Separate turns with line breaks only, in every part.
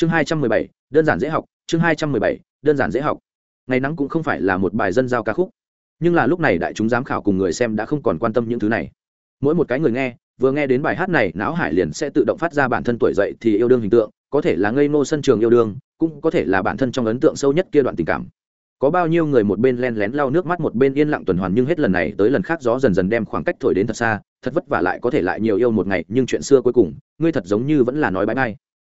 chương hai trăm mười bảy, đơn giản dễ học. Chương hai trăm mười bảy, đơn giản dễ học. Ngày nắng cũng không phải là một bài dân giao ca khúc. Nhưng là lúc này đại chúng giám khảo cùng người xem đã không còn quan tâm những thứ này. Mỗi một cái người nghe, vừa nghe đến bài hát này, não hải liền sẽ tự động phát ra bản thân tuổi dậy thì yêu đương hình tượng, có thể là ngây ngô sân trường yêu đương, cũng có thể là bản thân trong ấn tượng sâu nhất kia đoạn tình cảm. Có bao nhiêu người một bên len lén lau nước mắt, một bên yên lặng tuần hoàn nhưng hết lần này tới lần khác gió dần dần đem khoảng cách thổi đến thật xa, thật vất vả lại có thể lại nhiều yêu một ngày, nhưng chuyện xưa cuối cùng, ngươi thật giống như vẫn là nói bãi bay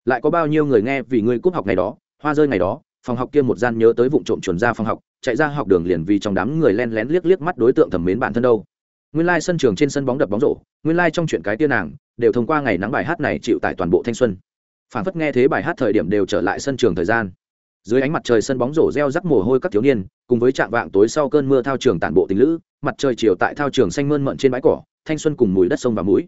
lại có bao nhiêu người nghe vì ngươi cúp học ngày đó, hoa rơi ngày đó, phòng học kia một gian nhớ tới vụ trộm chuẩn ra phòng học, chạy ra học đường liền vì trong đám người len lén liếc liếc mắt đối tượng thẩm mến bản thân đâu. Nguyên lai sân trường trên sân bóng đập bóng rổ, nguyên lai trong chuyện cái tiên nàng, đều thông qua ngày nắng bài hát này chịu tại toàn bộ thanh xuân. Phản phất nghe thế bài hát thời điểm đều trở lại sân trường thời gian. Dưới ánh mặt trời sân bóng rổ reo rắc mồ hôi các thiếu niên, cùng với trạng vạng tối sau cơn mưa thao trường tản bộ tình lữ, mặt trời chiều tại thao trường xanh mơn mận trên bãi cỏ, thanh xuân cùng mùi đất sông và mũi.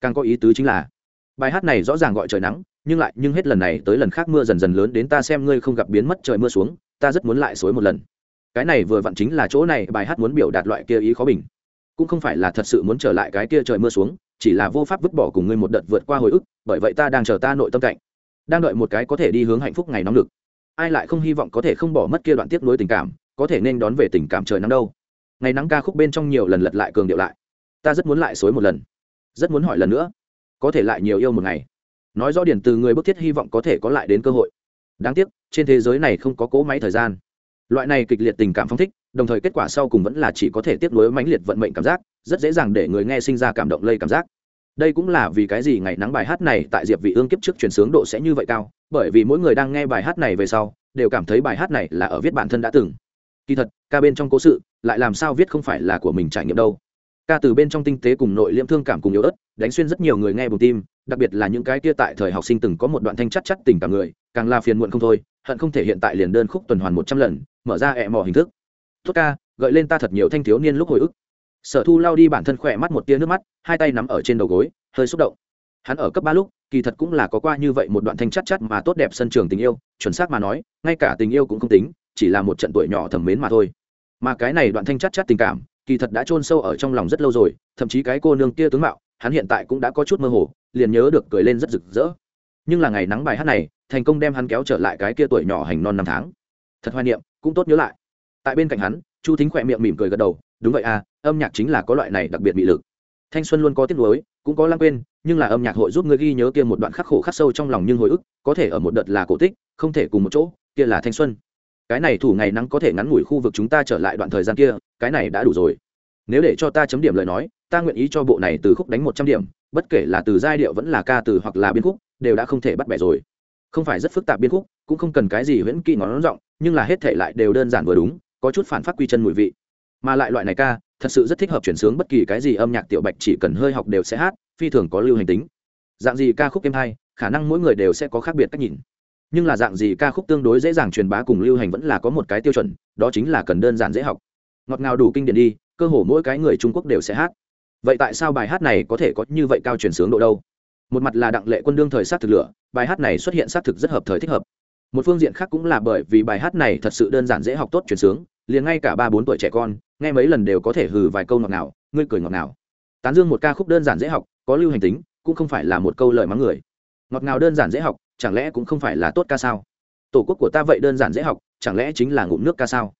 Càng có ý tứ chính là bài hát này rõ ràng gọi trời nắng, nhưng lại, nhưng hết lần này tới lần khác mưa dần dần lớn đến ta xem ngươi không gặp biến mất trời mưa xuống, ta rất muốn lại xối một lần. Cái này vừa vặn chính là chỗ này, bài hát muốn biểu đạt loại kia ý khó bình. Cũng không phải là thật sự muốn trở lại cái kia trời mưa xuống, chỉ là vô pháp vứt bỏ cùng ngươi một đợt vượt qua hồi ức, bởi vậy ta đang chờ ta nội tâm cạnh. Đang đợi một cái có thể đi hướng hạnh phúc ngày nóng lực. Ai lại không hy vọng có thể không bỏ mất kia đoạn tiếp nối tình cảm, có thể nên đón về tình cảm trời nắng đâu. Ngày nắng ca khúc bên trong nhiều lần lật lại cường điệu lại. Ta rất muốn lại xối một lần. Rất muốn hỏi lần nữa có thể lại nhiều yêu một ngày. Nói rõ điển từ người bức thiết hy vọng có thể có lại đến cơ hội. Đáng tiếc, trên thế giới này không có cỗ máy thời gian. Loại này kịch liệt tình cảm phong thích, đồng thời kết quả sau cùng vẫn là chỉ có thể tiếp nối mãnh liệt vận mệnh cảm giác, rất dễ dàng để người nghe sinh ra cảm động lây cảm giác. Đây cũng là vì cái gì ngày nắng bài hát này tại diệp vị ương kiếp trước truyền sướng độ sẽ như vậy cao, bởi vì mỗi người đang nghe bài hát này về sau, đều cảm thấy bài hát này là ở viết bản thân đã từng. Kỳ thật, ca bên trong cố sự, lại làm sao viết không phải là của mình trải nghiệm đâu ca từ bên trong tinh tế cùng nội liễm thương cảm cùng yếu ớt, đánh xuyên rất nhiều người nghe bùng tim, đặc biệt là những cái kia tại thời học sinh từng có một đoạn thanh chắc chắc tình cảm người, càng là phiền muộn không thôi, hận không thể hiện tại liền đơn khúc tuần hoàn một trăm lần, mở ra ẹ mò hình thức. Tốt ca, gợi lên ta thật nhiều thanh thiếu niên lúc hồi ức. Sở thu lao đi bản thân khỏe mắt một tia nước mắt, hai tay nắm ở trên đầu gối, hơi xúc động. Hắn ở cấp ba lúc, kỳ thật cũng là có qua như vậy một đoạn thanh chắc chắc mà tốt đẹp sân trường tình yêu, chuẩn xác mà nói, ngay cả tình yêu cũng không tính, chỉ là một trận tuổi nhỏ thầm mến mà thôi. Mà cái này đoạn thanh chắc chắc tình cảm kỳ thật đã chôn sâu ở trong lòng rất lâu rồi, thậm chí cái cô nương kia tướng mạo, hắn hiện tại cũng đã có chút mơ hồ, liền nhớ được cười lên rất rực rỡ. Nhưng là ngày nắng bài hát này, thành công đem hắn kéo trở lại cái kia tuổi nhỏ hành non năm tháng. Thật hoài niệm, cũng tốt nhớ lại. Tại bên cạnh hắn, chu thính khỏe miệng mỉm cười gật đầu, đúng vậy à âm nhạc chính là có loại này đặc biệt bị lực. Thanh xuân luôn có tiếc nuối, cũng có lãng quên, nhưng là âm nhạc hội giúp người ghi nhớ kia một đoạn khắc khổ khắc sâu trong lòng nhưng hồi ức, có thể ở một đợt là cổ tích, không thể cùng một chỗ, kia là thanh xuân cái này thủ ngày nắng có thể ngắn ngủi khu vực chúng ta trở lại đoạn thời gian kia, cái này đã đủ rồi. Nếu để cho ta chấm điểm lời nói, ta nguyện ý cho bộ này từ khúc đánh một trăm điểm, bất kể là từ giai điệu vẫn là ca từ hoặc là biên khúc, đều đã không thể bắt bẻ rồi. Không phải rất phức tạp biên khúc, cũng không cần cái gì huyễn kỹ ngón rộng, nhưng là hết thể lại đều đơn giản vừa đúng, có chút phản phát quy chân mùi vị. Mà lại loại này ca, thật sự rất thích hợp chuyển sướng bất kỳ cái gì âm nhạc tiểu bạch chỉ cần hơi học đều sẽ hát, phi thường có lưu hành tính. Dạng gì ca khúc êm hay, khả năng mỗi người đều sẽ có khác biệt cách nhìn nhưng là dạng gì ca khúc tương đối dễ dàng truyền bá cùng lưu hành vẫn là có một cái tiêu chuẩn, đó chính là cần đơn giản dễ học. Ngọt ngào đủ kinh điển đi, cơ hồ mỗi cái người trung quốc đều sẽ hát. Vậy tại sao bài hát này có thể có như vậy cao truyền sướng độ đâu? Một mặt là đặng lệ quân đương thời sát thực lửa, bài hát này xuất hiện sát thực rất hợp thời thích hợp. Một phương diện khác cũng là bởi vì bài hát này thật sự đơn giản dễ học tốt truyền sướng, liền ngay cả ba bốn tuổi trẻ con, nghe mấy lần đều có thể hừ vài câu ngọt ngào, ngươi cười ngọt ngào. Tán dương một ca khúc đơn giản dễ học, có lưu hành tính, cũng không phải là một câu lời mắng người. Ngọt ngào đơn giản dễ học chẳng lẽ cũng không phải là tốt ca sao? Tổ quốc của ta vậy đơn giản dễ học, chẳng lẽ chính là ngụm nước ca sao?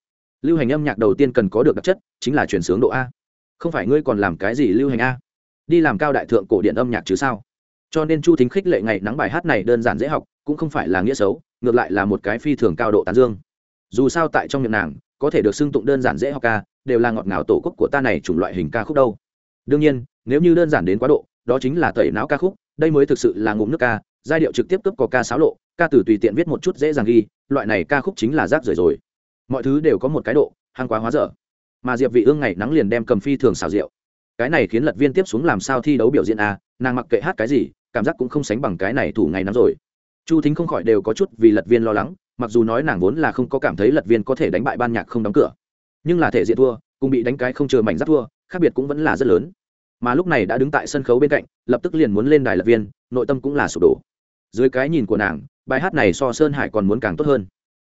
Lưu hành âm nhạc đầu tiên cần có được đặc chất, chính là truyền sướng độ a. Không phải ngươi còn làm cái gì lưu hành a? Đi làm cao đại thượng cổ điện âm nhạc chứ sao? Cho nên chu thính khích lệ ngày nắng bài hát này đơn giản dễ học, cũng không phải là nghĩa xấu, ngược lại là một cái phi thường cao độ tán dương. Dù sao tại trong miệng nàng, có thể được xưng tụng đơn giản dễ học ca, đều là ngọt ngào tổ quốc của ta này chủng loại hình ca khúc đâu. Đương nhiên, nếu như đơn giản đến quá độ, đó chính là tẩy não ca khúc, đây mới thực sự là ngụm nước ca giai điệu trực tiếp cướp có ca sáo lộ, ca từ tùy tiện viết một chút dễ dàng ghi, loại này ca khúc chính là rác rưởi rồi. Mọi thứ đều có một cái độ, hăng quá hóa dở. Mà diệp vị ương ngày nắng liền đem cầm phi thường xào rượu cái này khiến lật viên tiếp xuống làm sao thi đấu biểu diễn a nàng mặc kệ hát cái gì, cảm giác cũng không sánh bằng cái này thủ ngày nắng rồi. Chu thính không khỏi đều có chút vì lật viên lo lắng, mặc dù nói nàng vốn là không có cảm thấy lật viên có thể đánh bại ban nhạc không đóng cửa. Nhưng là thể diện thua, cùng bị đánh cái không chờ mảnh giáp thua, khác biệt cũng vẫn là rất lớn. Mà lúc này đã đứng tại sân khấu bên cạnh, lập tức liền muốn lên đài lật viên, nội tâm cũng là sụp đổ dưới cái nhìn của nàng, bài hát này so sơn hải còn muốn càng tốt hơn.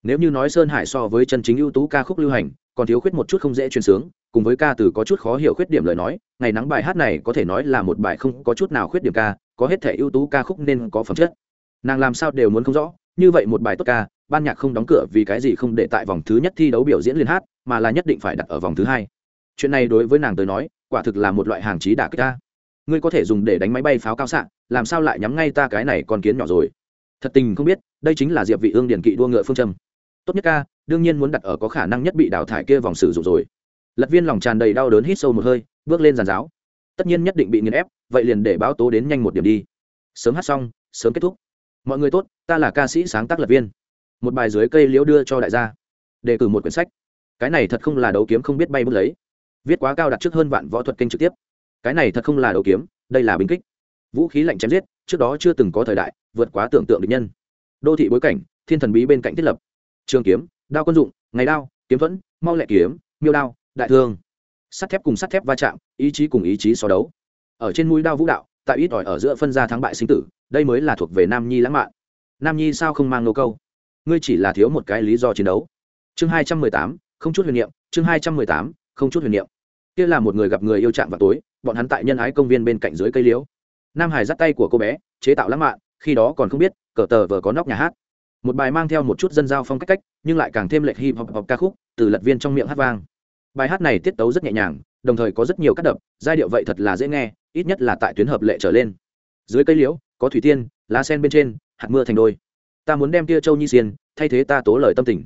Nếu như nói sơn hải so với chân chính ưu tú ca khúc lưu hành, còn thiếu khuyết một chút không dễ truyền sướng, cùng với ca từ có chút khó hiểu khuyết điểm lời nói, ngày nắng bài hát này có thể nói là một bài không có chút nào khuyết điểm ca, có hết thể ưu tú ca khúc nên có phẩm chất. Nàng làm sao đều muốn không rõ, như vậy một bài tốt ca, ban nhạc không đóng cửa vì cái gì không để tại vòng thứ nhất thi đấu biểu diễn liên hát, mà là nhất định phải đặt ở vòng thứ hai. Chuyện này đối với nàng tới nói, quả thực là một loại hàng trí đả kích ngươi có thể dùng để đánh máy bay pháo cao xạ, làm sao lại nhắm ngay ta cái này còn kiến nhỏ rồi? Thật tình không biết, đây chính là diệp vị ương điển kỵ đua ngựa phương châm. Tốt nhất ca, đương nhiên muốn đặt ở có khả năng nhất bị đào thải kia vòng sử dụng rồi. Lật viên lòng tràn đầy đau đớn hít sâu một hơi, bước lên giàn giáo. Tất nhiên nhất định bị nghiền ép, vậy liền để báo tố đến nhanh một điểm đi. Sớm hát xong, sớm kết thúc. Mọi người tốt, ta là ca sĩ sáng tác lật viên. Một bài dưới cây liễu đưa cho đại gia. Đề cử một quyển sách. Cái này thật không là đấu kiếm không biết bay bút lấy. Viết quá cao đặt trước hơn vạn võ thuật kênh trực tiếp cái này thật không là đấu kiếm, đây là binh kích. Vũ khí lạnh chém giết, trước đó chưa từng có thời đại, vượt quá tưởng tượng địch nhân. Đô thị bối cảnh, thiên thần bí bên cạnh thiết lập. Trường kiếm, đao quân dụng, ngày đao, kiếm thuẫn, mau lẹ kiếm, miêu đao, đại thương. Sắt thép cùng sắt thép va chạm, ý chí cùng ý chí so đấu. Ở trên mũi đao vũ đạo, tại ít ỏi ở giữa phân gia thắng bại sinh tử, đây mới là thuộc về nam nhi lãng mạn. Nam nhi sao không mang nô câu? Ngươi chỉ là thiếu một cái lý do chiến đấu. Chương hai trăm mười tám, không chút huyền niệm, chương hai trăm mười tám, không chút huyền niệm. Kia là một người gặp người yêu chạm vào tối bọn hắn tại nhân ái công viên bên cạnh dưới cây liễu nam hải dắt tay của cô bé chế tạo lãng mạn khi đó còn không biết cờ tờ vờ có nóc nhà hát. Một bài mang theo một chút dân giao phong cách cách nhưng lại càng thêm lệch hip hop, hop ca khúc từ lật viên trong miệng hát vang. Bài hát này tiết tấu rất nhẹ nhàng đồng thời có rất nhiều cắt đập giai điệu vậy thật là dễ nghe ít nhất là tại tuyến hợp lệ trở lên. Dưới cây liễu có thủy tiên lá sen bên trên hạt mưa thành đôi. Ta muốn đem tia châu nhi xiên thay thế ta tố lời tâm tình.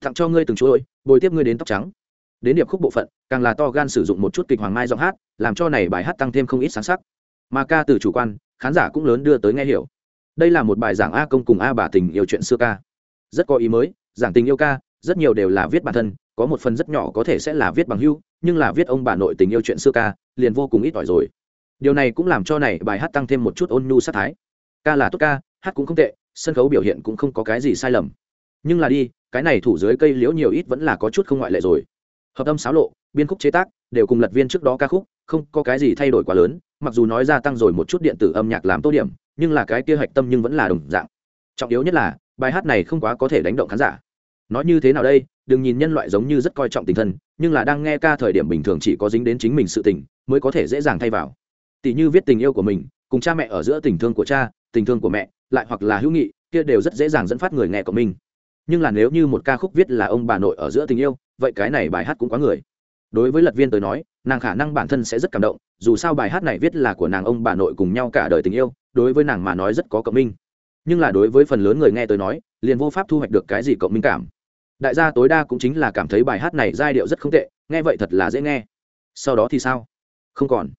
Tặng cho ngươi từng chuỗi bồi tiếp ngươi đến tóc trắng đến điệp khúc bộ phận, càng là to gan sử dụng một chút kịch hoàng mai giọng hát, làm cho này bài hát tăng thêm không ít sáng sắc. Mà ca từ chủ quan, khán giả cũng lớn đưa tới nghe hiểu. Đây là một bài giảng a công cùng a bà tình yêu chuyện xưa ca. Rất có ý mới, giảng tình yêu ca, rất nhiều đều là viết bản thân, có một phần rất nhỏ có thể sẽ là viết bằng hưu nhưng là viết ông bà nội tình yêu chuyện xưa ca, liền vô cùng ít ỏi rồi. Điều này cũng làm cho này bài hát tăng thêm một chút ôn nhu sát thái. Ca là tốt ca, hát cũng không tệ, sân khấu biểu hiện cũng không có cái gì sai lầm. Nhưng là đi, cái này thủ dưới cây liễu nhiều ít vẫn là có chút không ngoại lệ rồi hợp âm xáo lộ, biên khúc chế tác, đều cùng lật viên trước đó ca khúc, không có cái gì thay đổi quá lớn, mặc dù nói gia tăng rồi một chút điện tử âm nhạc làm tô điểm, nhưng là cái kia hạch tâm nhưng vẫn là đồng dạng. Trọng yếu nhất là, bài hát này không quá có thể đánh động khán giả. Nói như thế nào đây, đừng nhìn nhân loại giống như rất coi trọng tình thân, nhưng là đang nghe ca thời điểm bình thường chỉ có dính đến chính mình sự tình, mới có thể dễ dàng thay vào. Tỷ như viết tình yêu của mình, cùng cha mẹ ở giữa tình thương của cha, tình thương của mẹ, lại hoặc là hữu nghị, kia đều rất dễ dàng dẫn phát người nghe của mình nhưng là nếu như một ca khúc viết là ông bà nội ở giữa tình yêu, vậy cái này bài hát cũng quá người. Đối với lật viên tới nói, nàng khả năng bản thân sẽ rất cảm động, dù sao bài hát này viết là của nàng ông bà nội cùng nhau cả đời tình yêu, đối với nàng mà nói rất có cộng minh. Nhưng là đối với phần lớn người nghe tới nói, liền vô pháp thu hoạch được cái gì cộng minh cảm. Đại gia tối đa cũng chính là cảm thấy bài hát này giai điệu rất không tệ, nghe vậy thật là dễ nghe. Sau đó thì sao? Không còn.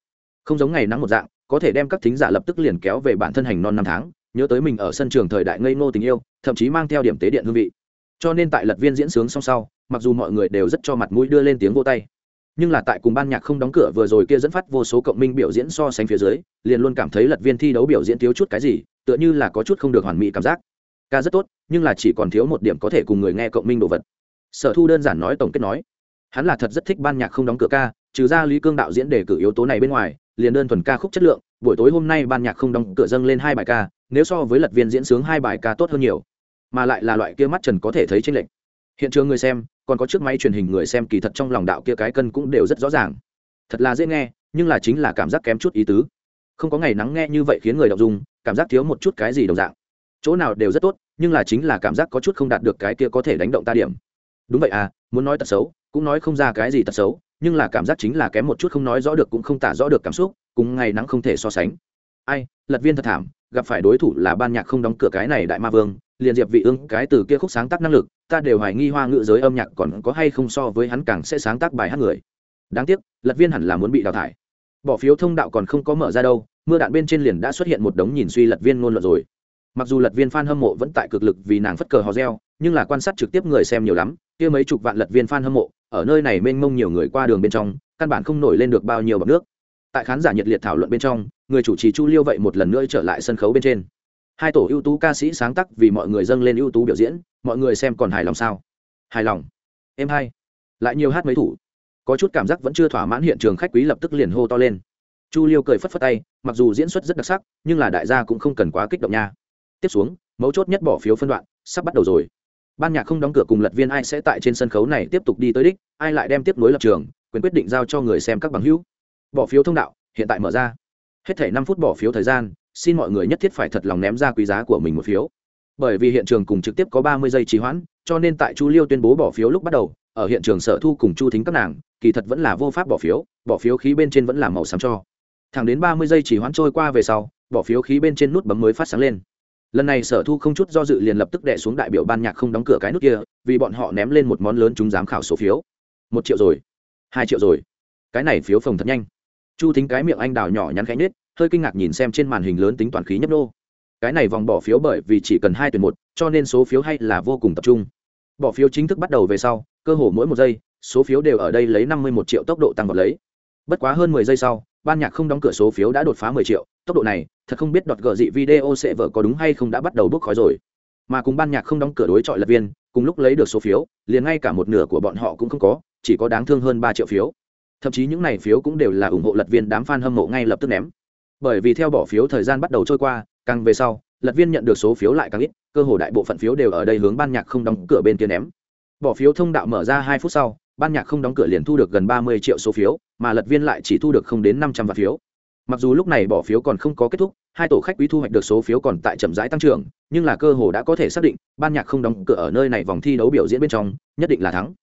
Không giống ngày nắng một dạng, có thể đem các thính giả lập tức liền kéo về bản thân hành non năm tháng, nhớ tới mình ở sân trường thời đại ngây ngô tình yêu, thậm chí mang theo điểm tế điện hương vị cho nên tại lật viên diễn sướng song sau, mặc dù mọi người đều rất cho mặt mũi đưa lên tiếng vô tay, nhưng là tại cùng ban nhạc không đóng cửa vừa rồi kia dẫn phát vô số cộng minh biểu diễn so sánh phía dưới, liền luôn cảm thấy lật viên thi đấu biểu diễn thiếu chút cái gì, tựa như là có chút không được hoàn mỹ cảm giác. Ca rất tốt, nhưng là chỉ còn thiếu một điểm có thể cùng người nghe cộng minh đồ vật. Sở thu đơn giản nói tổng kết nói, hắn là thật rất thích ban nhạc không đóng cửa ca, trừ ra lý cương đạo diễn đề cử yếu tố này bên ngoài, liền đơn thuần ca khúc chất lượng, buổi tối hôm nay ban nhạc không đóng cửa dâng lên hai bài ca, nếu so với lật viên diễn sướng hai bài ca tốt hơn nhiều mà lại là loại kia mắt trần có thể thấy trên lệch. Hiện trường người xem, còn có chiếc máy truyền hình người xem kỳ thật trong lòng đạo kia cái cân cũng đều rất rõ ràng. Thật là dễ nghe, nhưng là chính là cảm giác kém chút ý tứ. Không có ngày nắng nghe như vậy khiến người đọc dùng cảm giác thiếu một chút cái gì đồng dạng. Chỗ nào đều rất tốt, nhưng là chính là cảm giác có chút không đạt được cái kia có thể đánh động ta điểm. Đúng vậy à muốn nói tật xấu, cũng nói không ra cái gì tật xấu, nhưng là cảm giác chính là kém một chút không nói rõ được cũng không tả rõ được cảm xúc, cùng ngày nắng không thể so sánh. Ai, lật viên thật thảm gặp phải đối thủ là ban nhạc không đóng cửa cái này đại ma vương, liền diệp vị ương cái từ kia khúc sáng tác năng lực, ta đều hoài nghi hoa ngữ giới âm nhạc còn có hay không so với hắn càng sẽ sáng tác bài hát người. Đáng tiếc, lật viên hẳn là muốn bị đào thải. Bỏ phiếu thông đạo còn không có mở ra đâu, mưa đạn bên trên liền đã xuất hiện một đống nhìn suy lật viên ngôn luận rồi. Mặc dù lật viên fan hâm mộ vẫn tại cực lực vì nàng phất cờ hò reo, nhưng là quan sát trực tiếp người xem nhiều lắm, kia mấy chục vạn lật viên fan hâm mộ, ở nơi này mênh mông nhiều người qua đường bên trong, căn bản không nổi lên được bao nhiêu bọc nước. Tại khán giả nhiệt liệt thảo luận bên trong người chủ trì chu liêu vậy một lần nữa trở lại sân khấu bên trên. Hai tổ ưu tú ca sĩ sáng tác vì mọi người dâng lên ưu tú biểu diễn, mọi người xem còn hài lòng sao? Hài lòng. Em hai lại nhiều hát mấy thủ. Có chút cảm giác vẫn chưa thỏa mãn hiện trường khách quý lập tức liền hô to lên. Chu liêu cười phất phất tay, mặc dù diễn xuất rất đặc sắc, nhưng là đại gia cũng không cần quá kích động nha. Tiếp xuống, mấu chốt nhất bỏ phiếu phân đoạn, sắp bắt đầu rồi. Ban nhạc không đóng cửa cùng lật viên ai sẽ tại trên sân khấu này tiếp tục đi tới đích, ai lại đem tiếp nối lập trường, quyền quyết định giao cho người xem các bằng hữu. Bỏ phiếu thông đạo, hiện tại mở ra hết thể năm phút bỏ phiếu thời gian, xin mọi người nhất thiết phải thật lòng ném ra quý giá của mình một phiếu. Bởi vì hiện trường cùng trực tiếp có ba mươi giây trì hoãn, cho nên tại chu liêu tuyên bố bỏ phiếu lúc bắt đầu, ở hiện trường sở thu cùng chu thính các nàng, kỳ thật vẫn là vô pháp bỏ phiếu bỏ phiếu khí bên trên vẫn là màu xám cho. Thẳng đến ba mươi giây trì hoãn trôi qua về sau, bỏ phiếu khí bên trên nút bấm mới phát sáng lên. Lần này sở thu không chút do dự liền lập tức đè xuống đại biểu ban nhạc không đóng cửa cái nút kia, vì bọn họ ném lên một món lớn chúng giám khảo số phiếu. Một triệu rồi. Hai triệu rồi. Cái này phiếu phòng thật nhanh chu thính cái miệng anh đào nhỏ nhắn khẽ nết hơi kinh ngạc nhìn xem trên màn hình lớn tính toàn khí nhấp nô. Cái này vòng bỏ phiếu bởi vì chỉ cần hai tuyển một, cho nên số phiếu hay là vô cùng tập trung. Bỏ phiếu chính thức bắt đầu về sau, cơ hồ mỗi một giây, số phiếu đều ở đây lấy năm mươi một triệu tốc độ tăng vào lấy. Bất quá hơn mười giây sau, ban nhạc không đóng cửa số phiếu đã đột phá mười triệu, tốc độ này, thật không biết đọt gờ dị video sẽ vợ có đúng hay không đã bắt đầu bốc khói rồi. Mà cùng ban nhạc không đóng cửa đối chọi lật viên, cùng lúc lấy được số phiếu, liền ngay cả một nửa của bọn họ cũng không có, chỉ có đáng thương hơn ba triệu phiếu thậm chí những này phiếu cũng đều là ủng hộ lật viên đám fan hâm mộ ngay lập tức ném. Bởi vì theo bỏ phiếu thời gian bắt đầu trôi qua, càng về sau, lật viên nhận được số phiếu lại càng ít, cơ hồ đại bộ phận phiếu đều ở đây hướng ban nhạc không đóng cửa bên kia ném. Bỏ phiếu thông đạo mở ra hai phút sau, ban nhạc không đóng cửa liền thu được gần ba mươi triệu số phiếu, mà lật viên lại chỉ thu được không đến năm trăm vạn phiếu. Mặc dù lúc này bỏ phiếu còn không có kết thúc, hai tổ khách quý thu hoạch được số phiếu còn tại chậm rãi tăng trưởng, nhưng là cơ hồ đã có thể xác định, ban nhạc không đóng cửa ở nơi này vòng thi đấu biểu diễn bên trong, nhất định là thắng.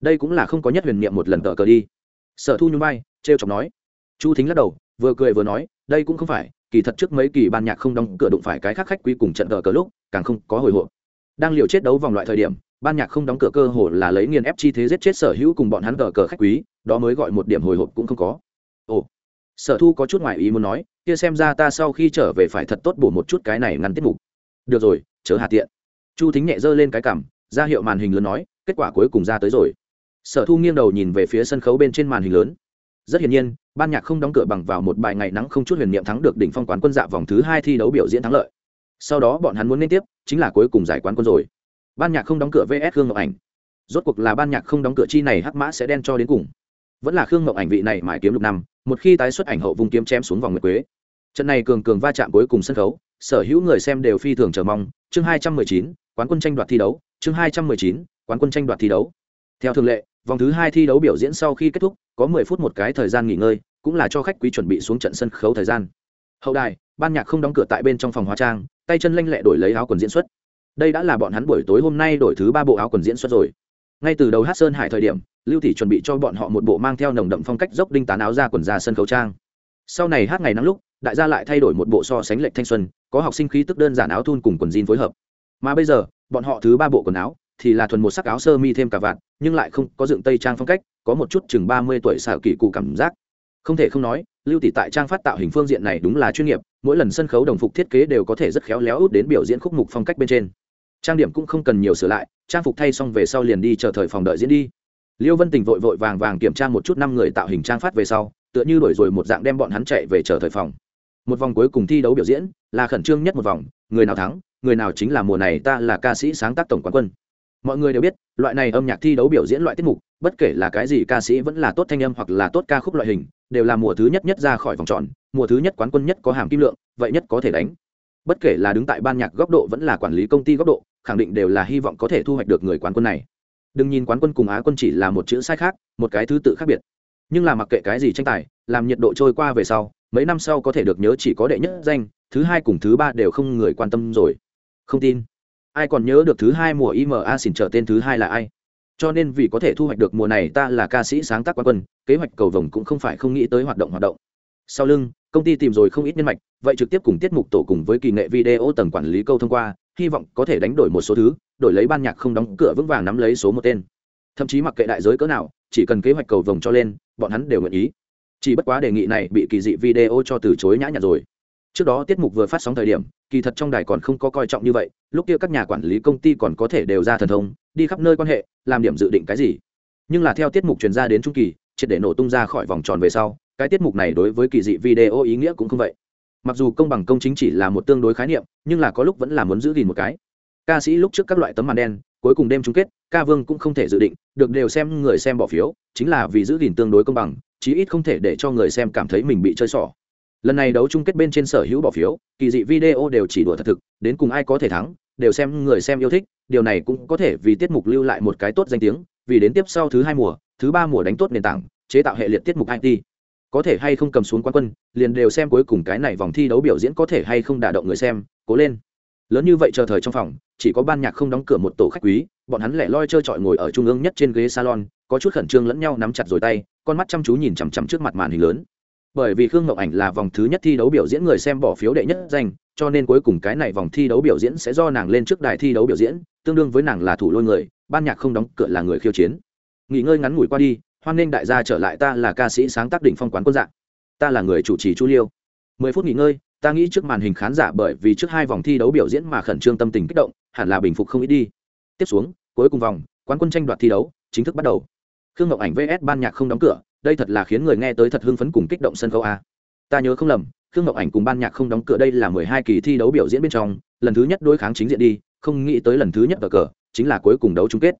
Đây cũng là không có nhất huyền niệm một lần tờ cờ đi sở thu nhung vai, trêu chọc nói. Chu thính lắc đầu, vừa cười vừa nói, đây cũng không phải, kỳ thật trước mấy kỳ ban nhạc không đóng cửa đụng phải cái khác khách quý cùng trận cờ cờ lúc, càng không có hồi hộp. Đang liều chết đấu vòng loại thời điểm, ban nhạc không đóng cửa cơ hồ là lấy nghiền ép chi thế giết chết sở hữu cùng bọn hắn cờ cờ khách quý, đó mới gọi một điểm hồi hộp cũng không có. Ồ. Sở thu có chút ngoại ý muốn nói, kia xem ra ta sau khi trở về phải thật tốt bổ một chút cái này ngăn tiết mục. Được rồi, chớ hạ tiện. Chu thính nhẹ giơ lên cái cảm ra hiệu màn hình lớn nói, kết quả cuối cùng ra tới rồi sở thu nghiêng đầu nhìn về phía sân khấu bên trên màn hình lớn. Rất hiển nhiên, ban nhạc không đóng cửa bằng vào một bài ngày nắng không chút huyền niệm thắng được đỉnh phong quán quân dạ vòng thứ hai thi đấu biểu diễn thắng lợi. Sau đó bọn hắn muốn liên tiếp, chính là cuối cùng giải quán quân rồi. Ban nhạc không đóng cửa vs khương ngọc ảnh. Rốt cuộc là ban nhạc không đóng cửa chi này hắc mã sẽ đen cho đến cùng. Vẫn là khương ngọc ảnh vị này mãi kiếm lục năm, một khi tái xuất ảnh hậu vùng kiếm chém xuống vòng nguyệt quế. Trận này cường cường va chạm cuối cùng sân khấu, sở hữu người xem đều phi thường chờ mong. Chương hai trăm mười chín, quán quân tranh đoạt thi đấu. Chương hai trăm mười chín, quán quân tranh đoạt thi đấu. Theo thường lệ vòng thứ hai thi đấu biểu diễn sau khi kết thúc, có mười phút một cái thời gian nghỉ ngơi, cũng là cho khách quý chuẩn bị xuống trận sân khấu thời gian. Hậu đài, ban nhạc không đóng cửa tại bên trong phòng hóa trang, tay chân lanh lẹ đổi lấy áo quần diễn xuất. Đây đã là bọn hắn buổi tối hôm nay đổi thứ ba bộ áo quần diễn xuất rồi. Ngay từ đầu hát sơn hải thời điểm, lưu thị chuẩn bị cho bọn họ một bộ mang theo nồng đậm phong cách dốc đinh tán áo ra quần ra sân khấu trang. Sau này hát ngày nắng lúc, đại gia lại thay đổi một bộ so sánh lệch thanh xuân, có học sinh khí tức đơn giản áo thun cùng quần jean phối hợp. Mà bây giờ, bọn họ thứ ba bộ quần áo thì là thuần một sắc áo sơ mi thêm cả vạt, nhưng lại không có dựng tây trang phong cách, có một chút chừng ba mươi tuổi xảo kỳ cụ cảm giác. Không thể không nói, lưu tỷ tại trang phát tạo hình phương diện này đúng là chuyên nghiệp, mỗi lần sân khấu đồng phục thiết kế đều có thể rất khéo léo út đến biểu diễn khúc mục phong cách bên trên. Trang điểm cũng không cần nhiều sửa lại, trang phục thay xong về sau liền đi chờ thời phòng đợi diễn đi. Liêu vân tình vội vội vàng vàng kiểm tra một chút năm người tạo hình trang phát về sau, tựa như đổi rồi một dạng đem bọn hắn chạy về chờ thời phòng. Một vòng cuối cùng thi đấu biểu diễn, là khẩn trương nhất một vòng, người nào thắng, người nào chính là mùa này ta là ca sĩ sáng tác tổng quán quân mọi người đều biết, loại này âm nhạc thi đấu biểu diễn loại tiết mục, bất kể là cái gì ca sĩ vẫn là tốt thanh âm hoặc là tốt ca khúc loại hình, đều là mùa thứ nhất nhất ra khỏi vòng tròn, mùa thứ nhất quán quân nhất có hàm kim lượng, vậy nhất có thể đánh. Bất kể là đứng tại ban nhạc góc độ vẫn là quản lý công ty góc độ, khẳng định đều là hy vọng có thể thu hoạch được người quán quân này. Đừng nhìn quán quân cùng á quân chỉ là một chữ sai khác, một cái thứ tự khác biệt. Nhưng là mặc kệ cái gì tranh tài, làm nhiệt độ trôi qua về sau, mấy năm sau có thể được nhớ chỉ có đệ nhất danh, thứ hai cùng thứ ba đều không người quan tâm rồi. Không tin ai còn nhớ được thứ hai mùa ima xin trở tên thứ hai là ai? Cho nên vì có thể thu hoạch được mùa này ta là ca sĩ sáng tác quan quân, kế hoạch cầu vồng cũng không phải không nghĩ tới hoạt động hoạt động. Sau lưng, công ty tìm rồi không ít nhân mạch, vậy trực tiếp cùng tiết mục tổ cùng với kỳ nghệ video tầng quản lý câu thông qua, hy vọng có thể đánh đổi một số thứ, đổi lấy ban nhạc không đóng cửa vững vàng nắm lấy số một tên. Thậm chí mặc kệ đại giới cỡ nào, chỉ cần kế hoạch cầu vồng cho lên, bọn hắn đều nguyện ý. Chỉ bất quá đề nghị này bị kỳ dị video cho từ chối nhã nhặn rồi trước đó tiết mục vừa phát sóng thời điểm, kỳ thật trong đài còn không có coi trọng như vậy, lúc kia các nhà quản lý công ty còn có thể đều ra thần thông, đi khắp nơi quan hệ, làm điểm dự định cái gì. Nhưng là theo tiết mục truyền ra đến trung kỳ, triệt để nổ tung ra khỏi vòng tròn về sau, cái tiết mục này đối với kỳ dị video ý nghĩa cũng không vậy. Mặc dù công bằng công chính chỉ là một tương đối khái niệm, nhưng là có lúc vẫn là muốn giữ gìn một cái. Ca sĩ lúc trước các loại tấm màn đen, cuối cùng đêm chung kết, ca vương cũng không thể dự định, được đều xem người xem bỏ phiếu, chính là vì giữ gìn tương đối công bằng, chí ít không thể để cho người xem cảm thấy mình bị chơi xỏ lần này đấu chung kết bên trên sở hữu bỏ phiếu, kỳ dị video đều chỉ đùa thật thực, đến cùng ai có thể thắng, đều xem người xem yêu thích, điều này cũng có thể vì tiết mục lưu lại một cái tốt danh tiếng, vì đến tiếp sau thứ hai mùa, thứ ba mùa đánh tốt nền tảng, chế tạo hệ liệt tiết mục it có thể hay không cầm xuống quán quân, liền đều xem cuối cùng cái này vòng thi đấu biểu diễn có thể hay không đả động người xem, cố lên. Lớn như vậy chờ thời trong phòng, chỉ có ban nhạc không đóng cửa một tổ khách quý, bọn hắn lẻ loi trơ trọi ngồi ở trung ương nhất trên ghế salon, có chút khẩn trương lẫn nhau nắm chặt rồi tay, con mắt chăm chú nhìn chằm chằm trước mặt màn hình lớn bởi vì khương ngọc ảnh là vòng thứ nhất thi đấu biểu diễn người xem bỏ phiếu đệ nhất danh, cho nên cuối cùng cái này vòng thi đấu biểu diễn sẽ do nàng lên trước đài thi đấu biểu diễn, tương đương với nàng là thủ lôi người, ban nhạc không đóng cửa là người khiêu chiến. Nghỉ ngơi ngắn ngủi qua đi, hoan nghênh đại gia trở lại ta là ca sĩ sáng tác đỉnh phong quán quân dạng. Ta là người chủ trì chu liêu. Mười phút nghỉ ngơi, ta nghĩ trước màn hình khán giả bởi vì trước hai vòng thi đấu biểu diễn mà khẩn trương tâm tình kích động, hẳn là bình phục không ít đi. Tiếp xuống, cuối cùng vòng, quán quân tranh đoạt thi đấu, chính thức bắt đầu. Khương ngọc ảnh vs ban nhạc không đóng cửa đây thật là khiến người nghe tới thật hưng phấn cùng kích động sân khấu a. Ta nhớ không lầm khương ngọc ảnh cùng ban nhạc không đóng cửa đây là mười hai kỳ thi đấu biểu diễn bên trong lần thứ nhất đối kháng chính diện đi không nghĩ tới lần thứ nhất ở cờ chính là cuối cùng đấu chung kết.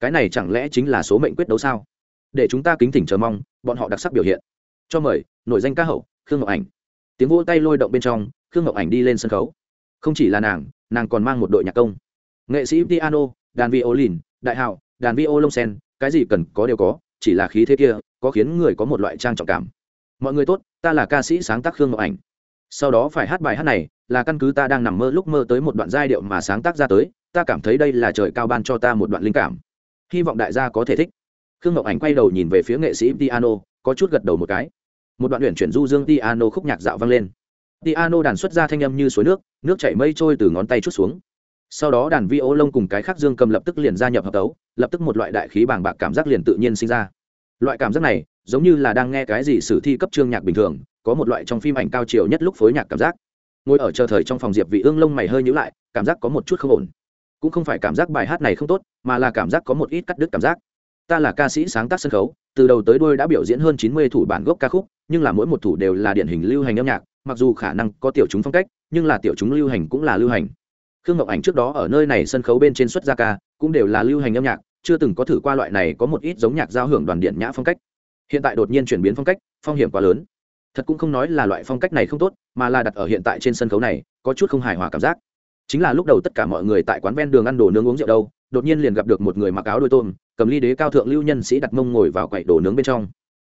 Cái này chẳng lẽ chính là số mệnh quyết đấu sao? Để chúng ta kính thỉnh chờ mong bọn họ đặc sắc biểu hiện. Cho mời nội danh ca hậu khương ngọc ảnh. Tiếng vỗ tay lôi động bên trong khương ngọc ảnh đi lên sân khấu. Không chỉ là nàng nàng còn mang một đội nhạc công. Nghệ sĩ piano đàn violin, đại hào đàn vi sen cái gì cần có đều có chỉ là khí thế kia, có khiến người có một loại trang trọng cảm. Mọi người tốt, ta là ca sĩ sáng tác khương ngọc ảnh. Sau đó phải hát bài hát này, là căn cứ ta đang nằm mơ lúc mơ tới một đoạn giai điệu mà sáng tác ra tới, ta cảm thấy đây là trời cao ban cho ta một đoạn linh cảm. Hy vọng đại gia có thể thích. Khương ngọc ảnh quay đầu nhìn về phía nghệ sĩ piano, có chút gật đầu một cái. Một đoạn luyện chuyển du dương piano khúc nhạc dạo vang lên. Piano đàn xuất ra thanh âm như suối nước nước chảy mây trôi từ ngón tay chút xuống sau đó đàn vi ô lông cùng cái khác dương cầm lập tức liền gia nhập hợp tấu, lập tức một loại đại khí bàng bạc cảm giác liền tự nhiên sinh ra. Loại cảm giác này, giống như là đang nghe cái gì sử thi cấp chương nhạc bình thường, có một loại trong phim ảnh cao chiều nhất lúc phối nhạc cảm giác. Ngồi ở chờ thời trong phòng diệp vị ương lông mày hơi nhíu lại, cảm giác có một chút không ổn. Cũng không phải cảm giác bài hát này không tốt, mà là cảm giác có một ít cắt đứt cảm giác. Ta là ca sĩ sáng tác sân khấu, từ đầu tới đuôi đã biểu diễn hơn 90 thủ bản gốc ca khúc, nhưng là mỗi một thủ đều là điển hình lưu hành âm nhạc, mặc dù khả năng có tiểu chúng phong cách, nhưng là tiểu chúng lưu hành cũng là lưu hành khương ngọc ảnh trước đó ở nơi này sân khấu bên trên xuất gia ca, cũng đều là lưu hành âm nhạc, chưa từng có thử qua loại này có một ít giống nhạc giao hưởng đoàn điện nhã phong cách. Hiện tại đột nhiên chuyển biến phong cách, phong hiểm quá lớn. Thật cũng không nói là loại phong cách này không tốt, mà là đặt ở hiện tại trên sân khấu này, có chút không hài hòa cảm giác. Chính là lúc đầu tất cả mọi người tại quán ven đường ăn đồ nướng uống rượu đâu, đột nhiên liền gặp được một người mặc áo đôi tôm, cầm ly đế cao thượng lưu nhân sĩ đặt mông ngồi vào quậy đồ nướng bên trong.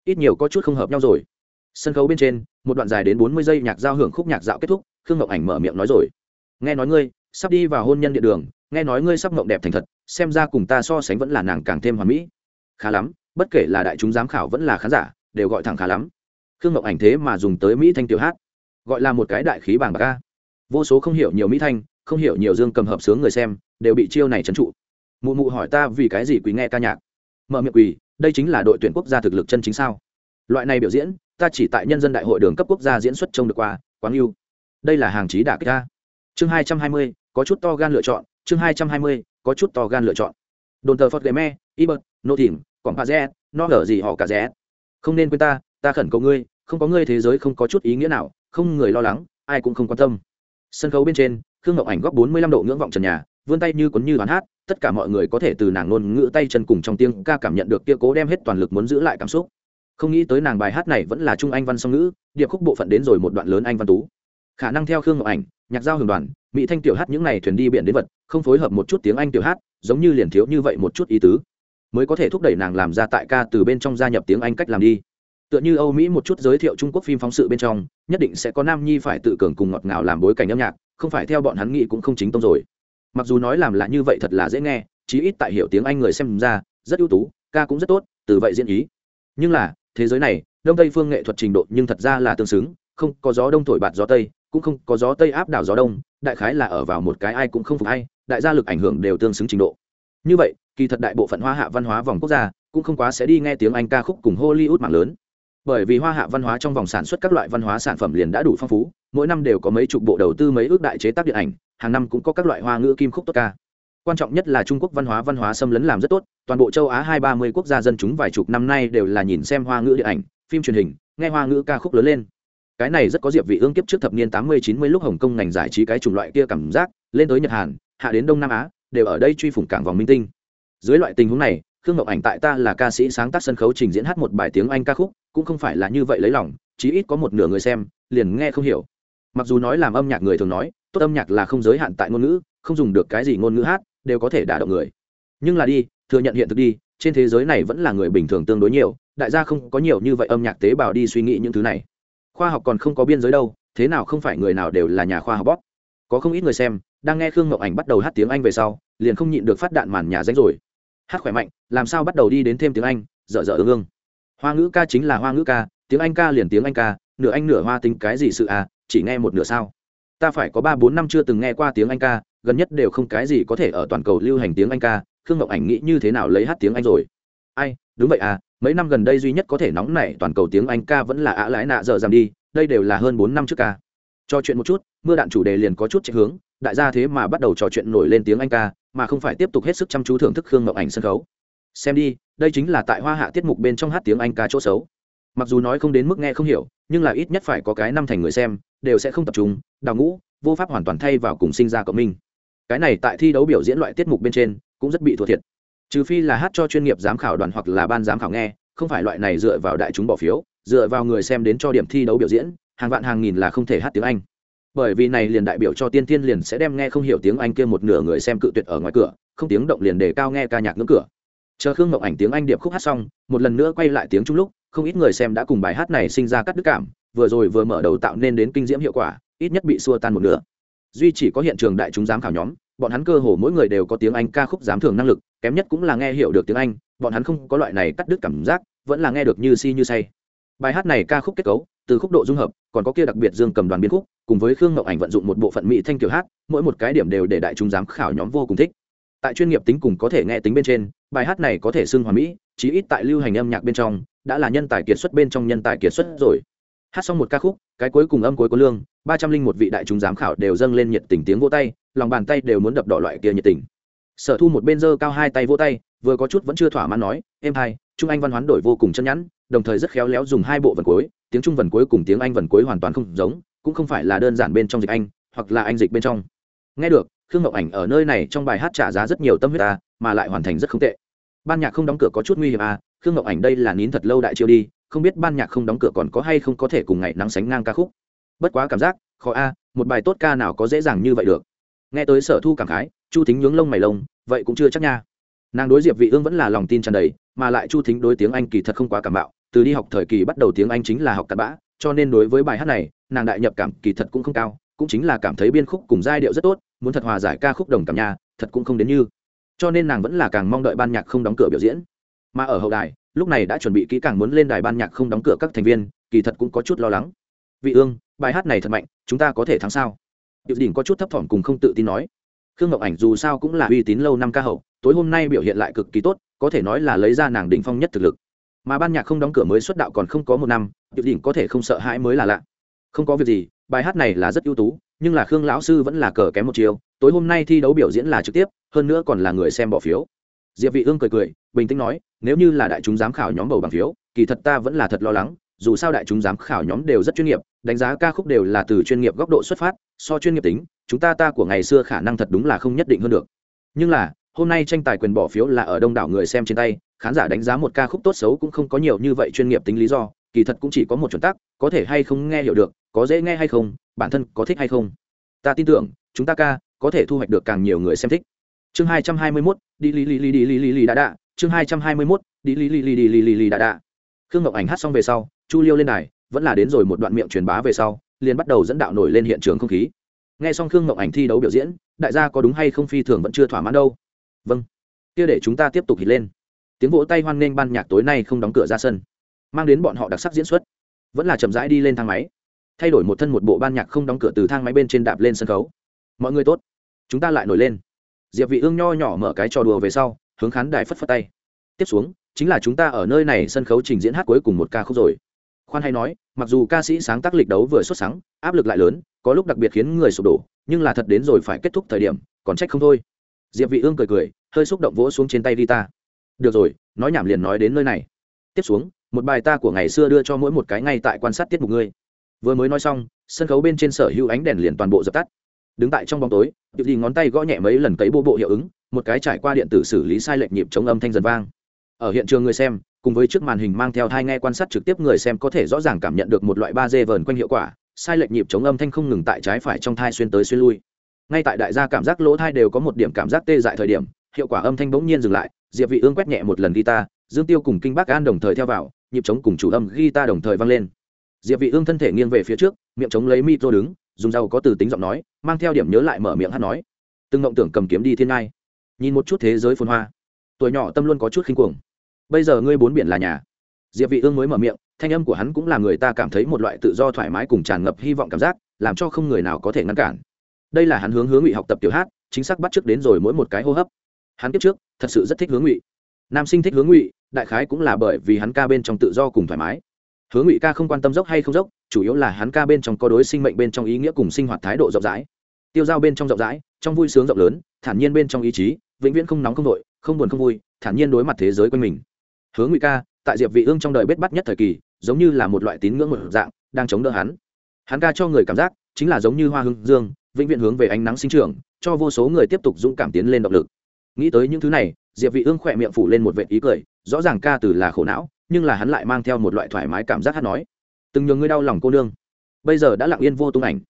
Ít nhiều có chút không hợp nhau rồi. Sân khấu bên trên, một đoạn dài đến bốn mươi giây nhạc giao hưởng khúc nhạc dạo kết thúc, khương ngọc ảnh mở miệng nói rồi. Nghe nói ngươi sắp đi vào hôn nhân địa đường, nghe nói ngươi sắp mộng đẹp thành thật, xem ra cùng ta so sánh vẫn là nàng càng thêm hoàn mỹ. Khá lắm, bất kể là đại chúng giám khảo vẫn là khán giả, đều gọi thẳng khá lắm. Khương ngọc ảnh thế mà dùng tới mỹ thanh tiểu hát, gọi là một cái đại khí bảng bạc ca vô số không hiểu nhiều mỹ thanh, không hiểu nhiều dương cầm hợp sướng người xem, đều bị chiêu này trấn trụ. Mụ mụ hỏi ta vì cái gì quý nghe ca nhạc. Mở miệng quỳ, đây chính là đội tuyển quốc gia thực lực chân chính sao? Loại này biểu diễn, ta chỉ tại nhân dân đại hội đường cấp quốc gia diễn xuất trông được qua quáng yêu. Đây là hàng chí đả kích chương hai trăm hai mươi có chút to gan lựa chọn, chương hai trăm hai mươi, có chút to gan lựa chọn. Đồn tờ phật game ibert, nô thỉm, quảng pa rẽ no hở gì họ cả rẽ không nên quên ta ta khẩn cầu ngươi, không có ngươi thế giới không có chút ý nghĩa nào, không người lo lắng, ai cũng không quan tâm. Sân khấu bên trên, khương ngọc ảnh góc bốn mươi lăm độ ngưỡng vọng trần nhà, vươn tay như cuốn như đoán hát, tất cả mọi người có thể từ nàng ngôn ngữ tay chân cùng trong tiếng ca cảm nhận được kia cố đem hết toàn lực muốn giữ lại cảm xúc. Không nghĩ tới nàng bài hát này vẫn là trung anh văn song ngữ, điệp khúc bộ phận đến rồi một đoạn lớn anh văn tú. Khả năng theo khương ngọc ảnh, nhạc giao hưởng đoàn mỹ thanh tiểu hát những này thuyền đi biển đến vật, không phối hợp một chút tiếng anh tiểu hát, giống như liền thiếu như vậy một chút ý tứ. Mới có thể thúc đẩy nàng làm ra tại ca từ bên trong gia nhập tiếng anh cách làm đi. Tựa như âu mỹ một chút giới thiệu trung quốc phim phóng sự bên trong, nhất định sẽ có nam nhi phải tự cường cùng ngọt ngào làm bối cảnh âm nhạc, không phải theo bọn hắn nghĩ cũng không chính tông rồi. Mặc dù nói làm là như vậy thật là dễ nghe, chí ít tại hiểu tiếng anh người xem ra, rất ưu tú, ca cũng rất tốt, từ vậy diễn ý. Nhưng là, thế giới này, đông tây phương nghệ thuật trình độ nhưng thật ra là tương xứng, không có gió đông thổi bạt gió tây cũng không có gió tây áp đảo gió đông, đại khái là ở vào một cái ai cũng không phục ai, đại gia lực ảnh hưởng đều tương xứng trình độ. Như vậy, kỳ thật đại bộ phận hoa hạ văn hóa vòng quốc gia cũng không quá sẽ đi nghe tiếng anh ca khúc cùng hollywood mạng lớn. Bởi vì hoa hạ văn hóa trong vòng sản xuất các loại văn hóa sản phẩm liền đã đủ phong phú, mỗi năm đều có mấy chục bộ đầu tư mấy ước đại chế tác điện ảnh, hàng năm cũng có các loại hoa ngữ kim khúc tốt ca. Quan trọng nhất là trung quốc văn hóa văn hóa xâm lấn làm rất tốt, toàn bộ châu á hai ba mươi quốc gia dân chúng vài chục năm nay đều là nhìn xem hoa ngữ điện ảnh, phim truyền hình, nghe hoa ngữ ca khúc lớn lên cái này rất có diệp vị ương kiếp trước thập niên tám mươi chín mươi lúc hồng kông ngành giải trí cái chủng loại kia cảm giác, lên tới nhật hàn, hạ đến đông nam á, đều ở đây truy phủng cảng vòng minh tinh. Dưới loại tình huống này, khương ngọc ảnh tại ta là ca sĩ sáng tác sân khấu trình diễn hát một bài tiếng anh ca khúc, cũng không phải là như vậy lấy lòng, chí ít có một nửa người xem, liền nghe không hiểu. Mặc dù nói làm âm nhạc người thường nói, tốt âm nhạc là không giới hạn tại ngôn ngữ, không dùng được cái gì ngôn ngữ hát, đều có thể đả động người. Nhưng là đi, thừa nhận hiện thực đi, trên thế giới này vẫn là người bình thường tương đối nhiều, đại gia không có nhiều như vậy âm nhạc tế bào đi suy nghĩ những thứ này khoa học còn không có biên giới đâu, thế nào không phải người nào đều là nhà khoa học bóp? Có không ít người xem đang nghe khương ngọc ảnh bắt đầu hát tiếng anh về sau, liền không nhịn được phát đạn màn nhà danh rồi. Hát khỏe mạnh, làm sao bắt đầu đi đến thêm tiếng anh, dở dở ương ương. Hoa ngữ ca chính là hoa ngữ ca, tiếng anh ca liền tiếng anh ca, nửa anh nửa hoa tính cái gì sự à chỉ nghe một nửa sao? Ta phải có ba bốn năm chưa từng nghe qua tiếng anh ca, gần nhất đều không cái gì có thể ở toàn cầu lưu hành tiếng anh ca, khương ngọc ảnh nghĩ như thế nào lấy hát tiếng anh rồi? Ai, đúng vậy à mấy năm gần đây duy nhất có thể nóng nảy toàn cầu tiếng anh ca vẫn là ạ lãi nạ giờ giảm đi, đây đều là hơn bốn năm trước ca. Cho chuyện một chút, mưa đạn chủ đề liền có chút chạy hướng, đại gia thế mà bắt đầu trò chuyện nổi lên tiếng anh ca, mà không phải tiếp tục hết sức chăm chú thưởng thức khương ngọc ảnh sân khấu. Xem đi, đây chính là tại hoa hạ tiết mục bên trong hát tiếng anh ca chỗ xấu. Mặc dù nói không đến mức nghe không hiểu, nhưng là ít nhất phải có cái năm thành người xem, đều sẽ không tập trung, đào ngũ, vô pháp hoàn toàn thay vào cùng sinh ra cộng minh. Cái này tại thi đấu biểu diễn loại tiết mục bên trên cũng rất bị thua thiệt trừ phi là hát cho chuyên nghiệp giám khảo đoàn hoặc là ban giám khảo nghe, không phải loại này dựa vào đại chúng bỏ phiếu, dựa vào người xem đến cho điểm thi đấu biểu diễn, hàng vạn hàng nghìn là không thể hát tiếng anh. Bởi vì này liền đại biểu cho tiên tiên liền sẽ đem nghe không hiểu tiếng anh kia một nửa người xem cự tuyệt ở ngoài cửa, không tiếng động liền đề cao nghe ca nhạc ngưỡng cửa. Chờ khương ngọc ảnh tiếng anh điệp khúc hát xong, một lần nữa quay lại tiếng trung lúc, không ít người xem đã cùng bài hát này sinh ra cắt đứt cảm, vừa rồi vừa mở đầu tạo nên đến kinh diễm hiệu quả, ít nhất bị xua tan một nửa. Duy chỉ có hiện trường đại chúng giám khảo nhóm bọn hắn cơ hồ mỗi người đều có tiếng anh ca khúc giám thường năng lực, kém nhất cũng là nghe hiểu được tiếng anh, bọn hắn không có loại này cắt đứt cảm giác, vẫn là nghe được như si như say. Bài hát này ca khúc kết cấu, từ khúc độ dung hợp, còn có kia đặc biệt dương cầm đoàn biên khúc, cùng với khương ngọc ảnh vận dụng một bộ phận mỹ thanh kiểu hát, mỗi một cái điểm đều để đại chúng giám khảo nhóm vô cùng thích. Tại chuyên nghiệp tính cùng có thể nghe tính bên trên, bài hát này có thể xưng hòa mỹ, chí ít tại lưu hành âm nhạc bên trong, đã là nhân tài kiệt xuất bên trong nhân tài kiệt xuất rồi hát xong một ca khúc, cái cuối cùng âm cuối có lương, ba trăm linh một vị đại chúng giám khảo đều dâng lên nhiệt tình tiếng vô tay, lòng bàn tay đều muốn đập đỏ loại kia nhiệt tình. Sở thu một bên giơ cao hai tay vô tay, vừa có chút vẫn chưa thỏa mãn nói, em hai, trung anh văn hoán đổi vô cùng chân nhẵn, đồng thời rất khéo léo dùng hai bộ vần cuối, tiếng trung vần cuối cùng tiếng anh vần cuối hoàn toàn không giống, cũng không phải là đơn giản bên trong dịch anh, hoặc là anh dịch bên trong. Nghe được, khương ngọc ảnh ở nơi này trong bài hát trả giá rất nhiều tâm huyết ta, mà lại hoàn thành rất không tệ. Ban nhạc không đóng cửa có chút nguy hiểm à khương ngọc ảnh đây là nín thật lâu đại chiêu đi không biết ban nhạc không đóng cửa còn có hay không có thể cùng ngày nắng sánh ngang ca khúc. Bất quá cảm giác, khó a, một bài tốt ca nào có dễ dàng như vậy được. Nghe tới sở thu cảm khái, chu thính nhướng lông mày lông, vậy cũng chưa chắc nha. Nàng đối diệp vị ương vẫn là lòng tin tràn đầy, mà lại chu thính đối tiếng anh kỳ thật không quá cảm bạo, từ đi học thời kỳ bắt đầu tiếng anh chính là học cặn bã, cho nên đối với bài hát này, nàng đại nhập cảm kỳ thật cũng không cao, cũng chính là cảm thấy biên khúc cùng giai điệu rất tốt, muốn thật hòa giải ca khúc đồng cảm nha, thật cũng không đến như. Cho nên nàng vẫn là càng mong đợi ban nhạc không đóng cửa biểu diễn. Mà ở hậu đài lúc này đã chuẩn bị kỹ càng muốn lên đài ban nhạc không đóng cửa các thành viên, kỳ thật cũng có chút lo lắng. Vị ương, bài hát này thật mạnh, chúng ta có thể thắng sao? Điệu đỉnh có chút thấp thỏm cùng không tự tin nói. Khương ngọc ảnh dù sao cũng là uy tín lâu năm ca hậu, tối hôm nay biểu hiện lại cực kỳ tốt, có thể nói là lấy ra nàng đỉnh phong nhất thực lực. Mà ban nhạc không đóng cửa mới xuất đạo còn không có một năm điệu đỉnh có thể không sợ hãi mới là lạ. Không có việc gì, bài hát này là rất ưu tú, nhưng là khương lão sư vẫn là cờ kém một chiều tối hôm nay thi đấu biểu diễn là trực tiếp, hơn nữa còn là người xem bỏ phiếu. Diệp vị ương cười cười bình tĩnh nói, nếu như là đại chúng giám khảo nhóm bầu bằng phiếu, kỳ thật ta vẫn là thật lo lắng, dù sao đại chúng giám khảo nhóm đều rất chuyên nghiệp, đánh giá ca khúc đều là từ chuyên nghiệp góc độ xuất phát, so chuyên nghiệp tính, chúng ta ta của ngày xưa khả năng thật đúng là không nhất định hơn được. Nhưng là, hôm nay tranh tài quyền bỏ phiếu là ở đông đảo người xem trên tay, khán giả đánh giá một ca khúc tốt xấu cũng không có nhiều như vậy chuyên nghiệp tính lý do, kỳ thật cũng chỉ có một chuẩn tắc, có thể hay không nghe hiểu được, có dễ nghe hay không, bản thân có thích hay không. Ta tin tưởng, chúng ta ca có thể thu hoạch được càng nhiều người xem thích. Chương hai trăm hai mươi mốt, đi li li li đi li li li đà đà chương hai trăm hai mươi mốt, đi li li li đi li li li đà đà khương ngọc ảnh hát xong về sau, chu liêu lên đài, vẫn là đến rồi một đoạn miệng truyền bá về sau, liền bắt đầu dẫn đạo nổi lên hiện trường không khí. Nghe xong khương ngọc ảnh thi đấu biểu diễn, đại gia có đúng hay không phi thường vẫn chưa thỏa mãn đâu. Vâng. Kia để chúng ta tiếp tục hít lên. Tiếng vỗ tay hoan nghênh ban nhạc tối nay không đóng cửa ra sân, mang đến bọn họ đặc sắc diễn xuất. Vẫn là chậm rãi đi lên thang máy. Thay đổi một thân một bộ ban nhạc không đóng cửa từ thang máy bên trên đạp lên sân khấu. Mọi người tốt. Chúng ta lại nổi lên. Diệp vị ương nho nhỏ mở cái trò đùa về sau hướng khán đài phất phất tay. Tiếp xuống, chính là chúng ta ở nơi này sân khấu trình diễn hát cuối cùng một ca khúc rồi. Khoan hay nói, mặc dù ca sĩ sáng tác lịch đấu vừa xuất sáng áp lực lại lớn, có lúc đặc biệt khiến người sụp đổ, nhưng là thật đến rồi phải kết thúc thời điểm, còn trách không thôi. Diệp vị ương cười cười, hơi xúc động vỗ xuống trên tay guitar. Được rồi, nói nhảm liền nói đến nơi này. Tiếp xuống, một bài ta của ngày xưa đưa cho mỗi một cái ngay tại quan sát tiết mục ngươi. Vừa mới nói xong, sân khấu bên trên sở hữu ánh đèn liền toàn bộ dập tắt đứng tại trong bóng tối điệu đi ngón tay gõ nhẹ mấy lần cấy bộ bộ hiệu ứng, một cái trải qua điện tử xử lý sai lệch nhịp chống âm thanh dần vang. Ở hiện trường người xem, cùng với trước màn hình mang theo thai nghe quan sát trực tiếp người xem có thể rõ ràng cảm nhận được một loại ba d vờn quanh hiệu quả, sai lệch nhịp chống âm thanh không ngừng tại trái phải trong thai xuyên tới xuyên lui. Ngay tại đại gia cảm giác lỗ thai đều có một điểm cảm giác tê dại thời điểm, hiệu quả âm thanh bỗng nhiên dừng lại, diệp vị ương quét nhẹ một lần guitar, dương tiêu cùng kinh bác an đồng thời theo vào, nhịp chống cùng chủ âm guitar đồng thời vang lên. Diệp vị ương thân thể nghiêng về phía trước, miệng chống lấy micro đứng, dùng dao có từ tính giọng nói mang theo điểm nhớ lại mở miệng hát nói. Từng ngộng tưởng cầm kiếm đi thiên ngai. Nhìn một chút thế giới phồn hoa. Tuổi nhỏ tâm luôn có chút khinh cuồng. Bây giờ ngươi bốn biển là nhà. Diệp vị ương mới mở miệng, thanh âm của hắn cũng là người ta cảm thấy một loại tự do thoải mái cùng tràn ngập hy vọng cảm giác, làm cho không người nào có thể ngăn cản. Đây là hắn hướng hướng ngụy học tập tiểu hát, chính xác bắt trước đến rồi mỗi một cái hô hấp. Hắn kiếp trước, thật sự rất thích hướng ngụy. Nam sinh thích hướng ngụy, đại khái cũng là bởi vì hắn ca bên trong tự do cùng thoải mái. Hướng ngụy ca không quan tâm dốc hay không dốc chủ yếu là hắn ca bên trong có đối sinh mệnh bên trong ý nghĩa cùng sinh hoạt thái độ rộng rãi. Tiêu giao bên trong rộng rãi, trong vui sướng rộng lớn, thản nhiên bên trong ý chí, vĩnh viễn không nóng không đội không buồn không vui, thản nhiên đối mặt thế giới quanh mình. Hướng ngụy ca, tại diệp vị ương trong đời bết bắt nhất thời kỳ, giống như là một loại tín ngưỡng một dạng, đang chống đỡ hắn. Hắn ca cho người cảm giác, chính là giống như hoa hương dương, vĩnh viễn hướng về ánh nắng sinh trưởng, cho vô số người tiếp tục dũng cảm tiến lên động lực. Nghĩ tới những thứ này, diệp vị ương khỏe miệng phủ lên một vệt ý cười, rõ ràng ca từ là khổ não, nhưng là hắn lại mang theo một loại thoải mái cảm giác hát nói từng nhường ngươi đau lòng cô nương bây giờ đã lặng yên vô tung ảnh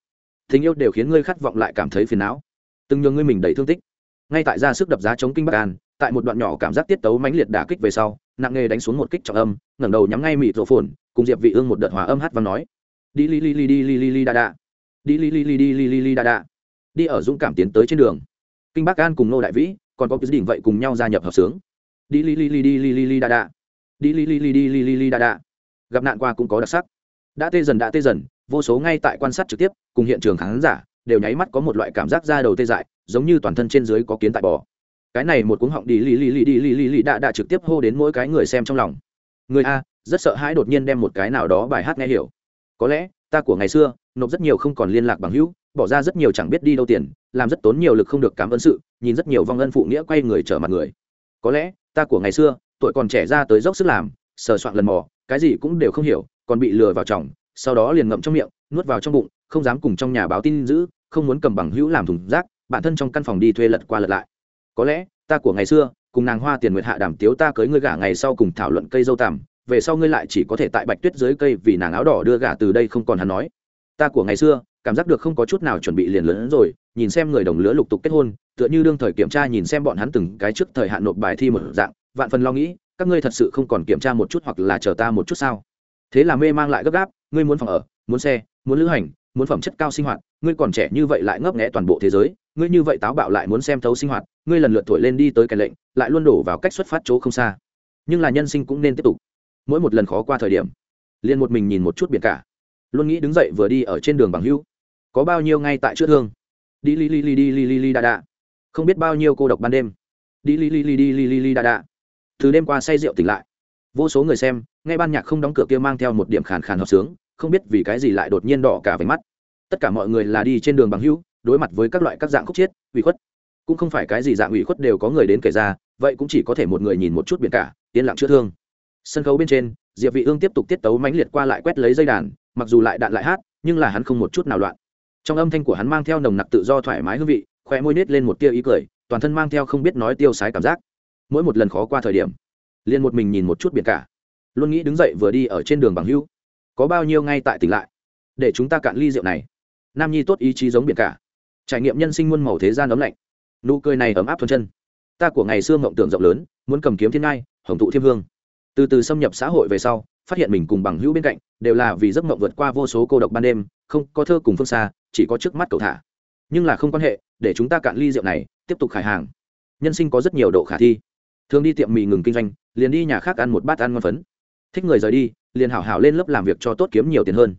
tình yêu đều khiến ngươi khát vọng lại cảm thấy phiền não từng nhường ngươi mình đầy thương tích ngay tại ra sức đập giá chống kinh bắc an tại một đoạn nhỏ cảm giác tiết tấu mãnh liệt đả kích về sau nặng nghề đánh xuống một kích trọng âm ngẩng đầu nhắm ngay mịt rổ phồn cùng diệp vị ương một đợt hòa âm hát và nói đi li li li đi li li li đa đa đi li li li đi li li li đa đa đi ở dũng cảm tiến tới trên đường kinh bắc an cùng nô đại vĩ còn có cái đỉnh vậy cùng nhau gia nhập hợp sướng đi li li li đi li li li đa đa đi li li li đi li li li đa đa gặp nạn qua cũng có đặc sắc đã tê dần, đã tê dần, vô số ngay tại quan sát trực tiếp, cùng hiện trường khán giả, đều nháy mắt có một loại cảm giác ra đầu tê dại, giống như toàn thân trên dưới có kiến tại bò. Cái này một cuống họng đi lì lì lì đi lì lì lì đã đã trực tiếp hô đến mỗi cái người xem trong lòng. Người a, rất sợ hãi đột nhiên đem một cái nào đó bài hát nghe hiểu. Có lẽ, ta của ngày xưa, nộp rất nhiều không còn liên lạc bằng hữu, bỏ ra rất nhiều chẳng biết đi đâu tiền, làm rất tốn nhiều lực không được cảm ơn sự, nhìn rất nhiều vong ân phụ nghĩa quay người trở mặt người. Có lẽ, ta của ngày xưa, tuổi còn trẻ ra tới dốc sức làm, sờ soạn lần mò, cái gì cũng đều không hiểu còn bị lừa vào chồng, sau đó liền ngậm trong miệng, nuốt vào trong bụng, không dám cùng trong nhà báo tin giữ, không muốn cầm bằng hữu làm thùng rác, bản thân trong căn phòng đi thuê lật qua lật lại. Có lẽ, ta của ngày xưa, cùng nàng hoa tiền nguyệt hạ đàm tiếu ta cưới ngươi gả ngày sau cùng thảo luận cây dâu tằm, về sau ngươi lại chỉ có thể tại bạch tuyết dưới cây vì nàng áo đỏ đưa gả từ đây không còn hắn nói. Ta của ngày xưa, cảm giác được không có chút nào chuẩn bị liền lớn hơn rồi, nhìn xem người đồng lứa lục tục kết hôn, tựa như đương thời kiểm tra nhìn xem bọn hắn từng cái trước thời hạn nộp bài thi một dạng, vạn phần lo nghĩ, các ngươi thật sự không còn kiểm tra một chút hoặc là chờ ta một chút sao? Thế là mê mang lại gấp gáp ngươi muốn phòng ở muốn xe muốn lữ hành muốn phẩm chất cao sinh hoạt ngươi còn trẻ như vậy lại ngấp nghẽ toàn bộ thế giới ngươi như vậy táo bạo lại muốn xem thấu sinh hoạt ngươi lần lượt thổi lên đi tới cái lệnh lại luôn đổ vào cách xuất phát chỗ không xa. Nhưng là nhân sinh cũng nên tiếp tục. Mỗi một lần khó qua thời điểm liền một mình nhìn một chút biển cả. Luôn nghĩ đứng dậy vừa đi ở trên đường bằng hữu, có bao nhiêu ngay tại chữa thương? Đi li li li đi li li li đa đa không biết bao nhiêu cô độc ban đêm. Đi li li li đi li li li đa đa từ đêm qua say rượu tỉnh lại vô số người xem ngay ban nhạc không đóng cửa kia mang theo một điểm khàn khàn hợp sướng, không biết vì cái gì lại đột nhiên đỏ cả váy mắt. Tất cả mọi người là đi trên đường bằng hữu, đối mặt với các loại các dạng khúc chiết, ủy khuất. Cũng không phải cái gì dạng ủy khuất đều có người đến kể ra, vậy cũng chỉ có thể một người nhìn một chút biển cả, yên lặng chữa thương. Sân khấu bên trên, diệp vị ương tiếp tục tiết tấu mãnh liệt qua lại quét lấy dây đàn, mặc dù lại đạn lại hát, nhưng là hắn không một chút nào loạn. Trong âm thanh của hắn mang theo nồng nặc tự do thoải mái hương vị khoe môi nết lên một tia ý cười, toàn thân mang theo không biết nói tiêu sái cảm giác. Mỗi một lần khó qua thời điểm liền một mình nhìn một chút biển cả. Luôn nghĩ đứng dậy vừa đi ở trên đường bằng hưu có bao nhiêu ngay tại tỉnh lại? Để chúng ta cạn ly rượu này. Nam nhi tốt ý chí giống biển cả. Trải nghiệm nhân sinh muôn màu thế gian ấm lạnh. Nụ cười này ấm áp thuần chân. Ta của ngày xưa mộng tưởng rộng lớn, muốn cầm kiếm thiên ngai, hồng thụ thiên hương. Từ từ xâm nhập xã hội về sau, phát hiện mình cùng bằng hữu bên cạnh đều là vì giấc mộng vượt qua vô số cô độc ban đêm, không có thơ cùng phương xa, chỉ có trước mắt cầu thả. Nhưng là không quan hệ, để chúng ta cạn ly rượu này, tiếp tục khải hàng. Nhân sinh có rất nhiều độ khả thi thường đi tiệm mì ngừng kinh doanh, liền đi nhà khác ăn một bát ăn ngon phấn. Thích người rời đi, liền hảo hảo lên lớp làm việc cho tốt kiếm nhiều tiền hơn.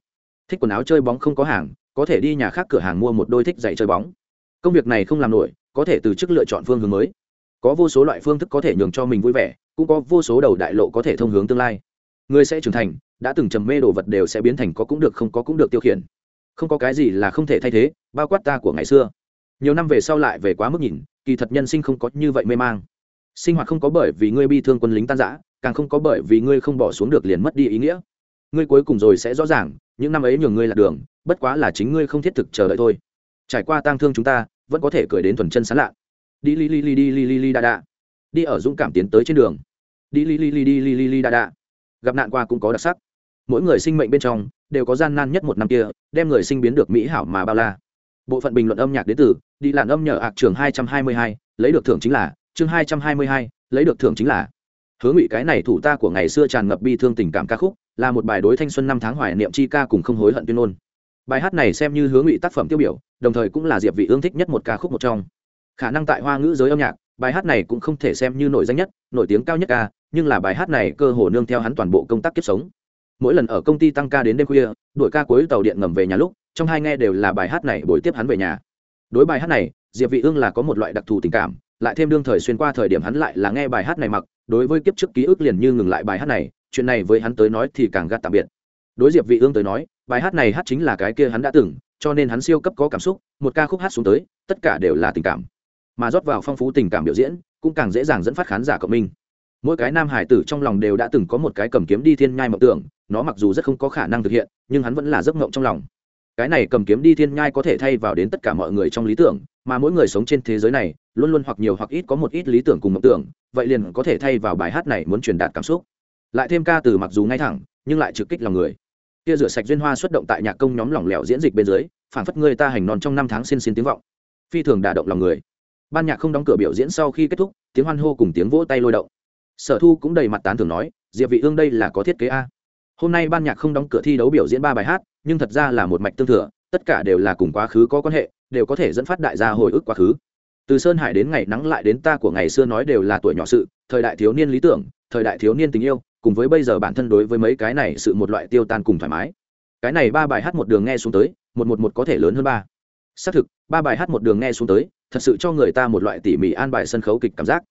Thích quần áo chơi bóng không có hàng, có thể đi nhà khác cửa hàng mua một đôi thích dạy chơi bóng. Công việc này không làm nổi, có thể từ chức lựa chọn phương hướng mới. Có vô số loại phương thức có thể nhường cho mình vui vẻ, cũng có vô số đầu đại lộ có thể thông hướng tương lai. Người sẽ trưởng thành, đã từng trầm mê đồ vật đều sẽ biến thành có cũng được không có cũng được tiêu khiển. Không có cái gì là không thể thay thế, bao quát ta của ngày xưa. Nhiều năm về sau lại về quá mức nhìn, kỳ thật nhân sinh không có như vậy mê mang sinh hoạt không có bởi vì ngươi bi thương quân lính tan giã càng không có bởi vì ngươi không bỏ xuống được liền mất đi ý nghĩa. Ngươi cuối cùng rồi sẽ rõ ràng, những năm ấy nhường ngươi lạc đường, bất quá là chính ngươi không thiết thực chờ đợi thôi. Trải qua tang thương chúng ta, vẫn có thể cười đến thuần chân sán lạ. Đi li li li đi li li li đa đa. Đi ở dũng cảm tiến tới trên đường. Đi li li li đi li li li đa đa. Gặp nạn qua cũng có đặc sắc. Mỗi người sinh mệnh bên trong, đều có gian nan nhất một năm kia, đem người sinh biến được mỹ hảo mà bao la. Bộ phận bình luận âm nhạc đến từ, đi làn âm nhờ ạc trường hai trăm hai mươi hai, lấy được thưởng chính là chương hai trăm hai mươi hai, lấy được thưởng chính là. Hứa ngụy cái này thủ ta của ngày xưa tràn ngập bi thương tình cảm ca khúc, là một bài đối thanh xuân năm tháng hoài niệm chi ca cùng không hối hận tuyên ngôn. Bài hát này xem như hứa ngụy tác phẩm tiêu biểu, đồng thời cũng là diệp vị ương thích nhất một ca khúc một trong. Khả năng tại hoa ngữ giới âm nhạc, bài hát này cũng không thể xem như nổi danh nhất, nổi tiếng cao nhất ca, nhưng là bài hát này cơ hồ nương theo hắn toàn bộ công tác kiếp sống. Mỗi lần ở công ty tăng ca đến đêm khuya đuổi ca cuối tàu điện ngầm về nhà lúc, trong hai nghe đều là bài hát này buổi tiếp hắn về nhà. Đối bài hát này, diệp vị ương là có một loại đặc thù tình cảm lại thêm đương thời xuyên qua thời điểm hắn lại là nghe bài hát này mặc, đối với kiếp trước ký ức liền như ngừng lại bài hát này, chuyện này với hắn tới nói thì càng gắt tạm biệt. Đối diệp vị ương tới nói, bài hát này hát chính là cái kia hắn đã từng, cho nên hắn siêu cấp có cảm xúc, một ca khúc hát xuống tới, tất cả đều là tình cảm. Mà rót vào phong phú tình cảm biểu diễn, cũng càng dễ dàng dẫn phát khán giả cộng minh. Mỗi cái nam hải tử trong lòng đều đã từng có một cái cầm kiếm đi thiên nhai mộng tưởng, nó mặc dù rất không có khả năng thực hiện, nhưng hắn vẫn là giấc mộng trong lòng cái này cầm kiếm đi thiên nhai có thể thay vào đến tất cả mọi người trong lý tưởng, mà mỗi người sống trên thế giới này, luôn luôn hoặc nhiều hoặc ít có một ít lý tưởng cùng mộng tưởng, vậy liền có thể thay vào bài hát này muốn truyền đạt cảm xúc. Lại thêm ca từ mặc dù ngay thẳng, nhưng lại trực kích lòng người. Kia rửa sạch duyên hoa xuất động tại nhạc công nhóm lỏng lẻo diễn dịch bên dưới phản phất người ta hành non trong năm tháng xin xin tiếng vọng. Phi thường đả động lòng người. Ban nhạc không đóng cửa biểu diễn sau khi kết thúc, tiếng hoan hô cùng tiếng vỗ tay lôi động. Sở thu cũng đầy mặt tán thường nói, diệp vị ương đây là có thiết kế a. Hôm nay ban nhạc không đóng cửa thi đấu biểu diễn ba bài hát nhưng thật ra là một mạch tương thừa, tất cả đều là cùng quá khứ có quan hệ, đều có thể dẫn phát đại gia hồi ức quá khứ. Từ sơn hải đến ngày nắng lại đến ta của ngày xưa nói đều là tuổi nhỏ sự, thời đại thiếu niên lý tưởng, thời đại thiếu niên tình yêu, cùng với bây giờ bản thân đối với mấy cái này sự một loại tiêu tan cùng thoải mái. Cái này ba bài hát một đường nghe xuống tới, một một một có thể lớn hơn ba. Xác thực, ba bài hát một đường nghe xuống tới, thật sự cho người ta một loại tỉ mỉ an bài sân khấu kịch cảm giác.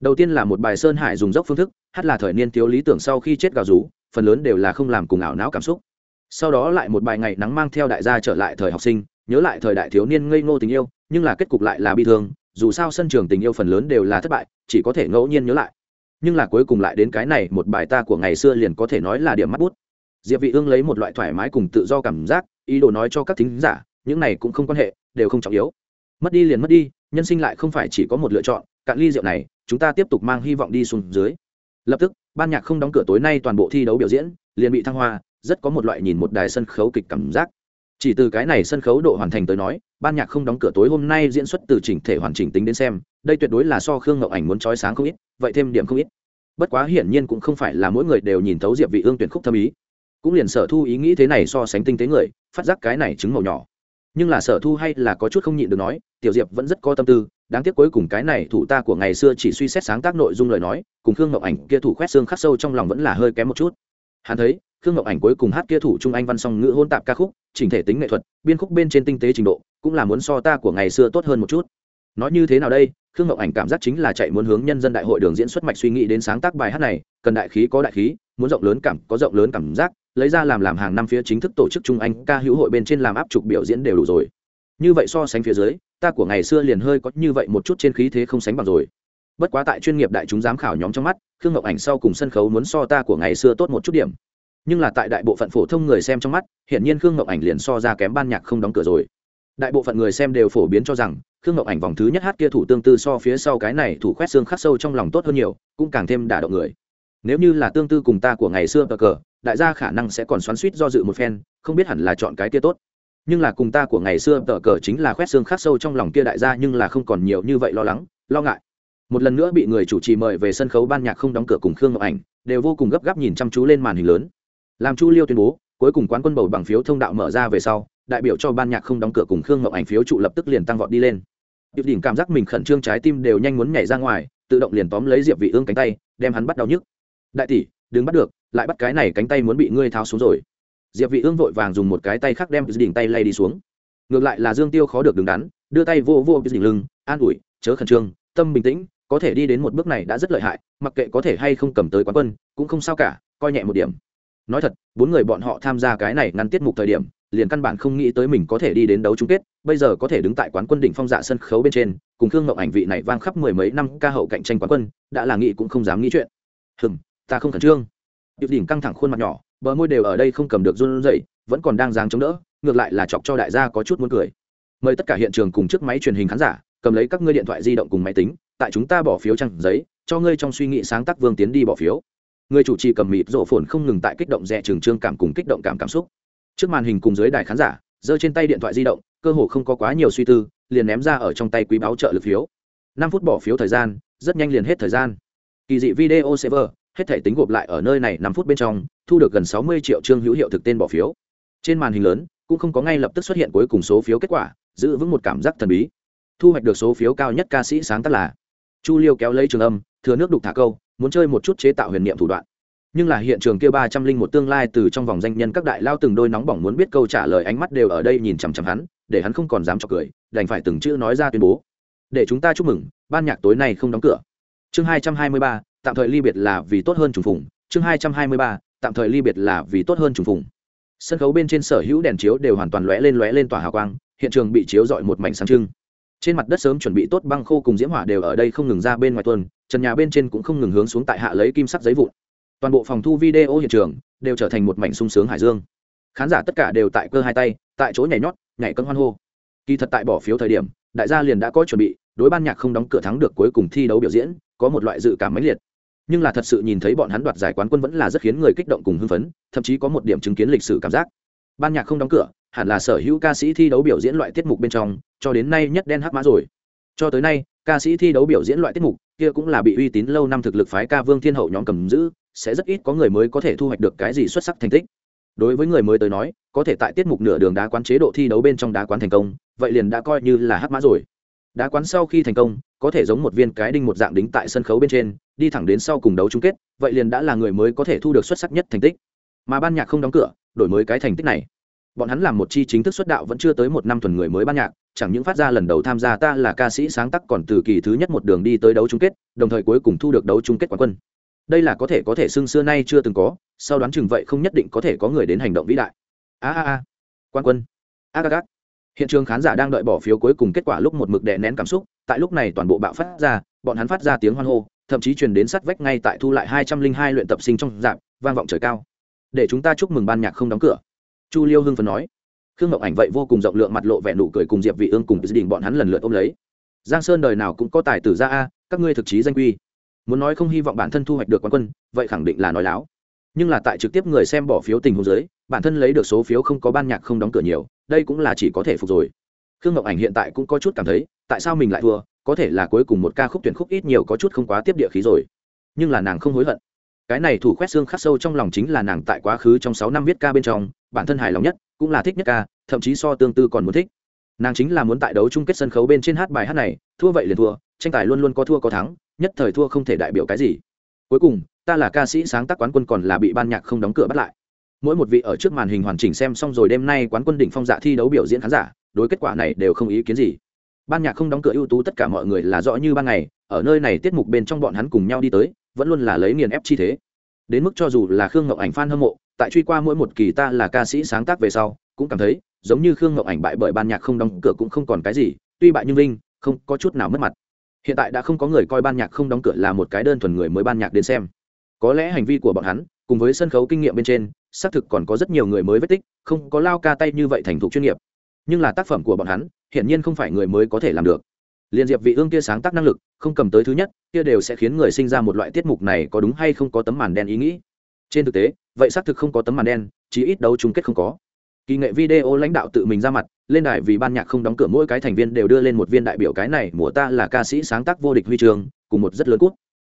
Đầu tiên là một bài sơn hải dùng dốc phương thức, hát là thời niên thiếu lý tưởng sau khi chết gào rú, phần lớn đều là không làm cùng ảo não cảm xúc sau đó lại một bài ngày nắng mang theo đại gia trở lại thời học sinh, nhớ lại thời đại thiếu niên ngây ngô tình yêu, nhưng là kết cục lại là bi thương, dù sao sân trường tình yêu phần lớn đều là thất bại, chỉ có thể ngẫu nhiên nhớ lại. Nhưng là cuối cùng lại đến cái này, một bài ta của ngày xưa liền có thể nói là điểm mắt bút. Diệp vị ương lấy một loại thoải mái cùng tự do cảm giác, ý đồ nói cho các thính giả, những này cũng không quan hệ, đều không trọng yếu. Mất đi liền mất đi, nhân sinh lại không phải chỉ có một lựa chọn, cạn ly rượu này, chúng ta tiếp tục mang hy vọng đi xuống dưới. Lập tức, ban nhạc không đóng cửa tối nay toàn bộ thi đấu biểu diễn, liền bị thăng hoa rất có một loại nhìn một đài sân khấu kịch cảm giác. Chỉ từ cái này sân khấu độ hoàn thành tới nói, ban nhạc không đóng cửa tối hôm nay diễn xuất từ chỉnh thể hoàn chỉnh tính đến xem, đây tuyệt đối là so khương ngậu ảnh muốn trói sáng không ít, vậy thêm điểm không ít. Bất quá hiển nhiên cũng không phải là mỗi người đều nhìn thấu diệp vị ương tuyển khúc thâm ý. Cũng liền sở thu ý nghĩ thế này so sánh tinh tế người, phát giác cái này chứng màu nhỏ. Nhưng là sở thu hay là có chút không nhịn được nói, tiểu diệp vẫn rất có tâm tư, đáng tiếc cuối cùng cái này thủ ta của ngày xưa chỉ suy xét sáng tác nội dung lời nói, cùng khương ngậu ảnh kia thủ khoét xương khắc sâu trong lòng vẫn là hơi kém một chút hắn thấy, khương ngọc ảnh cuối cùng hát kia thủ trung anh văn song ngữ hôn tạp ca khúc, chỉnh thể tính nghệ thuật, biên khúc bên trên tinh tế trình độ, cũng là muốn so ta của ngày xưa tốt hơn một chút. Nói như thế nào đây? Khương ngọc ảnh cảm giác chính là chạy muốn hướng nhân dân đại hội đường diễn xuất mạch suy nghĩ đến sáng tác bài hát này, cần đại khí có đại khí, muốn rộng lớn cảm, có rộng lớn cảm giác, lấy ra làm làm hàng năm phía chính thức tổ chức trung anh ca hữu hội bên trên làm áp trục biểu diễn đều đủ rồi. Như vậy so sánh phía dưới, ta của ngày xưa liền hơi có như vậy một chút trên khí thế không sánh bằng rồi. Bất quá tại chuyên nghiệp đại chúng giám khảo nhóm trong mắt khương ngọc ảnh sau cùng sân khấu muốn so ta của ngày xưa tốt một chút điểm. Nhưng là tại đại bộ phận phổ thông người xem trong mắt hiện nhiên khương ngọc ảnh liền so ra kém ban nhạc không đóng cửa rồi. Đại bộ phận người xem đều phổ biến cho rằng, khương ngọc ảnh vòng thứ nhất hát kia thủ tương tư so phía sau cái này thủ khoét xương khắc sâu trong lòng tốt hơn nhiều, cũng càng thêm đả động người. Nếu như là tương tư cùng ta của ngày xưa cờ cờ, đại gia khả năng sẽ còn xoắn suýt do dự một phen, không biết hẳn là chọn cái kia tốt. Nhưng là cùng ta của ngày xưa tờ cờ chính là khoét xương khắc sâu trong lòng kia đại gia nhưng là không còn nhiều như vậy lo lắng, lo ngại một lần nữa bị người chủ trì mời về sân khấu ban nhạc không đóng cửa cùng khương ngọc ảnh, đều vô cùng gấp gáp nhìn chăm chú lên màn hình lớn. Làm chu liêu tuyên bố, cuối cùng quán quân bầu bằng phiếu thông đạo mở ra về sau, đại biểu cho ban nhạc không đóng cửa cùng khương ngọc ảnh phiếu trụ lập tức liền tăng vọt đi lên. Điệp đỉnh cảm giác mình khẩn trương trái tim đều nhanh muốn nhảy ra ngoài, tự động liền tóm lấy diệp vị ương cánh tay, đem hắn bắt đau nhức. Đại tỷ, đừng bắt được, lại bắt cái này cánh tay muốn bị ngươi tháo xuống rồi. Diệp vị ương vội vàng dùng một cái tay khác đem đỉnh tay lay đi xuống. Ngược lại là dương tiêu khó được đứng đắn, đưa tay vô vô đỉnh lưng, an ủi, chớ khẩn trương, tâm bình tĩnh có thể đi đến một bước này đã rất lợi hại, mặc kệ có thể hay không cầm tới quán quân, cũng không sao cả, coi nhẹ một điểm. Nói thật, bốn người bọn họ tham gia cái này ngăn tiết mục thời điểm, liền căn bản không nghĩ tới mình có thể đi đến đấu chung kết, bây giờ có thể đứng tại quán quân đỉnh phong dạ sân khấu bên trên, cùng khương ngậu ảnh vị này vang khắp mười mấy năm ca hậu cạnh tranh quán quân, đã là nghĩ cũng không dám nghĩ chuyện. Hừm, ta không khẩn trương. Điệp đỉnh căng thẳng khuôn mặt nhỏ, bờ môi đều ở đây không cầm được run rẩy, vẫn còn đang dáng chống đỡ, ngược lại là chọc cho đại gia có chút muốn cười. Mời tất cả hiện trường cùng chiếc máy truyền hình khán giả, cầm lấy các ngươi điện thoại di động cùng máy tính tại chúng ta bỏ phiếu trăng giấy, cho ngươi trong suy nghĩ sáng tác vương tiến đi bỏ phiếu. Người chủ trì cầm mịt rộ phồn không ngừng tại kích động rẽ trường trương cảm cùng kích động cảm cảm xúc. Trước màn hình cùng dưới đài khán giả, giơ trên tay điện thoại di động, cơ hồ không có quá nhiều suy tư, liền ném ra ở trong tay quý báo trợ lực phiếu. Năm phút bỏ phiếu thời gian, rất nhanh liền hết thời gian. Kỳ dị video server hết thể tính gộp lại ở nơi này năm phút bên trong, thu được gần sáu mươi triệu trương hữu hiệu thực tên bỏ phiếu. Trên màn hình lớn, cũng không có ngay lập tức xuất hiện cuối cùng số phiếu kết quả, giữ vững một cảm giác thần bí. Thu hoạch được số phiếu cao nhất ca sĩ sáng tác là chu liêu kéo lấy trường âm, thừa nước đục thả câu, muốn chơi một chút chế tạo huyền niệm thủ đoạn. Nhưng là hiện trường kia ba trăm linh một tương lai từ trong vòng danh nhân các đại lao từng đôi nóng bỏng muốn biết câu trả lời ánh mắt đều ở đây nhìn chằm chằm hắn, để hắn không còn dám cho cười, đành phải từng chữ nói ra tuyên bố. Để chúng ta chúc mừng, ban nhạc tối nay không đóng cửa. Chương hai trăm hai mươi ba, tạm thời ly biệt là vì tốt hơn trùng phùng. Chương hai trăm hai mươi ba, tạm thời ly biệt là vì tốt hơn trùng phùng. Sân khấu bên trên sở hữu đèn chiếu đều hoàn toàn lóe lên lóe lên tỏa hào quang, hiện trường bị chiếu dọi một mảnh sáng trưng trên mặt đất sớm chuẩn bị tốt băng khô cùng diễm hỏa đều ở đây không ngừng ra bên ngoài tuần, trần nhà bên trên cũng không ngừng hướng xuống tại hạ lấy kim sắc giấy vụn. Toàn bộ phòng thu video hiện trường đều trở thành một mảnh sung sướng hải dương. Khán giả tất cả đều tại cơ hai tay, tại chỗ nhảy nhót, nhảy cân hoan hô. Kỳ thật tại bỏ phiếu thời điểm, đại gia liền đã có chuẩn bị, đối ban nhạc không đóng cửa thắng được cuối cùng thi đấu biểu diễn, có một loại dự cảm mãnh liệt. Nhưng là thật sự nhìn thấy bọn hắn đoạt giải quán quân vẫn là rất khiến người kích động cùng hưng phấn, thậm chí có một điểm chứng kiến lịch sử cảm giác ban nhạc không đóng cửa, hẳn là sở hữu ca sĩ thi đấu biểu diễn loại tiết mục bên trong, cho đến nay nhất đen hắc mã rồi. Cho tới nay, ca sĩ thi đấu biểu diễn loại tiết mục kia cũng là bị uy tín lâu năm thực lực phái ca vương thiên hậu nhóm cầm giữ, sẽ rất ít có người mới có thể thu hoạch được cái gì xuất sắc thành tích. Đối với người mới tới nói, có thể tại tiết mục nửa đường đá quán chế độ thi đấu bên trong đá quán thành công, vậy liền đã coi như là hắc mã rồi. Đá quán sau khi thành công, có thể giống một viên cái đinh một dạng đính tại sân khấu bên trên, đi thẳng đến sau cùng đấu chung kết, vậy liền đã là người mới có thể thu được xuất sắc nhất thành tích mà ban nhạc không đóng cửa, đổi mới cái thành tích này. Bọn hắn làm một chi chính thức xuất đạo vẫn chưa tới một năm tuần người mới ban nhạc, chẳng những phát ra lần đầu tham gia ta là ca sĩ sáng tác còn từ kỳ thứ nhất một đường đi tới đấu chung kết, đồng thời cuối cùng thu được đấu chung kết quán quân. Đây là có thể có thể xưng xưa nay chưa từng có, sau đoán chừng vậy không nhất định có thể có người đến hành động vĩ đại. A a a. Quan quân. A a a hiện trường khán giả đang đợi bỏ phiếu cuối cùng kết quả lúc một mực đè nén cảm xúc, tại lúc này toàn bộ bạo phát ra, bọn hắn phát ra tiếng hoan hô, thậm chí truyền đến sắt vách ngay tại thu lại hai trăm linh hai luyện tập sinh trong dạp vang vọng trời cao để chúng ta chúc mừng ban nhạc không đóng cửa. Chu liêu hưng phấn nói. Khương ngọc ảnh vậy vô cùng rộng lượng mặt lộ vẻ nụ cười cùng diệp vị ương cùng gia đình bọn hắn lần lượt ôm lấy. Giang sơn đời nào cũng có tài tử ra a, các ngươi thực chí danh quy. Muốn nói không hy vọng bản thân thu hoạch được quán quân, vậy khẳng định là nói láo. Nhưng là tại trực tiếp người xem bỏ phiếu tình huống dưới, bản thân lấy được số phiếu không có ban nhạc không đóng cửa nhiều, đây cũng là chỉ có thể phục rồi. Khương ngọc ảnh hiện tại cũng có chút cảm thấy, tại sao mình lại thua, có thể là cuối cùng một ca khúc tuyển khúc ít nhiều có chút không quá tiếp địa khí rồi. Nhưng là nàng không hối hận cái này thủ khoét xương khắc sâu trong lòng chính là nàng tại quá khứ trong sáu năm viết ca bên trong, bản thân hài lòng nhất, cũng là thích nhất ca, thậm chí so tương tư còn muốn thích. Nàng chính là muốn tại đấu chung kết sân khấu bên trên hát bài hát này, thua vậy liền thua, tranh tài luôn luôn có thua có thắng, nhất thời thua không thể đại biểu cái gì. Cuối cùng, ta là ca sĩ sáng tác quán quân còn là bị ban nhạc không đóng cửa bắt lại. Mỗi một vị ở trước màn hình hoàn chỉnh xem xong rồi đêm nay quán quân đỉnh phong dạ thi đấu biểu diễn khán giả, đối kết quả này đều không ý kiến gì. Ban nhạc không đóng cửa ưu tú tất cả mọi người là rõ như ban ngày, ở nơi này tiết mục bên trong bọn hắn cùng nhau đi tới vẫn luôn là lấy nghiền ép chi thế. Đến mức cho dù là khương ngọc ảnh f a n hâm mộ, tại truy qua mỗi một kỳ ta là ca sĩ sáng tác về sau, cũng cảm thấy giống như khương ngọc ảnh bại bởi ban nhạc không đóng cửa cũng không còn cái gì, tuy bại nhưng linh không có chút nào mất mặt. Hiện tại đã không có người coi ban nhạc không đóng cửa là một cái đơn thuần người mới ban nhạc đến xem. Có lẽ hành vi của bọn hắn, cùng với sân khấu kinh nghiệm bên trên, xác thực còn có rất nhiều người mới vết tích, không có lao ca tay như vậy thành thục chuyên nghiệp. Nhưng là tác phẩm của bọn hắn, hiển nhiên không phải người mới có thể làm được liên diệp vị ương kia sáng tác năng lực, không cầm tới thứ nhất, kia đều sẽ khiến người sinh ra một loại tiết mục này có đúng hay không có tấm màn đen ý nghĩ. Trên thực tế, vậy xác thực không có tấm màn đen, chí ít đấu chung kết không có. Kỳ nghệ video lãnh đạo tự mình ra mặt, lên đài vì ban nhạc không đóng cửa mỗi cái thành viên đều đưa lên một viên đại biểu cái này, mùa ta là ca sĩ sáng tác vô địch huy chương, cùng một rất lớn cút.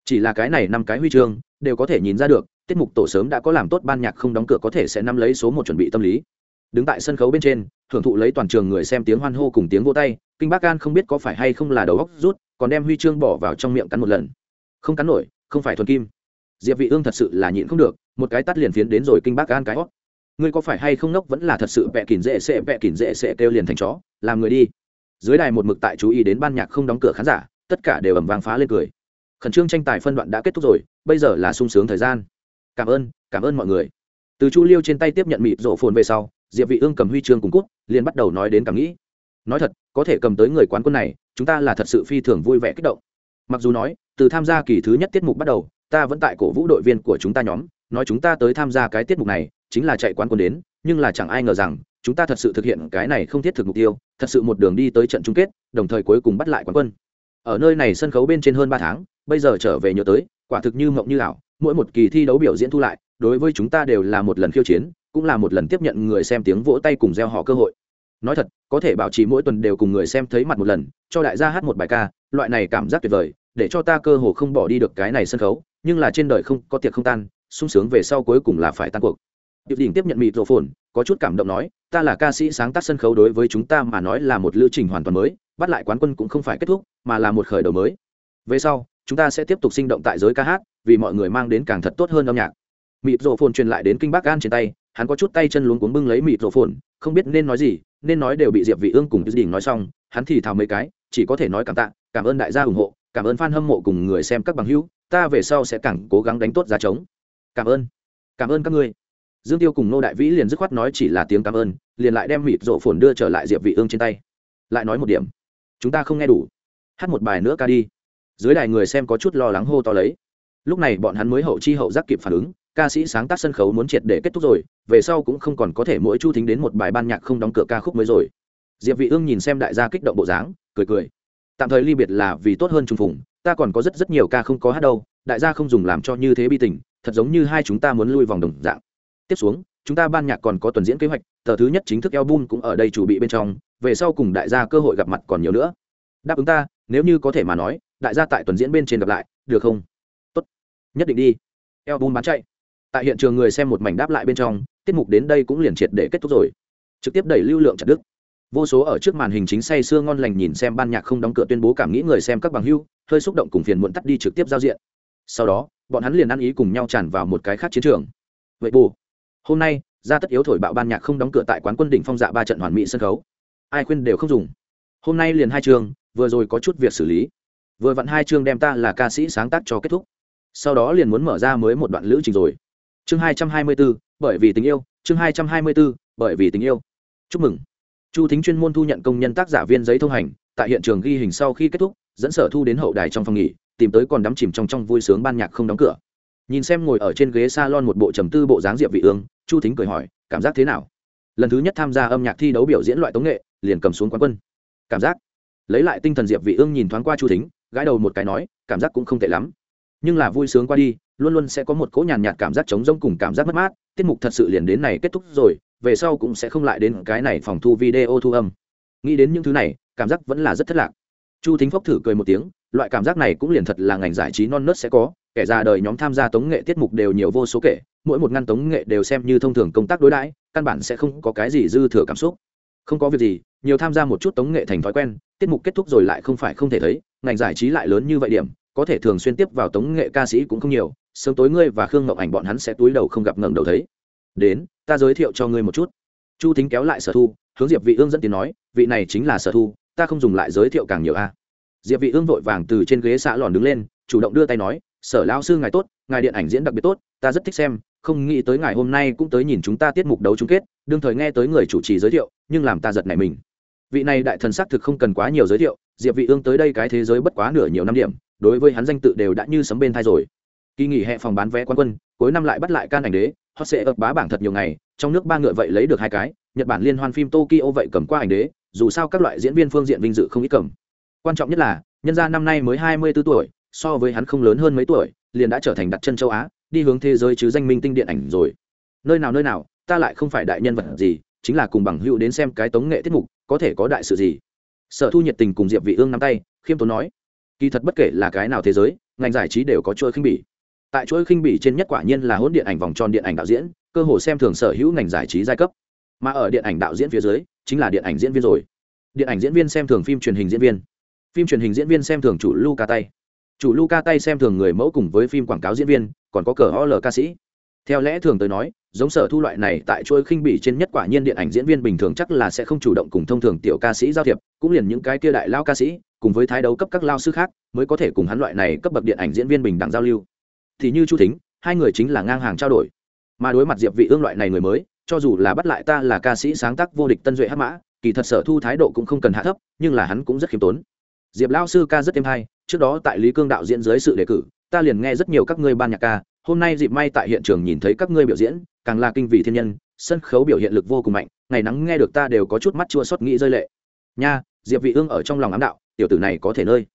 Chỉ là cái này năm cái huy chương, đều có thể nhìn ra được, tiết mục tổ sớm đã có làm tốt ban nhạc không đóng cửa có thể sẽ nắm lấy số một chuẩn bị tâm lý đứng tại sân khấu bên trên, thưởng thụ lấy toàn trường người xem tiếng hoan hô cùng tiếng vô tay, kinh bác an không biết có phải hay không là đầu góc rút, còn đem huy chương bỏ vào trong miệng cắn một lần. Không cắn nổi, không phải thuần kim. Diệp vị ương thật sự là nhịn không được, một cái tắt liền phiến đến rồi kinh bác an cái hót. Ngươi có phải hay không nốc vẫn là thật sự vẹ kỉn dễ sẽ vẹ kỉn dễ sẽ kêu liền thành chó, làm người đi. Dưới đài một mực tại chú ý đến ban nhạc không đóng cửa khán giả, tất cả đều ầm vang phá lên cười. Khẩn trương tranh tài phân đoạn đã kết thúc rồi, bây giờ là sung sướng thời gian. Cảm ơn cảm ơn mọi người. Từ chu liêu trên tay tiếp nhận mịt rổ phồn về sau diệp vị ương cầm huy chương cùng cút, liền bắt đầu nói đến cảm nghĩ. Nói thật, có thể cầm tới người quán quân này, chúng ta là thật sự phi thường vui vẻ kích động. Mặc dù nói, từ tham gia kỳ thứ nhất tiết mục bắt đầu, ta vẫn tại cổ vũ đội viên của chúng ta nhóm, nói chúng ta tới tham gia cái tiết mục này, chính là chạy quán quân đến, nhưng là chẳng ai ngờ rằng, chúng ta thật sự thực hiện cái này không thiết thực mục tiêu, thật sự một đường đi tới trận chung kết, đồng thời cuối cùng bắt lại quán quân. Ở nơi này sân khấu bên trên hơn ba tháng, bây giờ trở về nhớ tới, quả thực như mộng như ảo, mỗi một kỳ thi đấu biểu diễn thu lại, đối với chúng ta đều là một lần khiêu chiến cũng là một lần tiếp nhận người xem tiếng vỗ tay cùng gieo họ cơ hội. Nói thật, có thể bảo trì mỗi tuần đều cùng người xem thấy mặt một lần, cho đại gia hát một bài ca, loại này cảm giác tuyệt vời, để cho ta cơ hồ không bỏ đi được cái này sân khấu, nhưng là trên đời không, có tiệc không tan, sung sướng về sau cuối cùng là phải tan cuộc. Điệp đỉnh tiếp nhận mịt rổ phồn có chút cảm động nói, ta là ca sĩ sáng tác sân khấu đối với chúng ta mà nói là một lưu trình hoàn toàn mới, bắt lại quán quân cũng không phải kết thúc, mà là một khởi đầu mới. Về sau, chúng ta sẽ tiếp tục sinh động tại giới ca hát, vì mọi người mang đến càng thật tốt hơn âm nhạc. Mịt rộ phồn truyền lại đến kinh bắc gan trên tay hắn có chút tay chân luống cuống bưng lấy mịt rộ phồn, không biết nên nói gì, nên nói đều bị diệp vị ương cùng đình nói xong, hắn thì thào mấy cái, chỉ có thể nói cảm tạ, cảm ơn đại gia ủng hộ, cảm ơn fan hâm mộ cùng người xem các bằng hữu, ta về sau sẽ càng cố gắng đánh tốt giá trống. Cảm ơn cảm ơn các ngươi. Dương tiêu cùng nô đại vĩ liền dứt khoát nói chỉ là tiếng cảm ơn, liền lại đem mịt rộ phồn đưa trở lại diệp vị ương trên tay. Lại nói một điểm, chúng ta không nghe đủ. Hát một bài nữa ca đi. Dưới đài người xem có chút lo lắng hô to lấy. Lúc này bọn hắn mới hậu chi hậu giác kịp phản ứng ca sĩ sáng tác sân khấu muốn triệt để kết thúc rồi, về sau cũng không còn có thể mỗi chu thính đến một bài ban nhạc không đóng cửa ca khúc mới rồi. Diệp vị ương nhìn xem đại gia kích động bộ dáng, cười cười. Tạm thời ly biệt là vì tốt hơn trùng phùng, ta còn có rất rất nhiều ca không có hát đâu, đại gia không dùng làm cho như thế bi tình, thật giống như hai chúng ta muốn lui vòng đồng dạng. Tiếp xuống, chúng ta ban nhạc còn có tuần diễn kế hoạch, tờ thứ nhất chính thức album cũng ở đây chủ bị bên trong, về sau cùng đại gia cơ hội gặp mặt còn nhiều nữa. Đáp ứng ta, nếu như có thể mà nói, đại gia tại tuần diễn bên trên gặp lại, được không? Tốt, nhất định đi. Album bán chạy tại hiện trường người xem một mảnh đáp lại bên trong, tiết mục đến đây cũng liền triệt để kết thúc rồi. Trực tiếp đẩy lưu lượng chặt đức vô số ở trước màn hình chính say sưa ngon lành nhìn xem ban nhạc không đóng cửa tuyên bố cảm nghĩ người xem các bằng hưu, hơi xúc động cùng phiền muộn tắt đi trực tiếp giao diện. Sau đó, bọn hắn liền ăn ý cùng nhau tràn vào một cái khác chiến trường. Vậy bù. Hôm nay, ra tất yếu thổi bạo ban nhạc không đóng cửa tại quán quân đỉnh phong dạ ba trận hoàn mỹ sân khấu. Ai khuyên đều không dùng. Hôm nay liền hai trường, vừa rồi có chút việc xử lý. Vừa vặn hai chương đem ta là ca sĩ sáng tác cho kết thúc. Sau đó liền muốn mở ra mới một đoạn lữ trình rồi chương hai trăm hai mươi bốn bởi vì tình yêu. Chương hai trăm hai mươi bốn bởi vì tình yêu. Chúc mừng. Chu thính chuyên môn thu nhận công nhân tác giả viên giấy thông hành, tại hiện trường ghi hình sau khi kết thúc, dẫn sở thu đến hậu đài trong phòng nghỉ, tìm tới còn đắm chìm trong trong vui sướng ban nhạc không đóng cửa. Nhìn xem ngồi ở trên ghế s a lon một bộ trầm tư bộ dáng diệp vị ương, chu thính cười hỏi, cảm giác thế nào? Lần thứ nhất tham gia âm nhạc thi đấu biểu diễn loại tống nghệ, liền cầm xuống quán quân. Cảm giác. Lấy lại tinh thần diệp vị ương nhìn thoáng qua chu thính, gãi đầu một cái nói, cảm giác cũng không tệ lắm. Nhưng là vui sướng qua đi luôn luôn sẽ có một cỗ nhàn nhạt cảm giác trống rỗng cùng cảm giác mất mát. Tiết mục thật sự liền đến này kết thúc rồi, về sau cũng sẽ không lại đến cái này phòng thu video thu âm. Nghĩ đến những thứ này, cảm giác vẫn là rất thất lạc. Chu thính phốc thử cười một tiếng, loại cảm giác này cũng liền thật là ngành giải trí non nớt sẽ có. Kẻ ra đời nhóm tham gia tống nghệ tiết mục đều nhiều vô số kể, mỗi một ngăn tống nghệ đều xem như thông thường công tác đối đãi, căn bản sẽ không có cái gì dư thừa cảm xúc. Không có việc gì, nhiều tham gia một chút tống nghệ thành thói quen, tiết mục kết thúc rồi lại không phải không thể thấy, ngành giải trí lại lớn như vậy điểm, có thể thường xuyên tiếp vào tống nghệ ca sĩ cũng không nhiều sớm tối ngươi và khương ngọc ảnh bọn hắn sẽ túi đầu không gặp ngẩng đầu thấy. Đến, ta giới thiệu cho ngươi một chút. Chu thính kéo lại sở thu, hướng diệp vị ương dẫn tiếng nói, vị này chính là sở thu, ta không dùng lại giới thiệu càng nhiều a. Diệp vị ương vội vàng từ trên ghế xạ lòn đứng lên, chủ động đưa tay nói, sở lão sư ngài tốt, ngài điện ảnh diễn đặc biệt tốt, ta rất thích xem, không nghĩ tới ngài hôm nay cũng tới nhìn chúng ta tiết mục đấu chung kết, đương thời nghe tới người chủ trì giới thiệu, nhưng làm ta giật nảy mình. Vị này đại thần sắc thực không cần quá nhiều giới thiệu, diệp vị ương tới đây cái thế giới bất quá nửa nhiều năm điểm, đối với hắn danh tự đều đã như sấm bên thay rồi kỳ nghỉ hè phòng bán vé quán quân, cuối năm lại bắt lại can ảnh đế họ sẽ ập bá bảng thật nhiều ngày, trong nước ba ngựa vậy lấy được hai cái, nhật bản liên hoan phim tokyo vậy cầm qua ảnh đế, dù sao các loại diễn viên phương diện vinh dự không ít cầm. Quan trọng nhất là, nhân gia năm nay mới hai mươi 24 tuổi, so với hắn không lớn hơn mấy tuổi, liền đã trở thành đặt chân châu á, đi hướng thế giới chứ danh minh tinh điện ảnh rồi. Nơi nào nơi nào, ta lại không phải đại nhân vật gì, chính là cùng bằng hữu đến xem cái tống nghệ tiết mục, có thể có đại sự gì? Sở thu nhiệt tình cùng diệp vị ương nắm tay, khiêm tốn nói. Kỳ thật bất kể là cái nào thế giới, ngành giải trí đều có chơi khinh bỉ tại chuỗi khinh bỉ trên nhất quả nhiên là hỗn điện ảnh vòng tròn điện ảnh đạo diễn, cơ hồ xem thường sở hữu ngành giải trí giai cấp. Mà ở điện ảnh đạo diễn phía dưới, chính là điện ảnh diễn viên rồi. Điện ảnh diễn viên xem thường phim truyền hình diễn viên. Phim truyền hình diễn viên xem thường chủ Luca tay. Chủ Luca tay xem thường người mẫu cùng với phim quảng cáo diễn viên, còn có cờ ol ca sĩ. Theo lẽ thường tới nói, giống sở thu loại này tại chuỗi khinh bỉ trên nhất quả nhiên điện ảnh diễn viên bình thường chắc là sẽ không chủ động cùng thông thường tiểu ca sĩ giao thiệp, cũng liền những cái kia đại lao ca sĩ, cùng với thái đấu cấp các lao sư khác, mới có thể cùng hắn loại này cấp bậc điện ảnh diễn viên bình đẳng giao lưu thì như chu thính, hai người chính là ngang hàng trao đổi. Mà đối mặt diệp vị ương loại này người mới, cho dù là bắt lại ta là ca sĩ sáng tác vô địch tân duệ hát mã, kỳ thật sở thu thái độ cũng không cần hạ thấp, nhưng là hắn cũng rất khiêm tốn. Diệp lão sư ca rất êm hay, trước đó tại lý cương đạo diễn dưới sự đề cử, ta liền nghe rất nhiều các ngươi ban nhạc ca, hôm nay dịp may tại hiện trường nhìn thấy các ngươi biểu diễn, càng là kinh vị thiên nhân, sân khấu biểu hiện lực vô cùng mạnh, ngày nắng nghe được ta đều có chút mắt chua xót nghĩ rơi lệ. Nha, diệp vị ương ở trong lòng ám đạo, tiểu tử này có thể nơi.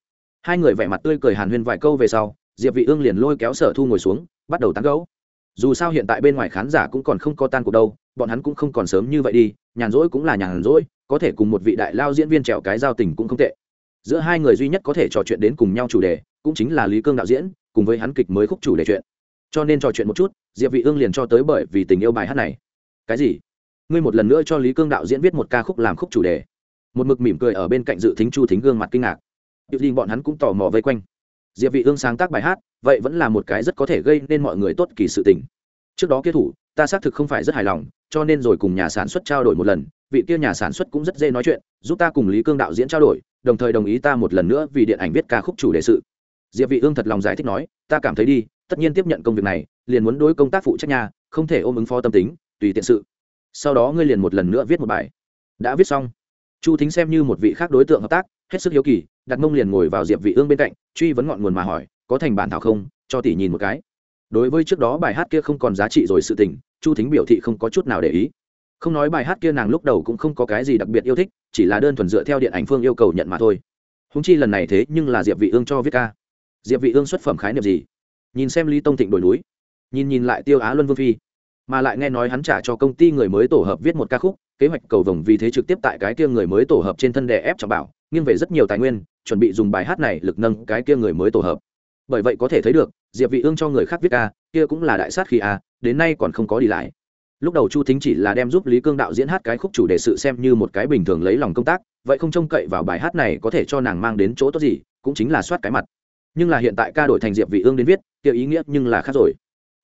Hai người vẻ mặt tươi cười hàn huyên vài câu về sau diệp vị ương liền lôi kéo sở thu ngồi xuống, bắt đầu tán gẫu. Dù sao hiện tại bên ngoài khán giả cũng còn không có tan cuộc đâu, bọn hắn cũng không còn sớm như vậy đi, nhàn rỗi cũng là nhàn rỗi, có thể cùng một vị đại lao diễn viên trèo cái giao tình cũng không tệ. Giữa hai người duy nhất có thể trò chuyện đến cùng nhau chủ đề, cũng chính là lý cương đạo diễn, cùng với hắn kịch mới khúc chủ đề chuyện. Cho nên trò chuyện một chút, diệp vị ương liền cho tới bởi vì tình yêu bài hát này. Cái gì? Ngươi một lần nữa cho lý cương đạo diễn viết một ca khúc làm khúc chủ đề. Một mực mỉm cười ở bên cạnh dự thính chu thính gương mặt kinh ngạc. Điệu đình bọn hắn cũng tò mò vây quanh diệp vị ương sáng tác bài hát, vậy vẫn là một cái rất có thể gây nên mọi người tốt kỳ sự tình. Trước đó kia thủ, ta xác thực không phải rất hài lòng, cho nên rồi cùng nhà sản xuất trao đổi một lần, vị kia nhà sản xuất cũng rất dễ nói chuyện, giúp ta cùng lý cương đạo diễn trao đổi, đồng thời đồng ý ta một lần nữa vì điện ảnh viết ca khúc chủ đề sự. Diệp vị ương thật lòng giải thích nói, ta cảm thấy đi, tất nhiên tiếp nhận công việc này, liền muốn đối công tác phụ trách nhà, không thể ôm ứng phó tâm tính, tùy tiện sự. Sau đó ngươi liền một lần nữa viết một bài. Đã viết xong. Chu thính xem như một vị khác đối tượng hợp tác hết sức hiếu kỳ đặt mông liền ngồi vào diệp vị ương bên cạnh, truy vấn ngọn nguồn mà hỏi, có thành bản thảo không? Cho tỷ nhìn một cái. Đối với trước đó bài hát kia không còn giá trị rồi sự tình, chu thính biểu thị không có chút nào để ý. Không nói bài hát kia nàng lúc đầu cũng không có cái gì đặc biệt yêu thích, chỉ là đơn thuần dựa theo điện ảnh phương yêu cầu nhận mà thôi. Húng chi lần này thế nhưng là diệp vị ương cho viết ca. Diệp vị ương xuất phẩm khái niệm gì? Nhìn xem lý tông thịnh đổi núi, nhìn nhìn lại tiêu á luân vương phi mà lại nghe nói hắn trả cho công ty người mới tổ hợp viết một ca khúc, kế hoạch cầu vồng vì thế trực tiếp tại cái kia người mới tổ hợp trên thân đè ép trọng bảo, nghiêng về rất nhiều tài nguyên, chuẩn bị dùng bài hát này lực nâng cái kia người mới tổ hợp. Bởi vậy có thể thấy được, diệp vị ương cho người khác viết ca, kia cũng là đại sát khi a, đến nay còn không có đi lại. Lúc đầu chu thính chỉ là đem giúp lý cương đạo diễn hát cái khúc chủ đề sự xem như một cái bình thường lấy lòng công tác, vậy không trông cậy vào bài hát này có thể cho nàng mang đến chỗ tốt gì, cũng chính là soát cái mặt. Nhưng là hiện tại ca đổi thành diệp vị ương đến viết, kia ý nghĩa nhưng là khác rồi.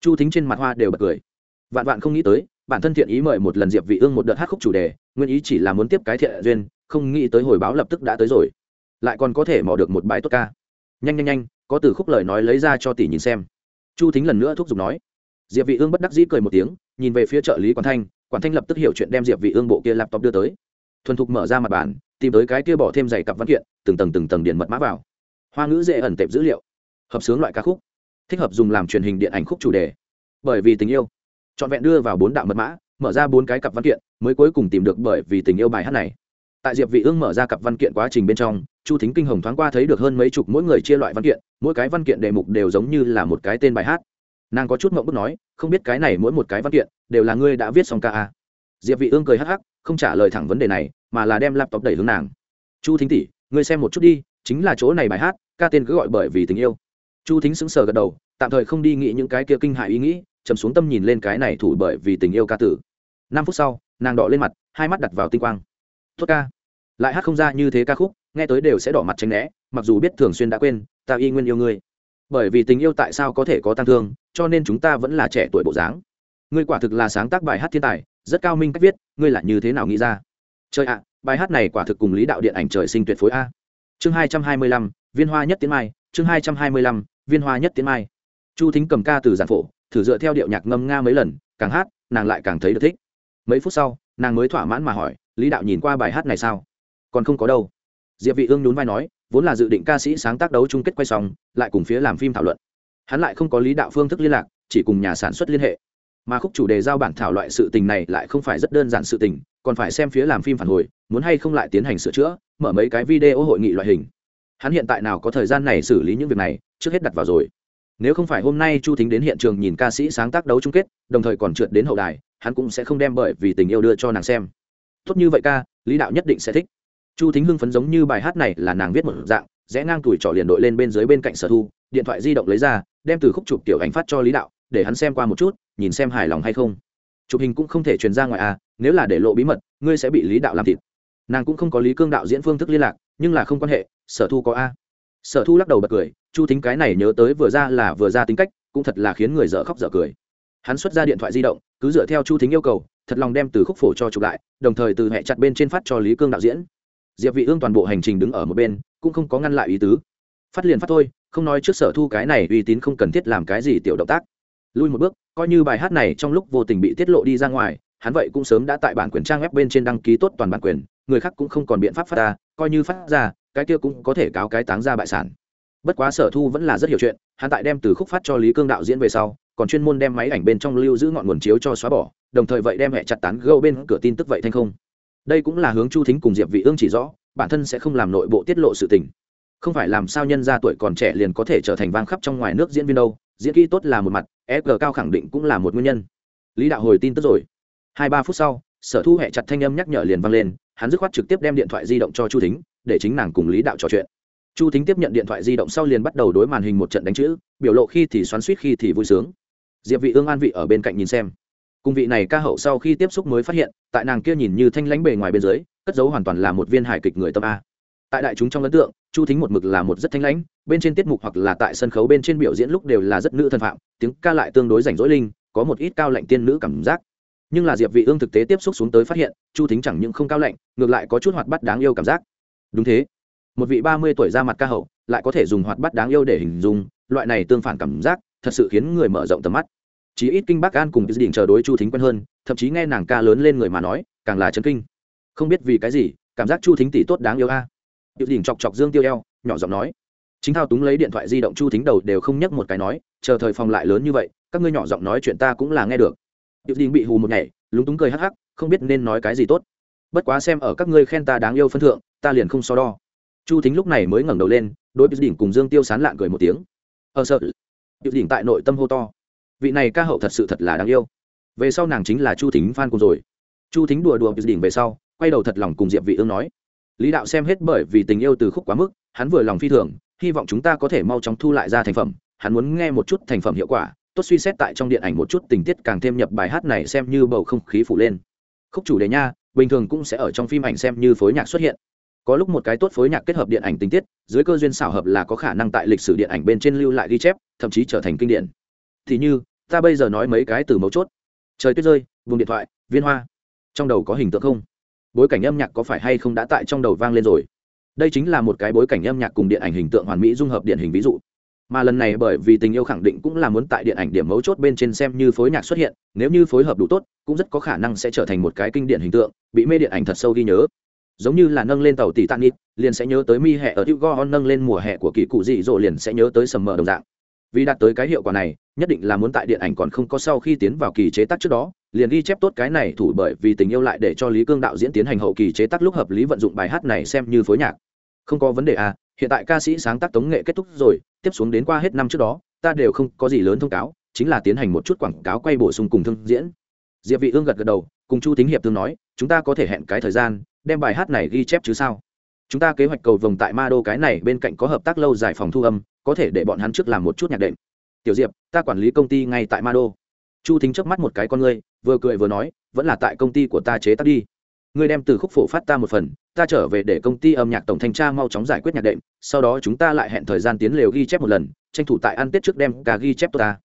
Chu thính trên mặt hoa đều bật cười vạn vạn không nghĩ tới, bản thân thiện ý mời một lần diệp vị ương một đợt hát khúc chủ đề, nguyên ý chỉ là muốn tiếp cái thiện duyên, không nghĩ tới hồi báo lập tức đã tới rồi. Lại còn có thể mò được một bài tốt ca. Nhanh nhanh nhanh, có từ khúc lời nói lấy ra cho tỷ nhìn xem. Chu thính lần nữa thúc giục nói. Diệp vị ương bất đắc dĩ cười một tiếng, nhìn về phía trợ lý quản thanh quản thanh lập tức hiểu chuyện đem diệp vị ương bộ kia laptop đưa tới. Thuần thục mở ra mặt bản tìm tới cái kia bỏ thêm giày cặp văn kiện, từng tầng từng tầng điền mật mã vào. Hoa ngữ dễ ẩn tệp dữ liệu. Hợp sướng loại ca khúc. Thích hợp dùng làm truyền hình điện ảnh khúc chủ đề. Bởi vì tình yêu chọn vẹn đưa vào bốn đạo mật mã, mở ra bốn cái cặp văn kiện, mới cuối cùng tìm được bởi vì tình yêu bài hát này. Tại diệp vị ương mở ra cặp văn kiện quá trình bên trong, chu thính kinh hồng thoáng qua thấy được hơn mấy chục mỗi người chia loại văn kiện, mỗi cái văn kiện đề mục đều giống như là một cái tên bài hát. Nàng có chút mộng bức nói, không biết cái này mỗi một cái văn kiện đều là ngươi đã viết xong ca a diệp vị ương cười hắc hắc, không trả lời thẳng vấn đề này, mà là đem laptop đẩy hướng nàng. Chu thính tỷ, ngươi xem một chút đi, chính là chỗ này bài hát, ca tên cứ gọi bởi vì tình yêu. Chu thính sững sờ gật đầu, tạm thời không đi nghĩ những cái kia kinh hại ý nghĩ trầm xuống tâm nhìn lên cái này thủ bởi vì tình yêu ca tử. Năm phút sau, nàng đỏ lên mặt, hai mắt đặt vào tinh quang. Tốt ca. Lại hát không ra như thế ca khúc, nghe tới đều sẽ đỏ mặt tránh né, mặc dù biết thường xuyên đã quên, ta y nguyên yêu ngươi. Bởi vì tình yêu tại sao có thể có tăng thương, cho nên chúng ta vẫn là trẻ tuổi bộ dáng. Ngươi quả thực là sáng tác bài hát thiên tài, rất cao minh cách viết, ngươi là như thế nào nghĩ ra? Chơi ạ, bài hát này quả thực cùng lý đạo điện ảnh trời sinh tuyệt phối a. Chương hai trăm hai mươi lăm, viên hoa nhất tiến mai, chương hai trăm hai mươi lăm, viên hoa nhất tiến mai. Chu thính cầm ca từ giản phổ thử dựa theo điệu nhạc ngâm nga mấy lần, càng hát, nàng lại càng thấy được thích. Mấy phút sau, nàng mới thỏa mãn mà hỏi, lý đạo nhìn qua bài hát này sao? Còn không có đâu. Diệp vị ương nhún vai nói, vốn là dự định ca sĩ sáng tác đấu chung kết quay xong, lại cùng phía làm phim thảo luận. Hắn lại không có lý đạo phương thức liên lạc, chỉ cùng nhà sản xuất liên hệ. Mà khúc chủ đề giao bản thảo loại sự tình này lại không phải rất đơn giản sự tình, còn phải xem phía làm phim phản hồi, muốn hay không lại tiến hành sửa chữa, mở mấy cái video hội nghị loại hình. Hắn hiện tại nào có thời gian này xử lý những việc này, trước hết đặt vào rồi nếu không phải hôm nay chu thính đến hiện trường nhìn ca sĩ sáng tác đấu chung kết, đồng thời còn trượt đến hậu đài, hắn cũng sẽ không đem bởi vì tình yêu đưa cho nàng xem. Tốt như vậy ca, lý đạo nhất định sẽ thích. Chu thính hưng phấn giống như bài hát này là nàng viết một dạng, rẽ ngang tuổi trỏ liền đội lên bên dưới bên cạnh sở thu, điện thoại di động lấy ra, đem từ khúc chụp tiểu ảnh phát cho lý đạo, để hắn xem qua một chút, nhìn xem hài lòng hay không. Chụp hình cũng không thể truyền ra ngoài à nếu là để lộ bí mật, ngươi sẽ bị lý đạo làm thịt. Nàng cũng không có lý cương đạo diễn phương thức liên lạc, nhưng là không quan hệ, sở thu có a sở thu lắc đầu bật cười, chu thính cái này nhớ tới vừa ra là vừa ra tính cách, cũng thật là khiến người dở khóc dở cười. Hắn xuất ra điện thoại di động, cứ dựa theo chu thính yêu cầu, thật lòng đem từ khúc phổ cho chụp lại, đồng thời từ hẹ chặt bên trên phát cho lý cương đạo diễn. Diệp vị ương toàn bộ hành trình đứng ở một bên, cũng không có ngăn lại ý tứ. Phát liền phát thôi, không nói trước sở thu cái này uy tín không cần thiết làm cái gì tiểu động tác. Lui một bước, coi như bài hát này trong lúc vô tình bị tiết lộ đi ra ngoài, hắn vậy cũng sớm đã tại bản quyền trang web bên trên đăng ký tốt toàn bản quyền, người khác cũng không còn biện pháp phát ra, coi như phát ra cái kia cũng có thể cáo cái táng ra bại sản. Bất quá sở thu vẫn là rất hiểu chuyện, hắn tại đem từ khúc phát cho lý cương đạo diễn về sau, còn chuyên môn đem máy ảnh bên trong lưu giữ ngọn nguồn chiếu cho xóa bỏ, đồng thời vậy đem hẹ chặt tán gâu bên cửa tin tức vậy thanh không. Đây cũng là hướng chu thính cùng diệp vị ương chỉ rõ, bản thân sẽ không làm nội bộ tiết lộ sự tình. Không phải làm sao nhân gia tuổi còn trẻ liền có thể trở thành vang khắp trong ngoài nước diễn viên đâu, diễn kỹ tốt là một mặt fg cao khẳng định cũng là một nguyên nhân. Lý đạo hồi tin tức rồi. Hai ba phút sau, sở thu hẹ chặt thanh âm nhắc nhở liền vang lên hắn dứt khoát trực tiếp đem điện thoại di động cho chu thính, để chính nàng cùng lý đạo trò chuyện. Chu thính tiếp nhận điện thoại di động sau liền bắt đầu đối màn hình một trận đánh chữ, biểu lộ khi thì xoắn suýt khi thì vui sướng. Diệp vị ương an vị ở bên cạnh nhìn xem. Cùng vị này ca hậu sau khi tiếp xúc mới phát hiện, tại nàng kia nhìn như thanh lãnh bề ngoài bên dưới, cất giấu hoàn toàn là một viên hài kịch người tâm a. Tại đại chúng trong ấn tượng, chu thính một mực là một rất thanh lãnh, bên trên tiết mục hoặc là tại sân khấu bên trên biểu diễn lúc đều là rất nữ thân phạm, tiếng ca lại tương đối rảnh rỗi linh, có một ít cao lạnh tiên nữ cảm giác nhưng là diệp vị ương thực tế tiếp xúc xuống tới phát hiện, chu thính chẳng những không cao lạnh, ngược lại có chút hoạt bát đáng yêu cảm giác. Đúng thế. Một vị ba mươi tuổi ra mặt ca hậu, lại có thể dùng hoạt bát đáng yêu để hình dung, loại này tương phản cảm giác, thật sự khiến người mở rộng tầm mắt. Chí ít kinh bắc an cùng dự định chờ đối chu thính quen hơn, thậm chí nghe nàng ca lớn lên người mà nói, càng là chấn kinh. Không biết vì cái gì, cảm giác chu thính tỷ tốt đáng yêu a. À. đỉnh chọc chọc dương tiêu eo, nhỏ giọng nói. Chính thao túng lấy điện thoại di động chu thính đầu đều không nhấc một cái nói, chờ thời phòng lại lớn như vậy, các ngươi nhỏ giọng nói chuyện ta cũng là nghe được điệu đình bị hù một nhảy, lúng túng cười hắc hắc, không biết nên nói cái gì tốt. Bất quá xem ở các ngươi khen ta đáng yêu phân thượng, ta liền không so đo. Chu thính lúc này mới ngẩng đầu lên, đối với đỉnh cùng dương tiêu sán lạn cười một tiếng. Ờ sợ. Điệu đỉnh tại nội tâm hô to. Vị này ca hậu thật sự thật là đáng yêu. Về sau nàng chính là chu thính phan cùng rồi. Chu thính đùa đùa điệu đỉnh về sau, quay đầu thật lòng cùng diệp vị ương nói. Lý đạo xem hết bởi vì tình yêu từ khúc quá mức, hắn vừa lòng phi thường, hy vọng chúng ta có thể mau chóng thu lại ra thành phẩm, hắn muốn nghe một chút thành phẩm hiệu quả tốt suy xét tại trong điện ảnh một chút tình tiết càng thêm nhập bài hát này xem như bầu không khí phủ lên. Khúc chủ đề nha, bình thường cũng sẽ ở trong phim ảnh xem như phối nhạc xuất hiện. Có lúc một cái tốt phối nhạc kết hợp điện ảnh tình tiết, dưới cơ duyên xảo hợp là có khả năng tại lịch sử điện ảnh bên trên lưu lại ghi chép, thậm chí trở thành kinh điển. Thì như, ta bây giờ nói mấy cái từ mấu chốt. Trời tuyết rơi, vùng điện thoại, viên hoa. Trong đầu có hình tượng không? Bối cảnh âm nhạc có phải hay không đã tại trong đầu vang lên rồi? Đây chính là một cái bối cảnh âm nhạc cùng điện ảnh hình tượng hoàn mỹ dung hợp điện hình ví dụ mà lần này bởi vì tình yêu khẳng định cũng là muốn tại điện ảnh điểm mấu chốt bên trên xem như phối nhạc xuất hiện, nếu như phối hợp đủ tốt, cũng rất có khả năng sẽ trở thành một cái kinh điển hình tượng, bị mê điện ảnh thật sâu ghi nhớ. Giống như là nâng lên tàu tỷ tàn nít liền sẽ nhớ tới mi hẹ ở hữu go nâng lên mùa hè của kỳ cụ dị dỗ liền sẽ nhớ tới sầm mờ đồng dạng. Vì đạt tới cái hiệu quả này, nhất định là muốn tại điện ảnh còn không có sau khi tiến vào kỳ chế tác trước đó, liền ghi chép tốt cái này thủ bởi vì tình yêu lại để cho lý cương đạo diễn tiến hành hậu kỳ chế tác lúc hợp lý vận dụng bài hát này xem như phối nhạc. Không có vấn đề à hiện tại ca sĩ sáng tác tống nghệ kết thúc rồi tiếp xuống đến qua hết năm trước đó, ta đều không có gì lớn thông cáo, chính là tiến hành một chút quảng cáo quay bổ sung cùng thương diễn. Diệp vị ương gật gật đầu, cùng chu thính hiệp tương nói, chúng ta có thể hẹn cái thời gian, đem bài hát này ghi chép chứ sao? Chúng ta kế hoạch cầu vòng tại ma đô cái này bên cạnh có hợp tác lâu dài phòng thu âm, có thể để bọn hắn trước làm một chút nhạc đệm. Tiểu diệp, ta quản lý công ty ngay tại ma đô. Chu thính chớp mắt một cái con ngươi, vừa cười vừa nói, vẫn là tại công ty của ta chế tác đi ngươi đem từ khúc phổ phát ta một phần, ta trở về để công ty âm nhạc tổng thanh tra mau chóng giải quyết nhạc đệm, sau đó chúng ta lại hẹn thời gian tiến lều ghi chép một lần, tranh thủ tại ăn tết trước đem cả ghi chép tốt ta.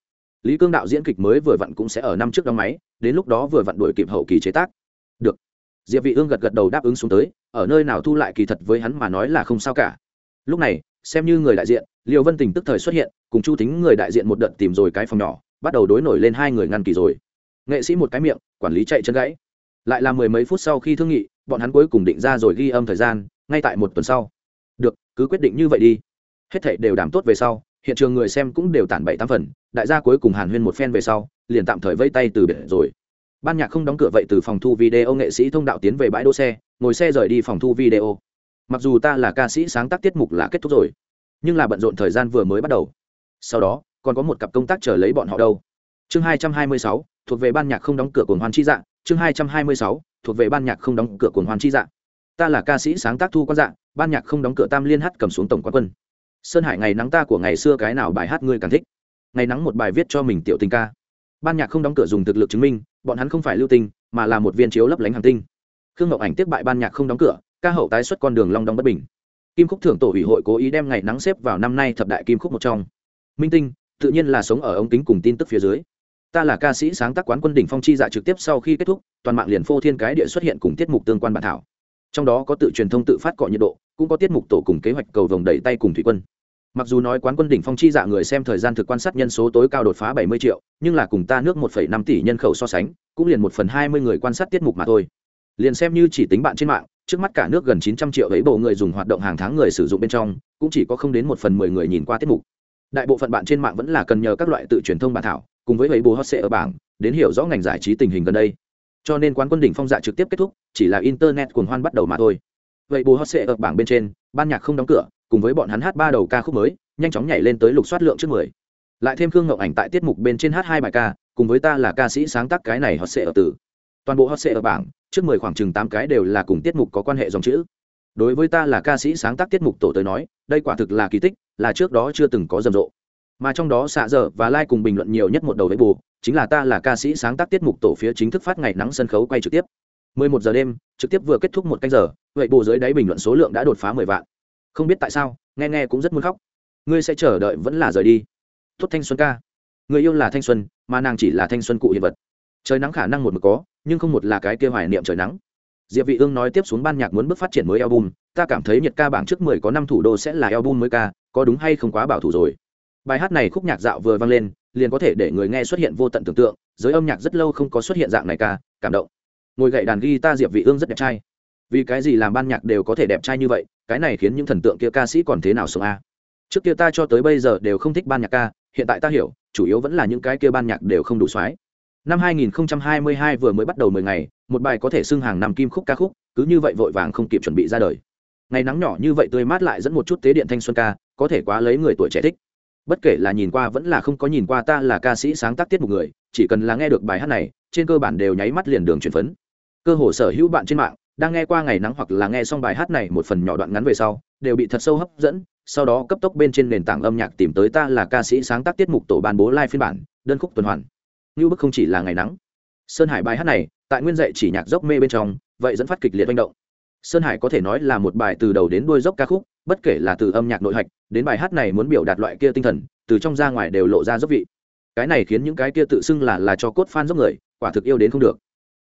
Lý cương đạo diễn kịch mới vừa vặn cũng sẽ ở năm trước đóng máy, đến lúc đó vừa vặn đuổi kịp hậu kỳ chế tác. Được. Diệp vị ương gật gật đầu đáp ứng xuống tới, ở nơi nào thu lại kỳ thật với hắn mà nói là không sao cả. Lúc này, xem như người đại diện, liêu vân tình tức thời xuất hiện, cùng chu tính người đại diện một đợt tìm rồi cái phòng nhỏ, bắt đầu đối nổi lên hai người ngăn kỳ rồi. Nghệ sĩ một cái miệng, quản lý chạy chân gãy lại là mười mấy phút sau khi thương nghị, bọn hắn cuối cùng định ra rồi ghi âm thời gian, ngay tại một tuần sau. Được, cứ quyết định như vậy đi. Hết thảy đều đảm tốt về sau, hiện trường người xem cũng đều tản bảy tám phần, đại gia cuối cùng hàn huyên một phen về sau, liền tạm thời vây tay từ biệt rồi. Ban nhạc không đóng cửa vậy từ phòng thu video nghệ sĩ thông đạo tiến về bãi đỗ xe, ngồi xe rời đi phòng thu video. Mặc dù ta là ca sĩ sáng tác tiết mục là kết thúc rồi, nhưng là bận rộn thời gian vừa mới bắt đầu. Sau đó, còn có một cặp công tác chờ lấy bọn họ đâu. Chương hai trăm hai mươi sáu, thuộc về ban nhạc không đóng cửa cồn hoan chi dạng chương hai trăm hai mươi sáu, thuộc về ban nhạc không đóng cửa cồn hoàn chi dạng ta là ca sĩ sáng tác thu quan dạng ban nhạc không đóng cửa tam liên hát cầm xuống tổng quán quân. Sơn hải ngày nắng ta của ngày xưa cái nào bài hát ngươi càng thích? Ngày nắng một bài viết cho mình tiểu tình ca. Ban nhạc không đóng cửa dùng thực lực chứng minh, bọn hắn không phải lưu tinh, mà là một viên chiếu lấp lánh hàng tinh. Khương ngọc ảnh tiếp bại ban nhạc không đóng cửa, ca hậu tái xuất con đường long đong bất bình. Kim khúc thưởng tổ ủy hội cố ý đem ngày nắng xếp vào năm nay thập đại kim khúc một trong. Minh tinh, tự nhiên là sống ở ống kính cùng tin tức phía dưới ta là ca sĩ sáng tác quán quân đỉnh phong chi dạ trực tiếp sau khi kết thúc toàn mạng liền phô thiên cái địa xuất hiện cùng tiết mục tương quan bản thảo. Trong đó có tự truyền thông tự phát cọ nhiệt độ cũng có tiết mục tổ cùng kế hoạch cầu vồng đẩy tay cùng thủy quân. Mặc dù nói quán quân đỉnh phong chi dạ người xem thời gian thực quan sát nhân số tối cao đột phá 70 triệu nhưng là cùng ta nước 1,5 tỷ nhân khẩu so sánh cũng liền một phần 20 người quan sát tiết mục mà thôi. Liền xem như chỉ tính bạn trên mạng trước mắt cả nước gần 900 triệu ấy bộ người dùng hoạt động hàng tháng người sử dụng bên trong cũng chỉ có không đến một phần 10 người nhìn qua tiết mục đại bộ phận bạn trên mạng vẫn là cần nhờ các loại tự truyền thông bản thảo, cùng với ấy bố hot sẽ ở bảng, đến hiểu rõ ngành giải trí tình hình gần đây. Cho nên quán quân đỉnh phong dạ trực tiếp kết thúc, chỉ là internet cuồng hoan bắt đầu mà thôi. Vậy bố hot sẽ ở bảng bên trên, ban nhạc không đóng cửa, cùng với bọn hắn hát ba đầu ca khúc mới, nhanh chóng nhảy lên tới lục soát lượng trước mười. Lại thêm khương ngậu ảnh tại tiết mục bên trên hát hai bài ca, cùng với ta là ca sĩ sáng tác cái này hot sẽ ở tử toàn bộ hot sẽ ở bảng, trước mười khoảng chừng tám cái đều là cùng tiết mục có quan hệ dòng chữ. Đối với ta là ca sĩ sáng tác tiết mục tổ tới nói, đây quả thực là kỳ tích là trước đó chưa từng có rầm rộ. Mà trong đó xạ dở và lai cùng bình luận nhiều nhất một đầu với bù, chính là ta là ca sĩ sáng tác tiết mục tổ phía chính thức phát ngày nắng sân khấu quay trực tiếp. 11 giờ đêm, trực tiếp vừa kết thúc một canh giờ, vậy Bù dưới đáy bình luận số lượng đã đột phá 10 vạn. Không biết tại sao, nghe nghe cũng rất muốn khóc. Ngươi sẽ chờ đợi vẫn là rời đi. Tốt thanh xuân ca. Người yêu là thanh xuân, mà nàng chỉ là thanh xuân cụ hiện vật. Trời nắng khả năng một mực có, nhưng không một là cái kia hoài niệm trời nắng. Diệp vị ương nói tiếp xuống ban nhạc muốn bước phát triển mới album, ta cảm thấy nhiệt ca bảng trước 10 có năm thủ đô sẽ là album mới ca có đúng hay không quá bảo thủ rồi. Bài hát này khúc nhạc dạo vừa vang lên, liền có thể để người nghe xuất hiện vô tận tưởng tượng, giới âm nhạc rất lâu không có xuất hiện dạng này ca cảm động. Ngồi gậy đàn guitar diệp vị ương rất đẹp trai. Vì cái gì làm ban nhạc đều có thể đẹp trai như vậy, cái này khiến những thần tượng kia ca sĩ còn thế nào sống a? Trước kia ta cho tới bây giờ đều không thích ban nhạc ca, hiện tại ta hiểu, chủ yếu vẫn là những cái kia ban nhạc đều không đủ xoái năm 2022 vừa mới bắt đầu 10 ngày, một bài có thể xưng hàng năm kim khúc ca khúc, cứ như vậy vội vàng không kịp chuẩn bị ra đời ngày nắng nhỏ như vậy tươi mát lại dẫn một chút tế điện thanh xuân ca, có thể quá lấy người tuổi trẻ thích. Bất kể là nhìn qua vẫn là không có nhìn qua ta là ca sĩ sáng tác tiết một người, chỉ cần là nghe được bài hát này, trên cơ bản đều nháy mắt liền đường chuyển phấn. Cơ hồ sở hữu bạn trên mạng, đang nghe qua ngày nắng hoặc là nghe xong bài hát này một phần nhỏ đoạn ngắn về sau, đều bị thật sâu hấp dẫn, sau đó cấp tốc bên trên nền tảng âm nhạc tìm tới ta là ca sĩ sáng tác tiết mục tổ ban bố live phiên bản, đơn khúc tuần hoàn. Như bức không chỉ là ngày nắng. Sơn hải bài hát này, tại nguyên dạy chỉ nhạc dốc mê bên trong, vậy dẫn phát kịch liệt manh động sơn hải có thể nói là một bài từ đầu đến đuôi dốc ca khúc, bất kể là từ âm nhạc nội hạch, đến bài hát này muốn biểu đạt loại kia tinh thần, từ trong ra ngoài đều lộ ra dốc vị. Cái này khiến những cái kia tự xưng là là cho cốt fan dốc người, quả thực yêu đến không được.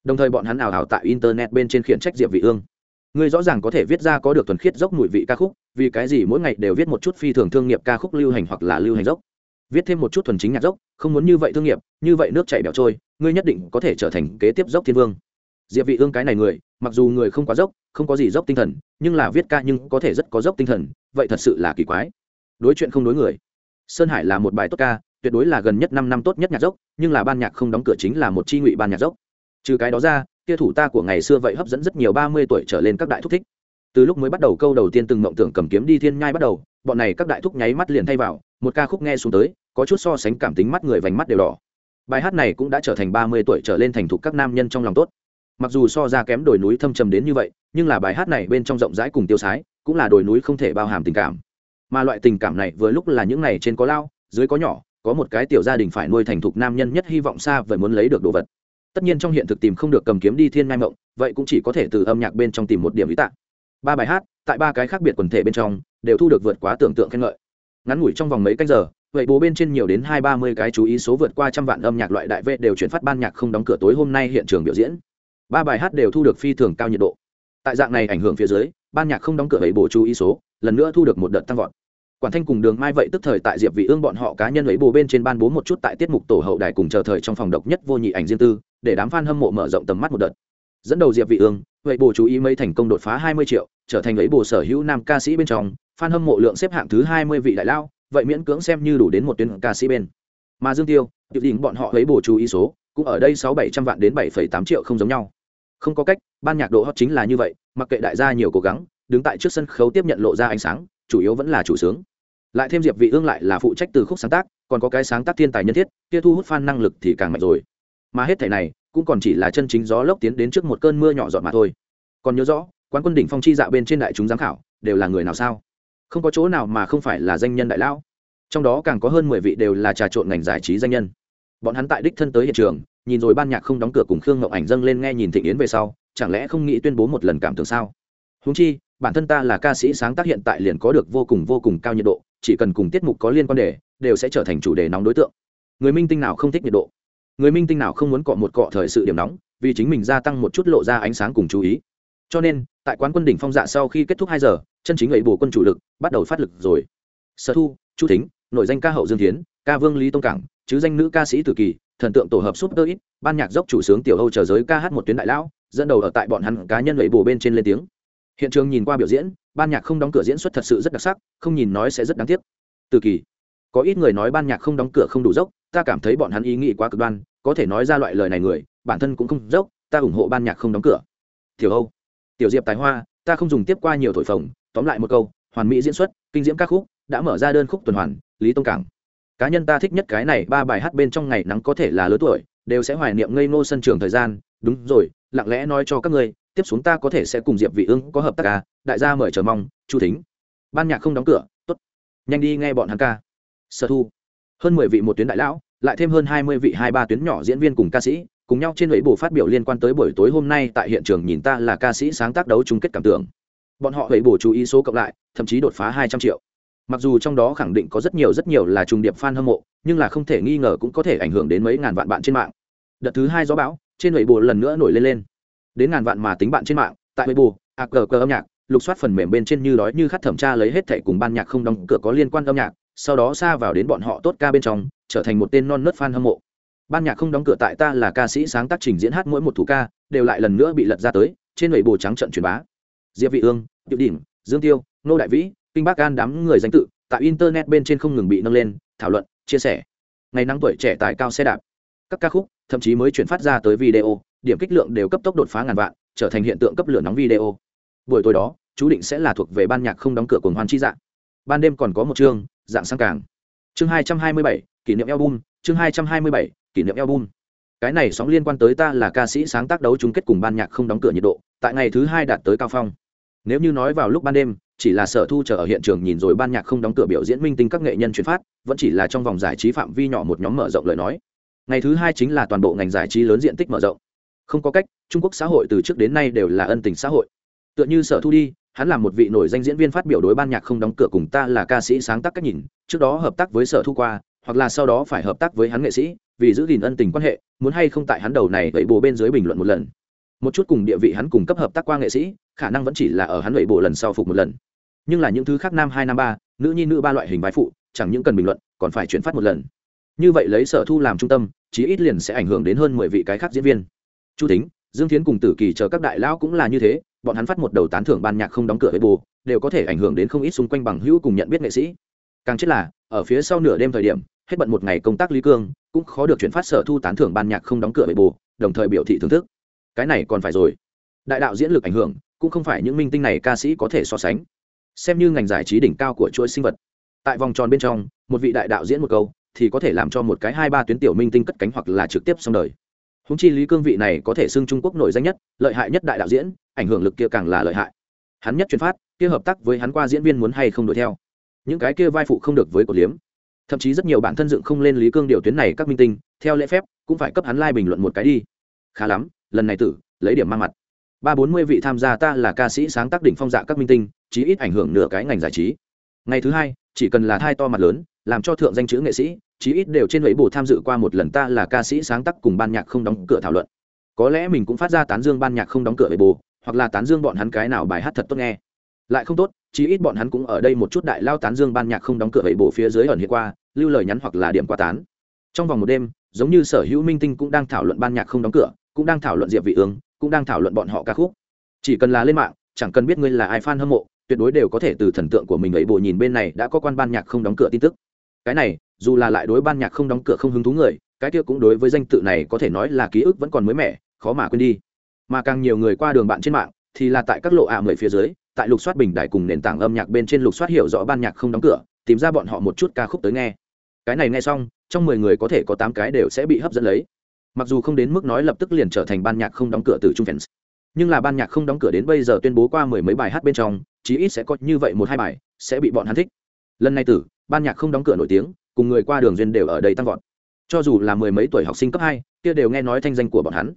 Đồng thời bọn hắn ảo hảo tại internet bên trên khiển trách diệp vị ương. Ngươi rõ ràng có thể viết ra có được thuần khiết dốc mùi vị ca khúc, vì cái gì mỗi ngày đều viết một chút phi thường thương nghiệp ca khúc lưu hành hoặc là lưu hành dốc? Viết thêm một chút thuần chính nhạc dốc, không muốn như vậy thương nghiệp, như vậy nước chảy bẻo trôi, ngươi nhất định có thể trở thành kế tiếp dốc thiên vương diệp vị ương cái này người, mặc dù người không quá dốc, không có gì dốc tinh thần, nhưng là viết ca nhưng có thể rất có dốc tinh thần, vậy thật sự là kỳ quái. Đối chuyện không đối người. Sơn hải là một bài tốt ca, tuyệt đối là gần nhất năm năm tốt nhất nhạc dốc, nhưng là ban nhạc không đóng cửa chính là một chi ngụy ban nhạc dốc. Trừ cái đó ra, kia thủ ta của ngày xưa vậy hấp dẫn rất nhiều ba mươi tuổi trở lên các đại thúc thích. Từ lúc mới bắt đầu câu đầu tiên từng mộng tưởng cầm kiếm đi thiên nhai bắt đầu, bọn này các đại thúc nháy mắt liền thay vào, một ca khúc nghe xuống tới, có chút so sánh cảm tính mắt người vành mắt đều đỏ. Bài hát này cũng đã trở thành ba mươi tuổi trở lên thành thục các nam nhân trong lòng tốt mặc dù so ra kém đồi núi thâm trầm đến như vậy, nhưng là bài hát này bên trong rộng rãi cùng tiêu sái, cũng là đồi núi không thể bao hàm tình cảm. Mà loại tình cảm này vừa lúc là những này trên có lao, dưới có nhỏ, có một cái tiểu gia đình phải nuôi thành thục nam nhân nhất hy vọng xa và muốn lấy được đồ vật. Tất nhiên trong hiện thực tìm không được cầm kiếm đi thiên ngai mộng, vậy cũng chỉ có thể từ âm nhạc bên trong tìm một điểm ý tạng. Ba bài hát, tại ba cái khác biệt quần thể bên trong, đều thu được vượt quá tưởng tượng khen ngợi. Ngắn ngủi trong vòng mấy canh giờ, vậy bố bên trên nhiều đến hai ba mươi cái chú ý số vượt qua trăm vạn âm nhạc loại đại vệ đều chuyển phát ban nhạc không đóng cửa tối hôm nay hiện trường biểu diễn ba bài hát đều thu được phi thường cao nhiệt độ. Tại dạng này ảnh hưởng phía dưới ban nhạc không đóng cửa vậy bổ chú ý số lần nữa thu được một đợt tăng vọt. Quản thanh cùng đường mai vậy tức thời tại diệp vị ương bọn họ cá nhân ấy bù bên trên ban bố một chút tại tiết mục tổ hậu đài cùng chờ thời trong phòng độc nhất vô nhị ảnh riêng tư để đám fan hâm mộ mở rộng tầm mắt một đợt. Dẫn đầu diệp vị ương vậy bù chú ý mấy thành công đột phá 20 triệu trở thành ấy bù sở hữu nam ca sĩ bên trong fan hâm mộ lượng xếp hạng thứ 20 vị đại lao vậy miễn cưỡng xem như đủ đến một tuyến ca sĩ bên. Mà dương tiêu điệp đình bọn họ ấy bù chú ý số cũng ở đây sáu bảy trăm vạn đến 7,8 triệu không giống nhau không có cách, ban nhạc độ hot chính là như vậy, mặc kệ đại gia nhiều cố gắng, đứng tại trước sân khấu tiếp nhận lộ ra ánh sáng, chủ yếu vẫn là chủ sướng. Lại thêm diệp vị ương lại là phụ trách từ khúc sáng tác, còn có cái sáng tác thiên tài nhân thiết, kia thu hút fan năng lực thì càng mạnh rồi. Mà hết thảy này, cũng còn chỉ là chân chính gió lốc tiến đến trước một cơn mưa nhỏ giọt mà thôi. Còn nhớ rõ, quán quân đỉnh phong chi dạ bên trên đại chúng giám khảo, đều là người nào sao? Không có chỗ nào mà không phải là danh nhân đại lão. Trong đó càng có hơn mười vị đều là trà trộn ngành giải trí danh nhân. Bọn hắn tại đích thân tới hiện trường nhìn rồi ban nhạc không đóng cửa cùng khương ngọc ảnh dâng lên nghe nhìn thịnh yến về sau, chẳng lẽ không nghĩ tuyên bố một lần cảm tưởng sao? Húng chi, bản thân ta là ca sĩ sáng tác hiện tại liền có được vô cùng vô cùng cao nhiệt độ, chỉ cần cùng tiết mục có liên quan đề, đều sẽ trở thành chủ đề nóng đối tượng. Người minh tinh nào không thích nhiệt độ? Người minh tinh nào không muốn cọ một cọ thời sự điểm nóng, vì chính mình gia tăng một chút lộ ra ánh sáng cùng chú ý. Cho nên, tại quán quân đỉnh phong dạ sau khi kết thúc hai giờ, chân chính ấy bổ quân chủ lực bắt đầu phát lực rồi. Sở thu, chu thính, nội danh ca hậu dương tiến ca vương lý tông cảng, chứ danh nữ ca sĩ tử kỳ thần tượng tổ hợp super ít, ban nhạc dốc chủ sướng tiểu âu chờ giới ca hát một tuyến đại lão, dẫn đầu ở tại bọn hắn cá nhân ấy bồ bên trên lên tiếng. Hiện trường nhìn qua biểu diễn, ban nhạc không đóng cửa diễn xuất thật sự rất đặc sắc, không nhìn nói sẽ rất đáng tiếc. Từ kỳ, có ít người nói ban nhạc không đóng cửa không đủ dốc, ta cảm thấy bọn hắn ý nghĩ quá cực đoan, có thể nói ra loại lời này người, bản thân cũng không dốc, ta ủng hộ ban nhạc không đóng cửa. Tiểu âu, tiểu diệp tài hoa, ta không dùng tiếp qua nhiều thổi phồng, tóm lại một câu, hoàn mỹ diễn xuất, kinh diễm các khúc, đã mở ra đơn khúc tuần hoàn, lý tông cảng cá nhân ta thích nhất cái này, ba bài hát bên trong ngày nắng có thể là lớn tuổi, đều sẽ hoài niệm ngây ngô sân trường thời gian. Đúng rồi, lặng lẽ nói cho các ngươi, tiếp xuống ta có thể sẽ cùng diệp vị ương có hợp tác ca đại gia mời chờ mong, chu thính. Ban nhạc không đóng cửa, tốt. Nhanh đi nghe bọn hắn ca. Sở thu. Hơn mười vị một tuyến đại lão, lại thêm hơn hai mươi vị hai ba tuyến nhỏ diễn viên cùng ca sĩ, cùng nhau trên lưỡi bù phát biểu liên quan tới buổi tối hôm nay tại hiện trường nhìn ta là ca sĩ sáng tác đấu chung kết cảm tưởng. Bọn họ lưỡi bù chú ý số cộng lại, thậm chí đột phá hai trăm triệu mặc dù trong đó khẳng định có rất nhiều rất nhiều là trùng điệp fan hâm mộ, nhưng là không thể nghi ngờ cũng có thể ảnh hưởng đến mấy ngàn vạn bạn trên mạng. Đợt thứ hai gió bão, trên lưỡi bù lần nữa nổi lên lên. Đến ngàn vạn mà tính bạn trên mạng, tại lưỡi bù a cờ cờ âm nhạc, lục soát phần mềm bên trên như đói như khát thẩm tra lấy hết thẻ cùng ban nhạc không đóng cửa có liên quan âm nhạc, sau đó xa vào đến bọn họ tốt ca bên trong, trở thành một tên non nớt fan hâm mộ. Ban nhạc không đóng cửa tại ta là ca sĩ sáng tác trình diễn hát mỗi một thủ ca, đều lại lần nữa bị lật ra tới, trên lưỡi bù trắng trận truyền bá. Diệp vị ương, tiểu đỉnh, dương tiêu, nô đại vĩ kinh bác gan đám người danh tự, tại internet bên trên không ngừng bị nâng lên, thảo luận, chia sẻ. Ngày nắng tuổi trẻ tại cao xe đạp. Các ca khúc, thậm chí mới chuyển phát ra tới video, điểm kích lượng đều cấp tốc đột phá ngàn vạn, trở thành hiện tượng cấp lửa nóng video. Buổi tối đó, chú định sẽ là thuộc về ban nhạc không đóng cửa cồn hoan chi dạng. Ban đêm còn có một chương, dạng sang càng. Chương hai trăm hai mươi bảy, kỷ niệm album, chương hai trăm hai mươi bảy, kỷ niệm album. Cái này sóng liên quan tới ta là ca sĩ sáng tác đấu chung kết cùng ban nhạc không đóng cửa nhiệt độ, tại ngày thứ hai đạt tới cao phong. Nếu như nói vào lúc ban đêm chỉ là sở thu chờ ở hiện trường nhìn rồi ban nhạc không đóng cửa biểu diễn minh tinh các nghệ nhân chuyển phát, vẫn chỉ là trong vòng giải trí phạm vi nhỏ một nhóm mở rộng lời nói. Ngày thứ hai chính là toàn bộ ngành giải trí lớn diện tích mở rộng. Không có cách, trung quốc xã hội từ trước đến nay đều là ân tình xã hội. Tựa như sở thu đi, hắn là một vị nổi danh diễn viên phát biểu đối ban nhạc không đóng cửa cùng ta là ca sĩ sáng tác cách nhìn, trước đó hợp tác với sở thu qua, hoặc là sau đó phải hợp tác với hắn nghệ sĩ, vì giữ gìn ân tình quan hệ, muốn hay không tại hắn đầu này vậy bồ bên dưới bình luận một lần một chút cùng địa vị hắn cùng cấp hợp tác qua nghệ sĩ, khả năng vẫn chỉ là ở hắn vậy bộ lần sau phục một lần. Nhưng là những thứ khác nam hai năm ba, nữ nhi, nữ ba loại hình vai phụ, chẳng những cần bình luận, còn phải chuyển phát một lần. Như vậy lấy sở thu làm trung tâm, chí ít liền sẽ ảnh hưởng đến hơn mười vị cái khác diễn viên. Chu tính dương thiến cùng tử kỳ chờ các đại lão cũng là như thế, bọn hắn phát một đầu tán thưởng ban nhạc không đóng cửa với bù, đều có thể ảnh hưởng đến không ít xung quanh bằng hữu cùng nhận biết nghệ sĩ. Càng chết là, ở phía sau nửa đêm thời điểm, hết bận một ngày công tác lý cương, cũng khó được chuyển phát sở thu tán thưởng ban nhạc không đóng cửa với bù, đồng thời biểu thị thưởng thức cái này còn phải rồi. Đại đạo diễn lực ảnh hưởng, cũng không phải những minh tinh này ca sĩ có thể so sánh. Xem như ngành giải trí đỉnh cao của chuỗi sinh vật. Tại vòng tròn bên trong, một vị đại đạo diễn một câu, thì có thể làm cho một cái hai ba tuyến tiểu minh tinh cất cánh hoặc là trực tiếp xong đời. Húng chi lý cương vị này có thể xưng trung quốc nổi danh nhất, lợi hại nhất đại đạo diễn, ảnh hưởng lực kia càng là lợi hại. Hắn nhất truyền phát, kia hợp tác với hắn qua diễn viên muốn hay không đuổi theo. Những cái kia vai phụ không được với cổ liếm. Thậm chí rất nhiều bản thân dựng không lên lý cương điều tuyến này các minh tinh, theo lễ phép, cũng phải cấp hắn lai、like、bình luận một cái đi. Khá lắm lần này tử, lấy điểm mang mặt. Ba bốn mươi vị tham gia ta là ca sĩ sáng tác đỉnh phong dạ các minh tinh, chí ít ảnh hưởng nửa cái ngành giải trí. Ngày thứ hai, chỉ cần là thai to mặt lớn, làm cho thượng danh chữ nghệ sĩ, chí ít đều trên lấy bù tham dự qua một lần ta là ca sĩ sáng tác cùng ban nhạc không đóng cửa thảo luận. Có lẽ mình cũng phát ra tán dương ban nhạc không đóng cửa về bù hoặc là tán dương bọn hắn cái nào bài hát thật tốt nghe. Lại không tốt, chí ít bọn hắn cũng ở đây một chút đại lao tán dương ban nhạc không đóng cửa vậy bổ phía dưới ẩn hiện qua, lưu lời nhắn hoặc là điểm qua tán. Trong vòng một đêm, giống như sở hữu minh tinh cũng đang thảo luận ban nhạc không đóng cửa cũng đang thảo luận diệp vị ương, cũng đang thảo luận bọn họ ca khúc. Chỉ cần là lên mạng, chẳng cần biết ngươi là ai fan hâm mộ, tuyệt đối đều có thể từ thần tượng của mình ấy bộ nhìn bên này đã có quan ban nhạc không đóng cửa tin tức. Cái này, dù là lại đối ban nhạc không đóng cửa không hứng thú người, cái kia cũng đối với danh tự này có thể nói là ký ức vẫn còn mới mẻ, khó mà quên đi. Mà càng nhiều người qua đường bạn trên mạng, thì là tại các lộ ạ à mười phía dưới, tại lục soát bình đại cùng nền tảng âm nhạc bên trên lục soát hiểu rõ ban nhạc không đóng cửa, tìm ra bọn họ một chút ca khúc tới nghe. Cái này nghe xong, trong mười người có thể có tám cái đều sẽ bị hấp dẫn lấy mặc dù không đến mức nói lập tức liền trở thành ban nhạc không đóng cửa từ trung fans, nhưng là ban nhạc không đóng cửa đến bây giờ tuyên bố qua mười mấy bài hát bên trong, chí ít sẽ có như vậy một hai bài sẽ bị bọn hắn thích. Lần này tử, ban nhạc không đóng cửa nổi tiếng, cùng người qua đường duyên đều ở đây tăng vọt. Cho dù là mười mấy tuổi học sinh cấp hai, kia đều nghe nói thanh danh của bọn hắn.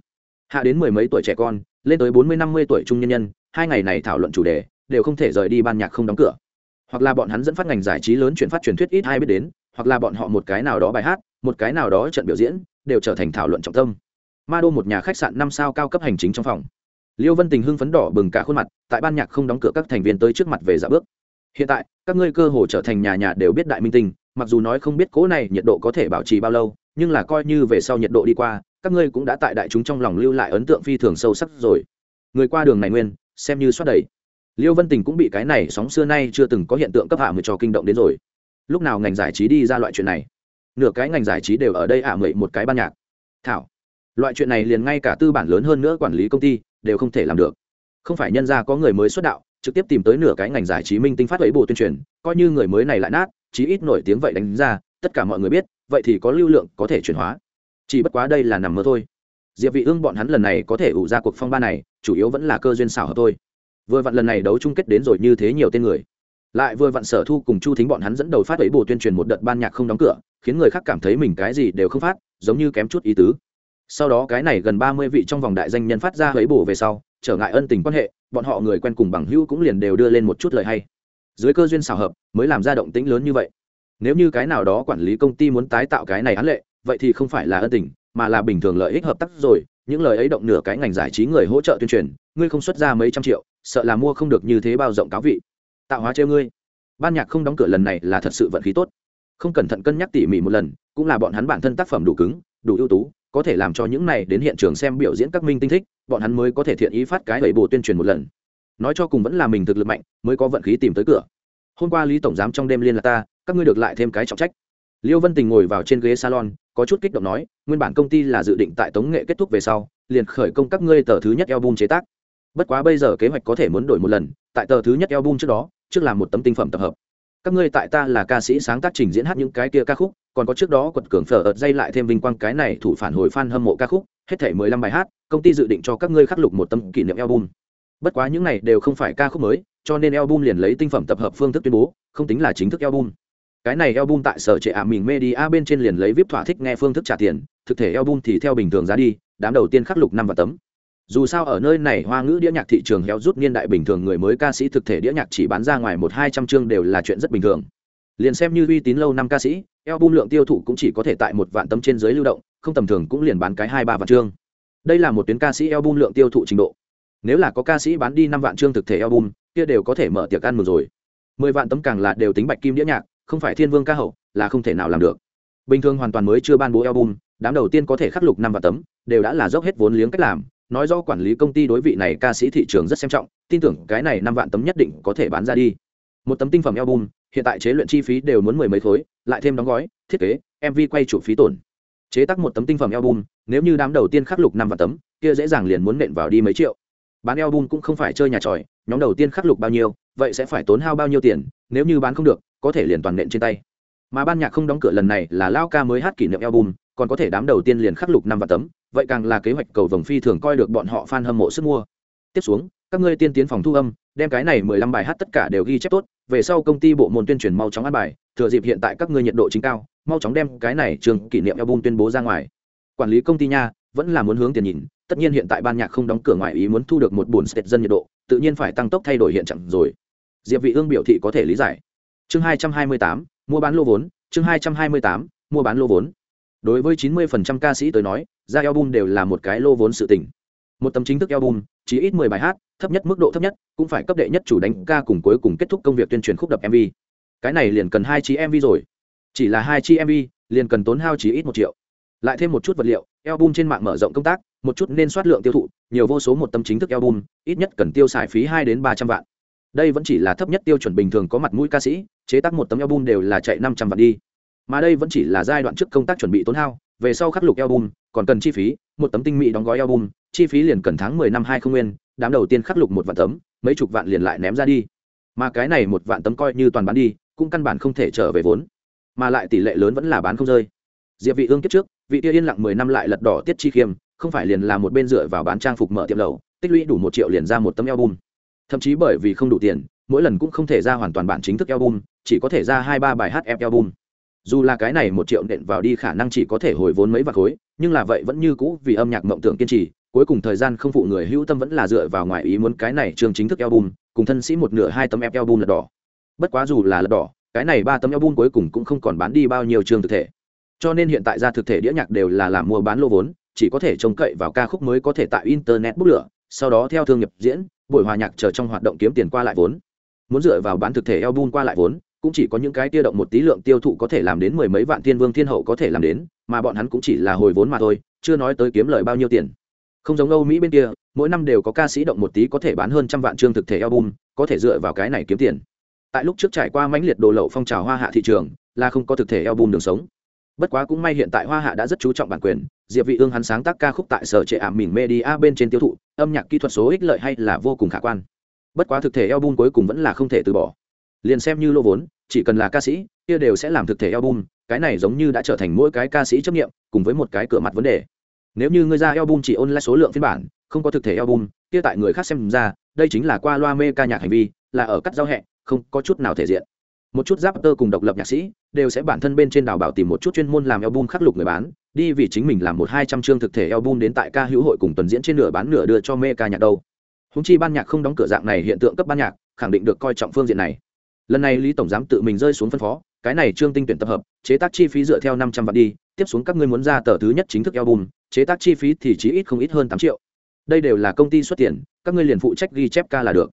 Hạ đến mười mấy tuổi trẻ con, lên tới bốn mươi năm mươi tuổi trung nhân nhân, hai ngày này thảo luận chủ đề, đều không thể rời đi ban nhạc không đóng cửa. Hoặc là bọn hắn dẫn phát ngành giải trí lớn chuyển phát truyền thuyết ít ai biết đến, hoặc là bọn họ một cái nào đó bài hát, một cái nào đó trận biểu diễn đều trở thành thảo luận trọng tâm. Ma đô một nhà khách sạn năm sao cao cấp hành chính trong phòng. Liêu vân tình hưng phấn đỏ bừng cả khuôn mặt, tại ban nhạc không đóng cửa các thành viên tới trước mặt về dạ bước. Hiện tại, các ngươi cơ hồ trở thành nhà nhà đều biết đại minh tinh, mặc dù nói không biết cố này nhiệt độ có thể bảo trì bao lâu, nhưng là coi như về sau nhiệt độ đi qua, các ngươi cũng đã tại đại chúng trong lòng lưu lại ấn tượng phi thường sâu sắc rồi. Người qua đường này nguyên, xem như xoát đầy. Liêu vân tình cũng bị cái này sóng xưa nay chưa từng có hiện tượng cấp hạ mười cho kinh động đến rồi. Lúc nào ngành giải trí đi ra loại chuyện này? Nửa cái ngành giải trí đều ở đây ả mười một cái ban nhạc. Thảo, loại chuyện này liền ngay cả tư bản lớn hơn nữa quản lý công ty đều không thể làm được. Không phải nhân ra có người mới xuất đạo, trực tiếp tìm tới nửa cái ngành giải trí minh tinh phát ấy bộ tuyên truyền, coi như người mới này lại nát, chí ít nổi tiếng vậy đánh ra, tất cả mọi người biết, vậy thì có lưu lượng có thể chuyển hóa. Chỉ bất quá đây là nằm mơ thôi. Diệp vị ương bọn hắn lần này có thể ủ ra cuộc phong ba này, chủ yếu vẫn là cơ duyên xảo hợp thôi. Vừa vặn lần này đấu chung kết đến rồi như thế nhiều tên người lại vừa vặn sở thu cùng chu thính bọn hắn dẫn đầu phát ấy bồ tuyên truyền một đợt ban nhạc không đóng cửa, khiến người khác cảm thấy mình cái gì đều không phát, giống như kém chút ý tứ. Sau đó cái này gần ba mươi vị trong vòng đại danh nhân phát ra ấy bổ về sau, trở ngại ân tình quan hệ, bọn họ người quen cùng bằng hữu cũng liền đều đưa lên một chút lời hay. Dưới cơ duyên xào hợp, mới làm ra động tĩnh lớn như vậy. Nếu như cái nào đó quản lý công ty muốn tái tạo cái này án lệ, vậy thì không phải là ân tình, mà là bình thường lợi ích hợp tác rồi, những lời ấy động nửa cái ngành giải trí người hỗ trợ tuyên truyền, ngươi không xuất ra mấy trăm triệu, sợ là mua không được như thế bao rộng cáo vị tạo hóa treo ngươi. Ban nhạc không đóng cửa lần này là thật sự vận khí tốt. Không cẩn thận cân nhắc tỉ mỉ một lần, cũng là bọn hắn bản thân tác phẩm đủ cứng, đủ ưu tú, có thể làm cho những này đến hiện trường xem biểu diễn các minh tinh thích, bọn hắn mới có thể thiện ý phát cái bảy bồ tuyên truyền một lần. Nói cho cùng vẫn là mình thực lực mạnh, mới có vận khí tìm tới cửa. Hôm qua lý tổng giám trong đêm liên lạc ta, các ngươi được lại thêm cái trọng trách. Liêu vân tình ngồi vào trên ghế salon, có chút kích động nói, nguyên bản công ty là dự định tại tống nghệ kết thúc về sau, liền khởi công các ngươi tờ thứ nhất album chế tác. Bất quá bây giờ kế hoạch có thể muốn đổi một lần, tại tờ thứ nhất album trước đó trước làm một tấm tinh phẩm tập hợp. Các ngươi tại ta là ca sĩ sáng tác trình diễn hát những cái kia ca khúc, còn có trước đó quật cường phở ợt dây lại thêm vinh quang cái này thủ phản hồi fan hâm mộ ca khúc, hết thể mười lăm bài hát, công ty dự định cho các ngươi khắc lục một tấm kỷ niệm album. Bất quá những này đều không phải ca khúc mới, cho nên album liền lấy tinh phẩm tập hợp phương thức tuyên bố, không tính là chính thức album. Cái này album tại sở trệ ả mình media bên trên liền lấy vip thỏa thích nghe phương thức trả tiền, thực thể album thì theo bình thường giá đi, đám đầu tiên khắc lục năm và tấm dù sao ở nơi này hoa ngữ đĩa nhạc thị trường héo rút niên đại bình thường người mới ca sĩ thực thể đĩa nhạc chỉ bán ra ngoài một hai trăm chương đều là chuyện rất bình thường. Liền xem như uy tín lâu năm ca sĩ, album lượng tiêu thụ cũng chỉ có thể tại một vạn tấm trên dưới lưu động, không tầm thường cũng liền bán cái hai ba vạn chương. Đây là một tuyến ca sĩ album lượng tiêu thụ trình độ. Nếu là có ca sĩ bán đi năm vạn chương thực thể album, kia đều có thể mở tiệc ăn mừng rồi. Mười vạn tấm càng là đều tính bạch kim đĩa nhạc, không phải thiên vương ca hậu, là không thể nào làm được. Bình thường hoàn toàn mới chưa ban bố album, đám đầu tiên có thể khắc lục năm vạn tấm, đều đã là dốc hết vốn liếng cách làm nói do quản lý công ty đối vị này ca sĩ thị trường rất xem trọng, tin tưởng cái này năm vạn tấm nhất định có thể bán ra đi. Một tấm tinh phẩm album, hiện tại chế luyện chi phí đều muốn mười mấy khối, lại thêm đóng gói, thiết kế mv quay chủ phí tổn. Chế tác một tấm tinh phẩm album, nếu như đám đầu tiên khắc lục năm vạn tấm, kia dễ dàng liền muốn nện vào đi mấy triệu. Bán album cũng không phải chơi nhà tròi, nhóm đầu tiên khắc lục bao nhiêu, vậy sẽ phải tốn hao bao nhiêu tiền, nếu như bán không được, có thể liền toàn nện trên tay. Mà ban nhạc không đóng cửa lần này là lao ca mới hát kỷ niệm album, còn có thể đám đầu tiên liền khắc lục năm vạn tấm vậy càng là kế hoạch cầu vồng phi thường coi được bọn họ fan hâm mộ sức mua. Tiếp xuống, các ngươi tiên tiến phòng thu âm, đem cái này mười lăm bài hát tất cả đều ghi chép tốt, về sau công ty bộ môn tuyên truyền mau chóng ăn bài, thừa dịp hiện tại các ngươi nhiệt độ chính cao, mau chóng đem cái này trường kỷ niệm album tuyên bố ra ngoài. Quản lý công ty nha, vẫn là muốn hướng tiền nhìn, tất nhiên hiện tại ban nhạc không đóng cửa ngoài ý muốn thu được một buồn sệt dân nhiệt độ, tự nhiên phải tăng tốc thay đổi hiện trạng rồi. Diệp vị ương biểu thị có thể lý giải. Chương hai trăm hai mươi tám, mua bán lô vốn, chương hai trăm hai mươi tám, mua bán lô vốn đối với chín mươi phần trăm ca sĩ tới nói, ra album đều là một cái lô vốn sự tình. Một tấm chính thức album, chỉ ít mười bài hát, thấp nhất mức độ thấp nhất, cũng phải cấp đệ nhất chủ đánh ca cùng cuối cùng kết thúc công việc tuyên truyền khúc đập mv cái này liền cần hai chi mv rồi. Chỉ là hai chi mv liền cần tốn hao chỉ ít một triệu. Lại thêm một chút vật liệu, album trên mạng mở rộng công tác, một chút nên soát lượng tiêu thụ, nhiều vô số một tấm chính thức album, ít nhất cần tiêu xài phí hai đến ba trăm vạn. Đây vẫn chỉ là thấp nhất tiêu chuẩn bình thường có mặt mũi ca sĩ, chế tác một tấm album đều là chạy năm trăm vạn đi mà đây vẫn chỉ là giai đoạn trước công tác chuẩn bị tốn hao, về sau khắc lục album, còn cần chi phí, một tấm tinh mỹ đóng gói album, chi phí liền cần tháng mười năm hai không nguyên, đám đầu tiên khắc lục một vạn tấm, mấy chục vạn liền lại ném ra đi. Mà cái này một vạn tấm coi như toàn bán đi, cũng căn bản không thể trở về vốn. Mà lại tỷ lệ lớn vẫn là bán không rơi. Diệp vị ương kiếp trước, vị kia yên lặng mười năm lại lật đỏ tiết chi khiêm, không phải liền là một bên dựa vào bán trang phục mở tiệm lầu tích lũy đủ một triệu liền ra một tấm album. Thậm chí bởi vì không đủ tiền, mỗi lần cũng không thể ra hoàn toàn bản chính thức album, chỉ có thể ra hai ba bài hát album dù là cái này một triệu nện vào đi khả năng chỉ có thể hồi vốn mấy vạt khối, nhưng là vậy vẫn như cũ vì âm nhạc mộng tưởng kiên trì, cuối cùng thời gian không phụ người hữu tâm vẫn là dựa vào ngoài ý muốn cái này trường chính thức album, cùng thân sĩ một nửa hai tấm ép album là đỏ. Bất quá dù là lật đỏ, cái này ba tấm album cuối cùng cũng không còn bán đi bao nhiêu trường thực thể. Cho nên hiện tại ra thực thể đĩa nhạc đều là làm mua bán lô vốn, chỉ có thể trông cậy vào ca khúc mới có thể tại internet bút lửa, sau đó theo thương nghiệp diễn, buổi hòa nhạc chờ trong hoạt động kiếm tiền qua lại vốn. Muốn dựa vào bán thực thể album qua lại vốn cũng chỉ có những cái tiêu động một tí lượng tiêu thụ có thể làm đến mười mấy vạn thiên vương thiên hậu có thể làm đến, mà bọn hắn cũng chỉ là hồi vốn mà thôi, chưa nói tới kiếm lời bao nhiêu tiền. Không giống âu mỹ bên kia, mỗi năm đều có ca sĩ động một tí có thể bán hơn trăm vạn chương thực thể album, có thể dựa vào cái này kiếm tiền. Tại lúc trước trải qua mãnh liệt đồ lậu phong trào hoa hạ thị trường, là không có thực thể album đường sống. Bất quá cũng may hiện tại hoa hạ đã rất chú trọng bản quyền, diệp vị ương hắn sáng tác ca khúc tại sở trệ ảm mình media bên trên tiêu thụ, âm nhạc kỹ thuật số ích lợi hay là vô cùng khả quan. Bất quá thực thể album cuối cùng vẫn là không thể từ bỏ liền xem như lô vốn, chỉ cần là ca sĩ, kia đều sẽ làm thực thể album, cái này giống như đã trở thành mỗi cái ca sĩ chấp nghiệm, cùng với một cái cửa mặt vấn đề. Nếu như người ra album chỉ ôn lại số lượng phiên bản, không có thực thể album, kia tại người khác xem ra, đây chính là qua loa mê ca nhạc hành vi, là ở cắt giao hẹ, không có chút nào thể diện. Một chút giáp tơ cùng độc lập nhạc sĩ, đều sẽ bản thân bên trên đào bảo tìm một chút chuyên môn làm album khắc lục người bán, đi vì chính mình làm một hai trăm chương thực thể album đến tại ca hữu hội cùng tuần diễn trên nửa bán nửa đưa cho mê ca nhạc đâu. Húng chi ban nhạc không đóng cửa dạng này hiện tượng cấp ban nhạc, khẳng định được coi trọng phương diện này lần này lý tổng giám tự mình rơi xuống phân phó, cái này trương tinh tuyển tập hợp, chế tác chi phí dựa theo năm trăm vạn đi, tiếp xuống các ngươi muốn ra tờ thứ nhất chính thức album, chế tác chi phí thì chỉ ít không ít hơn tám triệu. Đây đều là công ty xuất tiền, các ngươi liền phụ trách ghi chép ca là được.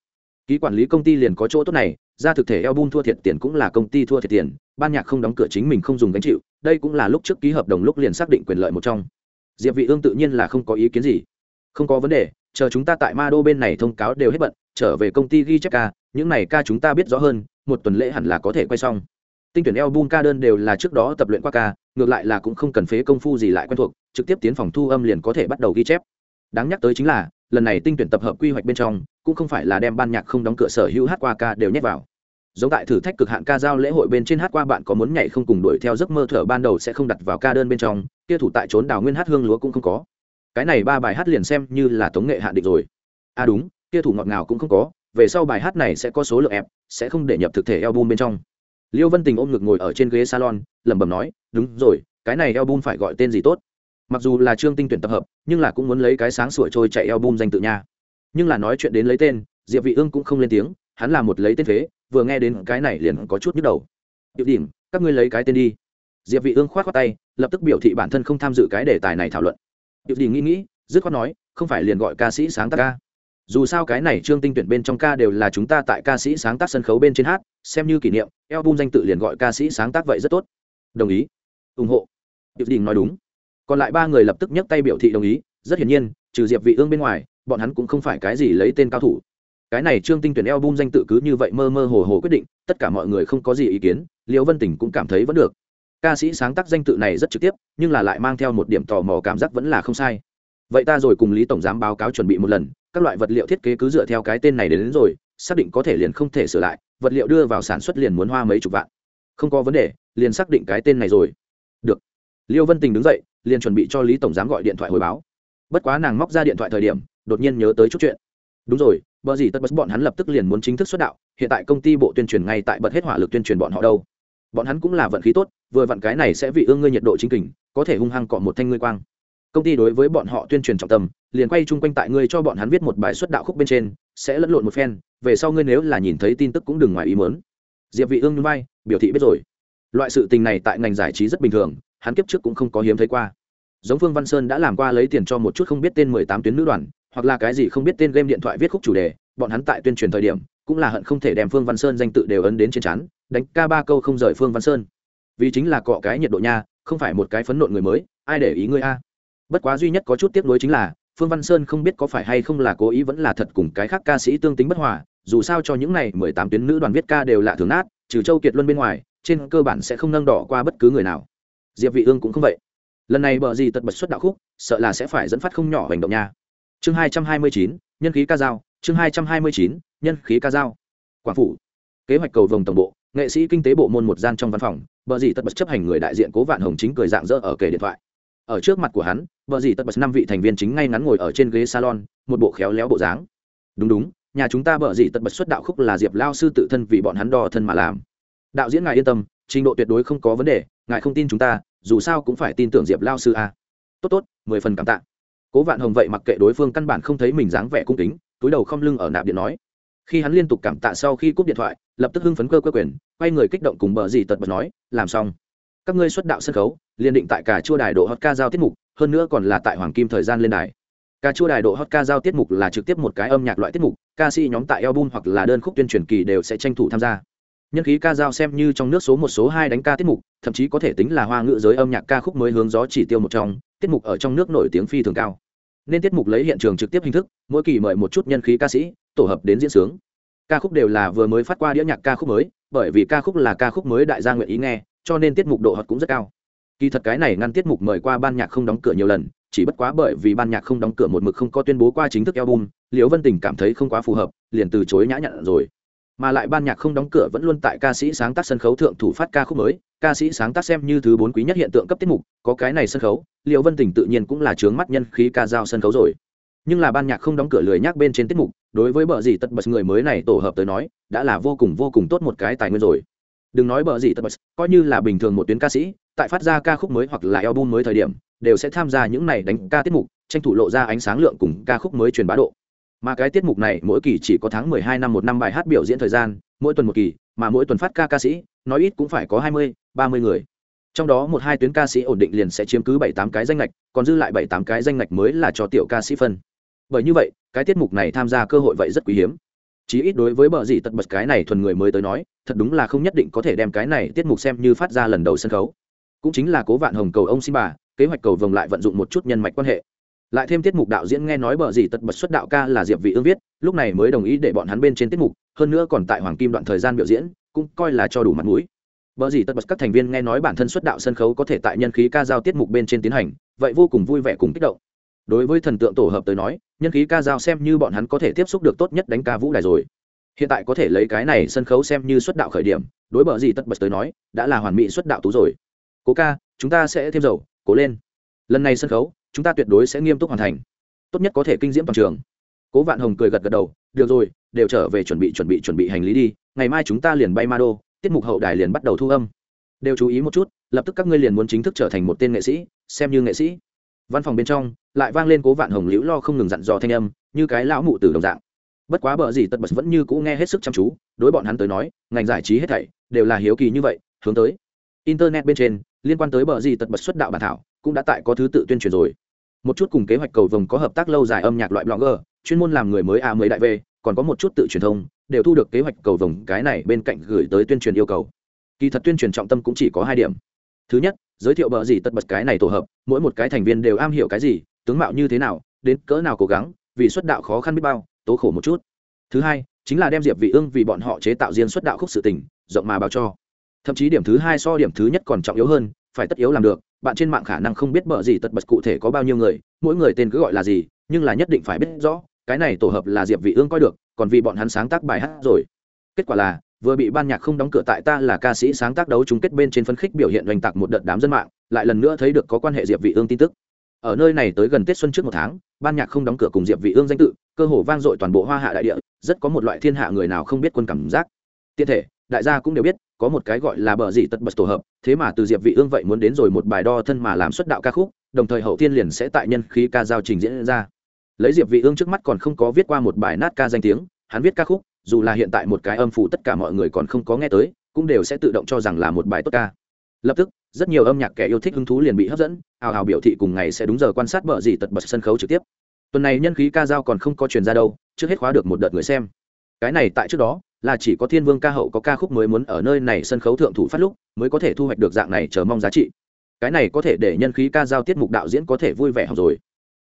Ký quản lý công ty liền có chỗ tốt này, ra thực thể album thua thiệt tiền cũng là công ty thua thiệt tiền, ban nhạc không đóng cửa chính mình không dùng gánh chịu, đây cũng là lúc trước ký hợp đồng lúc liền xác định quyền lợi một trong. Diệp vị ương tự nhiên là không có ý kiến gì. Không có vấn đề, chờ chúng ta tại ma đô bên này thông cáo đều hết bận, trở về công ty ghi chép ca, những này ca chúng ta biết rõ hơn một tuần lễ hẳn là có thể quay xong. Tinh tuyển album ca đơn đều là trước đó tập luyện qua ca, ngược lại là cũng không cần phế công phu gì lại quen thuộc, trực tiếp tiến phòng thu âm liền có thể bắt đầu ghi chép. Đáng nhắc tới chính là, lần này tinh tuyển tập hợp quy hoạch bên trong, cũng không phải là đem ban nhạc không đóng cửa sở hữu hát qua ca đều nhét vào. Giống tại thử thách cực hạn ca giao lễ hội bên trên hát qua bạn có muốn nhảy không cùng đuổi theo giấc mơ thở ban đầu sẽ không đặt vào ca đơn bên trong, kia thủ tại trốn đào nguyên hát hương lúa cũng không có. Cái này ba bài hát liền xem như là tống nghệ hạn định rồi. À đúng, kia thủ ngọt ngào cũng không có về sau bài hát này sẽ có số lượng ép, sẽ không để nhập thực thể album bên trong. Liêu vân tình ôm ngực ngồi ở trên ghế salon, lẩm bẩm nói, đúng rồi, cái này album phải gọi tên gì tốt? Mặc dù là chương tinh tuyển tập hợp, nhưng là cũng muốn lấy cái sáng sủa trôi chạy album danh tự nha. Nhưng là nói chuyện đến lấy tên, diệp vị ương cũng không lên tiếng, hắn là một lấy tên phế, vừa nghe đến cái này liền có chút nhức đầu. Điệu điểm các ngươi lấy cái tên đi. Diệp vị ương khoát khoát tay, lập tức biểu thị bản thân không tham dự cái đề tài này thảo luận. Điệu điểm nghĩ nghĩ, dứt khoát nói, không phải liền gọi ca sĩ sáng tác ca dù sao cái này trương tinh tuyển bên trong ca đều là chúng ta tại ca sĩ sáng tác sân khấu bên trên hát, xem như kỷ niệm, album danh tự liền gọi ca sĩ sáng tác vậy rất tốt. Đồng ý. Ủng hộ. Điệu đình nói đúng. Còn lại ba người lập tức nhấc tay biểu thị đồng ý, rất hiển nhiên, trừ diệp vị ương bên ngoài, bọn hắn cũng không phải cái gì lấy tên cao thủ. Cái này trương tinh tuyển album danh tự cứ như vậy mơ mơ hồ hồ quyết định, tất cả mọi người không có gì ý kiến, liễu vân Tỉnh cũng cảm thấy vẫn được. Ca sĩ sáng tác danh tự này rất trực tiếp, nhưng là lại mang theo một điểm tò mò cảm giác vẫn là không sai. Vậy ta rồi cùng lý tổng giám báo cáo chuẩn bị một lần các loại vật liệu thiết kế cứ dựa theo cái tên này đến, đến rồi xác định có thể liền không thể sửa lại vật liệu đưa vào sản xuất liền muốn hoa mấy chục vạn. Không có vấn đề liền xác định cái tên này rồi. Được. Liêu vân tình đứng dậy liền chuẩn bị cho lý tổng giám gọi điện thoại hồi báo. Bất quá nàng móc ra điện thoại thời điểm đột nhiên nhớ tới chút chuyện. Đúng rồi bờ gì tất bất bọn hắn lập tức liền muốn chính thức xuất đạo hiện tại công ty bộ tuyên truyền ngay tại bật hết hỏa lực tuyên truyền bọn họ đâu. Bọn hắn cũng là vận khí tốt vừa vặn cái này sẽ vị ương ngươi nhiệt độ chính kình có thể hung hăng cọ một thanh ngươi quang. Công ty đối với bọn họ tuyên truyền trọng tâm liền quay chung quanh tại ngươi cho bọn hắn viết một bài xuất đạo khúc bên trên, sẽ lẫn lộn một phen, về sau ngươi nếu là nhìn thấy tin tức cũng đừng ngoài ý mớn diệp vị ương núi bay biểu thị biết rồi. Loại sự tình này tại ngành giải trí rất bình thường, hắn kiếp trước cũng không có hiếm thấy qua. Giống phương văn sơn đã làm qua lấy tiền cho một chút không biết tên 18 tuyến nữ đoàn, hoặc là cái gì không biết tên game điện thoại viết khúc chủ đề, bọn hắn tại tuyên truyền thời điểm, cũng là hận không thể đem phương văn sơn danh tự đều ấn đến trên chán, đánh ca ba câu không rời phương văn sơn. Vì chính là cọ cái nhiệt độ nha, không phải một cái phấn nộn người mới, ai để ý ngươi a? Bất quá duy nhất có chút tiếc nuối chính là phương văn sơn không biết có phải hay không là cố ý vẫn là thật cùng cái khác ca sĩ tương tính bất hòa, dù sao cho những này mười tám tuyến nữ đoàn viết ca đều là thường nát, trừ châu kiệt luân bên ngoài, trên cơ bản sẽ không nâng đỏ qua bất cứ người nào. Diệp vị ương cũng không vậy. Lần này bờ gì tật bật xuất đạo khúc, sợ là sẽ phải dẫn phát không nhỏ hành động nha. Chương hai trăm hai mươi chín, nhân khí ca dao, chương hai trăm hai mươi chín, nhân khí ca dao. Quảng phủ. Kế hoạch cầu vồng tổng bộ, nghệ sĩ kinh tế bộ môn một gian trong văn phòng, bờ gì tật bật chấp hành người đại diện cố vạn hồng chính cười dạng dỡ ở kề điện thoại. Ở trước mặt của hắn vợ dì tất bật năm vị thành viên chính ngay ngắn ngồi ở trên ghế salon, một bộ khéo léo bộ dáng. Đúng đúng, nhà chúng ta vợ dì tất bật xuất đạo khúc là diệp lao sư tự thân vì bọn hắn đo thân mà làm. Đạo diễn ngài yên tâm, trình độ tuyệt đối không có vấn đề, ngài không tin chúng ta, dù sao cũng phải tin tưởng diệp lao sư a. Tốt tốt, mười phần cảm tạ. Cố vạn hồng vậy mặc kệ đối phương căn bản không thấy mình dáng vẻ cung kính, túi đầu không lưng ở nạp điện nói. Khi hắn liên tục cảm tạ sau khi cúp điện thoại, lập tức hưng phấn cơ cơ quyền, quay người kích động cùng bờ dì tật bật nói, làm xong. Các ngươi xuất đạo sân khấu, liền định tại cả chua đài độ hot ca giao tiết mục hơn nữa còn là tại hoàng kim thời gian lên đài. Ca chua đài độ hot ca giao tiết mục là trực tiếp một cái âm nhạc loại tiết mục, ca sĩ nhóm tại album hoặc là đơn khúc tuyên truyền kỳ đều sẽ tranh thủ tham gia. Nhân khí ca giao xem như trong nước số một số hai đánh ca tiết mục, thậm chí có thể tính là hoa ngữ giới âm nhạc ca khúc mới hướng gió chỉ tiêu một trong, tiết mục ở trong nước nổi tiếng phi thường cao. Nên tiết mục lấy hiện trường trực tiếp hình thức, mỗi kỳ mời một chút nhân khí ca sĩ, tổ hợp đến diễn sướng. Ca khúc đều là vừa mới phát qua đĩa nhạc ca khúc mới, bởi vì ca khúc là ca khúc mới đại gia nguyện ý nghe, cho nên tiết mục độ hot cũng rất cao kỳ thật cái này ngăn tiết mục mời qua ban nhạc không đóng cửa nhiều lần, chỉ bất quá bởi vì ban nhạc không đóng cửa một mực không có tuyên bố qua chính thức album, liễu vân tình cảm thấy không quá phù hợp, liền từ chối nhã nhặn rồi. Mà lại ban nhạc không đóng cửa vẫn luôn tại ca sĩ sáng tác sân khấu thượng thủ phát ca khúc mới, ca sĩ sáng tác xem như thứ bốn quý nhất hiện tượng cấp tiết mục, có cái này sân khấu, liễu vân tình tự nhiên cũng là chướng mắt nhân khí ca giao sân khấu rồi. Nhưng là ban nhạc không đóng cửa lười nhác bên trên tiết mục, đối với bờ gì tất bật người mới này tổ hợp tới nói, đã là vô cùng vô cùng tốt một cái tài nguyên rồi. Đừng nói bờ gì tất bật, coi như là bình thường một tuyến ca sĩ tại phát ra ca khúc mới hoặc là album mới thời điểm, đều sẽ tham gia những này đánh ca tiết mục, tranh thủ lộ ra ánh sáng lượng cùng ca khúc mới truyền bá độ. Mà cái tiết mục này mỗi kỳ chỉ có tháng mười hai năm một năm bài hát biểu diễn thời gian, mỗi tuần một kỳ, mà mỗi tuần phát ca ca sĩ, nói ít cũng phải có hai mươi, ba mươi người. Trong đó một hai tuyến ca sĩ ổn định liền sẽ chiếm cứ bảy tám cái danh lệch còn dư lại bảy tám cái danh lệch mới là cho tiểu ca sĩ phân. Bởi như vậy, cái tiết mục này tham gia cơ hội vậy rất quý hiếm. Chí ít đối với bờ gì tật bật cái này thuần người mới tới nói, thật đúng là không nhất định có thể đem cái này tiết mục xem như phát ra lần đầu sân khấu cũng chính là cố vạn hồng cầu ông xin bà, kế hoạch cầu vồng lại vận dụng một chút nhân mạch quan hệ. Lại thêm tiết mục đạo diễn nghe nói bờ gì tật bật xuất đạo ca là diệp vị ương viết, lúc này mới đồng ý để bọn hắn bên trên tiết mục, hơn nữa còn tại hoàng kim đoạn thời gian biểu diễn, cũng coi là cho đủ mặt mũi. Bờ gì tật bật các thành viên nghe nói bản thân xuất đạo sân khấu có thể tại nhân khí ca giao tiết mục bên trên tiến hành, vậy vô cùng vui vẻ cùng kích động. Đối với thần tượng tổ hợp tới nói, nhân khí ca giao xem như bọn hắn có thể tiếp xúc được tốt nhất đánh ca vũ đài rồi. Hiện tại có thể lấy cái này sân khấu xem như xuất đạo khởi điểm, đối bờ gì tất bật tới nói, đã là hoàn mỹ xuất đạo tú rồi cố ca, chúng ta sẽ thêm dầu, cố lên. Lần này sân khấu, chúng ta tuyệt đối sẽ nghiêm túc hoàn thành. Tốt nhất có thể kinh diễm toàn trường. Cố vạn hồng cười gật gật đầu, được rồi, đều trở về chuẩn bị chuẩn bị chuẩn bị hành lý đi. Ngày mai chúng ta liền bay ma đô, tiết mục hậu đài liền bắt đầu thu âm. Đều chú ý một chút, lập tức các ngươi liền muốn chính thức trở thành một tên nghệ sĩ, xem như nghệ sĩ. Văn phòng bên trong, lại vang lên cố vạn hồng liễu lo không ngừng dặn dò thanh âm, như cái lão mụ từ đồng dạng. Bất quá bờ gì tật bật vẫn như cũ nghe hết sức chăm chú, đối bọn hắn tới nói, ngành giải trí hết thảy đều là hiếu kỳ như vậy, hướng tới internet bên trên, liên quan tới bờ gì tật bật xuất đạo bản thảo, cũng đã tại có thứ tự tuyên truyền rồi. Một chút cùng kế hoạch cầu vồng có hợp tác lâu dài âm nhạc loại blogger, chuyên môn làm người mới a mới đại về còn có một chút tự truyền thông, đều thu được kế hoạch cầu vồng cái này bên cạnh gửi tới tuyên truyền yêu cầu. Kỳ thật tuyên truyền trọng tâm cũng chỉ có hai điểm. Thứ nhất, giới thiệu bờ gì tật bật cái này tổ hợp, mỗi một cái thành viên đều am hiểu cái gì, tướng mạo như thế nào, đến cỡ nào cố gắng, vì xuất đạo khó khăn biết bao, tố khổ một chút. Thứ hai, chính là đem diệp vị ương vì bọn họ chế tạo riêng xuất đạo khúc sự tình, rộng mà báo cho thậm chí điểm thứ hai so điểm thứ nhất còn trọng yếu hơn, phải tất yếu làm được, bạn trên mạng khả năng không biết bợ gì tật bật cụ thể có bao nhiêu người, mỗi người tên cứ gọi là gì, nhưng là nhất định phải biết rõ, cái này tổ hợp là diệp vị ương coi được, còn vì bọn hắn sáng tác bài hát rồi. Kết quả là, vừa bị ban nhạc không đóng cửa tại ta là ca sĩ sáng tác đấu chung kết bên trên phân khích biểu hiện hoành tạc một đợt đám dân mạng, lại lần nữa thấy được có quan hệ diệp vị ương tin tức. Ở nơi này tới gần tết xuân trước một tháng, ban nhạc không đóng cửa cùng diệp vị ương danh tự, cơ hồ vang dội toàn bộ hoa hạ đại địa, rất có một loại thiên hạ người nào không biết quân cảm giác. Tiện thể, đại gia cũng đều biết có một cái gọi là bờ dị tật bật tổ hợp, thế mà từ diệp vị ương vậy muốn đến rồi một bài đo thân mà làm xuất đạo ca khúc, đồng thời hậu thiên liền sẽ tại nhân khí ca giao trình diễn ra. Lấy diệp vị ương trước mắt còn không có viết qua một bài nát ca danh tiếng, hắn viết ca khúc, dù là hiện tại một cái âm phủ tất cả mọi người còn không có nghe tới, cũng đều sẽ tự động cho rằng là một bài tốt ca. Lập tức, rất nhiều âm nhạc kẻ yêu thích hứng thú liền bị hấp dẫn ào ào biểu thị cùng ngày sẽ đúng giờ quan sát bờ gì tật bật sân khấu trực tiếp. Tuần này nhân khí ca dao còn không có truyền ra đâu, trước hết khóa được một đợt người xem. Cái này tại trước đó là chỉ có thiên vương ca hậu có ca khúc mới muốn ở nơi này sân khấu thượng thủ phát lúc mới có thể thu hoạch được dạng này chờ mong giá trị. Cái này có thể để nhân khí ca giao tiết mục đạo diễn có thể vui vẻ học rồi.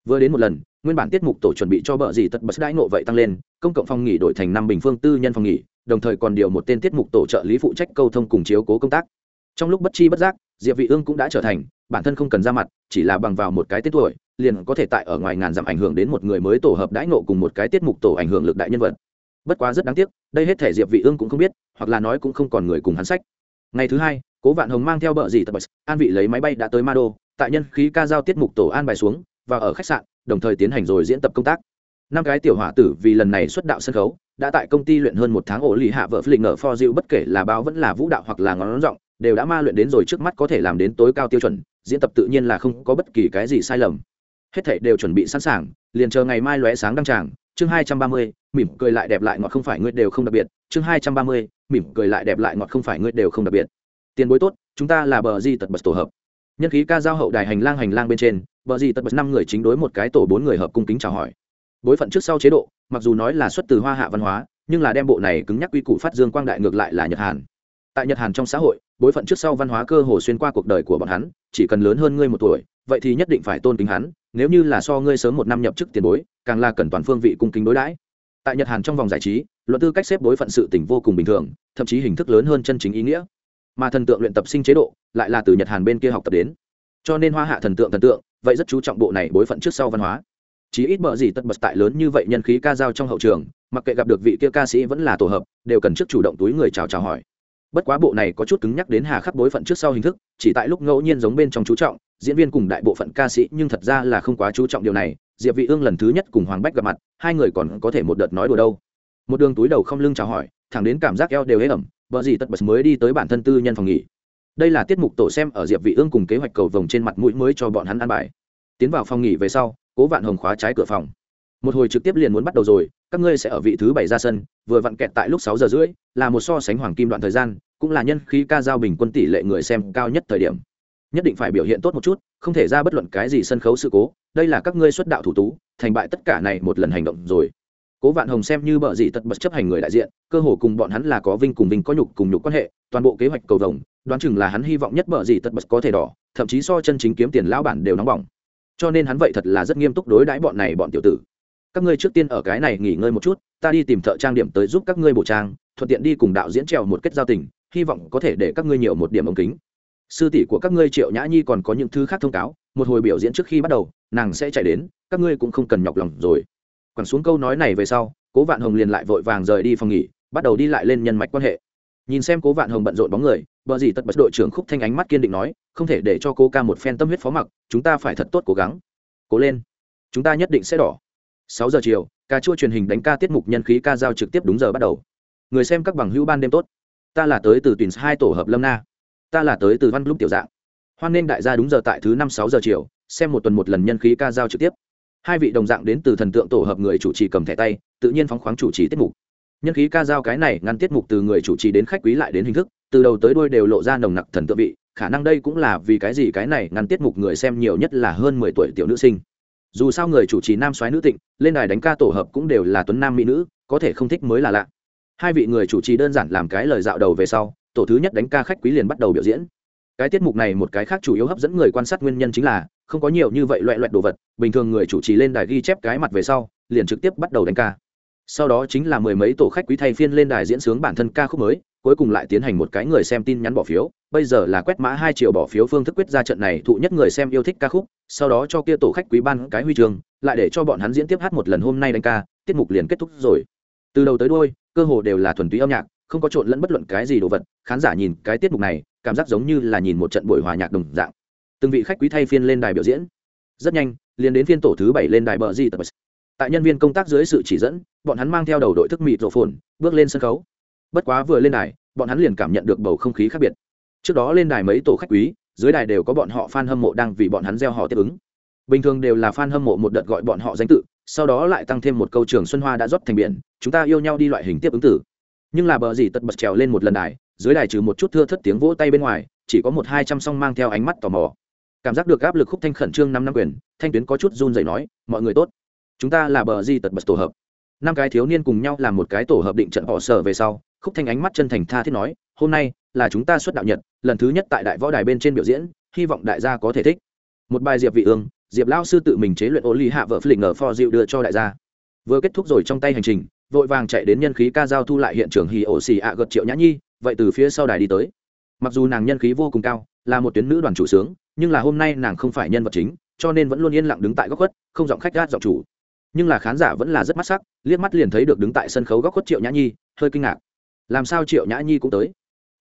Vừa đến một lần, nguyên bản tiết mục tổ chuẩn bị cho bợ gì tật bật đãi nộ vậy tăng lên, công cộng phòng nghỉ đổi thành năm bình phương tư nhân phòng nghỉ, đồng thời còn điều một tên tiết mục tổ trợ lý phụ trách câu thông cùng chiếu cố công tác. Trong lúc bất chi bất giác, diệp vị ương cũng đã trở thành, bản thân không cần ra mặt, chỉ là bằng vào một cái tiết tuổi, liền có thể tại ở ngoài ngàn dặm ảnh hưởng đến một người mới tổ hợp đãi nộ cùng một cái tiết mục tổ ảnh hưởng lực đại nhân vật bất quá rất đáng tiếc đây hết thể diệp vị ương cũng không biết hoặc là nói cũng không còn người cùng hắn sách. Ngày thứ hai cố vạn hồng mang theo bờ gì tập an vị lấy máy bay đã tới ma đô tại nhân khí ca giao tiết mục tổ an bài xuống và ở khách sạn đồng thời tiến hành rồi diễn tập công tác. Năm cái tiểu hỏa tử vì lần này xuất đạo sân khấu đã tại công ty luyện hơn một tháng ổ lì hạ vợ philip nở for diệu bất kể là báo vẫn là vũ đạo hoặc là ngón rộng, đều đã ma luyện đến rồi trước mắt có thể làm đến tối cao tiêu chuẩn diễn tập tự nhiên là không có bất kỳ cái gì sai lầm. Hết thảy đều chuẩn bị sẵn sàng liền chờ ngày mai lóe sáng đăng tràng chương hai trăm ba mươi mỉm cười lại đẹp lại ngọt không phải ngươi đều không đặc biệt. Chương hai trăm ba mươi, mỉm cười lại đẹp lại ngọt không phải ngươi đều không đặc biệt. Tiền bối tốt, chúng ta là bờ di tật bật tổ hợp. Nhân khí ca giao hậu đài hành lang hành lang bên trên, bờ di tật bật năm người chính đối một cái tổ bốn người hợp cung kính chào hỏi. Bối phận trước sau chế độ, mặc dù nói là xuất từ hoa hạ văn hóa, nhưng là đem bộ này cứng nhắc quy củ phát dương quang đại ngược lại là nhật hàn. Tại nhật hàn trong xã hội, bối phận trước sau văn hóa cơ hồ xuyên qua cuộc đời của bọn hắn, chỉ cần lớn hơn ngươi một tuổi, vậy thì nhất định phải tôn kính hắn, nếu như là so ngươi sớm một năm nhập chức tiền bối, càng là cần toàn phương vị cung kính đối đãi tại nhật hàn trong vòng giải trí, luận tư cách xếp đối phận sự tỉnh vô cùng bình thường, thậm chí hình thức lớn hơn chân chính ý nghĩa. Mà thần tượng luyện tập sinh chế độ lại là từ nhật hàn bên kia học tập đến. Cho nên hoa hạ thần tượng thần tượng, vậy rất chú trọng bộ này bối phận trước sau văn hóa. Chí ít bợ gì tất bật tại lớn như vậy nhân khí ca giao trong hậu trường, mặc kệ gặp được vị kia ca sĩ vẫn là tổ hợp, đều cần trước chủ động túi người chào chào hỏi. Bất quá bộ này có chút cứng nhắc đến hà khắc bối phận trước sau hình thức, chỉ tại lúc ngẫu nhiên giống bên trong chú trọng, diễn viên cùng đại bộ phận ca sĩ nhưng thật ra là không quá chú trọng điều này diệp vị ương lần thứ nhất cùng hoàng bách gặp mặt, hai người còn có thể một đợt nói đùa đâu. Một đường túi đầu không lưng chào hỏi, thẳng đến cảm giác eo đều hế ẩm, vợ gì tất bật mới đi tới bản thân tư nhân phòng nghỉ. Đây là tiết mục tổ xem ở diệp vị ương cùng kế hoạch cầu vồng trên mặt mũi mới cho bọn hắn ăn bài. Tiến vào phòng nghỉ về sau, cố vạn hồng khóa trái cửa phòng. Một hồi trực tiếp liền muốn bắt đầu rồi, các ngươi sẽ ở vị thứ bảy ra sân, vừa vặn kẹt tại lúc sáu giờ rưỡi, là một so sánh hoàng kim đoạn thời gian, cũng là nhân khí ca giao bình quân tỷ lệ người xem cao nhất thời điểm nhất định phải biểu hiện tốt một chút, không thể ra bất luận cái gì sân khấu sự cố, đây là các ngươi xuất đạo thủ tú, thành bại tất cả này một lần hành động rồi. Cố vạn hồng xem như bợ gì tật bật chấp hành người đại diện, cơ hồ cùng bọn hắn là có vinh cùng vinh có nhục cùng nhục quan hệ, toàn bộ kế hoạch cầu vồng, đoán chừng là hắn hy vọng nhất bợ gì tật bật có thể đỏ, thậm chí so chân chính kiếm tiền lão bản đều nóng bỏng. Cho nên hắn vậy thật là rất nghiêm túc đối đãi bọn này bọn tiểu tử. Các ngươi trước tiên ở cái này nghỉ ngơi một chút, ta đi tìm thợ trang điểm tới giúp các ngươi bổ trang, thuận tiện đi cùng đạo diễn trèo một kết giao tình, hy vọng có thể để các ngươi nhiều một điểm ống kính sư tỷ của các ngươi triệu nhã nhi còn có những thứ khác thông cáo, một hồi biểu diễn trước khi bắt đầu, nàng sẽ chạy đến, các ngươi cũng không cần nhọc lòng rồi. Quẳng xuống câu nói này về sau, cố vạn hồng liền lại vội vàng rời đi phòng nghỉ, bắt đầu đi lại lên nhân mạch quan hệ. Nhìn xem cố vạn hồng bận rộn bóng người, bờ gì tất bật đội trưởng khúc thanh ánh mắt kiên định nói, không thể để cho cô ca một phen tâm huyết phó mặc, chúng ta phải thật tốt cố gắng. Cố lên. Chúng ta nhất định sẽ đỏ. Sáu giờ chiều, ca chua truyền hình đánh ca tiết mục nhân khí ca giao trực tiếp đúng giờ bắt đầu. Người xem các bằng hữu ban đêm tốt. Ta là tới từ tuyển hai tổ hợp lâm na ta là tới từ văn lúc tiểu dạng. Hoan nên đại gia đúng giờ tại thứ năm sáu giờ chiều, xem một tuần một lần nhân khí ca giao trực tiếp. Hai vị đồng dạng đến từ thần tượng tổ hợp người chủ trì cầm thẻ tay, tự nhiên phóng khoáng chủ trì tiết mục. Nhân khí ca giao cái này ngăn tiết mục từ người chủ trì đến khách quý lại đến hình thức, từ đầu tới đuôi đều lộ ra nồng nặc thần tượng vị, khả năng đây cũng là vì cái gì cái này ngăn tiết mục người xem nhiều nhất là hơn mười tuổi tiểu nữ sinh. Dù sao người chủ trì nam soái nữ tịnh, lên đài đánh ca tổ hợp cũng đều là tuấn nam mỹ nữ, có thể không thích mới là lạ. Hai vị người chủ trì đơn giản làm cái lời dạo đầu về sau tổ thứ nhất đánh ca khách quý liền bắt đầu biểu diễn. Cái tiết mục này một cái khác chủ yếu hấp dẫn người quan sát nguyên nhân chính là, không có nhiều như vậy loại loại đồ vật, bình thường người chủ trì lên đài ghi chép cái mặt về sau, liền trực tiếp bắt đầu đánh ca. Sau đó chính là mười mấy tổ khách quý thay phiên lên đài diễn sướng bản thân ca khúc mới, cuối cùng lại tiến hành một cái người xem tin nhắn bỏ phiếu. Bây giờ là quét mã hai triệu bỏ phiếu phương thức quyết ra trận này thụ nhất người xem yêu thích ca khúc, sau đó cho kia tổ khách quý ban cái huy chương, lại để cho bọn hắn diễn tiếp hát một lần hôm nay đánh ca, tiết mục liền kết thúc rồi. Từ đầu tới đôi cơ hồ đều là thuần túy âm nhạc không có trộn lẫn bất luận cái gì đồ vật, khán giả nhìn cái tiết mục này, cảm giác giống như là nhìn một trận buổi hòa nhạc đồng dạng. Từng vị khách quý thay phiên lên đài biểu diễn. Rất nhanh, liền đến phiên tổ thứ bảy lên đài bờ di tập tại nhân viên công tác dưới sự chỉ dẫn, bọn hắn mang theo đầu đội thức mịt rổ phồn, bước lên sân khấu. Bất quá vừa lên đài, bọn hắn liền cảm nhận được bầu không khí khác biệt. Trước đó lên đài mấy tổ khách quý, dưới đài đều có bọn họ f a n hâm mộ đang vì bọn hắn gieo họ tiếp ứng. Bình thường đều là f a n hâm mộ một đợt gọi bọn họ danh tự, sau đó lại tăng thêm một câu trường xuân hoa đã rót thành biển, chúng ta yêu nhau đi loại hình tiếp ứng tử nhưng là bờ gì tật bật trèo lên một lần đài, dưới đài trừ một chút thưa thất tiếng vỗ tay bên ngoài, chỉ có một hai trăm song mang theo ánh mắt tò mò. Cảm giác được áp lực khúc thanh khẩn trương năm năm quyền, thanh tuyến có chút run dậy nói, mọi người tốt. Chúng ta là bờ di tật bật tổ hợp. Năm cái thiếu niên cùng nhau làm một cái tổ hợp định trận họ sở về sau, khúc thanh ánh mắt chân thành tha thiết nói, hôm nay là chúng ta xuất đạo nhật, lần thứ nhất tại đại võ đài bên trên biểu diễn, hy vọng đại gia có thể thích. Một bài diệp vị ương, diệp lao sư tự mình chế luyện ô ly hạ vợ philip ngờ for dịu đưa cho đại gia. Vừa kết thúc rồi trong tay hành trình vội vàng chạy đến nhân khí ca giao thu lại hiện trường hì ổ xì ạ gật triệu nhã nhi, vậy từ phía sau đài đi tới. Mặc dù nàng nhân khí vô cùng cao, là một tuyến nữ đoàn chủ sướng, nhưng là hôm nay nàng không phải nhân vật chính, cho nên vẫn luôn yên lặng đứng tại góc khuất, không giọng khách gác giọng chủ. Nhưng là khán giả vẫn là rất mắt sắc, liếc mắt liền thấy được đứng tại sân khấu góc khuất triệu nhã nhi, hơi kinh ngạc. Làm sao triệu nhã nhi cũng tới?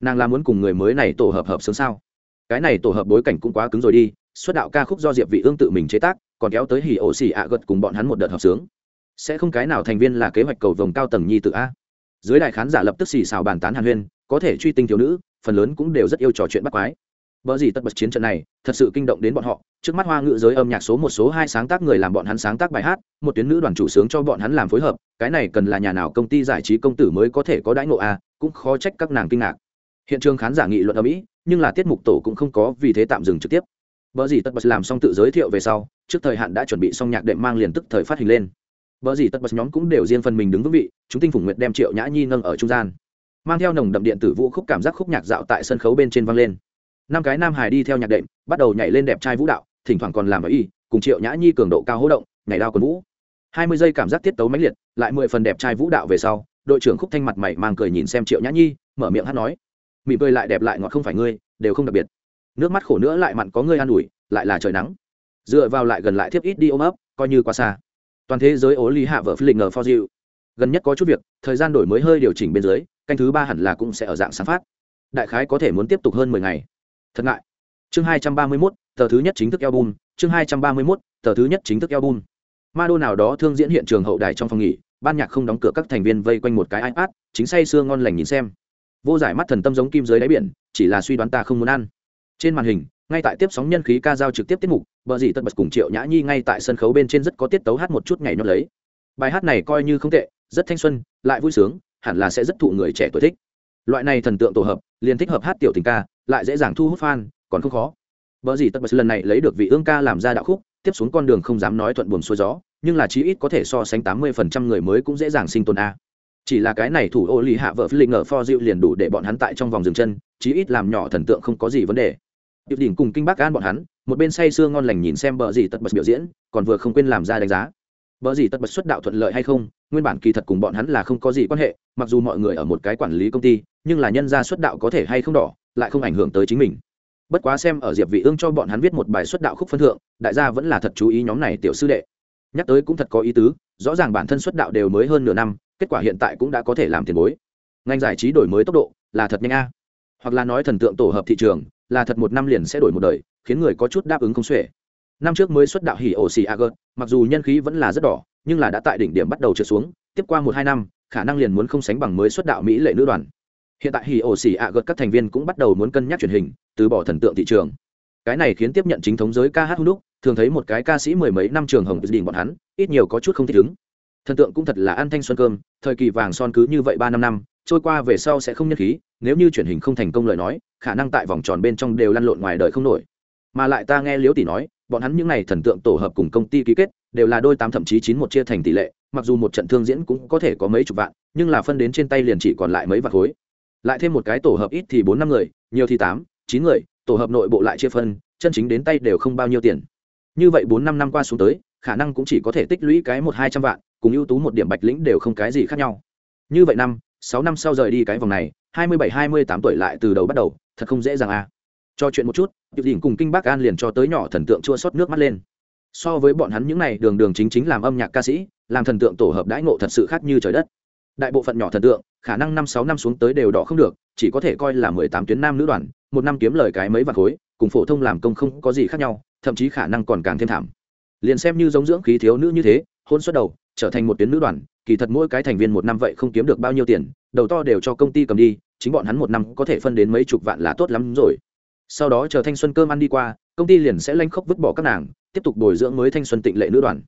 Nàng là muốn cùng người mới này tổ hợp hợp sướng sao? Cái này tổ hợp bối cảnh cũng quá cứng rồi đi xuất đạo ca khúc do diệp vị ương tự mình chế tác, còn kéo tới hỉ ổ xì ạ gật cùng bọn hắn một đợt hợp sướng sẽ không cái nào thành viên là kế hoạch cầu vồng cao tầng nhi tự a dưới đại khán giả lập tức xì xào bàn tán hàn huyên có thể truy tinh thiếu nữ phần lớn cũng đều rất yêu trò chuyện bắt quái bởi gì tất bật chiến trận này, thật sự kinh động đến bọn họ, trước mắt hoa ngữ giới âm nhạc số một số hai sáng tác người làm bọn hắn sáng tác bài hát, một tuyến nữ đoàn chủ sướng cho bọn hắn làm phối hợp, cái này cần là nhà nào công ty giải trí công tử mới có thể có đãi ngộ a, cũng khó trách các nàng kinh ngạc. Hiện trường khán giả nghị luận ở mỹ, nhưng là tiết mục tổ cũng không có vì thế tạm dừng trực tiếp. bởi gì tất bật làm xong tự giới thiệu về sau, trước thời hạn đã chuẩn bị xong nhạc đệm mang liền tức thời phát hình lên. Bở gì tất bật nhóm cũng đều riêng phần mình đứng vững vị, chúng tinh phùng nguyệt đem Triệu Nhã Nhi nâng ở trung gian, mang theo nồng đậm điện tử vũ khúc cảm giác khúc nhạc dạo tại sân khấu bên trên vang lên. Năm cái nam hài đi theo nhạc đệm bắt đầu nhảy lên đẹp trai vũ đạo thỉnh thoảng còn làm ở y cùng triệu nhã nhi cường độ cao hô động nhảy đao quần vũ. Hai mươi giây cảm giác tiết tấu mãnh liệt lại mười phần đẹp trai vũ đạo về sau đội trưởng khúc thanh mặt mày mang cười nhìn xem triệu nhã nhi mở miệng hát nói "Mị cười lại đẹp lại ngọt không phải ngươi đều không đặc biệt. Nước mắt khổ nữa lại mặn có ngươi an ủi lại là trời nắng. Dựa vào lại gần lại thiếp ít đi ôm ấp coi như quá xa toàn thế giới ố lý hạ vợ phi lịch ngờ for you gần nhất có chút việc, thời gian đổi mới hơi điều chỉnh bên dưới, canh thứ ba hẳn là cũng sẽ ở dạng sáng phát. Đại khái có thể muốn tiếp tục hơn mười ngày. Thật ngại. Chương hai trăm ba mươi mốt, tờ thứ nhất chính thức album. Chương hai trăm ba mươi mốt, tờ thứ nhất chính thức album. Ma đô nào đó thương diễn hiện trường hậu đài trong phòng nghỉ, ban nhạc không đóng cửa các thành viên vây quanh một cái ipad, chính say sưa ngon lành nhìn xem. Vô giải mắt thần tâm giống kim dưới đáy biển, chỉ là suy đoán ta không muốn ăn. Trên màn hình ngay tại tiếp sóng nhân khí ca giao trực tiếp tiết mục, bờ dì tất bật cùng triệu nhã nhi ngay tại sân khấu bên trên rất có tiết tấu hát một chút ngày nhót lấy. Bài hát này coi như không tệ, rất thanh xuân, lại vui sướng, hẳn là sẽ rất thụ người trẻ tuổi thích. Loại này thần tượng tổ hợp, liền thích hợp hát tiểu tình ca, lại dễ dàng thu hút fan, còn không khó. Bờ dì tất bật lần này lấy được vị ương ca làm ra đạo khúc, tiếp xuống con đường không dám nói thuận buồm xuôi gió, nhưng là chí ít có thể so sánh tám mươi phần trăm người mới cũng dễ dàng sinh tồn a. Chỉ là cái này thủ ô lì hạ vợ philip ngờ for dịu liền đủ để bọn hắn tại trong vòng dừng chân, chí ít làm nhỏ thần tượng không có gì vấn đề điệp đỉnh cùng kinh bác an bọn hắn, một bên say sưa ngon lành nhìn xem bờ gì tật bật biểu diễn, còn vừa không quên làm ra đánh giá. Bờ gì tật bật xuất đạo thuận lợi hay không, nguyên bản kỳ thật cùng bọn hắn là không có gì quan hệ, mặc dù mọi người ở một cái quản lý công ty, nhưng là nhân gia xuất đạo có thể hay không đỏ, lại không ảnh hưởng tới chính mình. Bất quá xem ở diệp vị ương cho bọn hắn viết một bài xuất đạo khúc phân thượng, đại gia vẫn là thật chú ý nhóm này tiểu sư đệ. Nhắc tới cũng thật có ý tứ, rõ ràng bản thân xuất đạo đều mới hơn nửa năm, kết quả hiện tại cũng đã có thể làm tiền bối. Ngành giải trí đổi mới tốc độ là thật nhanh a. Hoặc là nói thần tượng tổ hợp thị trường là thật một năm liền sẽ đổi một đời khiến người có chút đáp ứng không xuể. Năm trước mới xuất đạo hỉ ổ xì a gợt, mặc dù nhân khí vẫn là rất đỏ nhưng là đã tại đỉnh điểm bắt đầu trượt xuống tiếp qua một hai năm khả năng liền muốn không sánh bằng mới xuất đạo mỹ lệ nữ đoàn. Hiện tại hỉ ổ xì a gợt các thành viên cũng bắt đầu muốn cân nhắc truyền hình từ bỏ thần tượng thị trường. Cái này khiến tiếp nhận chính thống giới ca hát hung đúc thường thấy một cái ca sĩ mười mấy năm trường hồng đình bọn hắn ít nhiều có chút không thích ứng. Thần tượng cũng thật là ăn thanh xuân cơm thời kỳ vàng son cứ như vậy ba năm năm trôi qua về sau sẽ không nhân khí, nếu như truyền hình không thành công lời nói, khả năng tại vòng tròn bên trong đều lăn lộn ngoài đời không nổi. Mà lại ta nghe liễu tỷ nói, bọn hắn những n à y thần tượng tổ hợp cùng công ty ký kết, đều là đôi tám thậm chí chín một chia thành tỷ lệ, mặc dù một trận thương diễn cũng có thể có mấy chục vạn, nhưng là phân đến trên tay liền chỉ còn lại mấy vạn khối. Lại thêm một cái tổ hợp ít thì bốn năm người, nhiều thì tám, chín người, tổ hợp nội bộ lại chia phân, chân chính đến tay đều không bao nhiêu tiền. Như vậy bốn năm năm qua xuống tới, khả năng cũng chỉ có thể tích lũy cái một hai trăm vạn, cùng ưu tú một điểm bạch lĩnh đều không cái gì khác nhau. Như vậy năm sáu năm sau rời đi cái vòng này, hai mươi bảy, hai mươi tám tuổi lại từ đầu bắt đầu, thật không dễ dàng à. Cho chuyện một chút điệp đỉnh cùng kinh bác an liền cho tới nhỏ thần tượng chua xót nước mắt lên. So với bọn hắn những này đường đường chính chính làm âm nhạc ca sĩ, làm thần tượng tổ hợp đãi ngộ thật sự khác như trời đất. Đại bộ phận nhỏ thần tượng, khả năng năm, sáu năm xuống tới đều đỏ không được, chỉ có thể coi là mười tám tuyến nam nữ đoàn, một năm kiếm lời cái mấy vạn khối, cùng phổ thông làm công không có gì khác nhau, thậm chí khả năng còn càng thêm thảm. Liền xem như giống dưỡng khí thiếu nữ như thế, hôn suất đầu, trở thành một tuyến nữ đoàn kỳ thật mỗi cái thành viên một năm vậy không kiếm được bao nhiêu tiền, đầu to đều cho công ty cầm đi, chính bọn hắn một năm có thể phân đến mấy chục vạn là tốt lắm rồi. Sau đó chờ thanh xuân cơm ăn đi qua, công ty liền sẽ lanh khóc vứt bỏ các nàng, tiếp tục bồi dưỡng mới thanh xuân tịnh lệ nữ đoàn.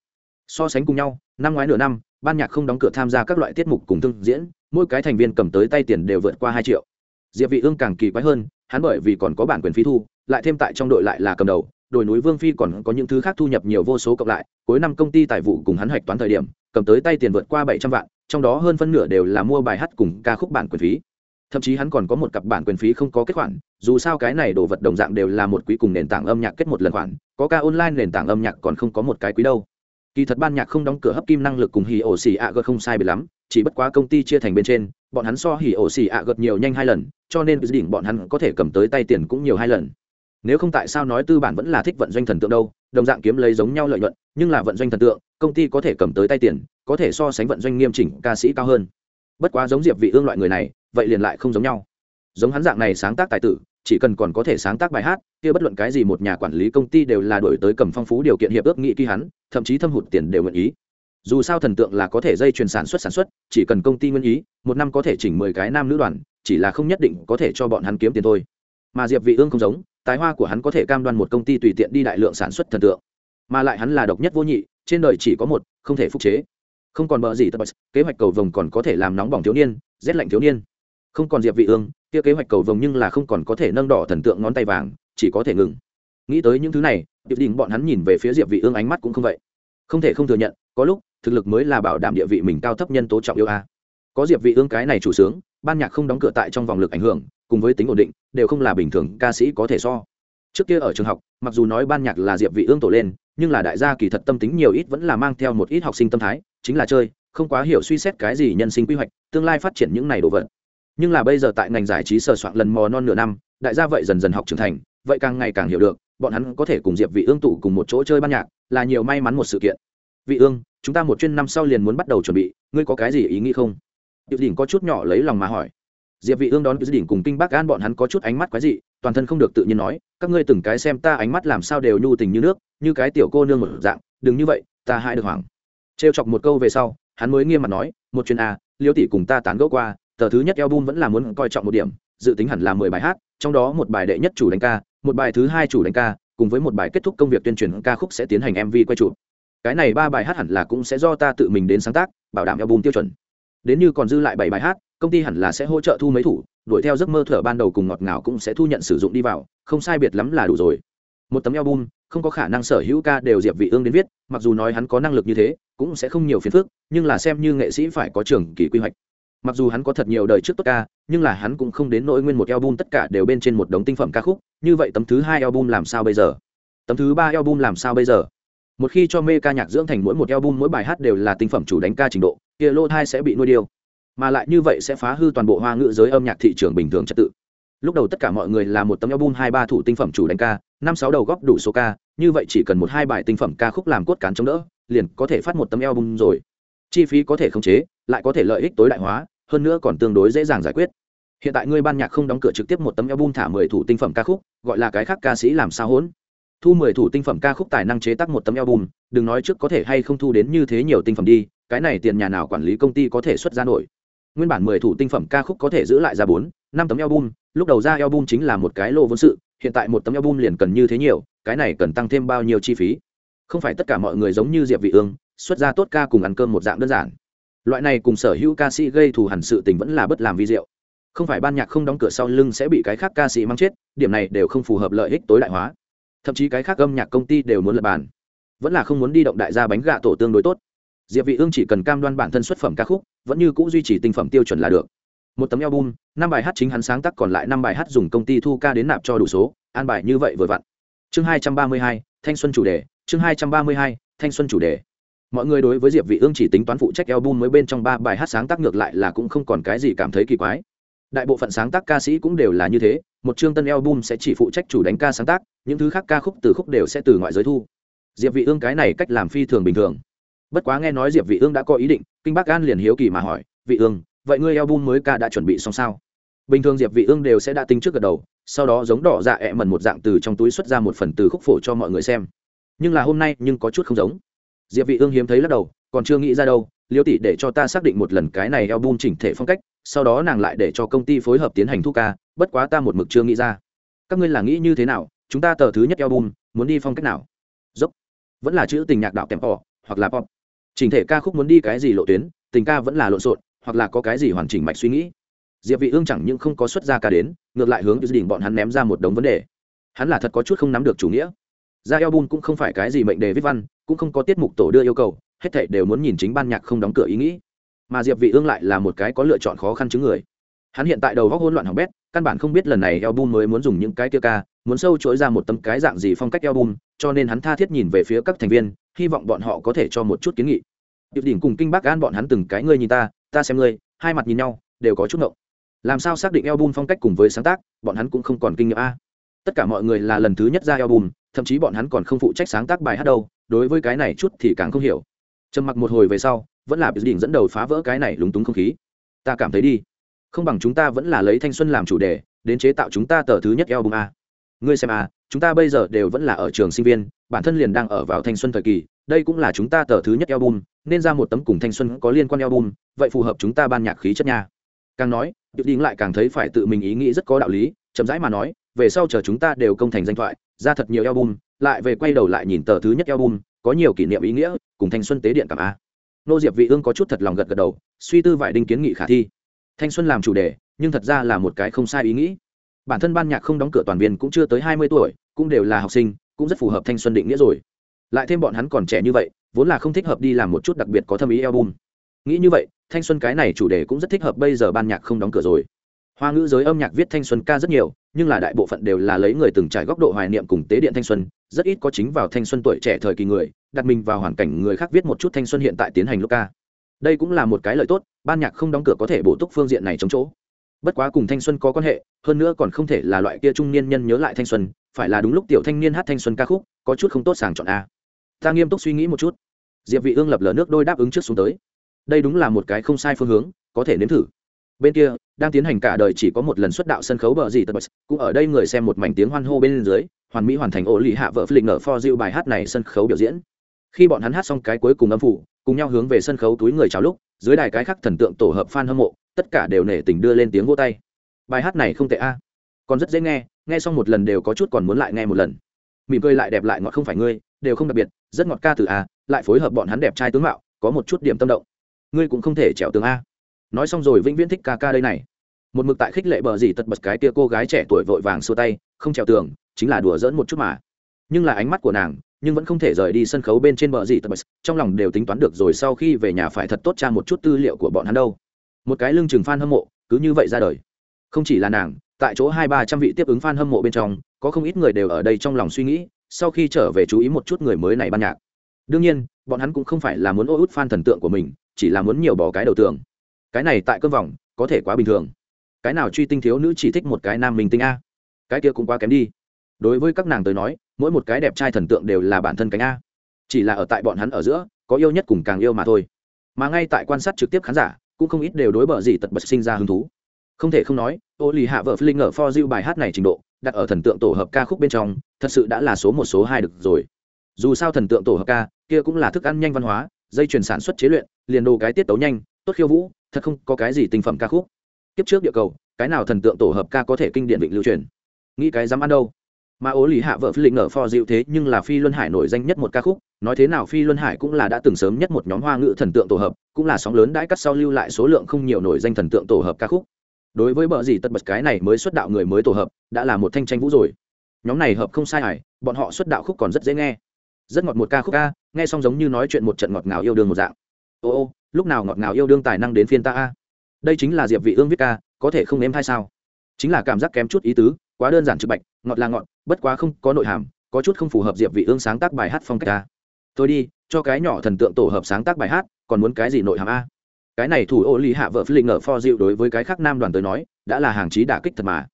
So sánh cùng nhau, năm ngoái nửa năm, ban nhạc không đóng cửa tham gia các loại tiết mục cùng thương diễn, mỗi cái thành viên cầm tới tay tiền đều vượt qua hai triệu. Diệp vị ương càng kỳ quái hơn, hắn bởi vì còn có bản quyền phí thu, lại thêm tại trong đội lại là cầm đầu đồi núi vương phi còn có những thứ khác thu nhập nhiều vô số cộng lại, cuối năm công ty tài vụ cùng hắn hoạch toán thời điểm cầm tới tay tiền vượt qua bảy trăm vạn, trong đó hơn phân nửa đều là mua bài hát cùng ca khúc bản quyền phí. Thậm chí hắn còn có một cặp bản quyền phí không có kết khoản, dù sao cái này đồ vật đồng dạng đều là một quý cùng nền tảng âm nhạc kết một lần khoản, có ca online nền tảng âm nhạc còn không có một cái quý đâu. Kỳ thật ban nhạc không đóng cửa hấp kim năng lực cùng hì ổ xì ạ gật không sai bị lắm, chỉ bất quá công ty chia thành bên trên, bọn hắn so hì ổ xì ạ gật nhiều nhanh hai lần, cho nên đỉnh bọn hắn có thể cầm tới tay tiền cũng nhiều hai lần. Nếu không tại sao nói tư bản vẫn là thích vận doanh thần tượng đâu, đồng dạng kiếm lấy giống nhau lợi nhuận, nhưng là vận doanh thần tượng công ty có thể cầm tới tay tiền, có thể so sánh vận doanh nghiêm chỉnh ca sĩ cao hơn. Bất quá giống diệp vị ương loại người này, vậy liền lại không giống nhau. Giống hắn dạng này sáng tác tài tử, chỉ cần còn có thể sáng tác bài hát, kia bất luận cái gì một nhà quản lý công ty đều là đổi tới cầm phong phú điều kiện hiệp ước nghị ký hắn, thậm chí thâm hụt tiền đều nguyện ý. Dù sao thần tượng là có thể dây chuyền sản xuất sản xuất, chỉ cần công ty nguyên ý, một năm có thể chỉnh mười cái nam nữ đoàn, chỉ là không nhất định có thể cho bọn hắn kiếm tiền thôi. Mà diệp vị ương không giống, tài hoa của hắn có thể cam đoan một công ty tùy tiện đi đại lượng sản xuất thần tượng. Mà lại hắn là độc nhất vô nhị trên đời chỉ có một, không thể phục chế. Không còn bờ gì tập kế hoạch cầu vồng còn có thể làm nóng bỏng thiếu niên, rét lạnh thiếu niên. Không còn diệp vị ương, kia kế hoạch cầu vồng nhưng là không còn có thể nâng đỏ thần tượng ngón tay vàng, chỉ có thể ngừng. Nghĩ tới những thứ này điệp đình bọn hắn nhìn về phía diệp vị ương ánh mắt cũng không vậy. Không thể không thừa nhận, có lúc, thực lực mới là bảo đảm địa vị mình cao thấp nhân tố trọng yếu a. Có diệp vị ương cái này chủ sướng, ban nhạc không đóng cửa tại trong vòng lực ảnh hưởng, cùng với tính ổn định, đều không là bình thường, ca sĩ có thể so. Trước kia ở trường học, mặc dù nói ban nhạc là diệp vị ương tổ lên nhưng là đại gia kỳ thật tâm tính nhiều ít vẫn là mang theo một ít học sinh tâm thái, chính là chơi, không quá hiểu suy xét cái gì nhân sinh quy hoạch, tương lai phát triển những này đồ vật. Nhưng là bây giờ tại ngành giải trí sờ soạn lần mò non nửa năm, đại gia vậy dần dần học trưởng thành, vậy càng ngày càng hiểu được, bọn hắn có thể cùng diệp vị ương tụ cùng một chỗ chơi ban nhạc, là nhiều may mắn một sự kiện. Vị ương, chúng ta một chuyên năm sau liền muốn bắt đầu chuẩn bị, ngươi có cái gì ý nghĩ không? Diệp đỉnh có chút nhỏ lấy lòng mà hỏi diệp vị ương đón cứ đỉnh cùng kinh bác gan bọn hắn có chút ánh mắt quái dị, toàn thân không được tự nhiên nói, các ngươi từng cái xem ta ánh mắt làm sao đều nhu tình như nước, như cái tiểu cô nương một dạng, đừng như vậy, ta hại được hoàng trêu chọc một câu về sau, hắn mới nghiêm mặt nói, một chuyện a liêu tỷ cùng ta tán gẫu qua, tờ thứ nhất album vẫn là muốn coi trọng một điểm, dự tính hẳn là mười bài hát, trong đó một bài đệ nhất chủ đánh ca, một bài thứ hai chủ đánh ca, cùng với một bài kết thúc công việc tuyên truyền ca khúc sẽ tiến hành mv quay chụp. Cái này ba bài hát hẳn là cũng sẽ do ta tự mình đến sáng tác, bảo đảm album tiêu chuẩn. Đến như còn dư lại bảy bài hát công ty hẳn là sẽ hỗ trợ thu mấy thủ, đuổi theo giấc mơ thở ban đầu cùng ngọt ngào cũng sẽ thu nhận sử dụng đi vào, không sai biệt lắm là đủ rồi. Một tấm album, không có khả năng sở hữu ca đều diệp vị ương đến viết, mặc dù nói hắn có năng lực như thế, cũng sẽ không nhiều phiền phức, nhưng là xem như nghệ sĩ phải có trường kỳ quy hoạch. Mặc dù hắn có thật nhiều đời trước tốt ca, nhưng là hắn cũng không đến nỗi nguyên một album tất cả đều bên trên một đống tinh phẩm ca khúc, như vậy tấm thứ hai album làm sao bây giờ? Tấm thứ ba album làm sao bây giờ? Một khi cho mê ca nhạc dưỡng thành mỗi một album, mỗi bài hát đều là tinh phẩm chủ đánh ca trình độ, kia lô thai sẽ bị nuôi điêu mà lại như vậy sẽ phá hư toàn bộ hoa ngữ giới âm nhạc thị trường bình thường trật tự. Lúc đầu tất cả mọi người là một tấm album hai ba thủ tinh phẩm chủ đánh ca, năm sáu đầu góp đủ số ca, như vậy chỉ cần một hai bài tinh phẩm ca khúc làm cốt cán chống đỡ, liền có thể phát một tấm album rồi. Chi phí có thể khống chế, lại có thể lợi ích tối đại hóa, hơn nữa còn tương đối dễ dàng giải quyết. Hiện tại ngươi ban nhạc không đóng cửa trực tiếp một tấm album thả mười thủ tinh phẩm ca khúc, gọi là cái khác ca sĩ làm sao hỗn? Thu mười thủ tinh phẩm ca khúc tài năng chế tác một tấm album, đừng nói trước có thể hay không thu đến như thế nhiều tinh phẩm đi, cái này tiền nhà nào quản lý công ty có thể xuất ra nổi nguyên bản mười thủ tinh phẩm ca khúc có thể giữ lại ra bốn, năm tấm album, lúc đầu ra album chính là một cái lô vốn sự, hiện tại một tấm album liền cần như thế nhiều, cái này cần tăng thêm bao nhiêu chi phí? Không phải tất cả mọi người giống như diệp vị ương, xuất ra tốt ca cùng ăn cơm một dạng đơn giản. Loại này cùng sở hữu ca sĩ gây thù hằn sự tình vẫn là bất làm vi diệu. Không phải ban nhạc không đóng cửa sau lưng sẽ bị cái khác ca sĩ mang chết, điểm này đều không phù hợp lợi ích tối đại hóa. Thậm chí cái khác âm nhạc công ty đều muốn lập bàn. Vẫn là không muốn đi động đại gia bánh gạ tổ tương đối tốt diệp vị ương chỉ cần cam đoan bản thân xuất phẩm ca khúc vẫn như cũ duy trì tinh phẩm tiêu chuẩn là được. Một tấm album năm bài hát chính hắn sáng tác còn lại năm bài hát dùng công ty thu ca đến nạp cho đủ số an bài như vậy vừa vặn. Chương 232, thanh xuân chủ đề chương 232, thanh xuân chủ đề. Mọi người đối với diệp vị ương chỉ tính toán phụ trách album mới bên trong ba bài hát sáng tác ngược lại là cũng không còn cái gì cảm thấy kỳ quái. Đại bộ phận sáng tác ca sĩ cũng đều là như thế một chương tân album sẽ chỉ phụ trách chủ đánh ca sáng tác những thứ khác ca khúc từ khúc đều sẽ từ ngoại giới thu. Diệp vị ương cái này cách làm phi thường bình thường bất quá nghe nói diệp vị ương đã có ý định, kinh bắc an liền hiếu kỳ mà hỏi, vị ương, vậy ngươi album mới ca đã chuẩn bị xong sao? Bình thường diệp vị ương đều sẽ đã tính trước gật đầu, sau đó giống đỏ dạ ẹ mẩn một dạng từ trong túi xuất ra một phần từ khúc phổ cho mọi người xem. Nhưng là hôm nay nhưng có chút không giống. Diệp vị ương hiếm thấy lắc đầu, còn chưa nghĩ ra đâu, liêu tỷ để cho ta xác định một lần cái này album chỉnh thể phong cách, sau đó nàng lại để cho công ty phối hợp tiến hành thu ca, bất quá ta một mực chưa nghĩ ra. Các ngươi là nghĩ như thế nào? Chúng ta tờ thứ nhất album, muốn đi phong cách nào? Dốc. Vẫn là chữ tình nhạc đạo kèm pop hoặc là pop chỉnh thể ca khúc muốn đi cái gì lộ tuyến, tình ca vẫn là lộn xộn, hoặc là có cái gì hoàn chỉnh mạch suy nghĩ. Diệp vị ương chẳng những không có xuất ra ca đến, ngược lại hướng gia đình bọn hắn ném ra một đống vấn đề. Hắn là thật có chút không nắm được chủ nghĩa. Ra album cũng không phải cái gì mệnh đề viết văn, cũng không có tiết mục tổ đưa yêu cầu, hết thảy đều muốn nhìn chính ban nhạc không đóng cửa ý nghĩ. Mà diệp vị ương lại là một cái có lựa chọn khó khăn chứng người. Hắn hiện tại đầu góc hỗn loạn hỏng bét, căn bản không biết lần này album mới muốn dùng những cái kia ca, muốn sâu chuỗi ra một tấm cái dạng gì phong cách album, cho nên hắn tha thiết nhìn về phía các thành viên hy vọng bọn họ có thể cho một chút kiến nghị. Điệp đỉnh cùng kinh bác gan bọn hắn từng cái ngươi nhìn ta ta xem ngươi, hai mặt nhìn nhau, đều có chút ngộng. Làm sao xác định album phong cách cùng với sáng tác, bọn hắn cũng không còn kinh nghiệm a. Tất cả mọi người là lần thứ nhất ra album, thậm chí bọn hắn còn không phụ trách sáng tác bài hát đâu, đối với cái này chút thì càng không hiểu. Trầm mặc một hồi về sau, vẫn là đỉnh dẫn đầu phá vỡ cái này lúng túng không khí. Ta cảm thấy đi. Không bằng chúng ta vẫn là lấy thanh xuân làm chủ đề, đến chế tạo chúng ta tờ thứ nhất album a ngươi xem a chúng ta bây giờ đều vẫn là ở trường sinh viên, bản thân liền đang ở vào thanh xuân thời kỳ, đây cũng là chúng ta tờ thứ nhất album, nên ra một tấm cùng thanh xuân có liên quan album, vậy phù hợp chúng ta ban nhạc khí chất nha. Càng nói điệu đinh lại càng thấy phải tự mình ý nghĩ rất có đạo lý, chậm rãi mà nói, về sau chờ chúng ta đều công thành danh thoại, ra thật nhiều album, lại về quay đầu lại nhìn tờ thứ nhất album, có nhiều kỷ niệm ý nghĩa, cùng thanh xuân tế điện cảm a nô diệp vị ương có chút thật lòng gật gật đầu, suy tư vài đinh kiến nghị khả thi. Thanh xuân làm chủ đề, nhưng thật ra là một cái không sai ý nghĩ bản thân ban nhạc không đóng cửa toàn viên cũng chưa tới hai mươi tuổi, cũng đều là học sinh, cũng rất phù hợp thanh xuân định nghĩa rồi. Lại thêm bọn hắn còn trẻ như vậy, vốn là không thích hợp đi làm một chút đặc biệt có thâm ý album. Nghĩ như vậy, thanh xuân cái này chủ đề cũng rất thích hợp bây giờ ban nhạc không đóng cửa rồi. Hoa ngữ giới âm nhạc viết thanh xuân ca rất nhiều, nhưng là đại bộ phận đều là lấy người từng trải góc độ hoài niệm cùng tế điện thanh xuân, rất ít có chính vào thanh xuân tuổi trẻ thời kỳ người, đặt mình vào hoàn cảnh người khác viết một chút thanh xuân hiện tại tiến hành lúc ca. Đây cũng là một cái lợi tốt, ban nhạc không đóng cửa có thể bổ túc phương diện này chống chỗ bất quá cùng thanh xuân có quan hệ, hơn nữa còn không thể là loại kia trung niên nhân nhớ lại thanh xuân, phải là đúng lúc tiểu thanh niên hát thanh xuân ca khúc, có chút không tốt sàng chọn a. Ta nghiêm túc suy nghĩ một chút. Diệp vị ương lập lờ nước đôi đáp ứng trước xuống tới. Đây đúng là một cái không sai phương hướng, có thể nếm thử. Bên kia, đang tiến hành cả đời chỉ có một lần xuất đạo sân khấu bờ gì tật cũng ở đây người xem một mảnh tiếng hoan hô bên dưới, hoàn mỹ hoàn thành ổ lì hạ vợ philip nở for diệu bài hát này sân khấu biểu diễn. Khi bọn hắn hát xong cái cuối cùng âm phủ, cùng nhau hướng về sân khấu túi người chào lúc, dưới đài cái khác thần tượng tổ hợp fan hâm mộ tất cả đều nể tình đưa lên tiếng vô tay. Bài hát này không tệ a. Còn rất dễ nghe nghe xong một lần đều có chút còn muốn lại nghe một lần. Mỉm cười lại đẹp lại ngọt không phải ngươi, đều không đặc biệt, rất ngọt ca từ a, lại phối hợp bọn hắn đẹp trai tướng mạo, có một chút điểm tâm động. Ngươi cũng không thể trèo tường a. Nói xong rồi vĩnh viễn thích ca ca đây này. Một mực tại khích lệ bờ gì tật bật cái tia cô gái trẻ tuổi vội vàng xua tay, không trèo tường, chính là đùa dỡn một chút mà. Nhưng là ánh mắt của nàng, nhưng vẫn không thể rời đi sân khấu bên trên bờ gì tật bật, trong lòng đều tính toán được rồi sau khi về nhà phải thật tốt tra một chút tư liệu của bọn hắn đâu một cái lưng chừng f a n hâm mộ, cứ như vậy ra đời. Không chỉ là nàng, tại chỗ hai ba trăm vị tiếp ứng f a n hâm mộ bên trong, có không ít người đều ở đây trong lòng suy nghĩ, sau khi trở về chú ý một chút người mới này ban nhạc. Đương nhiên, bọn hắn cũng không phải là muốn ô út f a n thần tượng của mình, chỉ là muốn nhiều bỏ cái đầu tượng cái này tại cơn vòng, có thể quá bình thường. Cái nào truy tinh thiếu nữ chỉ thích một cái nam mình tinh a? Cái kia cũng quá kém đi. Đối với các nàng tới nói, mỗi một cái đẹp trai thần tượng đều là bản thân cánh a. Chỉ là ở tại bọn hắn ở giữa, có yêu nhất cùng càng yêu mà thôi. Mà ngay tại quan sát trực tiếp khán giả cũng không ít đều đối bờ gì tật bật sinh ra hứng thú. Không thể không nói, ô lì hạ vợ Linh ở for diệu bài hát này trình độ, đặt ở thần tượng tổ hợp ca khúc bên trong, thật sự đã là số một số hai được rồi. Dù sao thần tượng tổ hợp ca, kia cũng là thức ăn nhanh văn hóa, dây chuyển sản xuất chế luyện, liền đồ cái tiết tấu nhanh, tốt khiêu vũ, thật không có cái gì tinh phẩm ca khúc. Kiếp trước địa cầu, cái nào thần tượng tổ hợp ca có thể kinh điển vịnh lưu truyền? Nghĩ cái dám ăn đâu? Mà ố lì hạ vợ phi lịch nở phò dịu thế nhưng là phi luân hải nổi danh nhất một ca khúc. Nói thế nào phi luân hải cũng là đã từng sớm nhất một nhóm hoa ngữ thần tượng tổ hợp, cũng là sóng lớn đãi cắt sau lưu lại số lượng không nhiều nổi danh thần tượng tổ hợp ca khúc. Đối với bờ gì tất bật cái này mới xuất đạo người mới tổ hợp, đã là một thanh tranh vũ rồi. Nhóm này hợp không sai hải bọn họ xuất đạo khúc còn rất dễ nghe. Rất ngọt một ca khúc ca nghe xong giống như nói chuyện một trận ngọt ngào yêu đương một dạng. Ô ô, lúc nào ngọt ngào yêu đương tài năng đến phiên ta a? Đây chính là diệp vị ương viết ca, có thể không em hay sao? Chính là cảm giác kém chút ý tứ, quá đơn giản trực bạch, ngọt là ngọt bất quá không có nội hàm, có chút không phù hợp diệp vị ương sáng tác bài hát phong cách a thôi đi, cho cái nhỏ thần tượng tổ hợp sáng tác bài hát, còn muốn cái gì nội hàm a? Cái này thủ ô lý hạ vợ phi linh ở for dịu đối với cái khác nam đoàn tới nói, đã là hàng chí đả kích thật mà.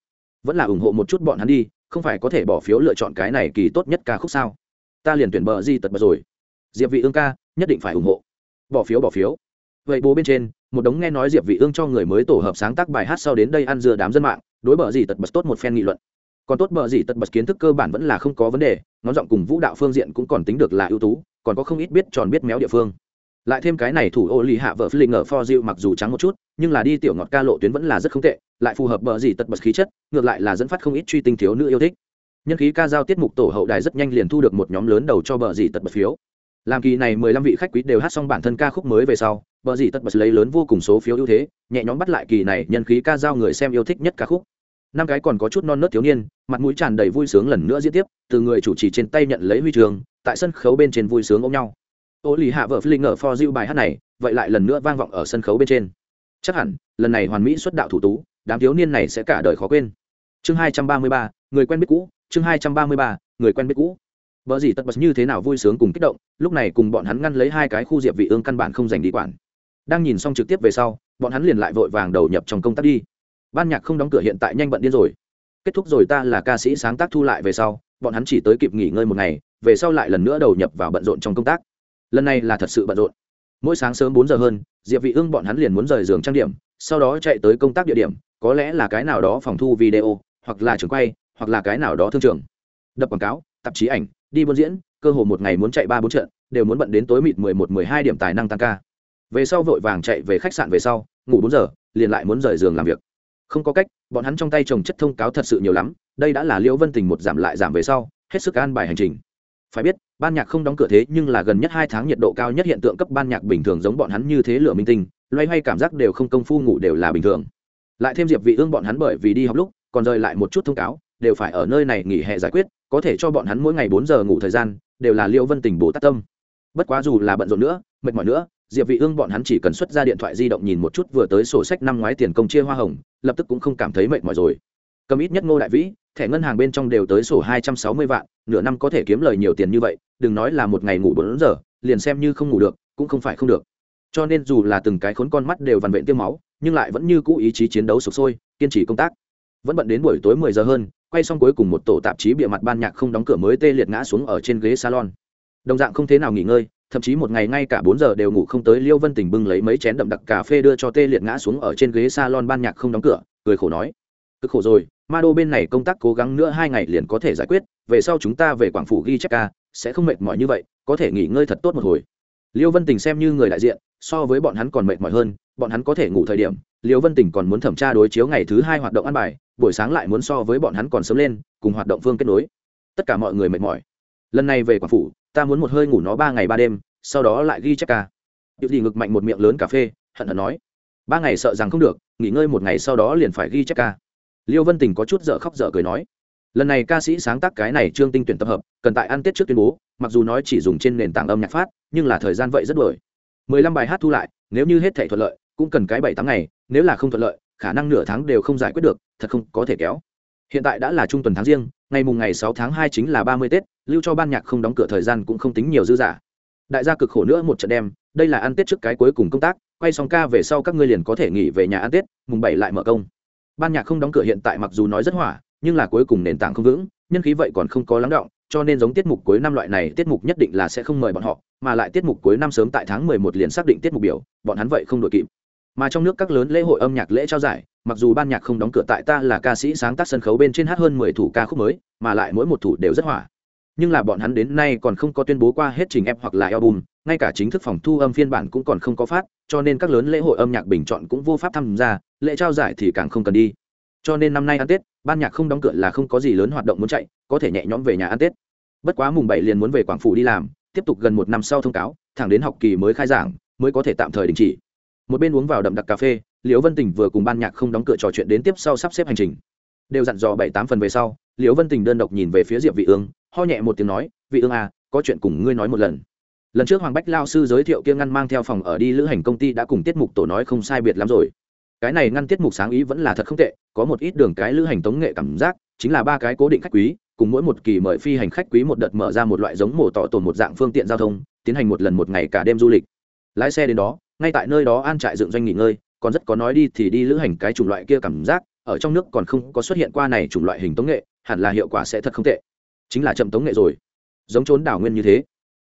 Vẫn là ủng hộ một chút bọn hắn đi, không phải có thể bỏ phiếu lựa chọn cái này kỳ tốt nhất ca khúc sao? Ta liền tuyển bờ di tật bờ rồi. Diệp vị ương ca, nhất định phải ủng hộ. Bỏ phiếu bỏ phiếu. Vậy bố bên trên, một đống nghe nói diệp vị ương cho người mới tổ hợp sáng tác bài hát sau đến đây ăn dưa đám dân mạng, đối bờ gì tật bật tốt một phen nghị luận còn tốt bờ gì tật bật kiến thức cơ bản vẫn là không có vấn đề, ngón giọng cùng vũ đạo phương diện cũng còn tính được là ưu tú, còn có không ít biết tròn biết méo địa phương. Lại thêm cái này thủ ô lì hạ vợ phi linh ở for diệu mặc dù trắng một chút, nhưng là đi tiểu ngọt ca lộ tuyến vẫn là rất không tệ, lại phù hợp bờ gì tật bật khí chất, ngược lại là dẫn phát không ít truy tinh thiếu nữ yêu thích. Nhân khí ca giao tiết mục tổ hậu đài rất nhanh liền thu được một nhóm lớn đầu cho bờ gì tật bật phiếu. Làm kỳ này mười lăm vị khách quý đều hát xong bản thân ca khúc mới về sau, bờ gì tật bật lấy lớn vô cùng số phiếu ưu thế, nhẹ nhõm bắt lại kỳ này nhân khí ca giao người xem yêu thích nhất ca khúc năm cái còn có chút non nớt thiếu niên, mặt mũi tràn đầy vui sướng lần nữa diễn tiếp, từ người chủ trì trên tay nhận lấy huy trường, tại sân khấu bên trên vui sướng ôm nhau. Ô lì hạ vợ linh ở for diệu bài hát này, vậy lại lần nữa vang vọng ở sân khấu bên trên. Chắc hẳn, lần này hoàn mỹ xuất đạo thủ tú, đám thiếu niên này sẽ cả đời khó quên. Chương hai trăm ba mươi ba, người quen biết cũ, chương hai trăm ba mươi ba, người quen biết cũ. Vợ gì tất bật như thế nào vui sướng cùng kích động, lúc này cùng bọn hắn ngăn lấy hai cái khu diệp vị ương căn bản không dành đi quản. Đang nhìn xong trực tiếp về sau, bọn hắn liền lại vội vàng đầu nhập trong công tác đi ban nhạc không đóng cửa hiện tại nhanh bận điên rồi. Kết thúc rồi ta là ca sĩ sáng tác thu lại về sau, bọn hắn chỉ tới kịp nghỉ ngơi một ngày, về sau lại lần nữa đầu nhập vào bận rộn trong công tác. Lần này là thật sự bận rộn. Mỗi sáng sớm bốn giờ hơn, diệp vị ương bọn hắn liền muốn rời giường trang điểm, sau đó chạy tới công tác địa điểm, có lẽ là cái nào đó phòng thu video, hoặc là trường quay, hoặc là cái nào đó thương trường. Đập quảng cáo, tạp chí ảnh, đi buôn diễn, cơ hồ một ngày muốn chạy ba bốn trận, đều muốn bận đến tối mịt mười một, mười hai điểm tài năng tăng ca. Về sau vội vàng chạy về khách sạn về sau, ngủ bốn giờ, liền lại muốn rời giường làm việc không có cách, bọn hắn trong tay trồng chất thông cáo thật sự nhiều lắm, đây đã là liễu vân tình một giảm lại giảm về sau, hết sức an bài hành trình. Phải biết, ban nhạc không đóng cửa thế nhưng là gần nhất hai tháng nhiệt độ cao nhất hiện tượng cấp ban nhạc bình thường giống bọn hắn như thế lửa minh tinh, loay hoay cảm giác đều không công phu ngủ đều là bình thường. Lại thêm diệp vị ương bọn hắn bởi vì đi học lúc, còn rời lại một chút thông cáo, đều phải ở nơi này nghỉ hè giải quyết, có thể cho bọn hắn mỗi ngày bốn giờ ngủ thời gian, đều là liễu vân tình bổ tát tâm. Bất quá dù là bận rộn nữa, mệt mỏi nữa diệp vị ương bọn hắn chỉ cần xuất ra điện thoại di động nhìn một chút vừa tới sổ sách năm ngoái tiền công chia hoa hồng, lập tức cũng không cảm thấy mệt mỏi rồi. Cầm ít nhất ngô đại vĩ, thẻ ngân hàng bên trong đều tới sổ 260 vạn, nửa năm có thể kiếm lời nhiều tiền như vậy, đừng nói là một ngày ngủ bốn giờ, liền xem như không ngủ được, cũng không phải không được. Cho nên dù là từng cái khốn con mắt đều vằn vện tiêm máu, nhưng lại vẫn như cũ ý chí chiến đấu sục sôi, kiên trì công tác. Vẫn bận đến buổi tối 10 giờ hơn, quay xong cuối cùng một tổ tạp chí bịa mặt ban nhạc không đóng cửa mới tê liệt ngã xuống ở trên ghế salon. Đồng dạng không thế nào nghỉ ngơi thậm chí một ngày ngay cả bốn giờ đều ngủ không tới, liêu vân tình bưng lấy mấy chén đậm đặc cà phê đưa cho tê liệt ngã xuống ở trên ghế salon ban nhạc không đóng cửa, cười khổ nói, cực khổ rồi, ma đô bên này công tác cố gắng nữa hai ngày liền có thể giải quyết, về sau chúng ta về quảng phủ ghi chép ca, sẽ không mệt mỏi như vậy, có thể nghỉ ngơi thật tốt một hồi. Liêu vân tình xem như người đại diện, so với bọn hắn còn mệt mỏi hơn, bọn hắn có thể ngủ thời điểm, liêu vân tình còn muốn thẩm tra đối chiếu ngày thứ hai hoạt động ăn bài, buổi sáng lại muốn so với bọn hắn còn sớm lên, cùng hoạt động phương kết nối. Tất cả mọi người mệt mỏi. Lần này về quảng phủ ta muốn một hơi ngủ nó ba ngày ba đêm, sau đó lại ghi chép ca. Điệu đi ngực mạnh một miệng lớn cà phê, hận hận nói, ba ngày sợ rằng không được, nghỉ ngơi một ngày sau đó liền phải ghi chép ca. Liêu vân tình có chút dở khóc dở cười nói, lần này ca sĩ sáng tác cái này trương tinh tuyển tập hợp, cần tại ăn tết trước tuyên bố, mặc dù nói chỉ dùng trên nền tảng âm nhạc phát, nhưng là thời gian vậy rất đổi mười lăm bài hát thu lại, nếu như hết thể thuận lợi, cũng cần cái bảy tháng ngày, nếu là không thuận lợi, khả năng nửa tháng đều không giải quyết được, thật không có thể kéo. Hiện tại đã là trung tuần tháng riêng ngày mùng ngày sáu tháng hai chính là ba mươi tết, lưu cho ban nhạc không đóng cửa thời gian cũng không tính nhiều dư giả đại gia cực khổ nữa một trận đêm đây là ăn tết trước cái cuối cùng công tác, quay xong ca về sau các ngươi liền có thể nghỉ về nhà ăn tết, mùng bảy lại mở công. Ban nhạc không đóng cửa hiện tại mặc dù nói rất hỏa, nhưng là cuối cùng nền tảng không vững, nhân khí vậy còn không có lắng động, cho nên giống tiết mục cuối năm loại này, tiết mục nhất định là sẽ không mời bọn họ, mà lại tiết mục cuối năm sớm tại tháng mười một liền xác định tiết mục biểu, bọn hắn vậy không đội kịp mà trong nước các lớn lễ hội âm nhạc lễ trao giải, mặc dù ban nhạc không đóng cửa tại ta là ca sĩ sáng tác sân khấu bên trên hát hơn mười thủ ca khúc mới, mà lại mỗi một thủ đều rất hỏa. Nhưng là bọn hắn đến nay còn không có tuyên bố qua hết trình ép hoặc là album, ngay cả chính thức phòng thu âm phiên bản cũng còn không có phát, cho nên các lớn lễ hội âm nhạc bình chọn cũng vô pháp tham gia, lễ trao giải thì càng không cần đi. Cho nên năm nay ăn tết, ban nhạc không đóng cửa là không có gì lớn hoạt động muốn chạy, có thể nhẹ nhõm về nhà ăn tết. Bất quá mùng bảy liền muốn về quảng phủ đi làm, tiếp tục gần một năm sau thông cáo, thẳng đến học kỳ mới khai giảng, mới có thể tạm thời đình chỉ một bên uống vào đậm đặc cà phê, liễu vân tình vừa cùng ban nhạc không đóng cửa trò chuyện đến tiếp sau sắp xếp hành trình. Đều dặn dò bảy tám phần về sau, liễu vân tình đơn độc nhìn về phía diệp vị ương, ho nhẹ một tiếng nói, vị ương à có chuyện cùng ngươi nói một lần. Lần trước hoàng bách lao sư giới thiệu kia ngăn mang theo phòng ở đi lữ hành công ty đã cùng tiết mục tổ nói không sai biệt lắm rồi. Cái này ngăn tiết mục sáng ý vẫn là thật không tệ, có một ít đường cái lữ hành tống nghệ cảm giác, chính là ba cái cố định khách quý, cùng mỗi một kỳ mời phi hành khách quý một đợt mở ra một loại giống mổ tỏ tổ một dạng phương tiện giao thông, tiến hành một lần một ngày cả đêm du lịch. Lái xe đến đó ngay tại nơi đó an trại dựng doanh nghỉ ngơi, còn rất có nói đi thì đi lữ hành cái chủng loại kia cảm giác, ở trong nước còn không có xuất hiện qua này chủng loại hình tống nghệ, hẳn là hiệu quả sẽ thật không tệ. Chính là chậm tống nghệ rồi. Giống trốn đảo nguyên như thế.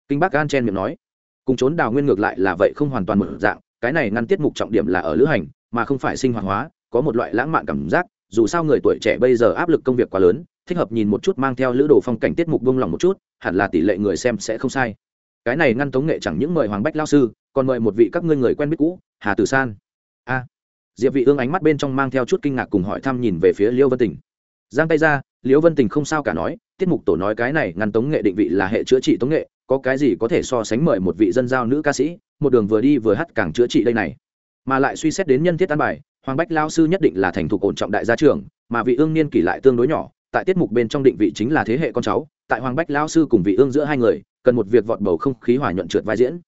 Kinh bác an chen miệng nói. Cùng trốn đảo nguyên ngược lại là vậy không hoàn toàn một dạng, cái này ngăn tiết mục trọng điểm là ở lữ hành, mà không phải sinh hoạt hóa, có một loại lãng mạn cảm giác, dù sao người tuổi trẻ bây giờ áp lực công việc quá lớn, thích hợp nhìn một chút mang theo lữ đồ phong cảnh tiết mục buông lòng một chút, hẳn là tỷ lệ người xem sẽ không sai. Cái này ngăn tống nghệ chẳng những mời hoàng bách lao sư còn mời một vị các ngươi người quen biết cũ, hà tử san. A. Diệp vị ương ánh mắt bên trong mang theo chút kinh ngạc cùng hỏi thăm nhìn về phía Liêu vân tình. Giang tay ra Liêu vân tình không sao cả nói, tiết mục tổ nói cái này ngăn tống nghệ định vị là hệ chữa trị tống nghệ, có cái gì có thể so sánh mời một vị dân giao nữ ca sĩ, một đường vừa đi vừa hát càng chữa trị đây này. Mà lại suy xét đến nhân thiết an bài, hoàng bách lao sư nhất định là thành thục ổn trọng đại gia trưởng, mà vị ương niên kỷ lại tương đối nhỏ, tại tiết mục bên trong định vị chính là thế hệ con cháu, tại hoàng bách lao sư cùng vị ương giữa hai người, cần một việc vọt bầu không khí hòa nhuận trượt vai diễn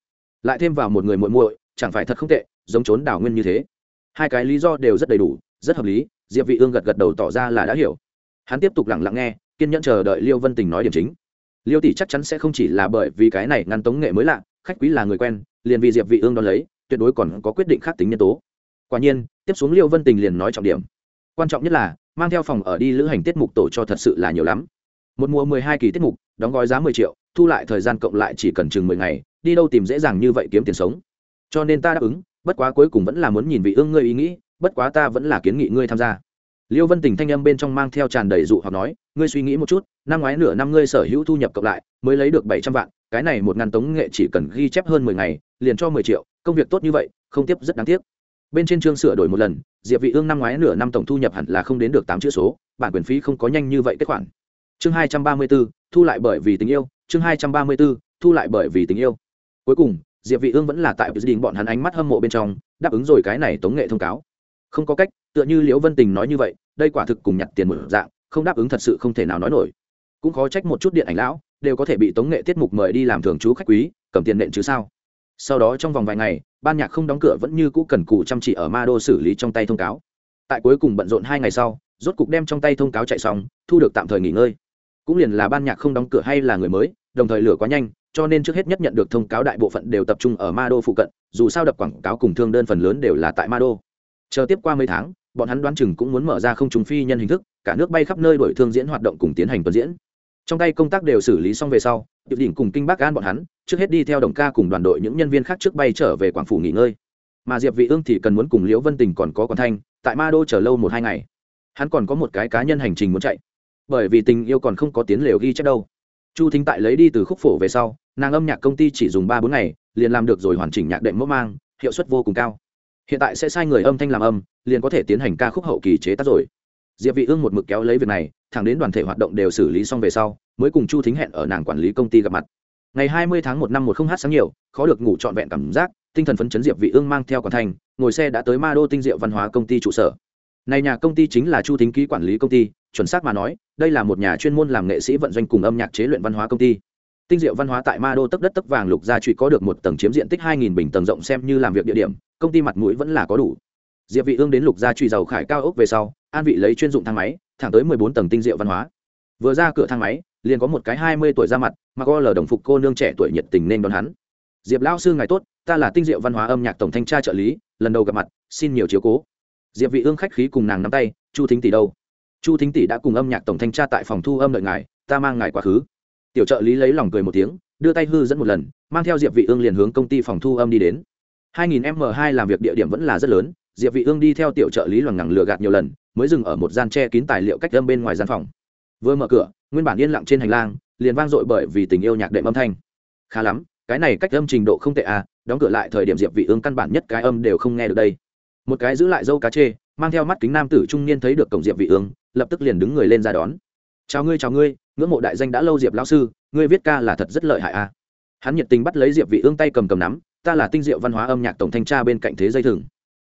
lại thêm vào một người muội muội, chẳng phải thật không tệ, giống trốn đảo nguyên như thế. Hai cái lý do đều rất đầy đủ, rất hợp lý, diệp vị ương gật gật đầu tỏ ra là đã hiểu. Hắn tiếp tục lặng lặng nghe, kiên nhẫn chờ đợi liêu vân tình nói điểm chính. Liêu tỷ chắc chắn sẽ không chỉ là bởi vì cái này ngăn tống nghệ mới lạ, khách quý là người quen, liền vì diệp vị ương đón lấy, tuyệt đối còn có quyết định khác tính nhân tố. Quả nhiên, tiếp xuống liêu vân tình liền nói trọng điểm. Quan trọng nhất là, mang theo phòng ở đi lữ hành tiết mục tổ cho thật sự là nhiều lắm. Một mùa mười hai kỳ tiết mục, đóng gói giá mười triệu, thu lại thời gian cộng lại chỉ cần chừng mười ngày đi đâu tìm dễ dàng như vậy kiếm tiền sống. Cho nên ta đáp ứng bất quá cuối cùng vẫn là muốn nhìn vị ương ngươi ý nghĩ bất quá ta vẫn là kiến nghị ngươi tham gia. Liêu vân tình thanh âm bên trong mang theo tràn đầy dụ hoặc nói ngươi suy nghĩ một chút năm ngoái nửa năm ngươi sở hữu thu nhập cộng lại mới lấy được bảy trăm vạn cái này một ngàn tống nghệ chỉ cần ghi chép hơn mười ngày liền cho mười triệu công việc tốt như vậy không tiếp rất đáng tiếc. Bên trên chương sửa đổi một lần diệp vị ương năm ngoái nửa năm tổng thu nhập hẳn là không đến được tám chữ số bản quyền phí không có nhanh như vậy kết khoản. Chương hai trăm ba mươi 234, thu lại bởi vì tình yêu chương hai trăm ba mươi 234, thu lại bởi vì tình yêu cuối cùng, diệp vị ương vẫn là tại đình bọn hắn ánh mắt hâm mộ bên trong, đáp ứng rồi cái này tống nghệ thông cáo. Không có cách, tựa như liễu vân tình nói như vậy, đây quả thực cùng nhặt tiền một dạng, không đáp ứng thật sự không thể nào nói nổi. Cũng khó trách một chút điện ảnh lão đều có thể bị tống nghệ tiết mục mời đi làm thường trú khách quý, cầm tiền nện chứ sao? Sau đó trong vòng vài ngày, ban nhạc không đóng cửa vẫn như cũ cần cù chăm chỉ ở ma đô xử lý trong tay thông cáo. Tại cuối cùng bận rộn hai ngày sau, rốt cục đem trong tay thông cáo chạy xong, thu được tạm thời nghỉ ngơi cũng liền là ban nhạc không đóng cửa hay là người mới, đồng thời lửa quá nhanh, cho nên trước hết nhất nhận được thông cáo đại bộ phận đều tập trung ở ma đô phụ cận, dù sao đập quảng cáo cùng thương đơn phần lớn đều là tại ma đô chờ tiếp qua mấy tháng, bọn hắn đoán chừng cũng muốn mở ra không trùng phi nhân hình thức, cả nước bay khắp nơi đổi thương diễn hoạt động cùng tiến hành tuần diễn. Trong tay công tác đều xử lý xong về sau điệp đỉnh cùng kinh bác an bọn hắn, trước hết đi theo đồng ca cùng đoàn đội những nhân viên khác trước bay trở về quảng phủ nghỉ ngơi. Mà diệp vị ương thì cần muốn cùng liễu vân tình còn có còn thanh, tại ma đô chờ lâu một hai ngày. Hắn còn có một cái cá nhân hành trình muốn chạy bởi vì tình yêu còn không có tiến lều ghi chép đâu. Chu thính tại lấy đi từ khúc phổ về sau, nàng âm nhạc công ty chỉ dùng ba bốn ngày, liền làm được rồi hoàn chỉnh nhạc đệm mẫu mang, hiệu suất vô cùng cao. Hiện tại sẽ sai người âm thanh làm âm, liền có thể tiến hành ca khúc hậu kỳ chế tác rồi. Diệp vị ương một mực kéo lấy việc này, thẳng đến đoàn thể hoạt động đều xử lý xong về sau, mới cùng chu thính hẹn ở nàng quản lý công ty gặp mặt. Ngày 20 tháng 1 năm một không h sáng nhiều, khó được ngủ trọn vẹn cảm giác, tinh thần phấn chấn diệp vị ương mang theo quản thành, ngồi xe đã tới ma đô tinh diệu văn hóa công ty trụ sở. Này nhà công ty chính là chu thính ký quản lý công ty chuẩn xác mà nói, đây là một nhà chuyên môn làm nghệ sĩ vận doanh cùng âm nhạc chế luyện văn hóa công ty. Tinh diệu văn hóa tại ma đô tấp đất tấc vàng lục gia trụy có được một tầng chiếm diện tích 2.000 bình tầng rộng xem như làm việc địa điểm, công ty mặt mũi vẫn là có đủ. Diệp vị ương đến lục gia trụy giàu khải cao ốc về sau, an vị lấy chuyên dụng thang máy, thẳng tới 14 tầng tinh diệu văn hóa. Vừa ra cửa thang máy, liền có một cái 20 tuổi ra mặt mà có lờ đồng phục cô nương trẻ tuổi nhiệt tình nên đón hắn. Diệp lão sư ngài tốt, ta là tinh diệu văn hóa âm nhạc tổng thanh tra trợ lý, lần đầu gặp mặt, xin nhiều chiếu cố. Diệp vị ương khách khí cùng nàng nắm tay, chu thính tỷ đâu? Chu thính tỷ đã cùng âm nhạc tổng thanh tra tại phòng thu âm đợi ngài, ta mang ngài quá khứ. Tiểu trợ lý lấy lòng cười một tiếng, đưa tay hư dẫn một lần, mang theo diệp vị ương liền hướng công ty phòng thu âm đi đến. 2000 m 2 làm việc địa điểm vẫn là rất lớn, diệp vị ương đi theo tiểu trợ lý loằng ngằng lừa gạt nhiều lần, mới dừng ở một gian che kín tài liệu cách âm bên ngoài gian phòng. Vừa mở cửa, nguyên bản yên lặng trên hành lang, liền vang dội bởi vì tình yêu nhạc đệm âm thanh. Khá lắm, cái này cách âm trình độ không tệ à đóng cửa lại thời điểm diệp vị ương căn bản nhất cái âm đều không nghe được đây. Một cái giữ lại dâu cá chê mang theo mắt kính nam tử trung niên thấy được cổng diệp vị ương, lập tức liền đứng người lên ra đón. Chào ngươi chào ngươi, ngưỡng mộ đại danh đã lâu diệp lão sư, ngươi viết ca là thật rất lợi hại à? Hắn nhiệt tình bắt lấy diệp vị ương tay cầm cầm nắm, ta là tinh diệu văn hóa âm nhạc tổng thanh tra bên cạnh thế dây thừng.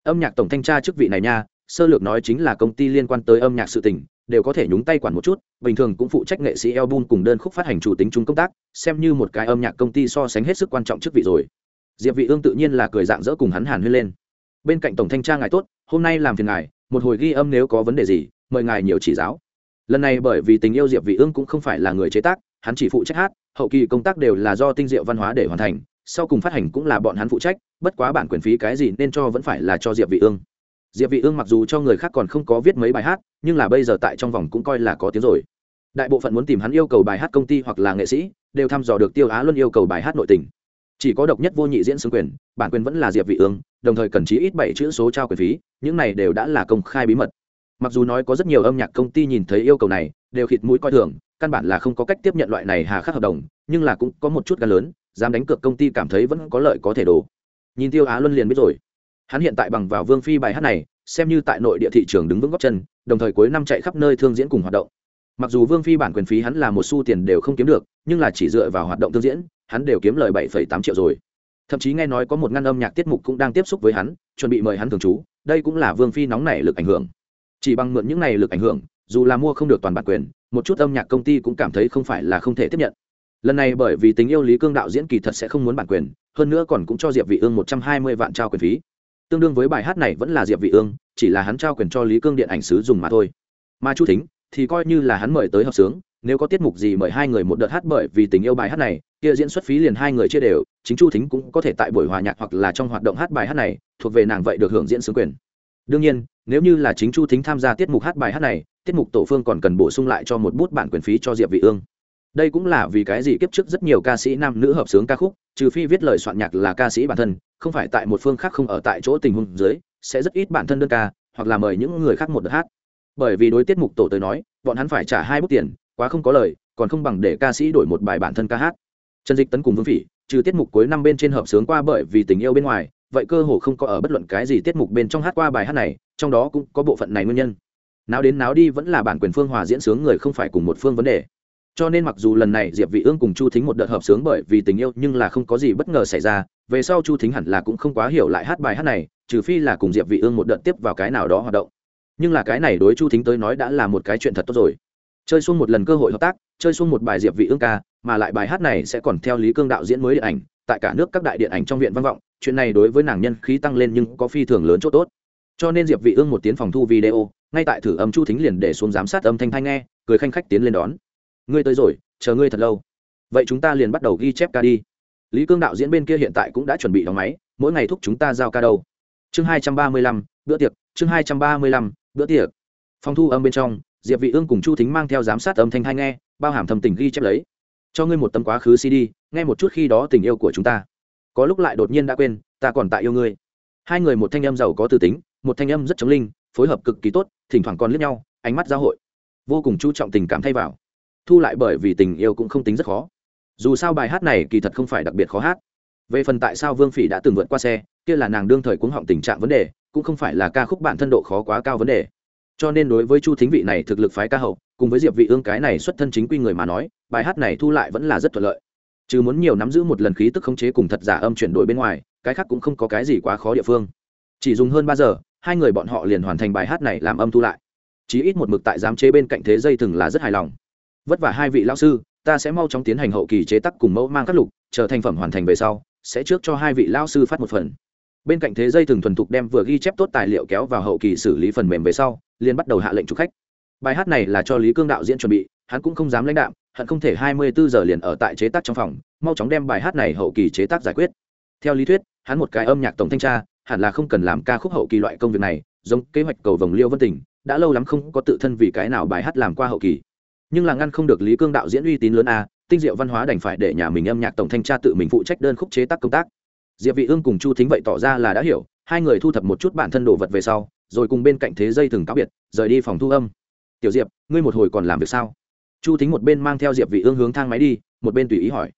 Âm nhạc tổng thanh tra chức vị này nha, sơ lược nói chính là công ty liên quan tới âm nhạc sự tình, đều có thể nhúng tay quản một chút, bình thường cũng phụ trách nghệ sĩ album cùng đơn khúc phát hành chủ tính chung công tác, xem như một cái âm nhạc công ty so sánh hết sức quan trọng chức vị rồi. Diệp vị ương tự nhiên là cười dạng dỡ cùng hắn hàn huyên lên. Bên cạnh tổng thanh tra ngài tốt hôm nay làm phiền ngài, một hồi ghi âm nếu có vấn đề gì, mời ngài nhiều chỉ giáo. Lần này bởi vì tình yêu diệp vị ương cũng không phải là người chế tác, hắn chỉ phụ trách hát, hậu kỳ công tác đều là do tinh diệu văn hóa để hoàn thành, sau cùng phát hành cũng là bọn hắn phụ trách, bất quá bản quyền phí cái gì nên cho vẫn phải là cho diệp vị ương diệp vị ương mặc dù cho người khác còn không có viết mấy bài hát, nhưng là bây giờ tại trong vòng cũng coi là có tiếng rồi. Đại bộ phận muốn tìm hắn yêu cầu bài hát công ty hoặc là nghệ sĩ, đều thăm dò được tiêu á luân yêu cầu bài hát nội tình chỉ có độc nhất vô nhị diễn xướng quyền, bản quyền vẫn là diệp vị ương, đồng thời cần chí ít bảy chữ số trao quyền phí, những này đều đã là công khai bí mật. Mặc dù nói có rất nhiều âm nhạc công ty nhìn thấy yêu cầu này, đều khịt mũi coi thường, căn bản là không có cách tiếp nhận loại này hà khắc hợp đồng, nhưng là cũng có một chút gan lớn, dám đánh cược công ty cảm thấy vẫn có lợi có thể đổ. Nhìn tiêu á luân liền biết rồi. Hắn hiện tại bằng vào vương phi bài hát này, xem như tại nội địa thị trường đứng vững góc chân, đồng thời cuối năm chạy khắp nơi thương diễn cùng hoạt động mặc dù vương phi bản quyền phí hắn là một xu tiền đều không kiếm được, nhưng là chỉ dựa vào hoạt động tương diễn, hắn đều kiếm lời bảy tám triệu rồi. Thậm chí nghe nói có một ngăn âm nhạc tiết mục cũng đang tiếp xúc với hắn, chuẩn bị mời hắn thường trú, đây cũng là vương phi nóng nảy lực ảnh hưởng. Chỉ bằng mượn những này lực ảnh hưởng, dù là mua không được toàn bản quyền, một chút âm nhạc công ty cũng cảm thấy không phải là không thể tiếp nhận. Lần này bởi vì tình yêu lý cương đạo diễn kỳ thật sẽ không muốn bản quyền, hơn nữa còn cũng cho diệp vị ương một trăm hai mươi vạn trao quyền phí. Tương đương với bài hát này vẫn là diệp vị ương, chỉ là hắn trao quyền cho lý cương điện ảnh sứ dùng mà thôi. Mà chu thính thì coi như là hắn mời tới hợp sướng, nếu có tiết mục gì mời hai người một đợt hát bởi vì tình yêu bài hát này, kia diễn xuất phí liền hai người chia đều, chính chu thính cũng có thể tại buổi hòa nhạc hoặc là trong hoạt động hát bài hát này, thuộc về nàng vậy được hưởng diễn sướng quyền. Đương nhiên, nếu như là chính chu thính tham gia tiết mục hát bài hát này, tiết mục tổ phương còn cần bổ sung lại cho một bút bản quyền phí cho diệp vị ương. Đây cũng là vì cái gì kiếp trước rất nhiều ca sĩ nam nữ hợp sướng ca khúc, trừ phi viết lời soạn nhạc là ca sĩ bản thân, không phải tại một phương khác không ở tại chỗ tình huống dưới, sẽ rất ít bản thân đơn ca, hoặc là mời những người khác một đợt hát bởi vì đối tiết mục tổ tới nói, bọn hắn phải trả hai bút tiền, quá không có lời, còn không bằng để ca sĩ đổi một bài bản thân ca hát. Trần dịch tấn cùng vương phỉ, trừ tiết mục cuối năm bên trên hợp sướng qua bởi vì tình yêu bên ngoài, vậy cơ hồ không có ở bất luận cái gì tiết mục bên trong hát qua bài hát này, trong đó cũng có bộ phận này nguyên nhân. Nào đến nào đi vẫn là bản quyền phương hòa diễn sướng người không phải cùng một phương vấn đề. Cho nên mặc dù lần này diệp vị ương cùng chu thính một đợt hợp sướng bởi vì tình yêu nhưng là không có gì bất ngờ xảy ra, về sau chu thính hẳn là cũng không quá hiểu lại hát bài hát này, trừ phi là cùng diệp vị ương một đợt tiếp vào cái nào đó hoạt động nhưng là cái này đối chu thính tới nói đã là một cái chuyện thật tốt rồi. Chơi xuống một lần cơ hội hợp tác chơi xuống một bài diệp vị ương ca mà lại bài hát này sẽ còn theo lý cương đạo diễn mới điện ảnh tại cả nước các đại điện ảnh trong viện văn vọng chuyện này đối với nàng nhân khí tăng lên nhưng có phi thường lớn chỗ tốt. Cho nên diệp vị ương một tiếng phòng thu video ngay tại thử âm chu thính liền để xuống giám sát âm thanh thanh nghe cười khanh khách tiến lên đón. Ngươi tới rồi chờ ngươi thật lâu. Vậy chúng ta liền bắt đầu ghi chép ca đi. Lý cương đạo diễn bên kia hiện tại cũng đã chuẩn bị đóng máy mỗi ngày thúc chúng ta giao ca đâu. Chương 235, bữa tiệc chương 235, bữa tiệc. Phòng thu âm bên trong, diệp vị ương cùng chu thính mang theo giám sát âm thanh hay nghe, bao hàm thầm tình ghi chép lấy. Cho ngươi một tấm quá khứ cd nghe một chút khi đó tình yêu của chúng ta. Có lúc lại đột nhiên đã quên, ta còn tại yêu ngươi. Hai người một thanh âm giàu có tư tính, một thanh âm rất chống linh, phối hợp cực kỳ tốt, thỉnh thoảng còn liếc nhau, ánh mắt giao hội. Vô cùng chú trọng tình cảm thay vào. Thu lại bởi vì tình yêu cũng không tính rất khó. Dù sao bài hát này kỳ thật không phải đặc biệt khó hát. Về phần tại sao vương phỉ đã từng vượt qua xe, kia là nàng đương thời cuống họng tình trạng vấn đề cũng không phải là ca khúc bản thân độ khó quá cao vấn đề. Cho nên đối với chu thính vị này thực lực phái ca hậu, cùng với diệp vị ương cái này xuất thân chính quy người mà nói, bài hát này thu lại vẫn là rất thuận lợi. Trừ muốn nhiều nắm giữ một lần khí tức khống chế cùng thật giả âm chuyển đổi bên ngoài, cái khác cũng không có cái gì quá khó địa phương. Chỉ dùng hơn ba giờ, hai người bọn họ liền hoàn thành bài hát này làm âm thu lại. Chí ít một mực tại giám chế bên cạnh thế dây thừng là rất hài lòng. Vất vả hai vị lão sư, ta sẽ mau chóng tiến hành hậu kỳ chế tác cùng mẫu mang các lục, chờ thành phẩm hoàn thành về sau, sẽ trước cho hai vị lão sư phát một phần bên cạnh thế dây thường thuần thục đem vừa ghi chép tốt tài liệu kéo vào hậu kỳ xử lý phần mềm về sau, liền bắt đầu hạ lệnh chụp khách. Bài hát này là cho lý cương đạo diễn chuẩn bị, hắn cũng không dám lãnh đạo hắn không thể hai mươi bốn giờ liền ở tại chế tác trong phòng, mau chóng đem bài hát này hậu kỳ chế tác giải quyết. Theo lý thuyết, hắn một cái âm nhạc tổng thanh tra, hẳn là không cần làm ca khúc hậu kỳ loại công việc này, giống kế hoạch cầu vồng liêu vân tình, đã lâu lắm không có tự thân vì cái nào bài hát làm qua hậu kỳ. Nhưng là ngăn không được lý cương đạo diễn uy tín lớn a, tinh diệu văn hóa đành phải để nhà mình âm nhạc tổng thanh tra tự mình phụ trách đơn khúc chế tác công tác diệp vị ương cùng chu thính vậy tỏ ra là đã hiểu, hai người thu thập một chút bản thân đồ vật về sau, rồi cùng bên cạnh thế dây thừng cáo biệt, rời đi phòng thu âm. Tiểu diệp, ngươi một hồi còn làm việc sao? Chu thính một bên mang theo diệp vị ương hướng thang máy đi, một bên tùy ý hỏi.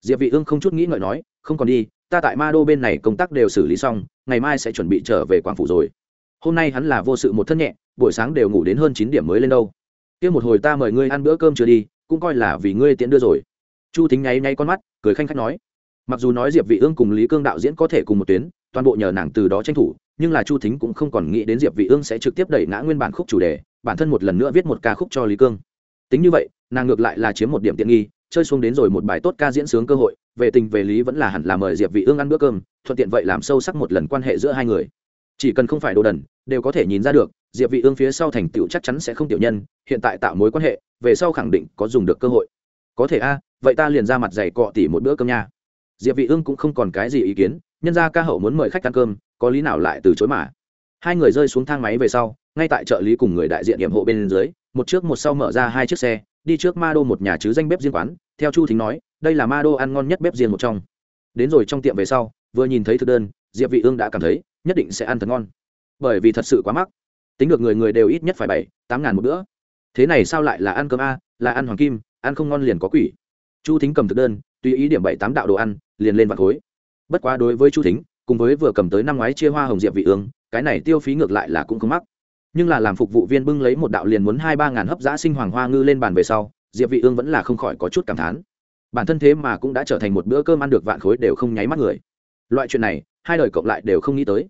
Diệp vị ương không chút nghĩ ngợi nói, không còn đi, ta tại ma đô bên này công tác đều xử lý xong, ngày mai sẽ chuẩn bị trở về quảng phủ rồi. Hôm nay hắn là vô sự một thân nhẹ, buổi sáng đều ngủ đến hơn chín điểm mới lên đâu. Kia một hồi ta mời ngươi ăn bữa cơm chưa đi, cũng coi là vì ngươi tiễn đưa rồi. Chu thính nháy nháy con mắt, cười khanh khách nói mặc dù nói diệp vị ương cùng lý cương đạo diễn có thể cùng một tuyến, toàn bộ nhờ nàng từ đó tranh thủ, nhưng là chu thính cũng không còn nghĩ đến diệp vị ương sẽ trực tiếp đẩy ngã nguyên bản khúc chủ đề, bản thân một lần nữa viết một ca khúc cho lý cương. Tính như vậy, nàng ngược lại là chiếm một điểm tiện nghi, chơi xuống đến rồi một bài tốt ca diễn sướng cơ hội, về tình về lý vẫn là hẳn là mời diệp vị ương ăn bữa cơm, thuận tiện vậy làm sâu sắc một lần quan hệ giữa hai người. Chỉ cần không phải đồ đần, đều có thể nhìn ra được, diệp vị ương phía sau thành tựu chắc chắn sẽ không tiểu nhân, hiện tại tạo mối quan hệ, về sau khẳng định có dùng được cơ hội. Có thể a, vậy ta liền ra mặt dày cọ tỉ một bữa cơm nha diệp vị ương cũng không còn cái gì ý kiến, nhân gia ca hậu muốn mời khách ăn cơm, có lý nào lại từ chối mà. Hai người rơi xuống thang máy về sau, ngay tại trợ lý cùng người đại diện điểm hộ bên dưới, một trước một sau mở ra hai chiếc xe, đi trước ma đô một nhà chứ danh bếp riêng quán, theo chu thính nói, đây là ma đô ăn ngon nhất bếp riêng một trong. Đến rồi trong tiệm về sau, vừa nhìn thấy thực đơn, diệp vị ương đã cảm thấy, nhất định sẽ ăn thật ngon. Bởi vì thật sự quá mắc. Tính được người người đều ít nhất phải bảy, tám ngàn một bữa. Thế này sao lại là ăn cơm a, là ăn hoàng kim, ăn không ngon liền có quỷ. Chu thính cầm thực đơn, tùy ý điểm bảy tám đạo đồ ăn liền lên vạn khối. Bất quá đối với chu thính, cùng với vừa cầm tới năm ngoái chia hoa hồng diệp vị ương, cái này tiêu phí ngược lại là cũng không mắc. Nhưng là làm phục vụ viên bưng lấy một đạo liền muốn hai ba ngàn hấp giã sinh hoàng hoa ngư lên bàn về sau, diệp vị ương vẫn là không khỏi có chút cảm thán. Bản thân thế mà cũng đã trở thành một bữa cơm ăn được vạn khối đều không nháy mắt người. Loại chuyện này, hai đời cộng lại đều không nghĩ tới.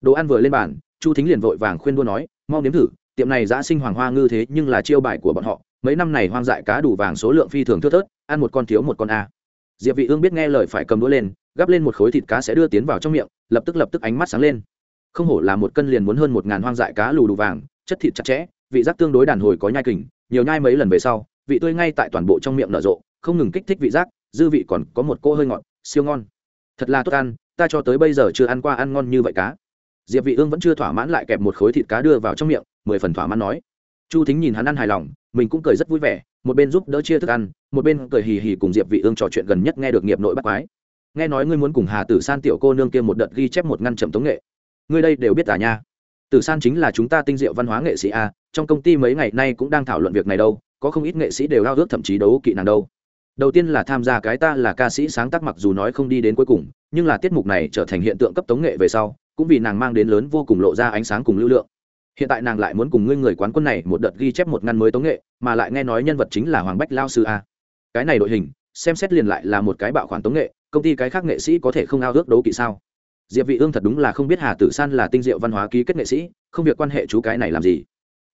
Đồ ăn vừa lên bàn, chu thính liền vội vàng khuyên đua nói, mau nếm thử, tiệm này giã sinh hoàng hoa ngư thế nhưng là chiêu bài của bọn họ, mấy năm này hoang dại cá đủ vàng số lượng phi thường thưa thớt, ăn một con thiếu một con a diệp vị ương biết nghe lời phải cầm đũa lên, gắp lên một khối thịt cá sẽ đưa tiến vào trong miệng, lập tức lập tức ánh mắt sáng lên. Không hổ là một cân liền muốn hơn một ngàn hoang dại cá lù đủ vàng, chất thịt chặt chẽ, vị giác tương đối đàn hồi có nhai kình, nhiều nhai mấy lần về sau, vị tươi ngay tại toàn bộ trong miệng nở rộ, không ngừng kích thích vị giác, dư vị còn có một cô hơi ngọt, siêu ngon. Thật là tốt ăn, ta cho tới bây giờ chưa ăn qua ăn ngon như vậy cá. Diệp vị ương vẫn chưa thỏa mãn lại kẹp một khối thịt cá đưa vào trong miệng, mười phần thỏa mãn nói chu thính nhìn hắn ăn hài lòng, mình cũng cười rất vui vẻ, một bên giúp đỡ chia thức ăn, một bên cười hì hì cùng diệp vị ương trò chuyện gần nhất nghe được nghiệp nội bắt quái. Nghe nói ngươi muốn cùng hà tử san tiểu cô nương kia một đợt ghi chép một ngăn chậm tống nghệ. Ngươi đây đều biết à nha? Tử san chính là chúng ta tinh diệu văn hóa nghệ sĩ a, trong công ty mấy ngày nay cũng đang thảo luận việc này đâu, có không ít nghệ sĩ đều lao ước thậm chí đấu kỵ nàng đâu. Đầu tiên là tham gia cái ta là ca sĩ sáng tác mặc dù nói không đi đến cuối cùng, nhưng là tiết mục này trở thành hiện tượng cấp tống nghệ về sau, cũng vì nàng mang đến lớn vô cùng lộ ra ánh sáng cùng lưu lượng hiện tại nàng lại muốn cùng ngươi người quán quân này một đợt ghi chép một ngăn mới tống nghệ, mà lại nghe nói nhân vật chính là hoàng bách lao sư a. Cái này đội hình, xem xét liền lại là một cái bạo khoản tống nghệ, công ty cái khác nghệ sĩ có thể không ao ước đấu kỵ sao? Diệp vị ương thật đúng là không biết hà tử san là tinh diệu văn hóa ký kết nghệ sĩ, không việc quan hệ chú cái này làm gì?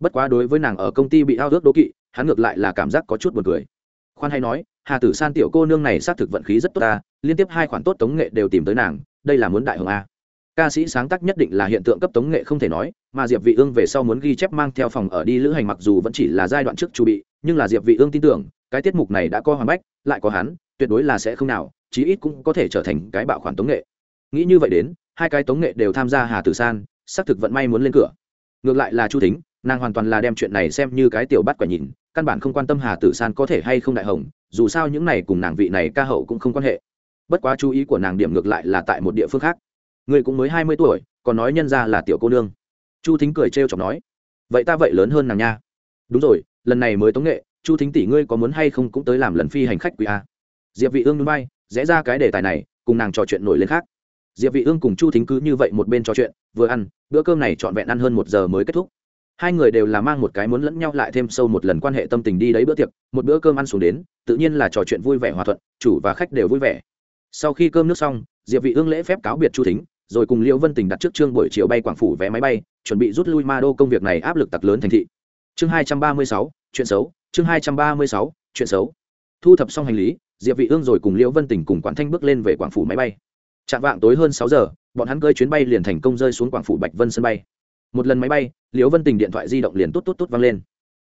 Bất quá đối với nàng ở công ty bị ao ước đấu kỵ, hắn ngược lại là cảm giác có chút buồn cười. Khoan hay nói, hà tử san tiểu cô nương này xác thực vận khí rất tốt ta, liên tiếp hai khoản tốt tống nghệ đều tìm tới nàng, đây là muốn đại hồng a ca sĩ sáng tác nhất định là hiện tượng cấp tống nghệ không thể nói, mà diệp vị ương về sau muốn ghi chép mang theo phòng ở đi lữ hành mặc dù vẫn chỉ là giai đoạn trước chuẩn bị, nhưng là diệp vị ương tin tưởng, cái tiết mục này đã có hoàng bách, lại có hắn, tuyệt đối là sẽ không nào, chí ít cũng có thể trở thành cái bạo khoản tống nghệ. Nghĩ như vậy đến, hai cái tống nghệ đều tham gia hà tử san, xác thực vận may muốn lên cửa. Ngược lại là chu thính, nàng hoàn toàn là đem chuyện này xem như cái tiểu bắt quả nhìn, căn bản không quan tâm hà tử san có thể hay không đại hồng, dù sao những này cùng nàng vị này ca hậu cũng không quan hệ. Bất quá chú ý của nàng điểm ngược lại là tại một địa phương khác người cũng mới hai mươi tuổi, còn nói nhân ra là tiểu cô nương. Chu thính cười trêu chọc nói, vậy ta vậy lớn hơn nàng nha. Đúng rồi, lần này mới tống nghệ, chu thính tỷ ngươi có muốn hay không cũng tới làm lần phi hành khách quý a. Diệp vị ương núi bay rẽ ra cái đề tài này, cùng nàng trò chuyện nổi lên khác. Diệp vị ương cùng chu thính cứ như vậy một bên trò chuyện, vừa ăn, bữa cơm này trọn vẹn ăn hơn một giờ mới kết thúc. Hai người đều là mang một cái muốn lẫn nhau lại thêm sâu một lần quan hệ tâm tình đi đấy bữa tiệc, một bữa cơm ăn xuống đến, tự nhiên là trò chuyện vui vẻ hòa thuận, chủ và khách đều vui vẻ. Sau khi cơm nước xong, diệp vị ương lễ phép cáo biệt chu thính rồi cùng liễu vân tình đặt trước trương buổi chiều bay quảng phủ vé máy bay chuẩn bị rút lui ma đô công việc này áp lực tặc lớn thành thị. Chương 236, chuyện xấu chương 236, chuyện xấu. Thu thập xong hành lý diệp vị ương rồi cùng liễu vân tình cùng quản thanh bước lên về quảng phủ máy bay. Chạm vạng tối hơn sáu giờ bọn hắn cơi chuyến bay liền thành công rơi xuống quảng phủ bạch vân sân bay. Một lần máy bay liễu vân tình điện thoại di động liền tốt tốt tốt vang lên.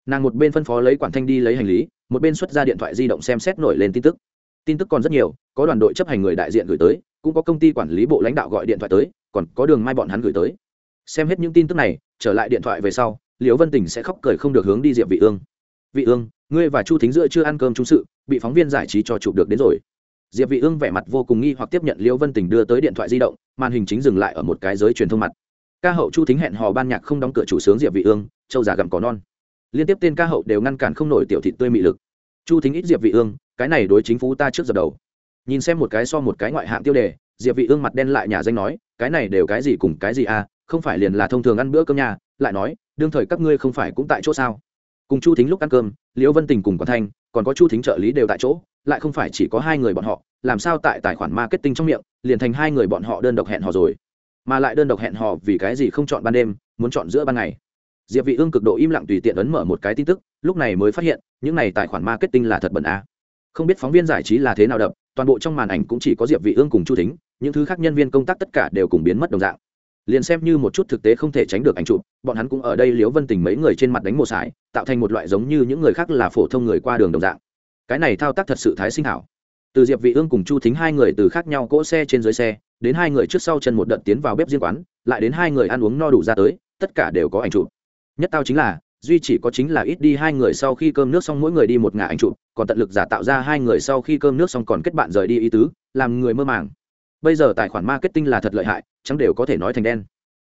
Nàng một bên phân phó lấy quản thanh đi lấy hành lý một bên xuất ra điện thoại di động xem xét nổi lên tin tức. Tin tức còn rất nhiều có đoàn đội chấp hành người đại diện gửi tới cũng có công ty quản lý bộ lãnh đạo gọi điện thoại tới, còn có đường mai bọn hắn gửi tới. Xem hết những tin tức này, trở lại điện thoại về sau, liễu vân tình sẽ khóc cười không được hướng đi diệp vị ương. Vị ương, ngươi và chu thính giữa chưa ăn cơm trung sự, bị phóng viên giải trí cho chụp được đến rồi. Diệp vị ương vẻ mặt vô cùng nghi hoặc tiếp nhận liễu vân tình đưa tới điện thoại di động, màn hình chính dừng lại ở một cái giới truyền thông mặt. Ca hậu chu thính hẹn hò ban nhạc không đóng cửa chủ sướng diệp vị ương châu già gặm cỏ non. Liên tiếp tên ca hậu đều ngăn cản không nổi tiểu thị tươi mị lực. Chu thính ít diệp vị ương, cái này đối chính phủ ta trước giờ đầu nhìn xem một cái so một cái ngoại hạng tiêu đề, diệp vị ương mặt đen lại nhà danh nói, cái này đều cái gì cùng cái gì à không phải liền là thông thường ăn bữa cơm nhà, lại nói, đương thời các ngươi không phải cũng tại chỗ sao? Cùng chu thính lúc ăn cơm, liễu vân tình cùng quản thanh, còn có chu thính trợ lý đều tại chỗ, lại không phải chỉ có hai người bọn họ, làm sao tại tài khoản marketing trong miệng, liền thành hai người bọn họ đơn độc hẹn hò rồi. Mà lại đơn độc hẹn hò vì cái gì không chọn ban đêm, muốn chọn giữa ban ngày. Diệp vị ương cực độ im lặng tùy tiện ấn mở một cái tin tức, lúc này mới phát hiện, những này tài khoản marketing là thật bẩn à. Không biết phóng viên giải trí là thế nào đập toàn bộ trong màn ảnh cũng chỉ có diệp vị ương cùng chu thính, những thứ khác nhân viên công tác tất cả đều cùng biến mất đồng dạng. Liền xem như một chút thực tế không thể tránh được ảnh chụp, bọn hắn cũng ở đây liếu vân tình mấy người trên mặt đánh một sải, tạo thành một loại giống như những người khác là phổ thông người qua đường đồng dạng. Cái này thao tác thật sự thái sinh hảo. Từ diệp vị ương cùng chu thính hai người từ khác nhau cỗ xe trên dưới xe, đến hai người trước sau chân một đợt tiến vào bếp riêng quán, lại đến hai người ăn uống no đủ ra tới, tất cả đều có ảnh chụp. Nhất tao chính là duy chỉ có chính là ít đi hai người sau khi cơm nước xong mỗi người đi một ngả ảnh chụp, còn tận lực giả tạo ra hai người sau khi cơm nước xong còn kết bạn rời đi ý tứ, làm người mơ màng. Bây giờ tài khoản marketing là thật lợi hại, chẳng đều có thể nói thành đen.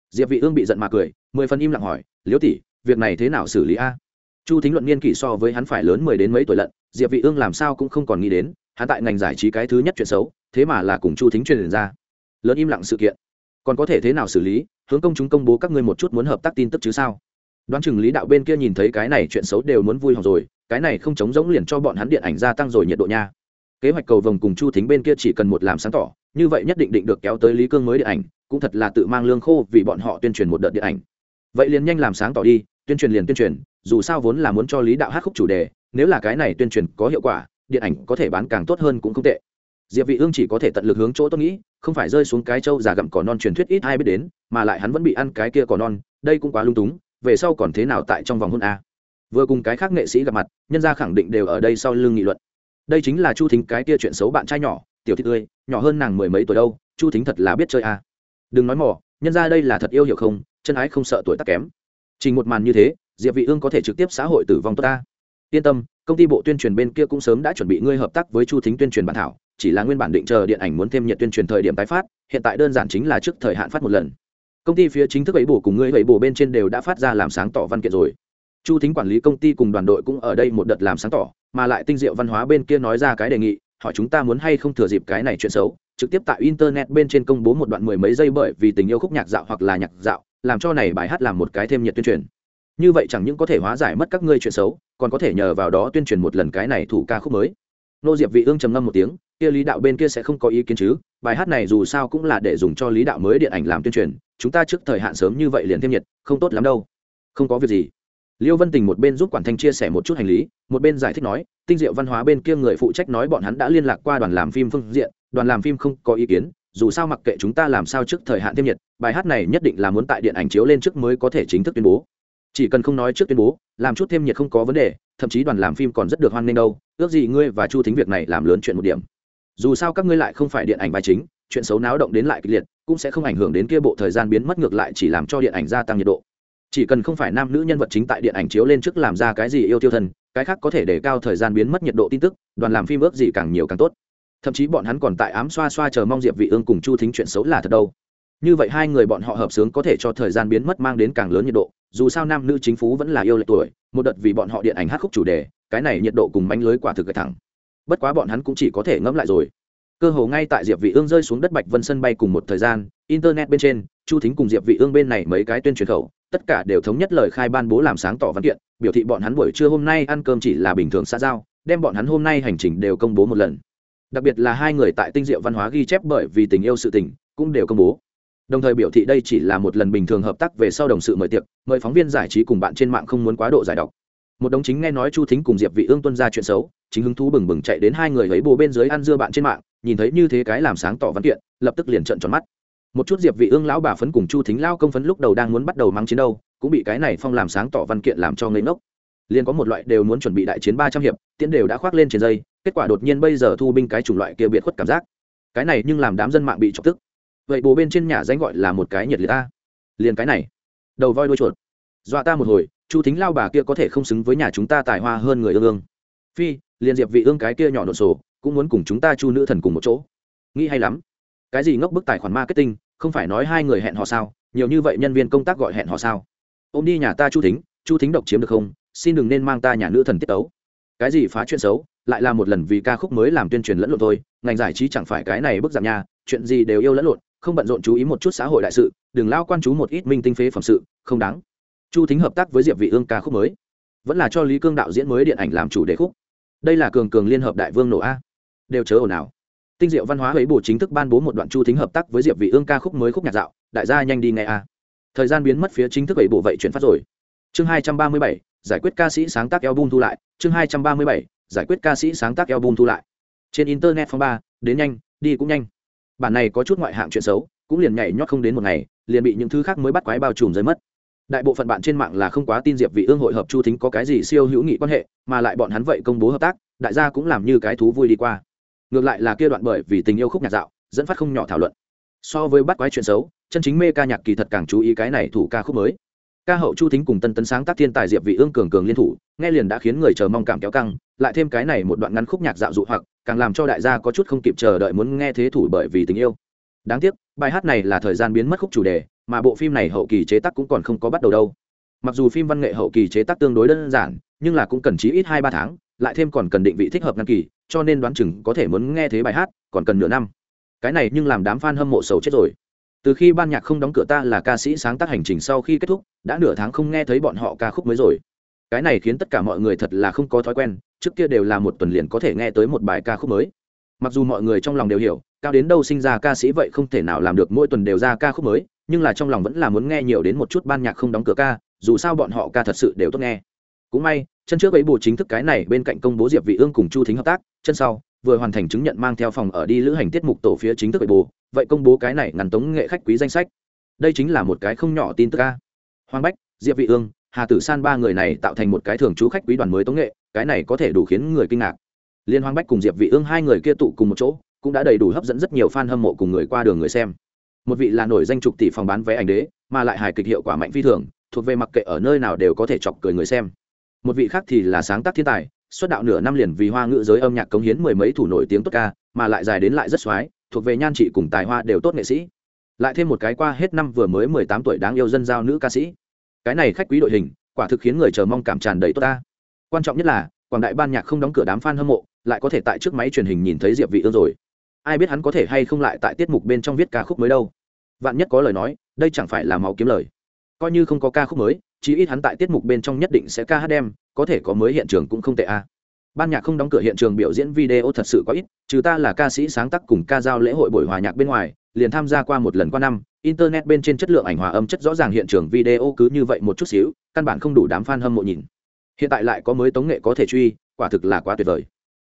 Diệp vị ương bị giận mà cười, mười phần im lặng hỏi, liễu tỷ, việc này thế nào xử lý a? Chu thính luận niên kỷ so với hắn phải lớn mười đến mấy tuổi lận, diệp vị ương làm sao cũng không còn nghĩ đến, hắn tại ngành giải trí cái thứ nhất chuyện xấu, thế mà là cùng chu thính truyền ra. Lớn im lặng sự kiện. Còn có thể thế nào xử lý? Hướng công chúng công bố các ngươi một chút muốn hợp tác tin tức chứ sao? Đoán chừng lý đạo bên kia nhìn thấy cái này chuyện xấu đều muốn vui hỏng rồi, cái này không chống giống liền cho bọn hắn điện ảnh gia tăng rồi nhiệt độ nha. Kế hoạch cầu vồng cùng chu thính bên kia chỉ cần một làm sáng tỏ, như vậy nhất định định được kéo tới lý cương mới điện ảnh, cũng thật là tự mang lương khô vì bọn họ tuyên truyền một đợt điện ảnh. Vậy liền nhanh làm sáng tỏ đi, tuyên truyền liền tuyên truyền, dù sao vốn là muốn cho lý đạo hát khúc chủ đề, nếu là cái này tuyên truyền có hiệu quả, điện ảnh có thể bán càng tốt hơn cũng không tệ. Diệp vị ương chỉ có thể tận lực hướng chỗ tôi nghĩ, không phải rơi xuống cái châu già gặm cỏ non truyền thuyết ít ai biết đến, mà lại hắn vẫn bị ăn cái kia cỏ non, đây cũng quá lung túng về sau còn thế nào tại trong vòng hôn a? Vừa cùng cái khác nghệ sĩ gặp mặt, nhân gia khẳng định đều ở đây sau lưng nghị luận. Đây chính là chu thính cái kia chuyện xấu bạn trai nhỏ, tiểu thị tươi, nhỏ hơn nàng mười mấy tuổi đâu, chu thính thật là biết chơi a. Đừng nói mỏ nhân gia đây là thật yêu hiểu không, chân ái không sợ tuổi tác kém. Chỉ một màn như thế, diệp vị ương có thể trực tiếp xã hội tử vong tốt ta. Yên tâm, công ty bộ tuyên truyền bên kia cũng sớm đã chuẩn bị ngươi hợp tác với chu thính tuyên truyền bản thảo, chỉ là nguyên bản định chờ điện ảnh muốn thêm nhiệt tuyên truyền thời điểm tái phát, hiện tại đơn giản chính là trước thời hạn phát một lần công ty phía chính thức ấy bổ cùng ngươi ấy bổ bên trên đều đã phát ra làm sáng tỏ văn kiện rồi. Chu thính quản lý công ty cùng đoàn đội cũng ở đây một đợt làm sáng tỏ, mà lại tinh diệu văn hóa bên kia nói ra cái đề nghị, hỏi chúng ta muốn hay không thừa dịp cái này chuyện xấu, trực tiếp tại internet bên trên công bố một đoạn mười mấy giây bởi vì tình yêu khúc nhạc dạo hoặc là nhạc dạo, làm cho này bài hát làm một cái thêm nhiệt tuyên truyền. Như vậy chẳng những có thể hóa giải mất các ngươi chuyện xấu, còn có thể nhờ vào đó tuyên truyền một lần cái này thủ ca khúc mới nô diệp vị ương trầm ngâm một tiếng, kia lý đạo bên kia sẽ không có ý kiến chứ? Bài hát này dù sao cũng là để dùng cho lý đạo mới điện ảnh làm tuyên truyền, chúng ta trước thời hạn sớm như vậy liền thêm nhiệt, không tốt lắm đâu. Không có việc gì. Liêu vân tình một bên giúp quản thanh chia sẻ một chút hành lý, một bên giải thích nói, tinh diệu văn hóa bên kia người phụ trách nói bọn hắn đã liên lạc qua đoàn làm phim phương diện, đoàn làm phim không có ý kiến, dù sao mặc kệ chúng ta làm sao trước thời hạn thêm nhiệt, bài hát này nhất định là muốn tại điện ảnh chiếu lên trước mới có thể chính thức tuyên bố chỉ cần không nói trước tuyên bố, làm chút thêm nhiệt không có vấn đề, thậm chí đoàn làm phim còn rất được hoan nghênh đâu. Ước gì ngươi và chu thính việc này làm lớn chuyện một điểm. Dù sao các ngươi lại không phải điện ảnh bài chính, chuyện xấu náo động đến lại kịch liệt, cũng sẽ không ảnh hưởng đến kia bộ thời gian biến mất ngược lại chỉ làm cho điện ảnh gia tăng nhiệt độ. Chỉ cần không phải nam nữ nhân vật chính tại điện ảnh chiếu lên trước làm ra cái gì yêu tiêu thân cái khác có thể để cao thời gian biến mất nhiệt độ tin tức, đoàn làm phim ước gì càng nhiều càng tốt. Thậm chí bọn hắn còn tại ám xoa xoa chờ mong diệp vị ương cùng chu thính chuyện xấu là thật đâu. Như vậy hai người bọn họ hợp sướng có thể cho thời gian biến mất mang đến càng lớn nhiệt độ dù sao nam nữ chính phú vẫn là yêu lệ tuổi, một đợt vì bọn họ điện ảnh hát khúc chủ đề, cái này nhiệt độ cùng mánh lưới quả thực gạch thẳng. Bất quá bọn hắn cũng chỉ có thể ngẫm lại rồi. Cơ hồ ngay tại diệp vị ương rơi xuống đất bạch vân sân bay cùng một thời gian, internet bên trên, chu thính cùng diệp vị ương bên này mấy cái tuyên truyền khẩu, tất cả đều thống nhất lời khai ban bố làm sáng tỏ văn kiện, biểu thị bọn hắn buổi trưa hôm nay ăn cơm chỉ là bình thường xã giao, đem bọn hắn hôm nay hành trình đều công bố một lần. Đặc biệt là hai người tại tinh diệu văn hóa ghi chép bởi vì tình yêu sự tình, cũng đều công bố đồng thời biểu thị đây chỉ là một lần bình thường hợp tác về sau đồng sự mời tiệc, mời phóng viên giải trí cùng bạn trên mạng không muốn quá độ giải độc. Một đồng chính nghe nói chu thính cùng diệp vị ương tuân ra chuyện xấu, chính hứng thú bừng bừng chạy đến hai người ấy bồ bên dưới ăn dưa bạn trên mạng, nhìn thấy như thế cái làm sáng tỏ văn kiện, lập tức liền trợn tròn mắt. Một chút diệp vị ương lão bà phấn cùng chu thính lao công phấn lúc đầu đang muốn bắt đầu mang chiến đâu, cũng bị cái này phong làm sáng tỏ văn kiện làm cho ngây ngốc. Liền có một loại đều muốn chuẩn bị đại chiến ba trăm hiệp, tiễn đều đã khoác lên trên dây, kết quả đột nhiên bây giờ thu binh cái chủng loại kia biệt khuất cảm giác. Cái này nhưng làm đám dân mạng bị chọc tức vậy bố bên trên nhà danh gọi là một cái nhiệt liệt ta. Liền cái này. Đầu voi đuôi chuột. Dọa ta một hồi, chu thính lao bà kia có thể không xứng với nhà chúng ta tài hoa hơn người ương ương. Phi, liền diệp vị ương cái kia nhỏ nộn sổ, cũng muốn cùng chúng ta chu nữ thần cùng một chỗ. Nghĩ hay lắm. Cái gì ngốc bức tài khoản marketing, không phải nói hai người hẹn họ sao? Nhiều như vậy nhân viên công tác gọi hẹn họ sao? Ôm đi nhà ta chu thính chu thính độc chiếm được không? Xin đừng nên mang ta nhà nữ thần tiết tấu. Cái gì phá chuyện xấu? Lại là một lần vì ca khúc mới làm tuyên truyền lẫn lộn thôi. Ngành giải trí chẳng phải cái này bức giảm nha, chuyện gì đều yêu lẫn lộn không bận rộn chú ý một chút xã hội đại sự đừng lao quan chú một ít minh tinh phế phẩm sự không đáng. Chu thính hợp tác với diệp vị ương ca khúc mới vẫn là cho lý cương đạo diễn mới điện ảnh làm chủ đề khúc. Đây là cường cường liên hợp đại vương nổ a. Đều chớ ồn ào. Tinh diệu văn hóa ấy bổ chính thức ban bố một đoạn chu thính hợp tác với diệp vị ương ca khúc mới khúc nhạc dạo đại gia nhanh đi nghe a. Thời gian biến mất phía chính thức ấy bổ vậy chuyển phát rồi. Chương 237, giải quyết ca sĩ sáng tác album thu lại. Chương 237, giải quyết ca sĩ sáng tác album thu lại. Trên internet phong ba đến nhanh đi cũng nhanh bản này có chút ngoại hạng chuyện xấu, cũng liền nhảy nhót không đến một ngày, liền bị những thứ khác mới bắt quái bao trùm rơi mất. Đại bộ phận bạn trên mạng là không quá tin diệp vị ương hội hợp chu thính có cái gì siêu hữu nghị quan hệ, mà lại bọn hắn vậy công bố hợp tác, đại gia cũng làm như cái thú vui đi qua. Ngược lại là kia đoạn bởi vì tình yêu khúc nhạc dạo, dẫn phát không nhỏ thảo luận. So với bắt quái chuyện xấu, chân chính mê ca nhạc kỳ thật càng chú ý cái này thủ ca khúc mới ca hậu chu thính cùng tân tấn sáng tác thiên tài diệp vị ương cường cường liên thủ, nghe liền đã khiến người chờ mong cảm kéo căng, lại thêm cái này một đoạn ngắn khúc nhạc dạo dụ hoặc, càng làm cho đại gia có chút không kịp chờ đợi muốn nghe thế thủ bởi vì tình yêu. Đáng tiếc, bài hát này là thời gian biến mất khúc chủ đề, mà bộ phim này hậu kỳ chế tác cũng còn không có bắt đầu đâu. Mặc dù phim văn nghệ hậu kỳ chế tác tương đối đơn giản, nhưng là cũng cần chí ít hai ba tháng, lại thêm còn cần định vị thích hợp ngăn kỳ, cho nên đoán chừng có thể muốn nghe thế bài hát, còn cần nửa năm. Cái này nhưng làm đám fan hâm mộ sầu chết rồi từ khi ban nhạc không đóng cửa ta là ca sĩ sáng tác hành trình sau khi kết thúc, đã nửa tháng không nghe thấy bọn họ ca khúc mới rồi. Cái này khiến tất cả mọi người thật là không có thói quen, trước kia đều là một tuần liền có thể nghe tới một bài ca khúc mới. Mặc dù mọi người trong lòng đều hiểu, cao đến đâu sinh ra ca sĩ vậy không thể nào làm được mỗi tuần đều ra ca khúc mới, nhưng là trong lòng vẫn là muốn nghe nhiều đến một chút ban nhạc không đóng cửa ca, dù sao bọn họ ca thật sự đều tốt nghe. Cũng may, chân trước ấy bù chính thức cái này bên cạnh công bố diệp vị ương cùng chu thính hợp tác, chân sau, vừa hoàn thành chứng nhận mang theo phòng ở đi lữ hành tiết mục tổ phía chính thức ấy bù vậy công bố cái này ngăn tống nghệ khách quý danh sách. Đây chính là một cái không nhỏ tin tức ca hoàng bách, diệp vị ương, hà tử san ba người này tạo thành một cái thường trú khách quý đoàn mới tống nghệ, cái này có thể đủ khiến người kinh ngạc. Liên hoàng bách cùng diệp vị ương hai người kia tụ cùng một chỗ, cũng đã đầy đủ hấp dẫn rất nhiều fan hâm mộ cùng người qua đường người xem. Một vị là nổi danh trục tỷ phòng bán vé ảnh đế, mà lại hài kịch hiệu quả mạnh phi thường, thuộc về mặc kệ ở nơi nào đều có thể chọc cười người xem. Một vị khác thì là sáng tác thiên tài, xuất đạo nửa năm liền vì hoa ngữ giới âm nhạc cống hiến mười mấy thủ nổi tiếng tốt ca, mà lại dài đến lại rất xoái thuộc về nhan trị cùng tài hoa đều tốt nghệ sĩ. Lại thêm một cái qua hết năm vừa mới mười tám tuổi đáng yêu dân giao nữ ca sĩ. Cái này khách quý đội hình, quả thực khiến người chờ mong cảm tràn đầy tốt ta. Quan trọng nhất là, quảng đại ban nhạc không đóng cửa đám fan hâm mộ, lại có thể tại trước máy truyền hình nhìn thấy diệp vị ương rồi. Ai biết hắn có thể hay không lại tại tiết mục bên trong viết ca khúc mới đâu. Vạn nhất có lời nói, đây chẳng phải là máu kiếm lời. Coi như không có ca khúc mới, chí ít hắn tại tiết mục bên trong nhất định sẽ ca hát đem, có thể có mới hiện trường cũng không tệ a ban nhạc không đóng cửa hiện trường biểu diễn video thật sự có ít, trừ ta là ca sĩ sáng tác cùng ca giao lễ hội buổi hòa nhạc bên ngoài, liền tham gia qua một lần qua năm, internet bên trên chất lượng ảnh hòa âm chất rõ ràng hiện trường video cứ như vậy một chút xíu, căn bản không đủ đám fan hâm mộ nhìn. Hiện tại lại có mới tống nghệ có thể truy, quả thực là quá tuyệt vời.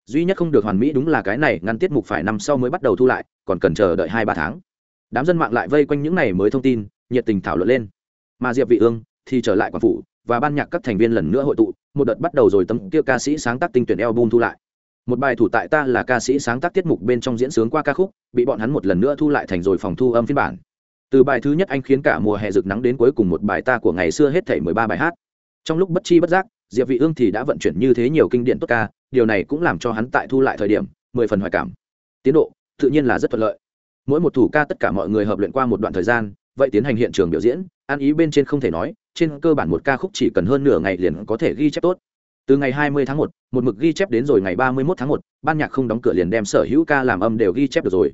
Duy nhất không được hoàn mỹ đúng là cái này, ngăn tiết mục phải năm sau mới bắt đầu thu lại, còn cần chờ đợi hai ba tháng. Đám dân mạng lại vây quanh những này mới thông tin, nhiệt tình thảo luận lên. Mà diệp vị ương thì trở lại quảng phủ và ban nhạc các thành viên lần nữa hội tụ, một đợt bắt đầu rồi tấm kia ca sĩ sáng tác tinh tuyển album thu lại. Một bài thủ tại ta là ca sĩ sáng tác tiết mục bên trong diễn sướng qua ca khúc, bị bọn hắn một lần nữa thu lại thành rồi phòng thu âm phiên bản. Từ bài thứ nhất anh khiến cả mùa hè rực nắng đến cuối cùng một bài ta của ngày xưa hết thảy mười ba bài hát. Trong lúc bất chi bất giác, diệp vị ương thì đã vận chuyển như thế nhiều kinh điển tốt ca, điều này cũng làm cho hắn tại thu lại thời điểm, mười phần hoài cảm. Tiến độ, tự nhiên là rất thuận lợi. Mỗi một thủ ca tất cả mọi người hợp luyện qua một đoạn thời gian, vậy tiến hành hiện trường biểu diễn, ăn ý bên trên không thể nói trên cơ bản một ca khúc chỉ cần hơn nửa ngày liền có thể ghi chép tốt. Từ ngày 20 tháng 1, một mực ghi chép đến rồi ngày 31 tháng 1, ban nhạc không đóng cửa liền đem sở hữu ca làm âm đều ghi chép được rồi.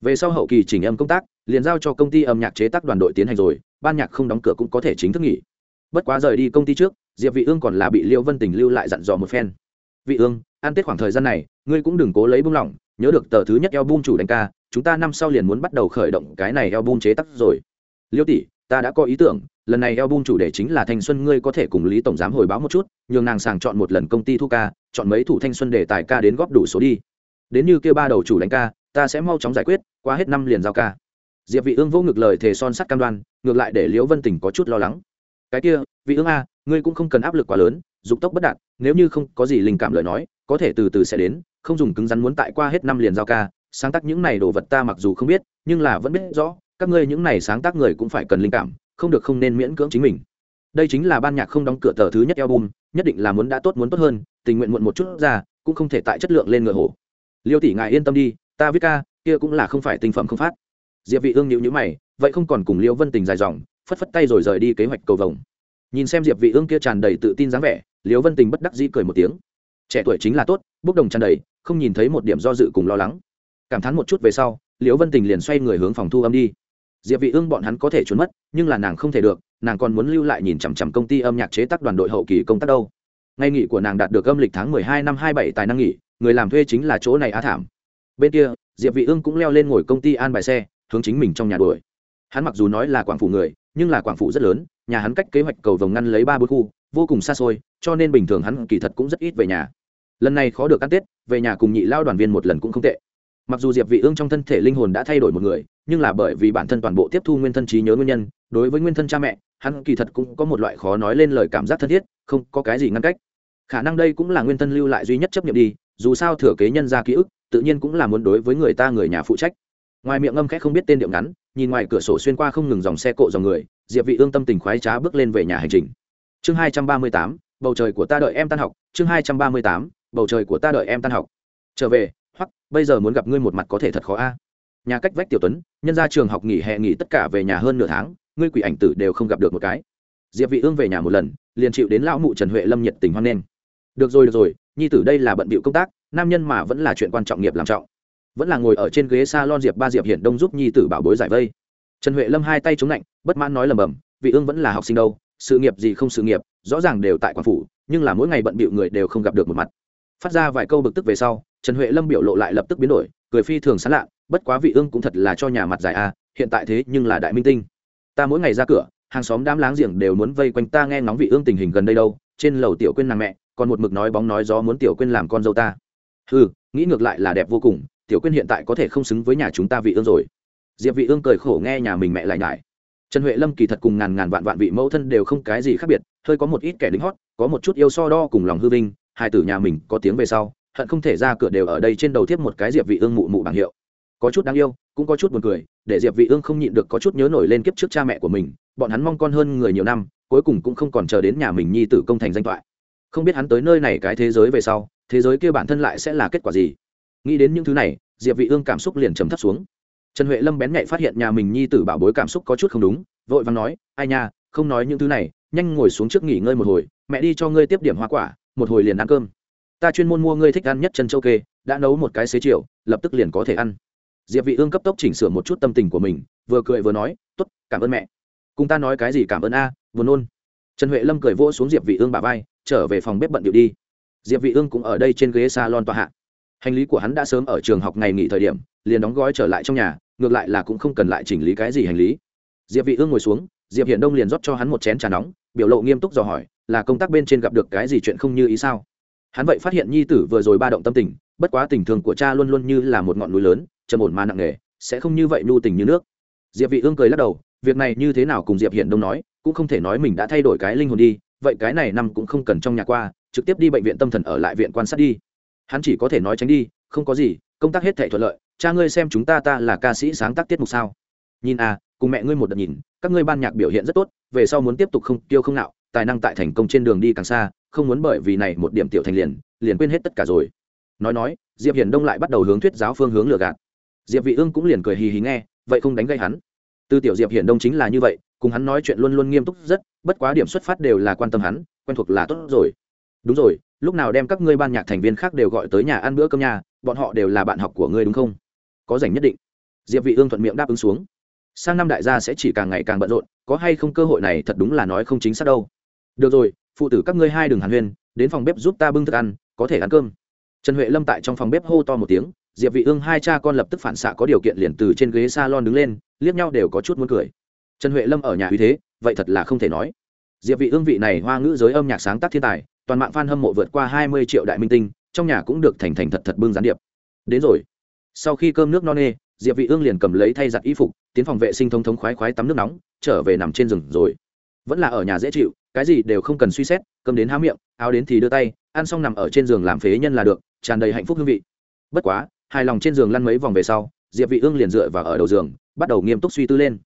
Về sau hậu kỳ chỉnh âm công tác liền giao cho công ty âm nhạc chế tác đoàn đội tiến hành rồi ban nhạc không đóng cửa cũng có thể chính thức nghỉ. Bất quá rời đi công ty trước diệp vị ương còn là bị liêu vân tình lưu lại dặn dò một phen. Vị ương ăn tết khoảng thời gian này ngươi cũng đừng cố lấy buông lỏng nhớ được tờ thứ nhất album chủ đánh ca chúng ta năm sau liền muốn bắt đầu khởi động cái này album chế tác rồi. Liêu tỷ ta đã có ý tưởng, lần này album chủ đề chính là thanh xuân, ngươi có thể cùng lý tổng giám hồi báo một chút, nhường nàng sàng chọn một lần công ty thu ca, chọn mấy thủ thanh xuân để tài ca đến góp đủ số đi. Đến như kêu ba đầu chủ đánh ca, ta sẽ mau chóng giải quyết, qua hết năm liền giao ca. Diệp vị ương vô ngực lời thề son sắt cam đoan, ngược lại để liễu vân tình có chút lo lắng. Cái kia, vị ương a, ngươi cũng không cần áp lực quá lớn, dục tốc bất đạt, nếu như không có gì linh cảm lời nói, có thể từ từ sẽ đến, không dùng cứng rắn muốn tại qua hết năm liền giao ca, sáng tác những này đồ vật ta mặc dù không biết, nhưng là vẫn biết rõ các ngươi những này sáng tác người cũng phải cần linh cảm, không được không nên miễn cưỡng chính mình. Đây chính là ban nhạc không đóng cửa tờ thứ nhất album, nhất định là muốn đã tốt muốn tốt hơn, tình nguyện muộn một chút ra, cũng không thể tại chất lượng lên ngựa hổ. Liêu tỷ ngài yên tâm đi, ta viết ca, kia cũng là không phải tinh phẩm không phát. Diệp vị ương nhíu nhíu mày, vậy không còn cùng liêu vân tình dài dòng, phất phất tay rồi rời đi kế hoạch cầu vồng. Nhìn xem diệp vị ương kia tràn đầy tự tin dáng vẻ, liêu vân tình bất đắc dĩ cười một tiếng. Trẻ tuổi chính là tốt, bốc đồng tràn đầy, không nhìn thấy một điểm do dự cùng lo lắng. Cảm thán một chút về sau, liêu vân tình liền xoay người hướng phòng thu âm đi diệp vị ương bọn hắn có thể trốn mất, nhưng là nàng không thể được, nàng còn muốn lưu lại nhìn chằm chằm công ty âm nhạc chế tác đoàn đội hậu kỳ công tác đâu. Ngày nghỉ của nàng đạt được âm lịch tháng 12 năm 27 tài năng nghỉ, người làm thuê chính là chỗ này á thảm. Bên kia, diệp vị ương cũng leo lên ngồi công ty an bài xe, hướng chính mình trong nhà đuổi. Hắn mặc dù nói là quảng phủ người, nhưng là quảng phủ rất lớn, nhà hắn cách kế hoạch cầu vồng ngăn lấy ba bốn khu, vô cùng xa xôi, cho nên bình thường hắn kỳ thật cũng rất ít về nhà. Lần này khó được ăn tết, về nhà cùng nhị lao đoàn viên một lần cũng không tệ. Mặc dù diệp vị ương trong thân thể linh hồn đã thay đổi một người nhưng là bởi vì bản thân toàn bộ tiếp thu nguyên thân trí nhớ nguyên nhân đối với nguyên thân cha mẹ hắn kỳ thật cũng có một loại khó nói lên lời cảm giác thân thiết không có cái gì ngăn cách. Khả năng đây cũng là nguyên thân lưu lại duy nhất chấp nhận đi dù sao thừa kế nhân ra ký ức tự nhiên cũng là muốn đối với người ta người nhà phụ trách. Ngoài miệng âm khẽ không biết tên điệu ngắn nhìn ngoài cửa sổ xuyên qua không ngừng dòng xe cộ dòng người diệp vị ương tâm tình khoái trá bước lên về nhà hành trình. Chương 238, bầu trời của ta đợi em tan học chương 238, bầu trời của ta đợi em tan học. Trở về hoặc bây giờ muốn gặp ngươi một mặt có thể thật khó a nhà cách vách tiểu tuấn, nhân ra trường học nghỉ hè nghỉ tất cả về nhà hơn nửa tháng, ngươi quỷ ảnh tử đều không gặp được một cái. Diệp vị ương về nhà một lần, liền chịu đến lão mụ trần huệ lâm nhiệt tình hoan nghênh. Được rồi được rồi, nhi tử đây là bận bịu công tác, nam nhân mà vẫn là chuyện quan trọng nghiệp làm trọng. Vẫn là ngồi ở trên ghế salon diệp ba diệp hiển đông giúp nhi tử bảo bối giải vây. Trần huệ lâm hai tay chống lạnh, bất mãn nói lầm bầm, vị ương vẫn là học sinh đâu, sự nghiệp gì không sự nghiệp, rõ ràng đều tại quảng phủ, nhưng là mỗi ngày bận bịu người đều không gặp được một mặt. Phát ra vài câu bực tức về sau, trần huệ lâm biểu lộ lại lập tức biến đổi, cười phi thường sán lạ bất quá vị ương cũng thật là cho nhà mặt dài a, hiện tại thế nhưng là đại minh tinh. Ta mỗi ngày ra cửa, hàng xóm đám láng giềng đều muốn vây quanh ta nghe ngóng vị ương tình hình gần đây đâu, trên lầu tiểu quên nàng mẹ, còn một mực nói bóng nói gió muốn tiểu quên làm con dâu ta. Ừ nghĩ ngược lại là đẹp vô cùng, tiểu quên hiện tại có thể không xứng với nhà chúng ta vị ương rồi. Diệp vị ương cười khổ nghe nhà mình mẹ lại nhải. Trần huệ lâm kỳ thật cùng ngàn ngàn vạn vạn vị mẫu thân đều không cái gì khác biệt, hơi có một ít kẻ lính hót, có một chút yêu so đo cùng lòng hư vinh, hai tử nhà mình có tiếng về sau, hận không thể ra cửa đều ở đây trên đầu tiếp một cái diệp vị ương mụ mụ bằng hiệu có chút đáng yêu, cũng có chút buồn cười, để diệp vị ương không nhịn được có chút nhớ nổi lên kiếp trước cha mẹ của mình, bọn hắn mong con hơn người nhiều năm, cuối cùng cũng không còn chờ đến nhà mình nhi tử công thành danh toại không biết hắn tới nơi này cái thế giới về sau, thế giới kia bản thân lại sẽ là kết quả gì? Nghĩ đến những thứ này, diệp vị ương cảm xúc liền trầm thấp xuống. Trần huệ lâm bén nhạy phát hiện nhà mình nhi tử bảo bối cảm xúc có chút không đúng, vội vàng nói, ai nha, không nói những thứ này, nhanh ngồi xuống trước nghỉ ngơi một hồi, mẹ đi cho ngươi tiếp điểm hoa quả, một hồi liền ăn cơm. Ta chuyên môn mua ngươi thích ăn nhất chân châu kê, đã nấu một cái xế chiều, lập tức liền có thể ăn diệp vị ương cấp tốc chỉnh sửa một chút tâm tình của mình, vừa cười vừa nói, tốt, cảm ơn mẹ. Cùng ta nói cái gì cảm ơn a vừa nôn. Trần huệ lâm cười vỗ xuống diệp vị ương bà vai, trở về phòng bếp bận điệu đi. Diệp vị ương cũng ở đây trên ghế salon tòa hạ. Hành lý của hắn đã sớm ở trường học ngày nghỉ thời điểm, liền đóng gói trở lại trong nhà, ngược lại là cũng không cần lại chỉnh lý cái gì hành lý. Diệp vị ương ngồi xuống, diệp hiển đông liền rót cho hắn một chén trà nóng, biểu lộ nghiêm túc dò hỏi, là công tác bên trên gặp được cái gì chuyện không như ý sao? Hắn vậy phát hiện nhi tử vừa rồi ba động tâm tình, bất quá tình thường của cha luôn luôn như là một ngọn núi lớn trầm ổn mà nặng nề, sẽ không như vậy nhu tình như nước. Diệp vị ương cười lắc đầu, việc này như thế nào cùng diệp hiển đông nói, cũng không thể nói mình đã thay đổi cái linh hồn đi, vậy cái này năm cũng không cần trong nhà qua, trực tiếp đi bệnh viện tâm thần ở lại viện quan sát đi. Hắn chỉ có thể nói tránh đi, không có gì, công tác hết thảy thuận lợi, cha ngươi xem chúng ta ta là ca sĩ sáng tác tiết mục sao. Nhìn à cùng mẹ ngươi một đợt nhìn, các ngươi ban nhạc biểu hiện rất tốt, về sau muốn tiếp tục không, tiêu không nạo, tài năng tại thành công trên đường đi càng xa, không muốn bởi vì này một điểm tiểu thành liền liền quên hết tất cả rồi. Nói nói, diệp hiển đông lại bắt đầu hướng thuyết giáo phương hướng lừa gạt diệp vị ương cũng liền cười hì hì nghe, vậy không đánh gây hắn. Từ tiểu diệp hiển đông chính là như vậy, cùng hắn nói chuyện luôn luôn nghiêm túc rất, bất quá điểm xuất phát đều là quan tâm hắn, quen thuộc là tốt rồi. Đúng rồi, lúc nào đem các ngươi ban nhạc thành viên khác đều gọi tới nhà ăn bữa cơm nhà, bọn họ đều là bạn học của ngươi đúng không? Có rảnh nhất định. Diệp vị ương thuận miệng đáp ứng xuống. Sang năm đại gia sẽ chỉ càng ngày càng bận rộn, có hay không cơ hội này thật đúng là nói không chính xác đâu. Được rồi, phụ tử các ngươi hai đừng hàn huyên, đến phòng bếp giúp ta bưng thức ăn, có thể ăn cơm. Trần huệ lâm tại trong phòng bếp hô to một tiếng diệp vị ương hai cha con lập tức phản xạ có điều kiện liền từ trên ghế salon đứng lên, liếc nhau đều có chút muốn cười. Trần huệ lâm ở nhà uy thế, vậy thật là không thể nói. Diệp vị ương vị này hoa ngữ giới âm nhạc sáng tác thiên tài, toàn mạng fan hâm mộ vượt qua 20 triệu đại minh tinh, trong nhà cũng được thành thành thật thật bưng gián điệp. Đến rồi. Sau khi cơm nước no nê, diệp vị ương liền cầm lấy thay giặt y phục, tiến phòng vệ sinh thông thống khoái khoái tắm nước nóng, trở về nằm trên giường rồi. Vẫn là ở nhà dễ chịu, cái gì đều không cần suy xét, cơm đến há miệng, áo đến thì đưa tay, ăn xong nằm ở trên giường làm phế nhân là được, tràn đầy hạnh phúc hương vị. Bất quá hài lòng trên giường lăn mấy vòng về sau, diệp vị ương liền dựa vào ở đầu giường, bắt đầu nghiêm túc suy tư lên.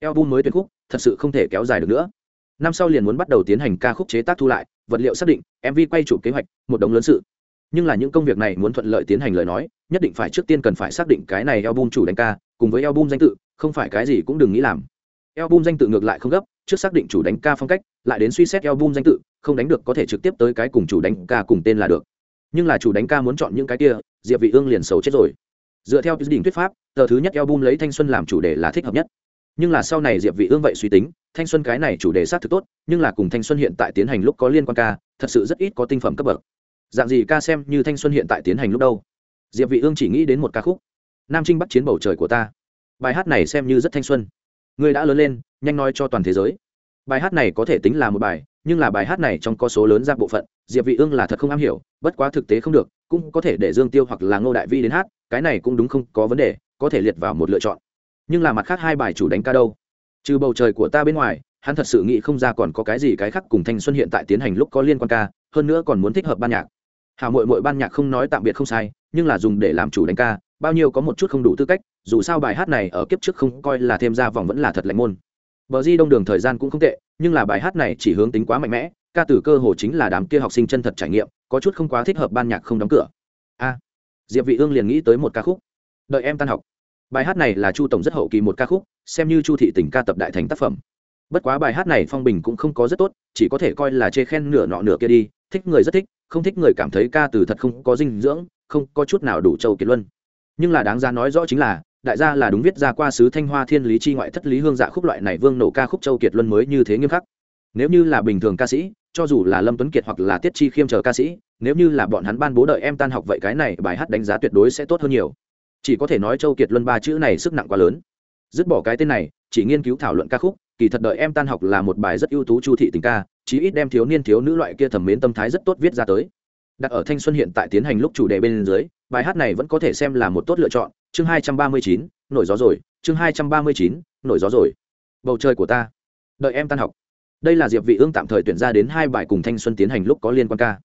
Album mới tuyệt khúc, thật sự không thể kéo dài được nữa. Năm sau liền muốn bắt đầu tiến hành ca khúc chế tác thu lại, vật liệu xác định mv quay chụp kế hoạch, một đống lớn sự. Nhưng là những công việc này muốn thuận lợi tiến hành lời nói, nhất định phải trước tiên cần phải xác định cái này album chủ đánh ca, cùng với album danh tự, không phải cái gì cũng đừng nghĩ làm. Album danh tự ngược lại không gấp, trước xác định chủ đánh ca phong cách, lại đến suy xét album danh tự, không đánh được có thể trực tiếp tới cái cùng chủ đánh ca cùng tên là được. Nhưng là chủ đánh ca muốn chọn những cái kia diệp vị ương liền xấu chết rồi. Dựa theo đỉnh định thuyết pháp, tờ thứ nhất album lấy thanh xuân làm chủ đề là thích hợp nhất. Nhưng là sau này diệp vị ương vậy suy tính, thanh xuân cái này chủ đề sát thực tốt, nhưng là cùng thanh xuân hiện tại tiến hành lúc có liên quan ca, thật sự rất ít có tinh phẩm cấp bậc. Dạng gì ca xem như thanh xuân hiện tại tiến hành lúc đâu? Diệp vị ương chỉ nghĩ đến một ca khúc. Nam trinh bắt chiến bầu trời của ta. Bài hát này xem như rất thanh xuân. Người đã lớn lên, nhanh nói cho toàn thế giới. Bài hát này có thể tính là một bài, nhưng là bài hát này trong có số lớn ra bộ phận diệp vị ương là thật không am hiểu, bất quá thực tế không được, cũng có thể để dương tiêu hoặc là ngô đại vi đến hát, cái này cũng đúng không có vấn đề, có thể liệt vào một lựa chọn. Nhưng là mặt khác hai bài chủ đánh ca đâu? Trừ bầu trời của ta bên ngoài, hắn thật sự nghĩ không ra còn có cái gì cái khác cùng thanh xuân hiện tại tiến hành lúc có liên quan ca, hơn nữa còn muốn thích hợp ban nhạc. Hào mội mội ban nhạc không nói tạm biệt không sai, nhưng là dùng để làm chủ đánh ca, bao nhiêu có một chút không đủ tư cách, dù sao bài hát này ở kiếp trước không coi là thêm ra vòng vẫn là thật lạnh môn. Bờ di đông đường thời gian cũng không tệ, nhưng là bài hát này chỉ hướng tính quá mạnh mẽ ca tử cơ hồ chính là đám kia học sinh chân thật trải nghiệm, có chút không quá thích hợp ban nhạc không đóng cửa. A, diệp vị ương liền nghĩ tới một ca khúc. Đợi em tan học. Bài hát này là chu tổng rất hậu kỳ một ca khúc, xem như chu thị tỉnh ca tập đại thành tác phẩm. Bất quá bài hát này phong bình cũng không có rất tốt, chỉ có thể coi là chê khen nửa nọ nửa kia đi, thích người rất thích, không thích người cảm thấy ca từ thật không có dinh dưỡng, không có chút nào đủ châu kiệt luân. Nhưng là đáng ra nói rõ chính là, đại gia là đúng viết ra qua sứ thanh hoa thiên lý chi ngoại thất lý hương dạ khúc loại này vương nổ ca khúc châu kiệt luân mới như thế nghiêm khắc. Nếu như là bình thường ca sĩ cho dù là lâm tuấn kiệt hoặc là tiết chi khiêm chờ ca sĩ, nếu như là bọn hắn ban bố đợi em tan học vậy cái này bài hát đánh giá tuyệt đối sẽ tốt hơn nhiều. Chỉ có thể nói châu kiệt luân ba chữ này sức nặng quá lớn. Dứt bỏ cái tên này, chỉ nghiên cứu thảo luận ca khúc, kỳ thật đợi em tan học là một bài rất ưu tú chu thị tình ca, chí ít đem thiếu niên thiếu nữ loại kia thẩm mến tâm thái rất tốt viết ra tới. Đặt ở thanh xuân hiện tại tiến hành lúc chủ đề bên dưới, bài hát này vẫn có thể xem là một tốt lựa chọn. Chương hai trăm ba mươi chín, nổi gió rồi. Chương hai trăm ba mươi chín, nổi gió rồi. Bầu trời của ta. Đợi em tan học đây là diệp vị ương tạm thời tuyển ra đến hai bài cùng thanh xuân tiến hành lúc có liên quan ca.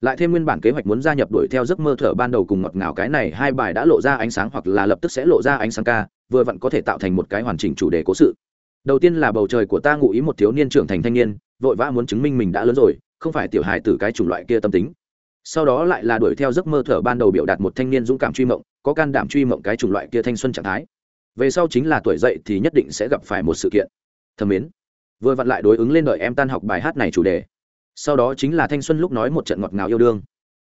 Lại thêm nguyên bản kế hoạch muốn gia nhập đuổi theo giấc mơ thở ban đầu cùng ngọt ngào, cái này hai bài đã lộ ra ánh sáng hoặc là lập tức sẽ lộ ra ánh sáng ca, vừa vặn có thể tạo thành một cái hoàn chỉnh chủ đề cố sự. Đầu tiên là bầu trời của ta ngụ ý một thiếu niên trưởng thành thanh niên, vội vã muốn chứng minh mình đã lớn rồi, không phải tiểu hài tử cái chủng loại kia tâm tính. Sau đó lại là đuổi theo giấc mơ thở ban đầu biểu đạt một thanh niên dũng cảm truy mộng, có can đảm truy mộng cái chủng loại kia thanh xuân trạng thái. Về sau chính là tuổi dậy thì nhất định sẽ gặp phải một sự kiện. Thầm mến vừa vặn lại đối ứng lên đợi em tan học bài hát này chủ đề. Sau đó chính là thanh xuân lúc nói một trận ngọt ngào yêu đương.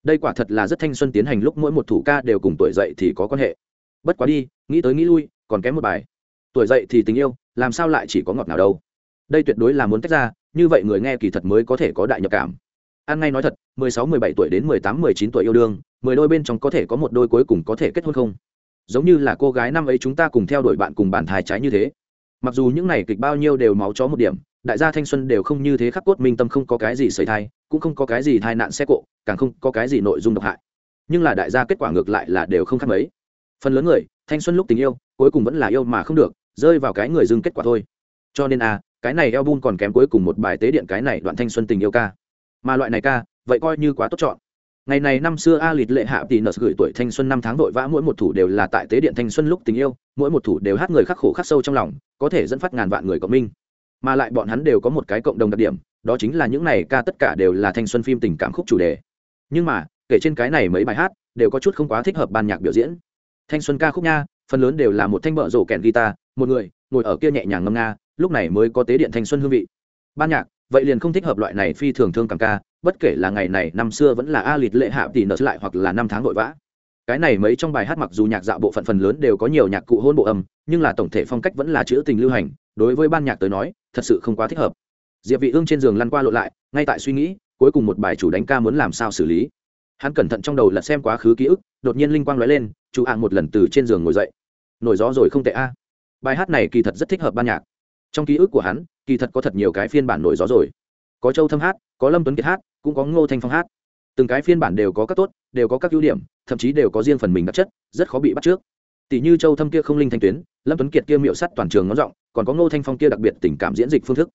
Đây quả thật là rất thanh xuân tiến hành lúc mỗi một thủ ca đều cùng tuổi dậy thì có quan hệ. Bất quá đi, nghĩ tới nghĩ lui, còn kém một bài. Tuổi dậy thì tình yêu, làm sao lại chỉ có ngọt nào đâu? Đây tuyệt đối là muốn tách ra, như vậy người nghe kỳ thật mới có thể có đại nhập cảm. An ngay nói thật, mười sáu, mười bảy tuổi đến mười tám, mười chín tuổi yêu đương, mười đôi bên trong có thể có một đôi cuối cùng có thể kết hôn không? Giống như là cô gái năm ấy chúng ta cùng theo đuổi bạn cùng bàn thai trái như thế mặc dù những này kịch bao nhiêu đều máu chó một điểm, đại gia thanh xuân đều không như thế khắc cốt, minh tâm không có cái gì xảy thai, cũng không có cái gì thai nạn xe cộ, càng không có cái gì nội dung độc hại. Nhưng là đại gia kết quả ngược lại là đều không khác mấy. Phần lớn người, thanh xuân lúc tình yêu, cuối cùng vẫn là yêu mà không được, rơi vào cái người dưng kết quả thôi. Cho nên à cái này album còn kém cuối cùng một bài tế điện cái này đoạn thanh xuân tình yêu ca. Mà loại này ca, vậy coi như quá tốt chọn ngày này năm xưa a lịt lệ hạ tỷ nợ gửi tuổi thanh xuân năm tháng vội vã, mỗi một thủ đều là tại tế điện thanh xuân lúc tình yêu, mỗi một thủ đều hát người khắc khổ khắc sâu trong lòng, có thể dẫn phát ngàn vạn người cộng minh. Mà lại bọn hắn đều có một cái cộng đồng đặc điểm, đó chính là những này ca tất cả đều là thanh xuân phim tình cảm khúc chủ đề. Nhưng mà, kể trên cái này mấy bài hát, đều có chút không quá thích hợp ban nhạc biểu diễn. Thanh xuân ca khúc nha, phần lớn đều là một thanh bợ rổ kèn guitar, một người ngồi ở kia nhẹ nhàng ngâm nga, lúc này mới có tế điện thanh xuân hương vị. Ban nhạc vậy liền không thích hợp loại này phi thường thương cảm ca, bất kể là ngày này, năm xưa vẫn là a lịt lệ hạ tỷ nợ lại hoặc là năm tháng vội vã. Cái này mấy trong bài hát mặc dù nhạc dạo bộ phận phần lớn đều có nhiều nhạc cụ hôn bộ âm, nhưng là tổng thể phong cách vẫn là chữ tình lưu hành, đối với ban nhạc tới nói, thật sự không quá thích hợp. Diệp vị ương trên giường lăn qua lộ lại, ngay tại suy nghĩ, cuối cùng một bài chủ đánh ca muốn làm sao xử lý. Hắn cẩn thận trong đầu lật xem quá khứ ký ức, đột nhiên linh quang lóe lên chủ hạng một lần từ trên giường ngồi dậy. Nổi gió rồi không tệ a. Bài hát này kỳ thật rất thích hợp ban nhạc trong ký ức của hắn, kỳ thật có thật nhiều cái phiên bản nổi gió rồi. Có châu thâm hát, có lâm tuấn kiệt hát, cũng có ngô thanh phong hát. Từng cái phiên bản đều có các tốt, đều có các ưu điểm, thậm chí đều có riêng phần mình đặc chất, rất khó bị bắt trước. Tỷ như châu thâm kia không linh thanh tuyến, lâm tuấn kiệt kia miệu sắt toàn trường ngón rộng còn có ngô thanh phong kia đặc biệt tình cảm diễn dịch phương thức.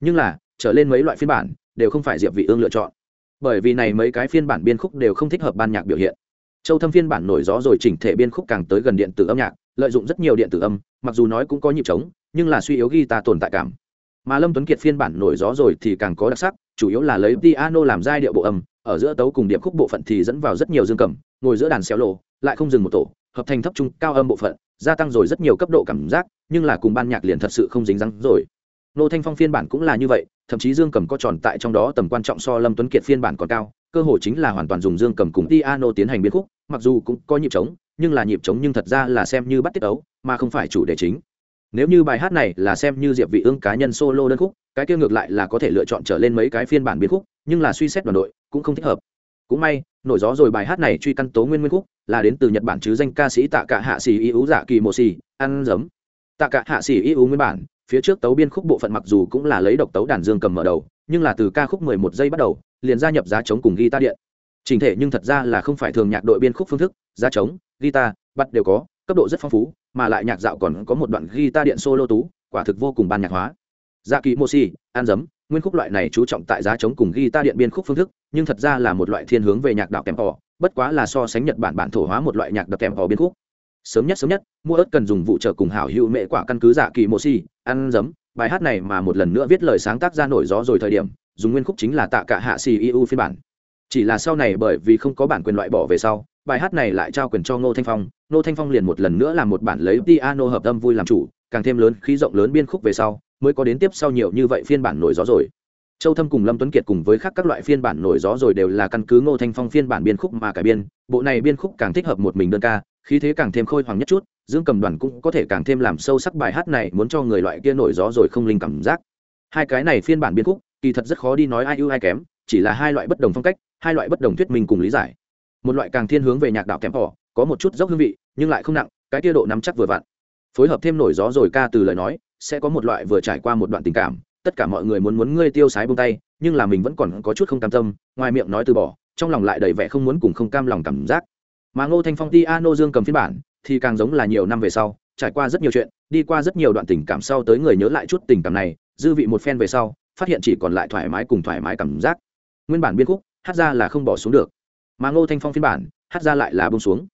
Nhưng là, trở lên mấy loại phiên bản, đều không phải diệp vị ương lựa chọn. Bởi vì này mấy cái phiên bản biên khúc đều không thích hợp ban nhạc biểu hiện. Châu thâm phiên bản nổi gió rồi chỉnh thể biên khúc càng tới gần điện tử âm nhạc, lợi dụng rất nhiều điện tử âm, mặc dù nói cũng có nhịp trống nhưng là suy yếu guitar tồn tại cảm. Mà lâm tuấn kiệt phiên bản nổi gió rồi thì càng có đặc sắc, chủ yếu là lấy piano làm giai điệu bộ âm, ở giữa tấu cùng điệp khúc bộ phận thì dẫn vào rất nhiều dương cầm, ngồi giữa đàn xéo lộ lại không dừng một tổ, hợp thành thấp trung cao âm bộ phận, gia tăng rồi rất nhiều cấp độ cảm giác, nhưng là cùng ban nhạc liền thật sự không dính răng rồi. Nô thanh phong phiên bản cũng là như vậy, thậm chí dương cầm có tròn tại trong đó tầm quan trọng so lâm tuấn kiệt phiên bản còn cao, cơ hội chính là hoàn toàn dùng dương cầm cùng piano tiến hành biến khúc, mặc dù cũng có nhịp trống, nhưng là nhịp trống nhưng thật ra là xem như bắt tiết ấu mà không phải chủ đề chính nếu như bài hát này là xem như diệp vị ương cá nhân solo đơn khúc, cái kia ngược lại là có thể lựa chọn trở lên mấy cái phiên bản biến khúc, nhưng là suy xét đoàn đội cũng không thích hợp. Cũng may, nổi gió rồi bài hát này truy căn tố nguyên nguyên khúc là đến từ nhật bản chứ danh ca sĩ tạ cả hạ sĩ y ú dạ kỳ mộ xì, ăn giấm tạ cả hạ sĩ y ú nguyên bản, phía trước tấu biên khúc bộ phận mặc dù cũng là lấy độc tấu đàn dương cầm mở đầu, nhưng là từ ca khúc 11 giây bắt đầu, liền gia nhập giá trống cùng guitar điện. Trình thể nhưng thật ra là không phải thường nhạc đội biên khúc phương thức, giá trống, guitar bắt đều có cấp độ rất phong phú, mà lại nhạc dạo còn có một đoạn guitar điện solo tú, quả thực vô cùng ban nhạc hóa. Dạ kỳ mô si an dấm, nguyên khúc loại này chú trọng tại giá trống cùng guitar điện biên khúc phương thức, nhưng thật ra là một loại thiên hướng về nhạc đạo kèm họ bất quá là so sánh nhật bản bản thổ hóa một loại nhạc đập kèm họ biên khúc. Sớm nhất sớm nhất, mua ớt cần dùng vụ trợ cùng hảo hữu mệ quả căn cứ dạ kỳ mô si ăn dấm. Bài hát này mà một lần nữa viết lời sáng tác ra nổi gió rồi thời điểm, dùng nguyên khúc chính là tạ cả hạ si eu phiên bản. Chỉ là sau này bởi vì không có bản quyền loại bỏ về sau bài hát này lại trao quyền cho ngô thanh phong. Ngô thanh phong liền một lần nữa làm một bản lấy piano hợp âm vui làm chủ, càng thêm lớn khí rộng lớn biên khúc về sau, mới có đến tiếp sau nhiều như vậy phiên bản nổi gió rồi. Châu thâm cùng lâm tuấn kiệt cùng với khác các loại phiên bản nổi gió rồi đều là căn cứ ngô thanh phong phiên bản biên khúc mà cải biên. Bộ này biên khúc càng thích hợp một mình đơn ca, khí thế càng thêm khôi hoàng nhất chút, dương cầm đoàn cũng có thể càng thêm làm sâu sắc bài hát này muốn cho người loại kia nổi gió rồi không linh cảm giác. Hai cái này phiên bản biên khúc, kỳ thật rất khó đi nói ai ưu ai kém, chỉ là hai loại bất đồng phong cách, hai loại bất đồng thuyết minh cùng lý giải một loại càng thiên hướng về nhạc đạo kèm họ có một chút dốc hương vị, nhưng lại không nặng, cái tiêu độ nắm chắc vừa vặn. Phối hợp thêm nổi gió rồi ca từ lời nói, sẽ có một loại vừa trải qua một đoạn tình cảm, tất cả mọi người muốn muốn ngươi tiêu sái bông tay, nhưng là mình vẫn còn có chút không cam tâm, ngoài miệng nói từ bỏ, trong lòng lại đầy vẻ không muốn cùng không cam lòng cảm giác. Mà ngô thanh phong piano dương cầm phiên bản, thì càng giống là nhiều năm về sau, trải qua rất nhiều chuyện, đi qua rất nhiều đoạn tình cảm sau tới người nhớ lại chút tình cảm này, dư vị một phen về sau, phát hiện chỉ còn lại thoải mái cùng thoải mái cảm giác. Nguyên bản biên khúc, hát ra là không bỏ xuống được mà ngô thanh phong phiên bản, hát ra lại là bông xuống.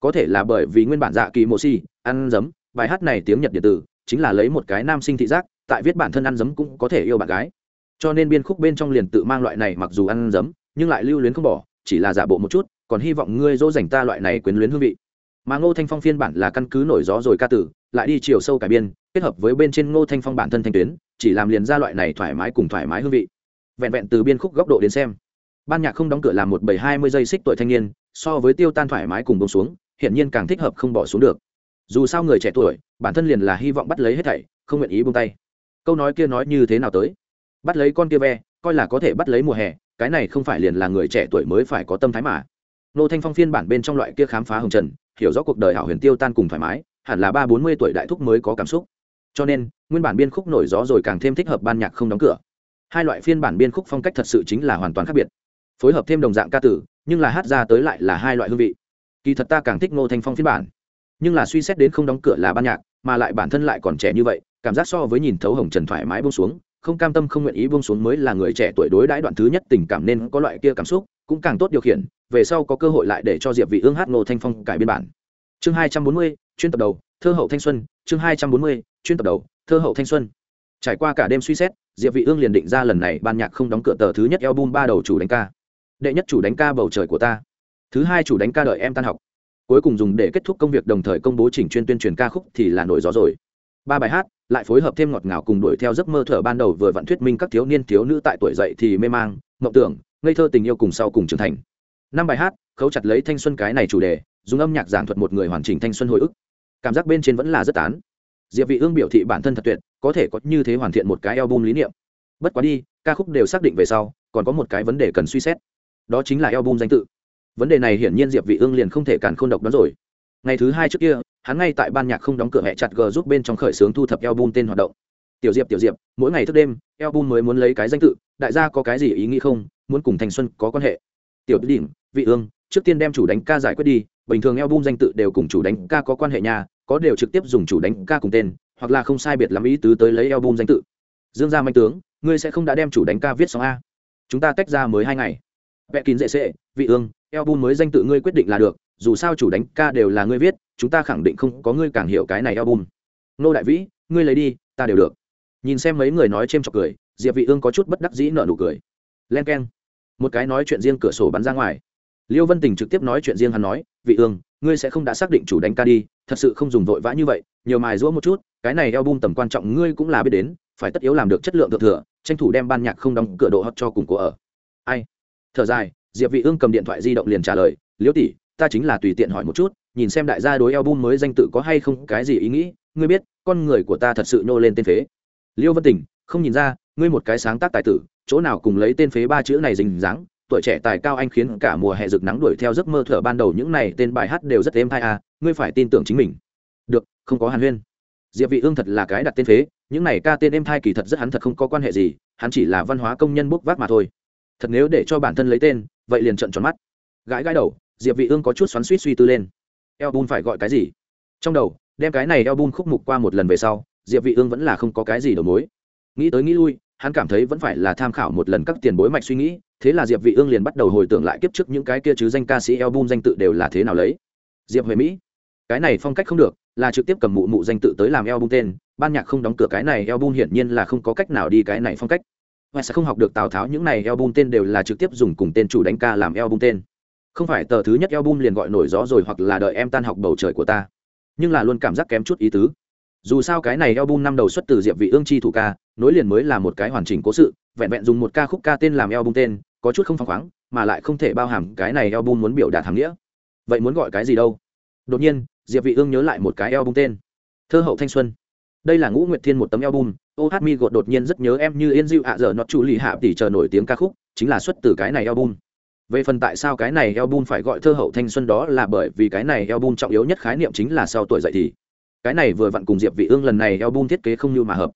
Có thể là bởi vì nguyên bản dạ kỳ mộ si, ăn giấm, bài hát này tiếng nhật điện tử, chính là lấy một cái nam sinh thị giác, tại viết bản thân ăn giấm cũng có thể yêu bạn gái. Cho nên biên khúc bên trong liền tự mang loại này mặc dù ăn giấm, nhưng lại lưu luyến không bỏ, chỉ là giả bộ một chút, còn hy vọng ngươi dỗ dành ta loại này quyến luyến hương vị. Mà ngô thanh phong phiên bản là căn cứ nổi gió rồi ca tử, lại đi chiều sâu cải biên, kết hợp với bên trên ngô thanh phong bản thân thanh tuyến, chỉ làm liền ra loại này thoải mái cùng thoải mái hương vị. Vẹn vẹn từ biên khúc góc độ đến xem ban nhạc không đóng cửa làm một bảy hai mươi giây xích tuổi thanh niên, so với tiêu tan thoải mái cùng bông xuống hiện nhiên càng thích hợp không bỏ xuống được. Dù sao người trẻ tuổi, bản thân liền là hy vọng bắt lấy hết thảy, không nguyện ý buông tay. Câu nói kia nói như thế nào tới? Bắt lấy con kia ve, coi là có thể bắt lấy mùa hè, cái này không phải liền là người trẻ tuổi mới phải có tâm thái mà. Nô thanh phong phiên bản bên trong loại kia khám phá hồng trần, hiểu rõ cuộc đời hảo huyền tiêu tan cùng thoải mái, hẳn là ba bốn mươi tuổi đại thúc mới có cảm xúc. Cho nên, nguyên bản biên khúc nổi gió rồi càng thêm thích hợp ban nhạc không đóng cửa. Hai loại phiên bản biên khúc phong cách thật sự chính là hoàn toàn khác biệt phối hợp thêm đồng dạng ca tử, nhưng là hát ra tới lại là hai loại hương vị. Kỳ thật ta càng thích ngô thanh phong phiên bản. Nhưng là suy xét đến không đóng cửa là ban nhạc, mà lại bản thân lại còn trẻ như vậy, cảm giác so với nhìn thấu hồng trần thoải mái buông xuống, không cam tâm không nguyện ý buông xuống mới là người trẻ tuổi đối đãi đoạn thứ nhất tình cảm nên có loại kia cảm xúc, cũng càng tốt điều khiển, về sau có cơ hội lại để cho diệp vị ương hát ngô thanh phong cải biên bản. Chương hai trăm bốn mươi, chuyên tập đầu, thơ hậu thanh xuân, chương hai trăm bốn mươi, chuyên tập đầu, thơ hậu thanh xuân. Trải qua cả đêm suy xét, diệp vị ương liền định ra lần này ban nhạc không đóng cửa tờ thứ nhất album ba đầu chủ đánh ca đệ nhất chủ đánh ca bầu trời của ta. Thứ hai chủ đánh ca đợi em tan học. Cuối cùng dùng để kết thúc công việc đồng thời công bố chỉnh chuyên tuyên truyền ca khúc thì là nổi gió rồi. Ba bài hát, lại phối hợp thêm ngọt ngào cùng đuổi theo giấc mơ thở ban đầu vừa vặn thuyết minh các thiếu niên thiếu nữ tại tuổi dậy thì mê mang, mộng tưởng, ngây thơ tình yêu cùng sau cùng trưởng thành. Năm bài hát, khấu chặt lấy thanh xuân cái này chủ đề, dùng âm nhạc giảng thuật một người hoàn chỉnh thanh xuân hồi ức. Cảm giác bên trên vẫn là rất tán. Diệp vị ương biểu thị bản thân thật tuyệt, có thể có như thế hoàn thiện một cái album lý niệm. Bất quá đi, ca khúc đều xác định về sau, còn có một cái vấn đề cần suy xét đó chính là album danh tự. Vấn đề này hiển nhiên diệp vị ương liền không thể cản khôn độc đoán rồi. Ngày thứ hai trước kia, hắn ngay tại ban nhạc không đóng cửa hẹ chặt g giúp bên trong khởi xướng thu thập album tên hoạt động. Tiểu diệp tiểu diệp, mỗi ngày thức đêm, album mới muốn lấy cái danh tự, đại gia có cái gì ý nghĩ không, muốn cùng thành xuân có quan hệ. Tiểu đỉnh, vị ương, trước tiên đem chủ đánh ca giải quyết đi, bình thường album danh tự đều cùng chủ đánh ca có quan hệ nhà có đều trực tiếp dùng chủ đánh ca cùng tên, hoặc là không sai biệt lắm ý tứ tới lấy album danh tự. Dương gia manh tướng, ngươi sẽ không đã đem chủ đánh ca viết xong a? Chúng ta tách ra mới hai ngày vẽ kín dễ sệ vị ương album mới danh tự ngươi quyết định là được, dù sao chủ đánh ca đều là ngươi viết, chúng ta khẳng định không có ngươi càng hiểu cái này album nô đại vĩ, ngươi lấy đi, ta đều được. Nhìn xem mấy người nói c h chọc cười, diệp vị ương có chút bất đắc dĩ nở nụ cười. Len keng. Một cái nói chuyện riêng cửa sổ bắn ra ngoài. Liêu vân tình trực tiếp nói chuyện riêng hắn nói, vị ương, ngươi sẽ không đã xác định chủ đánh ca đi, thật sự không dùng vội vã như vậy, nhiều mài rũa một chút, cái này album tầm quan trọng ngươi cũng là biết đến, phải tất yếu làm được chất lượng thượng thừa, tranh thủ đem ban nhạc không đóng cửa độ hot cho cùng cố ở. Ai? Thở dài, diệp vị ương cầm điện thoại di động liền trả lời, liễu tỷ, ta chính là tùy tiện hỏi một chút, nhìn xem đại gia đối album mới danh tự có hay không cái gì ý nghĩ, ngươi biết, con người của ta thật sự nô lên tên phế. Liêu vân tình không nhìn ra, ngươi một cái sáng tác tài tử, chỗ nào cùng lấy tên phế ba chữ này dình dáng tuổi trẻ tài cao anh khiến cả mùa hè rực nắng đuổi theo giấc mơ thở ban đầu những này tên bài hát đều rất êm tai à ngươi phải tin tưởng chính mình. Được, không có hàn huyên. Diệp vị ương thật là cái đặt tên phế, những này ca tên êm thai kỳ thật rất hắn thật không có quan hệ gì, hắn chỉ là văn hóa công nhân bốc vác mà thôi thật nếu để cho bản thân lấy tên, vậy liền trận tròn mắt. Gãi gãi đầu, diệp vị ương có chút xoắn xuýt suy tư lên. Album phải gọi cái gì? Trong đầu, đem cái này album khúc mục qua một lần về sau, diệp vị ương vẫn là không có cái gì đầu mối. Nghĩ tới nghĩ lui, hắn cảm thấy vẫn phải là tham khảo một lần các tiền bối mạch suy nghĩ, thế là diệp vị ương liền bắt đầu hồi tưởng lại kiếp trước những cái kia chứ danh ca sĩ album danh tự đều là thế nào lấy. Diệp huệ mỹ, cái này phong cách không được, là trực tiếp cầm mụ mụ danh tự tới làm album tên, ban nhạc không đóng cửa cái này album hiển nhiên là không có cách nào đi cái này phong cách và sẽ không học được tào tháo những này album tên đều là trực tiếp dùng cùng tên chủ đánh ca làm album tên. Không phải tờ thứ nhất album liền gọi nổi gió rồi hoặc là đợi em tan học bầu trời của ta. Nhưng là luôn cảm giác kém chút ý tứ. Dù sao cái này album năm đầu xuất từ diệp vị ương chi thủ ca, nối liền mới là một cái hoàn chỉnh cố sự, vẹn vẹn dùng một ca khúc ca tên làm album tên, có chút không phăng khoáng, mà lại không thể bao hàm cái này album muốn biểu đạt hàm nghĩa. Vậy muốn gọi cái gì đâu? Đột nhiên, diệp vị ương nhớ lại một cái album tên. Thơ hậu thanh xuân đây là ngũ nguyệt thiên một tấm album ô hát mi gột đột nhiên rất nhớ em như yên dịu ạ giờ nó chủ lì hạ tỷ chờ nổi tiếng ca khúc, chính là xuất từ cái này album. Về phần tại sao cái này album phải gọi thơ hậu thanh xuân đó là bởi vì cái này album trọng yếu nhất khái niệm chính là sau tuổi dậy thì. Cái này vừa vặn cùng diệp vị ương lần này album thiết kế không như mà hợp.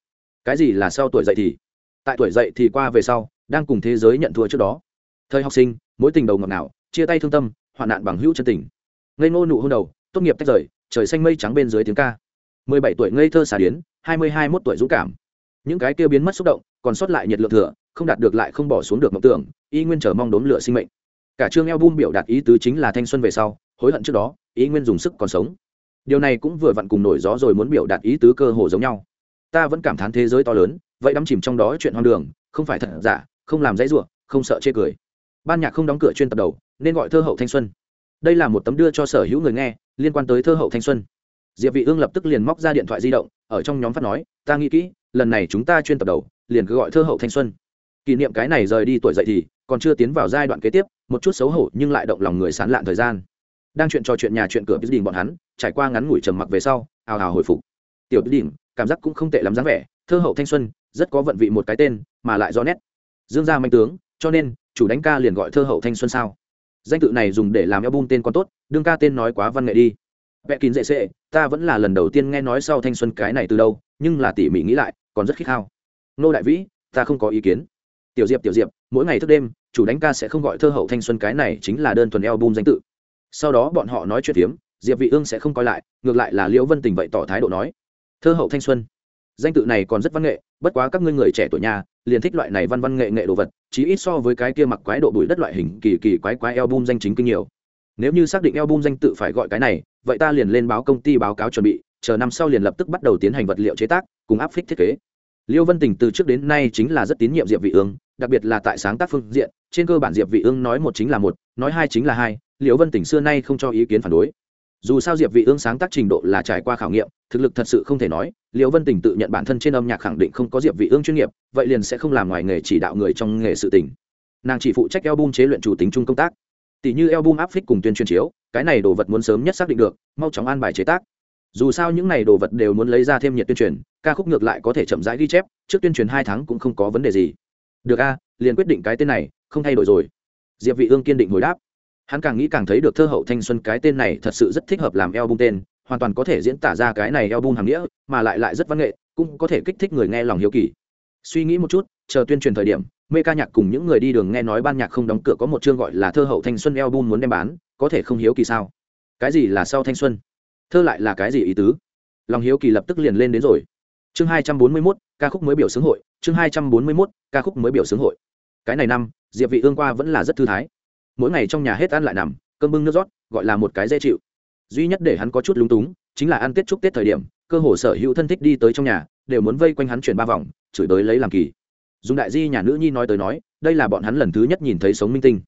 Cái gì là sau tuổi dậy thì? Tại tuổi dậy thì qua về sau, đang cùng thế giới nhận thua trước đó. Thời học sinh, mối tình đầu ngọt ngào, chia tay thương tâm, hoạn nạn bằng hữu chân tình. Ngây ngô nụ hôn đầu, tốt nghiệp tách rời, trời xanh mây trắng bên dưới tiếng ca. 17 tuổi ngây thơ xả điến 20 21 tuổi dũng cảm. Những cái kia biến mất xúc động, còn sót lại nhiệt lượng thừa, không đạt được lại không bỏ xuống được mộng tưởng, y nguyên chờ mong đốn lửa sinh mệnh. Cả chương album biểu đạt ý tứ chính là thanh xuân về sau, hối hận trước đó ý nguyên dùng sức còn sống. Điều này cũng vừa vặn cùng nổi gió rồi muốn biểu đạt ý tứ cơ hồ giống nhau. Ta vẫn cảm thán thế giới to lớn, vậy đắm chìm trong đó chuyện hoang đường, không phải thật giả, không làm dãy ruộng không sợ chê cười. Ban nhạc không đóng cửa chuyên tập đầu, nên gọi thơ hậu thanh xuân. Đây là một tấm đưa cho sở hữu người nghe, liên quan tới thơ hậu thanh xuân diệp vị ương lập tức liền móc ra điện thoại di động, ở trong nhóm phát nói, ta nghĩ kỹ, lần này chúng ta chuyên tập đầu, liền cứ gọi thơ hậu thanh xuân. Kỷ niệm cái này rời đi tuổi dậy thì, còn chưa tiến vào giai đoạn kế tiếp, một chút xấu hổ nhưng lại động lòng người sán lạn thời gian. Đang chuyện trò chuyện nhà chuyện cửa biết đình bọn hắn, trải qua ngắn ngủi trầm mặc về sau, ào ào hồi phục. Tiểu biết đình cảm giác cũng không tệ lắm dáng vẻ, thơ hậu thanh xuân, rất có vận vị một cái tên, mà lại rõ nét. Dương gia manh tướng, cho nên, chủ đánh ca liền gọi thơ hậu thanh xuân sao. Danh tự này dùng để làm album tên còn tốt, đương ca tên nói quá văn nghệ đi vẽ kín dễ sệ ta vẫn là lần đầu tiên nghe nói sau thanh xuân cái này từ đâu, nhưng là tỉ mỉ nghĩ lại, còn rất khích hao nô đại vĩ, ta không có ý kiến. Tiểu diệp tiểu diệp, mỗi ngày thức đêm, chủ đánh ca sẽ không gọi thơ hậu thanh xuân cái này chính là đơn thuần album danh tự. Sau đó bọn họ nói chuyện phiếm, diệp vị ương sẽ không coi lại, ngược lại là liễu vân tình vậy tỏ thái độ nói. Thơ hậu thanh xuân. Danh tự này còn rất văn nghệ, bất quá các ngươi người trẻ tuổi nhà, liền thích loại này văn văn nghệ nghệ đồ vật, chí ít so với cái kia mặc quái độ bụi đất loại hình kỳ kỳ quái quái album danh chính kinh nhiều nếu như xác định album danh tự phải gọi cái này, vậy ta liền lên báo công ty báo cáo chuẩn bị, chờ năm sau liền lập tức bắt đầu tiến hành vật liệu chế tác, cùng áp phích thiết kế. Liêu vân tình từ trước đến nay chính là rất tín nhiệm diệp vị ương, đặc biệt là tại sáng tác phương diện, trên cơ bản diệp vị ương nói một chính là một, nói hai chính là hai, liêu vân tình xưa nay không cho ý kiến phản đối. Dù sao diệp vị ương sáng tác trình độ là trải qua khảo nghiệm, thực lực thật sự không thể nói, Liêu vân tình tự nhận bản thân trên âm nhạc khẳng định không có diệp vị ương chuyên nghiệp, vậy liền sẽ không làm ngoài nghề chỉ đạo người trong nghề sự tình. Nàng chỉ phụ trách album chế luyện chủ tính chung công tác tỷ như album áp phích cùng tuyên truyền chiếu, cái này đồ vật muốn sớm nhất xác định được, mau chóng an bài chế tác. Dù sao những này đồ vật đều muốn lấy ra thêm nhiệt tuyên truyền, ca khúc ngược lại có thể chậm rãi ghi chép, trước tuyên truyền hai tháng cũng không có vấn đề gì. Được a, liền quyết định cái tên này, không thay đổi rồi. Diệp vị ương kiên định hồi đáp. Hắn càng nghĩ càng thấy được thơ hậu thanh xuân cái tên này thật sự rất thích hợp làm album tên, hoàn toàn có thể diễn tả ra cái này album hàng nghĩa, mà lại lại rất văn nghệ, cũng có thể kích thích người nghe lòng hiếu kỳ. Suy nghĩ một chút chờ tuyên truyền thời điểm, mê ca nhạc cùng những người đi đường nghe nói ban nhạc không đóng cửa có một chương gọi là thơ hậu thanh xuân eo bun muốn đem bán, có thể không hiếu kỳ sao? Cái gì là sau thanh xuân? Thơ lại là cái gì ý tứ? Lòng hiếu kỳ lập tức liền lên đến rồi. Chương hai trăm bốn mươi mốt, ca khúc mới biểu xướng hội, chương hai trăm bốn mươi mốt, ca khúc mới biểu xướng hội. Cái này năm, diệp vị ương qua vẫn là rất thư thái. Mỗi ngày trong nhà hết ăn lại nằm, cơm bưng nước rót, gọi là một cái dễ chịu. Duy nhất để hắn có chút lúng túng, chính là ăn tết chúc tết thời điểm, cơ hồ sở hữu thân thích đi tới trong nhà, đều muốn vây quanh hắn chuyển ba vòng, chửi tới lấy làm kỳ dùng đại di nhà nữ nhi nói tới nói, đây là bọn hắn lần thứ nhất nhìn thấy sống minh tinh.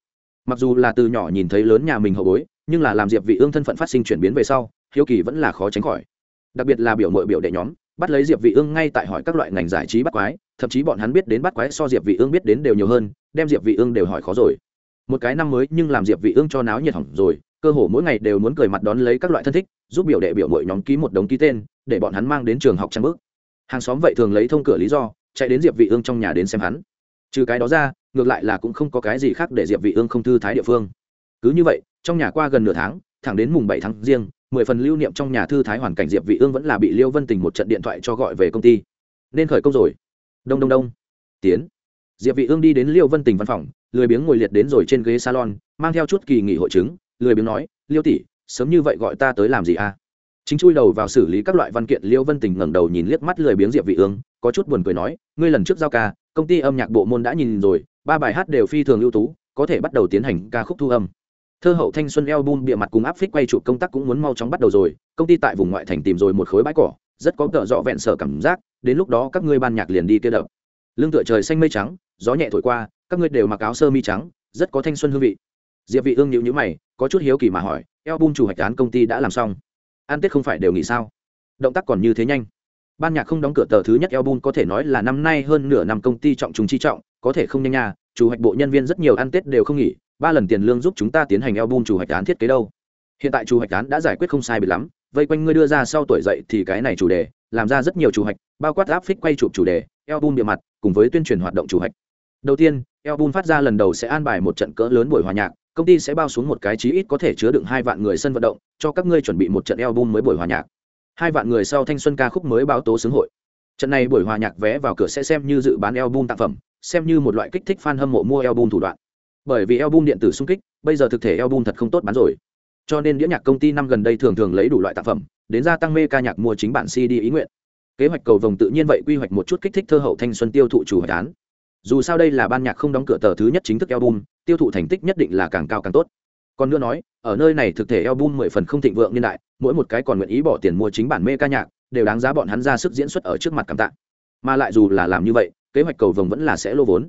Mặc dù là từ nhỏ nhìn thấy lớn nhà mình hậu bối, nhưng là làm diệp vị ương thân phận phát sinh chuyển biến về sau, hiếu kỳ vẫn là khó tránh khỏi. Đặc biệt là biểu mội biểu đệ nhóm, bắt lấy diệp vị ương ngay tại hỏi các loại ngành giải trí bắt quái, thậm chí bọn hắn biết đến bắt quái so diệp vị ương biết đến đều nhiều hơn, đem diệp vị ương đều hỏi khó rồi. Một cái năm mới nhưng làm diệp vị ương cho náo nhiệt hỏng rồi, cơ hồ mỗi ngày đều muốn cười mặt đón lấy các loại thân thích, giúp biểu đệ biểu mội nhóm ký một đống ký tên, để bọn hắn mang đến trường học trang bước. Hàng xóm vậy thường lấy thông cửa lý do chạy đến diệp vị ương trong nhà đến xem hắn. Trừ cái đó ra, ngược lại là cũng không có cái gì khác để diệp vị ương không thư thái địa phương. Cứ như vậy, trong nhà qua gần nửa tháng, thẳng đến mùng bảy tháng riêng, mười phần lưu niệm trong nhà thư thái hoàn cảnh diệp vị ương vẫn là bị liêu vân tình một trận điện thoại cho gọi về công ty. Nên khởi công rồi. Đông đông đông. Tiến. Diệp vị ương đi đến liêu vân tình văn phòng, lười biếng ngồi liệt đến rồi trên ghế salon, mang theo chút kỳ nghỉ hội chứng, lười biếng nói, liêu tỷ, sớm như vậy gọi ta tới làm gì à? Chính chui đầu vào xử lý các loại văn kiện, liêu vân tình ngẩng đầu nhìn liếc mắt lười biếng diệp vị ương, có chút buồn cười nói, ngươi lần trước giao ca, công ty âm nhạc bộ môn đã nhìn rồi, ba bài hát đều phi thường ưu tú, có thể bắt đầu tiến hành ca khúc thu âm. Thơ hậu thanh xuân album bịa mặt cùng áp phích quay chụp công tác cũng muốn mau chóng bắt đầu rồi, công ty tại vùng ngoại thành tìm rồi một khối bãi cỏ, rất có cỡ dọ vẹn sở cảm giác, đến lúc đó các ngươi ban nhạc liền đi kia đập. Lưng tựa trời xanh mây trắng, gió nhẹ thổi qua, các ngươi đều mặc áo sơ mi trắng, rất có thanh xuân hương vị. Diệp vị ương nhíu nhíu mày, có chút hiếu kỳ mà hỏi, album chủ hoạch án công ty đã làm xong? An tết không phải đều nghỉ sao? Động tác còn như thế nhanh. Ban nhạc không đóng cửa tờ thứ nhất album có thể nói là năm nay hơn nửa năm công ty trọng trùng chi trọng, có thể không nhanh nha, chủ hoạch bộ nhân viên rất nhiều ăn tết đều không nghỉ, ba lần tiền lương giúp chúng ta tiến hành album chủ hoạch án thiết kế đâu. Hiện tại chủ hoạch án đã giải quyết không sai biệt lắm, vây quanh ngươi đưa ra sau tuổi dậy thì cái này chủ đề, làm ra rất nhiều chủ hoạch, bao quát áp phích quay chụp chủ đề, album bề mặt, cùng với tuyên truyền hoạt động chủ hoạch. Đầu tiên, album phát ra lần đầu sẽ an bài một trận cỡ lớn buổi hòa nhạc công ty sẽ bao xuống một cái chí ít có thể chứa đựng hai vạn người sân vận động, cho các ngươi chuẩn bị một trận album mới buổi hòa nhạc. Hai vạn người sau thanh xuân ca khúc mới báo tố xướng hội. Trận này buổi hòa nhạc vé vào cửa sẽ xem như dự bán album tác phẩm, xem như một loại kích thích fan hâm mộ mua album thủ đoạn. Bởi vì album điện tử sung kích, bây giờ thực thể album thật không tốt bán rồi. Cho nên đĩa nhạc công ty năm gần đây thường thường lấy đủ loại tác phẩm, đến gia tăng mê ca nhạc mua chính bản cd ý nguyện. Kế hoạch cầu vồng tự nhiên vậy quy hoạch một chút kích thích thơ hậu thanh xuân tiêu thụ chủ hoạch án dù sao đây là ban nhạc không đóng cửa tờ thứ nhất chính thức album, tiêu thụ thành tích nhất định là càng cao càng tốt. Còn nữa nói, ở nơi này thực thể album mười phần không thịnh vượng niên đại, mỗi một cái còn nguyện ý bỏ tiền mua chính bản mê ca nhạc, đều đáng giá bọn hắn ra sức diễn xuất ở trước mặt cảm tạ. Mà lại dù là làm như vậy, kế hoạch cầu vồng vẫn là sẽ lô vốn.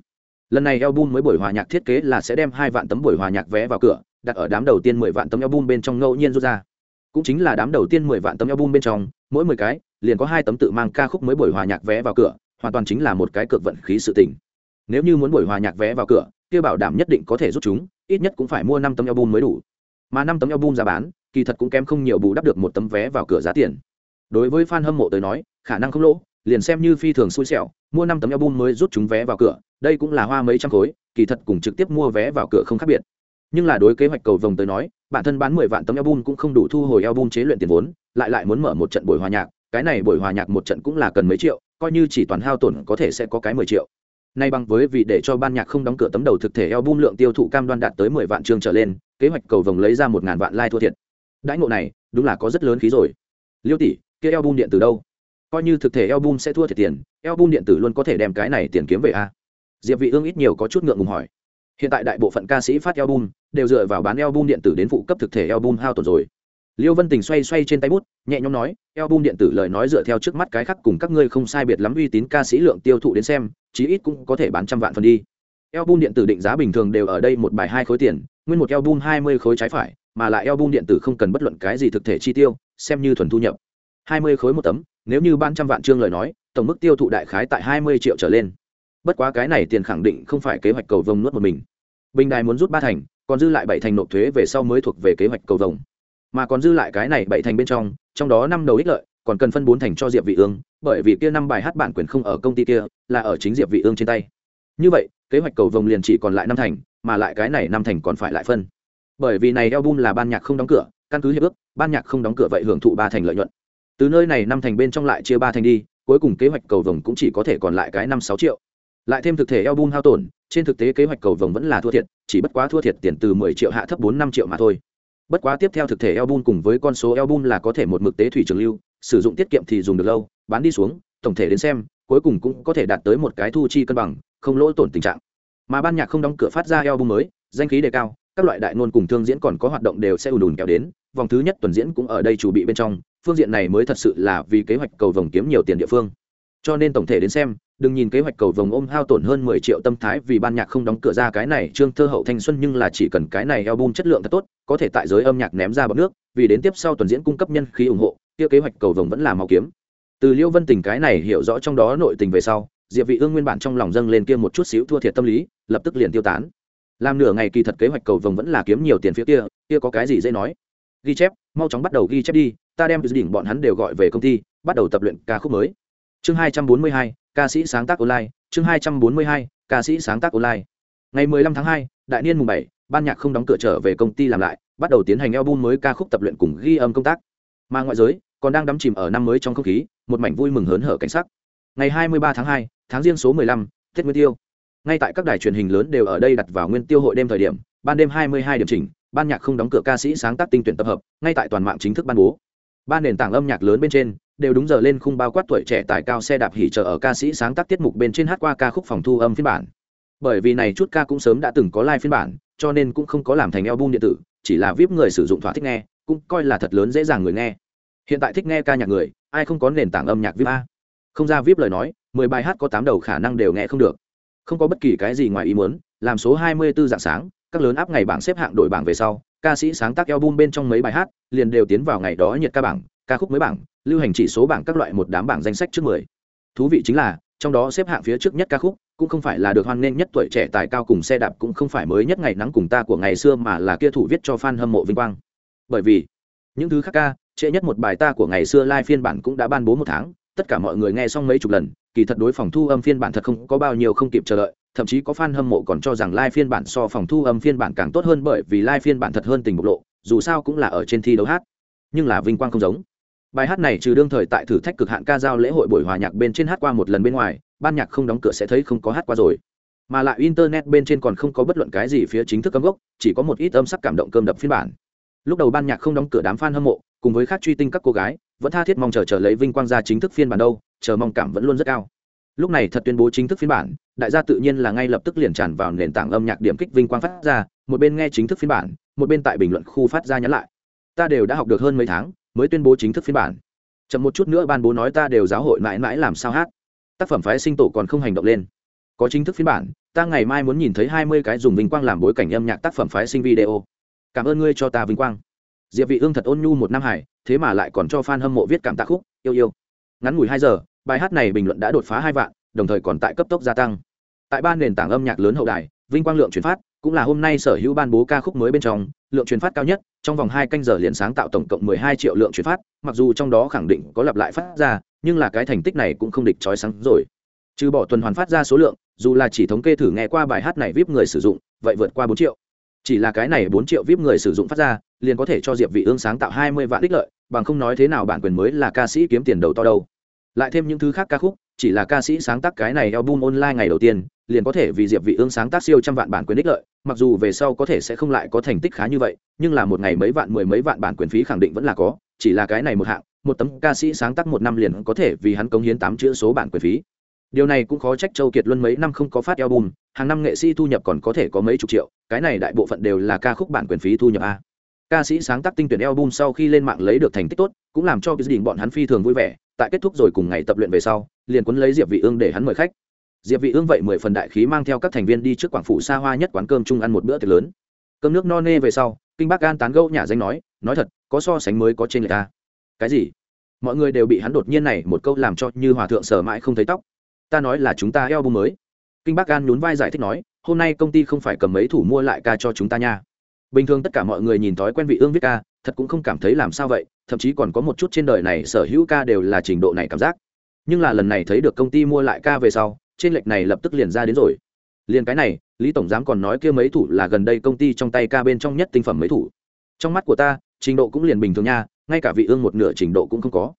Lần này album mới buổi hòa nhạc thiết kế là sẽ đem hai vạn tấm buổi hòa nhạc vé vào cửa, đặt ở đám đầu tiên mười vạn tấm album bên trong ngẫu nhiên rút ra. Cũng chính là đám đầu tiên mười vạn tấm album bên trong, mỗi mười cái, liền có hai tấm tự mang ca khúc mới buổi hòa nhạc vé vào cửa, hoàn toàn chính là một cái cược vận khí sự tình nếu như muốn buổi hòa nhạc vé vào cửa, kia bảo đảm nhất định có thể rút chúng, ít nhất cũng phải mua năm tấm album mới đủ. Mà năm tấm album giá bán, kỳ thật cũng kém không nhiều bù đắp được một tấm vé vào cửa giá tiền. Đối với fan hâm mộ tới nói, khả năng không lỗ, liền xem như phi thường xui xẻo, mua năm tấm album mới rút chúng vé vào cửa, đây cũng là hoa mấy trăm khối, kỳ thật cùng trực tiếp mua vé vào cửa không khác biệt. Nhưng là đối kế hoạch cầu vồng tới nói, bản thân bán mười vạn tấm album cũng không đủ thu hồi album chế luyện tiền vốn, lại lại muốn mở một trận buổi hòa nhạc, cái này buổi hòa nhạc một trận cũng là cần mấy triệu, coi như chỉ toàn hao tổn có thể sẽ có cái mười triệu nay bằng với vì để cho ban nhạc không đóng cửa tấm đầu thực thể album lượng tiêu thụ cam đoan đạt tới mười vạn chương trở lên, kế hoạch cầu vồng lấy ra một ngàn vạn like thua thiệt. Đãi ngộ này, đúng là có rất lớn khí rồi. Liêu tỷ, kia album điện từ đâu? Coi như thực thể album sẽ thua thiệt tiền, album điện tử luôn có thể đem cái này tiền kiếm về a. Diệp vị ương ít nhiều có chút ngượng ngùng hỏi. Hiện tại đại bộ phận ca sĩ phát album, đều dựa vào bán album điện tử đến phụ cấp thực thể album hao tổn rồi liêu vân tình xoay xoay trên tay bút, nhẹ nhõm nói, album điện tử lời nói dựa theo trước mắt cái khác cùng các ngươi không sai biệt lắm uy tín ca sĩ lượng tiêu thụ đến xem, chí ít cũng có thể bán trăm vạn phần đi. Album điện tử định giá bình thường đều ở đây một bài hai khối tiền, nguyên một album hai mươi khối trái phải, mà lại album điện tử không cần bất luận cái gì thực thể chi tiêu, xem như thuần thu nhập. hai mươi khối một tấm, nếu như ban trăm vạn chương lời nói, tổng mức tiêu thụ đại khái tại hai mươi triệu trở lên. Bất quá cái này tiền khẳng định không phải kế hoạch cầu vồng nuốt một mình. Bình đài muốn rút ba thành, còn dư lại bảy thành nộp thuế về sau mới thuộc về kế hoạch cầu vồng mà còn dư lại cái này bảy thành bên trong trong đó năm đầu ích lợi, còn cần phân bốn thành cho diệp vị ương, bởi vì kia năm bài hát bản quyền không ở công ty kia, là ở chính diệp vị ương trên tay. Như vậy, kế hoạch cầu vồng liền chỉ còn lại năm thành, mà lại cái này năm thành còn phải lại phân. Bởi vì này album là ban nhạc không đóng cửa, căn cứ hiệp ước, ban nhạc không đóng cửa vậy hưởng thụ ba thành lợi nhuận. Từ nơi này năm thành bên trong lại chia ba thành đi, cuối cùng kế hoạch cầu vồng cũng chỉ có thể còn lại cái năm sáu triệu. Lại thêm thực thể album hao tổn, trên thực tế kế hoạch cầu vồng vẫn là thua thiệt, chỉ bất quá thua thiệt tiền từ mười triệu hạ thấp bốn năm triệu mà thôi bất quá tiếp theo thực thể album cùng với con số album là có thể một mực tế thủy trường lưu, sử dụng tiết kiệm thì dùng được lâu, bán đi xuống, tổng thể đến xem, cuối cùng cũng có thể đạt tới một cái thu chi cân bằng, không lỗ tổn tình trạng. Mà ban nhạc không đóng cửa phát ra album mới, danh khí đề cao, các loại đại ngôn cùng thương diễn còn có hoạt động đều sẽ ùn ùn kéo đến, vòng thứ nhất tuần diễn cũng ở đây chủ bị bên trong, phương diện này mới thật sự là vì kế hoạch cầu vồng kiếm nhiều tiền địa phương cho nên tổng thể đến xem, đừng nhìn kế hoạch cầu vồng ôm hao tổn hơn mười triệu tâm thái vì ban nhạc không đóng cửa ra cái này trương thơ hậu thanh xuân nhưng là chỉ cần cái này album chất lượng thật tốt, có thể tại giới âm nhạc ném ra bọc nước, vì đến tiếp sau tuần diễn cung cấp nhân khí ủng hộ, kia kế hoạch cầu vồng vẫn là mau kiếm. Từ liêu vân tình cái này hiểu rõ trong đó nội tình về sau, diệp vị ương nguyên bản trong lòng dâng lên kia một chút xíu thua thiệt tâm lý, lập tức liền tiêu tán. Làm nửa ngày kỳ thật kế hoạch cầu vồng vẫn là kiếm nhiều tiền phía kia kia có cái gì dễ nói? Ghi chép, mau chóng bắt đầu ghi chép đi, ta đem đỉnh bọn hắn đều gọi về công ty, bắt đầu tập luyện ca khúc mới chương 242, ca sĩ sáng tác online. Chương 242, ca sĩ sáng tác online. Ngày 15 tháng 2, đại niên mùng 7, ban nhạc không đóng cửa trở về công ty làm lại bắt đầu tiến hành album mới ca khúc tập luyện cùng ghi âm công tác. Mà ngoại giới còn đang đắm chìm ở năm mới trong không khí một mảnh vui mừng hớn hở cảnh sắc. Ngày 23 tháng 2, tháng riêng số 15, tết nguyên tiêu. Ngay tại các đài truyền hình lớn đều ở đây đặt vào nguyên tiêu hội đêm thời điểm ban đêm 22 điểm chỉnh ban nhạc không đóng cửa ca sĩ sáng tác tinh tuyển tập hợp ngay tại toàn mạng chính thức ban bố. Ba nền tảng âm nhạc lớn bên trên đều đúng giờ lên khung bao quát tuổi trẻ tài cao xe đạp hỉ trợ ở ca sĩ sáng tác tiết mục bên trên hát qua ca khúc phòng thu âm phiên bản. Bởi vì này chút ca cũng sớm đã từng có live phiên bản, cho nên cũng không có làm thành album điện tử, chỉ là vip người sử dụng thỏa thích nghe, cũng coi là thật lớn dễ dàng người nghe. Hiện tại thích nghe ca nhạc người, ai không có nền tảng âm nhạc vip a? Không ra vip lời nói, mười bài hát có tám đầu khả năng đều nghe không được. Không có bất kỳ cái gì ngoài ý muốn, làm số hai mươi 24 dạng sáng, các lớn áp ngày bảng xếp hạng đội bảng về sau, ca sĩ sáng tác album bên trong mấy bài hát, liền đều tiến vào ngày đó nhiệt ca bảng, ca khúc mới bảng lưu hành chỉ số bảng các loại một đám bảng danh sách trước mười. Thú vị chính là, trong đó xếp hạng phía trước nhất ca khúc, cũng không phải là được hoan nghênh nhất tuổi trẻ tài cao cùng xe đạp, cũng không phải mới nhất ngày nắng cùng ta của ngày xưa mà là kia thủ viết cho fan hâm mộ vinh quang. Bởi vì, những thứ khác ca, trễ nhất một bài ta của ngày xưa live phiên bản cũng đã ban bố một tháng, tất cả mọi người nghe xong mấy chục lần, kỳ thật đối phòng thu âm phiên bản thật không có bao nhiêu không kịp chờ đợi, thậm chí có fan hâm mộ còn cho rằng live phiên bản so phòng thu âm phiên bản càng tốt hơn bởi vì live phiên bản thật hơn tình bộc lộ, dù sao cũng là ở trên thi đấu hát. Nhưng là vinh quang không giống bài hát này trừ đương thời tại thử thách cực hạn ca giao lễ hội buổi hòa nhạc bên trên hát qua một lần bên ngoài, ban nhạc không đóng cửa sẽ thấy không có hát qua rồi. Mà lại internet bên trên còn không có bất luận cái gì phía chính thức cấm gốc, chỉ có một ít âm sắc cảm động cơm đập phiên bản. Lúc đầu ban nhạc không đóng cửa đám fan hâm mộ, cùng với khác truy tinh các cô gái, vẫn tha thiết mong chờ chờ lấy vinh quang ra chính thức phiên bản đâu, chờ mong cảm vẫn luôn rất cao. Lúc này thật tuyên bố chính thức phiên bản, đại gia tự nhiên là ngay lập tức liền tràn vào nền tảng âm nhạc điểm kích vinh quang phát ra, một bên nghe chính thức phiên bản, một bên tại bình luận khu phát ra nhắn lại. Ta đều đã học được hơn mấy tháng mới tuyên bố chính thức phiên bản. Chậm một chút nữa ban bố nói ta đều giáo hội mãi mãi làm sao hát. Tác phẩm phái sinh tổ còn không hành động lên. Có chính thức phiên bản, ta ngày mai muốn nhìn thấy hai mươi cái dùng vinh quang làm bối cảnh âm nhạc tác phẩm phái sinh video. Cảm ơn ngươi cho ta vinh quang. Diệp vị ương thật ôn nhu một năm hải thế mà lại còn cho fan hâm mộ viết cảm tạ khúc, yêu yêu. Ngắn ngủi hai giờ, bài hát này bình luận đã đột phá hai vạn, đồng thời còn tại cấp tốc gia tăng. Tại ba nền tảng âm nhạc lớn hậu đài, vinh quang lượng truyền phát cũng là hôm nay sở hữu ban bố ca khúc mới bên trong, lượng truyền phát cao nhất, trong vòng hai canh giờ liền sáng tạo tổng cộng 12 triệu lượng truyền phát, mặc dù trong đó khẳng định có lặp lại phát ra, nhưng là cái thành tích này cũng không địch trói sáng rồi. Trừ bỏ tuần hoàn phát ra số lượng, dù là chỉ thống kê thử nghe qua bài hát này vip người sử dụng, vậy vượt qua bốn triệu. Chỉ là cái này bốn triệu vip người sử dụng phát ra, liền có thể cho diệp vị ương sáng tạo 20 vạn đích lợi, bằng không nói thế nào bản quyền mới là ca sĩ kiếm tiền đầu to đâu. Lại thêm những thứ khác ca khúc chỉ là ca sĩ sáng tác cái này album online ngày đầu tiên, liền có thể vì diệp vị ương sáng tác siêu trăm vạn bản quyền đích lợi, mặc dù về sau có thể sẽ không lại có thành tích khá như vậy, nhưng là một ngày mấy vạn, mười mấy vạn bản quyền phí khẳng định vẫn là có, chỉ là cái này một hạng, một tấm ca sĩ sáng tác một năm liền có thể vì hắn cống hiến tám chữ số bản quyền phí. Điều này cũng khó trách châu kiệt luân mấy năm không có phát album, hàng năm nghệ sĩ thu nhập còn có thể có mấy chục triệu, cái này đại bộ phận đều là ca khúc bản quyền phí thu nhập a. Ca sĩ sáng tác tinh tuyển album sau khi lên mạng lấy được thành tích tốt, cũng làm cho gia đình bọn hắn phi thường vui vẻ tại kết thúc rồi cùng ngày tập luyện về sau, liền quấn lấy diệp vị ương để hắn mời khách. Diệp vị ương vậy mười phần đại khí mang theo các thành viên đi trước quảng phủ xa hoa nhất quán cơm chung ăn một bữa tiệc lớn. Cơm nước no nê về sau, kinh bác gan tán gẫu nhà danh nói nói thật, có so sánh mới có trên người ta cái gì? Mọi người đều bị hắn đột nhiên này một câu làm cho như hòa thượng sở mãi không thấy tóc. Ta nói là chúng ta eo bu mới. Kinh bác gan nhún vai giải thích nói, hôm nay công ty không phải cầm mấy thủ mua lại ca cho chúng ta nha. Bình thường tất cả mọi người nhìn thói quen vị ương viết ca thật cũng không cảm thấy làm sao vậy, thậm chí còn có một chút trên đời này sở hữu ca đều là trình độ này cảm giác. Nhưng là lần này thấy được công ty mua lại ca về sau, trên lệch này lập tức liền ra đến rồi. Liền cái này, lý tổng giám còn nói kia mấy thủ là gần đây công ty trong tay ca bên trong nhất tinh phẩm mấy thủ. Trong mắt của ta, trình độ cũng liền bình thường nha, ngay cả vị ương một nửa trình độ cũng không có.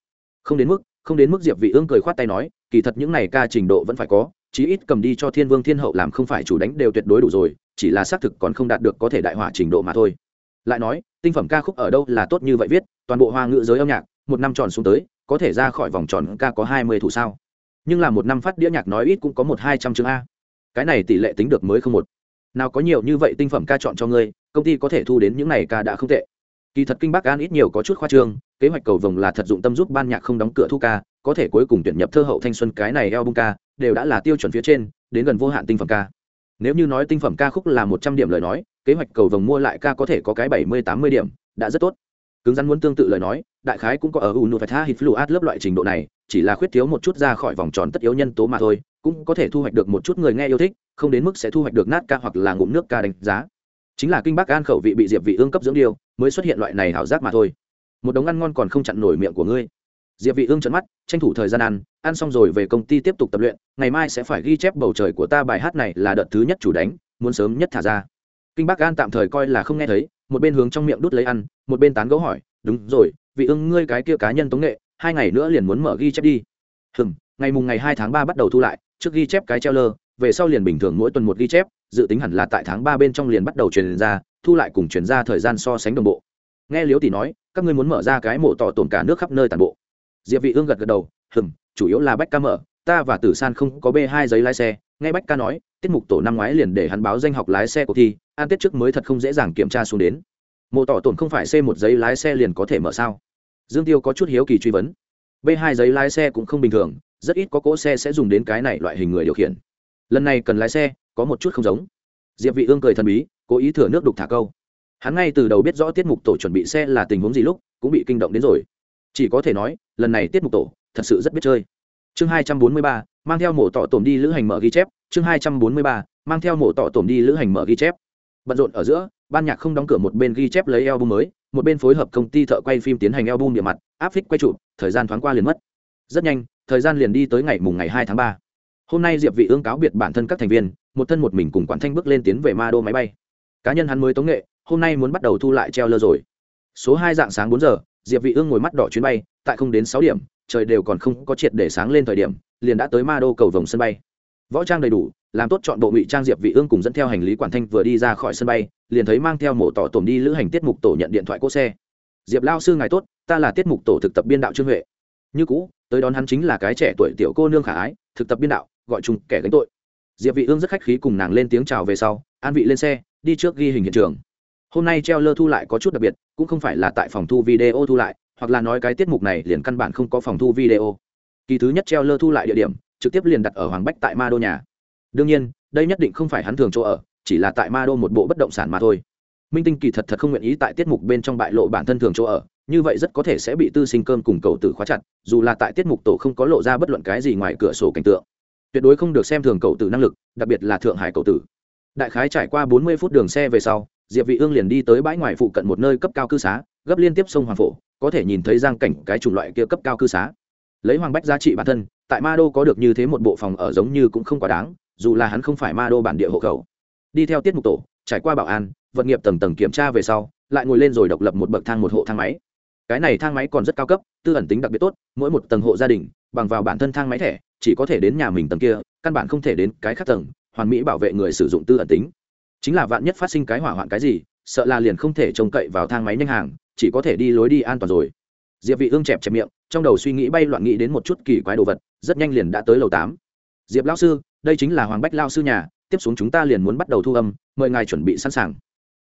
Không đến mức, không đến mức diệp vị ương cười khoát tay nói, kỳ thật những này ca trình độ vẫn phải có, chí ít cầm đi cho thiên vương thiên hậu làm không phải chủ đánh đều tuyệt đối đủ rồi, chỉ là xác thực còn không đạt được có thể đại hỏa trình độ mà thôi lại nói, tinh phẩm ca khúc ở đâu là tốt như vậy viết, toàn bộ hoa ngữ giới âm nhạc, một năm tròn xuống tới, có thể ra khỏi vòng tròn ca có hai mươi thủ sao? Nhưng là một năm phát đĩa nhạc nói ít cũng có một hai trăm chương a. Cái này tỷ lệ tính được mới không một. Nào có nhiều như vậy tinh phẩm ca chọn cho ngươi, công ty có thể thu đến những này ca đã không tệ. Kỳ thật kinh bắc an ít nhiều có chút khoa trương, kế hoạch cầu vồng là thật dụng tâm giúp ban nhạc không đóng cửa thu ca, có thể cuối cùng tuyển nhập thơ hậu thanh xuân cái này album ca, đều đã là tiêu chuẩn phía trên, đến gần vô hạn tinh phẩm ca. Nếu như nói tinh phẩm ca khúc là một trăm điểm lời nói kế hoạch cầu vồng mua lại ca có thể có cái bảy mươi, tám mươi điểm, đã rất tốt. Cứng rắn muốn tương tự lời nói, đại khái cũng có ở u phải tha hít flu lớp loại trình độ này, chỉ là khuyết thiếu một chút ra khỏi vòng tròn tất yếu nhân tố mà thôi, cũng có thể thu hoạch được một chút người nghe yêu thích, không đến mức sẽ thu hoạch được nát ca hoặc là ngụm nước ca đánh giá. Chính là kinh bác an khẩu vị bị diệp vị ương cấp dưỡng điều, mới xuất hiện loại này hảo giác mà thôi. Một đống ăn ngon còn không chặn nổi miệng của ngươi. Diệp vị ương trợn mắt, tranh thủ thời gian ăn ăn xong rồi về công ty tiếp tục tập luyện, ngày mai sẽ phải ghi chép bầu trời của ta bài hát này là đợt thứ nhất chủ đánh, muốn sớm nhất thả ra kinh bắc Gan tạm thời coi là không nghe thấy, một bên hướng trong miệng đút lấy ăn, một bên tán gẫu hỏi, đúng rồi, vị ương ngươi cái kia cá nhân tống nghệ, hai ngày nữa liền muốn mở ghi chép đi. Hừm, ngày mùng ngày hai tháng ba bắt đầu thu lại, trước ghi chép cái treo lơ, về sau liền bình thường mỗi tuần một ghi chép, dự tính hẳn là tại tháng ba bên trong liền bắt đầu truyền ra, thu lại cùng chuyển ra thời gian so sánh đồng bộ. Nghe liếu tỷ nói, các ngươi muốn mở ra cái mộ tỏ tồn cả nước khắp nơi toàn bộ. Diệp vị ương gật gật đầu, hừm, chủ yếu là bách ca mở, ta và tử san không có b hai giấy lái xe. Nghe bách ca nói, tiết mục tổ năm ngoái liền để hắn báo danh học lái xe của thi an tiết trước mới thật không dễ dàng kiểm tra xuống đến. Mộ tỏ tổn không phải c một giấy lái xe liền có thể mở sao? Dương tiêu có chút hiếu kỳ truy vấn. B hai giấy lái xe cũng không bình thường rất ít có cỗ xe sẽ dùng đến cái này loại hình người điều khiển. Lần này cần lái xe có một chút không giống. Diệp vị ương cười thần bí cố ý thừa nước đục thả câu. Hắn ngay từ đầu biết rõ tiết mục tổ chuẩn bị xe là tình huống gì lúc cũng bị kinh động đến rồi. Chỉ có thể nói lần này tiết mục tổ thật sự rất biết chơi. Chương 243, mang theo mổ tỏ tổm đi lữ hành mở ghi chép. Chương 243, mang theo mổ tỏ tổm đi lữ hành mở ghi chép bận rộn ở giữa, ban nhạc không đóng cửa một bên ghi chép lấy album mới, một bên phối hợp công ty thợ quay phim tiến hành album địa mặt, áp phích quay trụ thời gian thoáng qua liền mất. Rất nhanh, thời gian liền đi tới ngày mùng ngày hai tháng ba. Hôm nay diệp vị ương cáo biệt bản thân các thành viên, một thân một mình cùng quản thanh bước lên tiến về ma đô máy bay. Cá nhân hắn mới tống nghệ, hôm nay muốn bắt đầu thu lại treo lơ rồi. Số hai dạng sáng bốn giờ, diệp vị ương ngồi mắt đỏ chuyến bay, tại không đến sáu điểm, trời đều còn không có triệt để sáng lên thời điểm, liền đã tới ma đô cầu vòng sân bay võ trang đầy đủ, làm tốt chọn bộ ngụy trang diệp vị ương cùng dẫn theo hành lý quản thanh vừa đi ra khỏi sân bay, liền thấy mang theo mổ tỏ tổm đi lữ hành tiết mục tổ nhận điện thoại cỗ xe. Diệp lao sư ngài tốt, ta là tiết mục tổ thực tập biên đạo trương huệ. Như cũ, tới đón hắn chính là cái trẻ tuổi tiểu cô nương khả ái, thực tập biên đạo, gọi chung kẻ gánh tội. Diệp vị ương rất khách khí cùng nàng lên tiếng chào về sau, an vị lên xe, đi trước ghi hình hiện trường. Hôm nay treo lơ thu lại có chút đặc biệt, cũng không phải là tại phòng thu video thu lại, hoặc là nói cái tiết mục này liền căn bản không có phòng thu video. Kỳ thứ nhất treo lơ thu lại địa điểm trực tiếp liền đặt ở hoàng bách tại ma đô nhà. Đương nhiên, đây nhất định không phải hắn thường chỗ ở, chỉ là tại ma đô một bộ bất động sản mà thôi. Minh tinh kỳ thật thật không nguyện ý tại tiết mục bên trong bại lộ bản thân thường chỗ ở, như vậy rất có thể sẽ bị tư sinh cơm cùng cầu tử khóa chặt, dù là tại tiết mục tổ không có lộ ra bất luận cái gì ngoài cửa sổ cảnh tượng. Tuyệt đối không được xem thường cầu tử năng lực, đặc biệt là thượng hải cầu tử. Đại khái trải qua bốn mươi phút đường xe về sau, diệp vị ương liền đi tới bãi ngoài phụ cận một nơi cấp cao cư xá, gấp liên tiếp sông hoàng phổ, có thể nhìn thấy giang cảnh cái chủng loại kia cấp cao cư xá lấy hoàng bách giá trị bản thân, tại ma đô có được như thế một bộ phòng ở giống như cũng không quá đáng, dù là hắn không phải ma đô bản địa hộ khẩu. Đi theo tiết mục tổ, trải qua bảo an, vật nghiệp tầng tầng kiểm tra về sau, lại ngồi lên rồi độc lập một bậc thang một hộ thang máy. Cái này thang máy còn rất cao cấp, tư ẩn tính đặc biệt tốt, mỗi một tầng hộ gia đình, bằng vào bản thân thang máy thẻ, chỉ có thể đến nhà mình tầng kia, căn bản không thể đến cái khác tầng, hoàn mỹ bảo vệ người sử dụng tư ẩn tính. Chính là vạn nhất phát sinh cái hỏa hoạn cái gì, sợ là liền không thể trông cậy vào thang máy nhanh hàng, chỉ có thể đi lối đi an toàn rồi diệp vị ương chẹp chẹp miệng, trong đầu suy nghĩ bay loạn nghĩ đến một chút kỳ quái đồ vật, rất nhanh liền đã tới lầu tám. Diệp lão sư, đây chính là hoàng bách Lão sư nhà, tiếp xuống chúng ta liền muốn bắt đầu thu âm, mời ngài chuẩn bị sẵn sàng.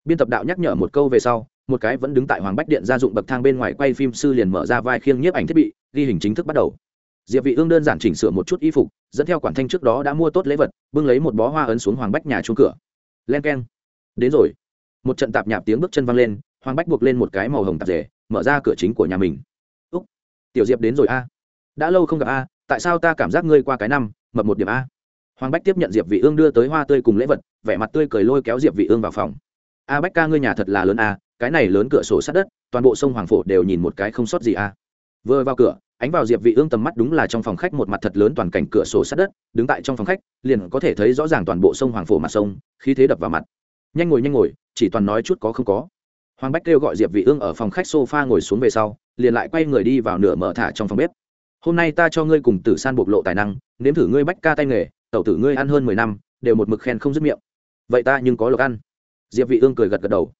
Biên tập đạo nhắc nhở một câu về sau, một cái vẫn đứng tại hoàng bách điện gia dụng bậc thang bên ngoài quay phim sư liền mở ra vai khiêng nhiếp ảnh thiết bị, ghi hình chính thức bắt đầu. Diệp vị ương đơn giản chỉnh sửa một chút y phục, dẫn theo quản thanh trước đó đã mua tốt lễ vật, bưng lấy một bó hoa ấn xuống hoàng bách nhà chuông cửa. Len keng. Đến rồi. Một trận tạp nhạp tiếng bước chân vang lên, hoàng bách buộc lên một cái màu hồng tạp dề, mở ra cửa chính của nhà mình tiểu diệp đến rồi a. Đã lâu không gặp a, tại sao ta cảm giác ngươi qua cái năm, mập một điểm a? Hoàng bách tiếp nhận diệp vị ương đưa tới hoa tươi cùng lễ vật, vẻ mặt tươi cười lôi kéo diệp vị ương vào phòng. A bách ca ngươi nhà thật là lớn a, cái này lớn cửa sổ sát đất, toàn bộ sông hoàng phổ đều nhìn một cái không sót gì a. Vừa vào cửa, ánh vào diệp vị ương tầm mắt đúng là trong phòng khách một mặt thật lớn toàn cảnh cửa sổ sát đất, đứng tại trong phòng khách, liền có thể thấy rõ ràng toàn bộ sông hoàng phổ mặt sông, khí thế đập vào mặt. Nhanh ngồi nhanh ngồi, chỉ toàn nói chút có không có hoàng bách kêu gọi diệp vị ương ở phòng khách sofa ngồi xuống về sau, liền lại quay người đi vào nửa mở thả trong phòng bếp. Hôm nay ta cho ngươi cùng tử san bộc lộ tài năng, nếm thử ngươi bách ca tay nghề, tẩu tử ngươi ăn hơn mười năm, đều một mực khen không dứt miệng. Vậy ta nhưng có lộc ăn. Diệp vị ương cười gật gật đầu.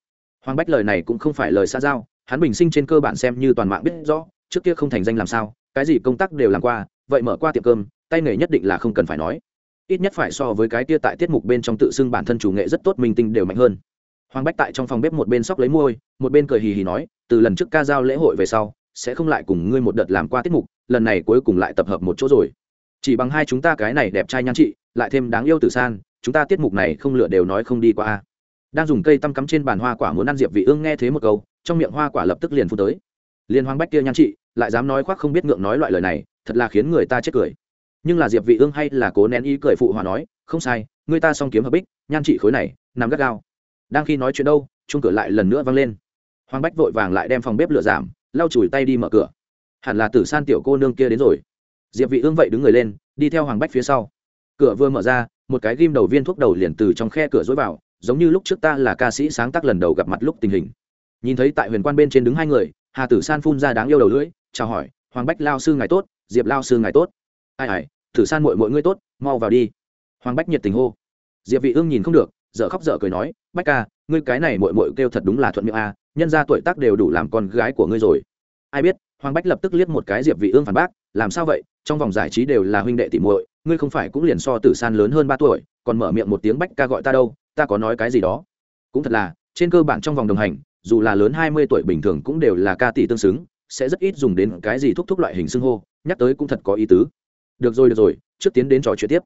Hoàng bách lời này cũng không phải lời xa giao, hắn bình sinh trên cơ bản xem như toàn mạng biết rõ, trước kia không thành danh làm sao, cái gì công tác đều làm qua, vậy mở qua tiệm cơm, tay nghề nhất định là không cần phải nói. Ít nhất phải so với cái kia tại tiết mục bên trong tự xưng bản thân chủ nghệ rất tốt minh tinh đều mạnh hơn hoàng bách tại trong phòng bếp một bên sóc lấy môi một bên cười hì hì nói từ lần trước ca giao lễ hội về sau sẽ không lại cùng ngươi một đợt làm qua tiết mục lần này cuối cùng lại tập hợp một chỗ rồi. Chỉ bằng hai chúng ta cái này đẹp trai nhan chị, lại thêm đáng yêu tử san chúng ta tiết mục này không lựa đều nói không đi qua a. Đang dùng cây tăm cắm trên bàn hoa quả muốn ăn diệp vị ương nghe thế một câu trong miệng hoa quả lập tức liền phun tới. Liên hoang bách kia nhan chị, lại dám nói khoác không biết ngượng nói loại lời này thật là khiến người ta chết cười. Nhưng là diệp vị ương hay là cố nén ý cười phụ hòa nói không sai người ta song kiếm hợp bích nhan chị khối này nằm gắt gao đang khi nói chuyện đâu chung cửa lại lần nữa vang lên. Hoàng bách vội vàng lại đem phòng bếp lửa giảm, lau chùi tay đi mở cửa. Hẳn là tử san tiểu cô nương kia đến rồi. Diệp vị ương vậy đứng người lên, đi theo hoàng bách phía sau. Cửa vừa mở ra, một cái ghim đầu viên thuốc đầu liền từ trong khe cửa dối vào, giống như lúc trước ta là ca sĩ sáng tác lần đầu gặp mặt lúc tình hình. Nhìn thấy tại huyền quan bên trên đứng hai người, hà tử san phun ra đáng yêu đầu lưỡi, chào hỏi, hoàng bách lao sư ngài tốt, diệp lao sư ngài tốt. Ai ai, tử san muội muội ngươi tốt, mau vào đi. Hoàng bách nhiệt tình hô. Diệp vị ương nhìn không được dở khóc dở cười nói, bách ca, ngươi cái này muội muội kêu thật đúng là thuận miệng a, nhân gia tuổi tác đều đủ làm con gái của ngươi rồi. Ai biết, hoàng bách lập tức liếc một cái diệp vị ương phản bác, làm sao vậy? Trong vòng giải trí đều là huynh đệ tỷ muội, ngươi không phải cũng liền so tử san lớn hơn ba tuổi, còn mở miệng một tiếng bách ca gọi ta đâu, ta có nói cái gì đó. Cũng thật là, trên cơ bản trong vòng đồng hành, dù là lớn hai mươi tuổi bình thường cũng đều là ca tỷ tương xứng, sẽ rất ít dùng đến cái gì thúc thúc loại hình xưng hô, nhắc tới cũng thật có ý tứ. Được rồi được rồi, trước tiến đến trò chuyện tiếp.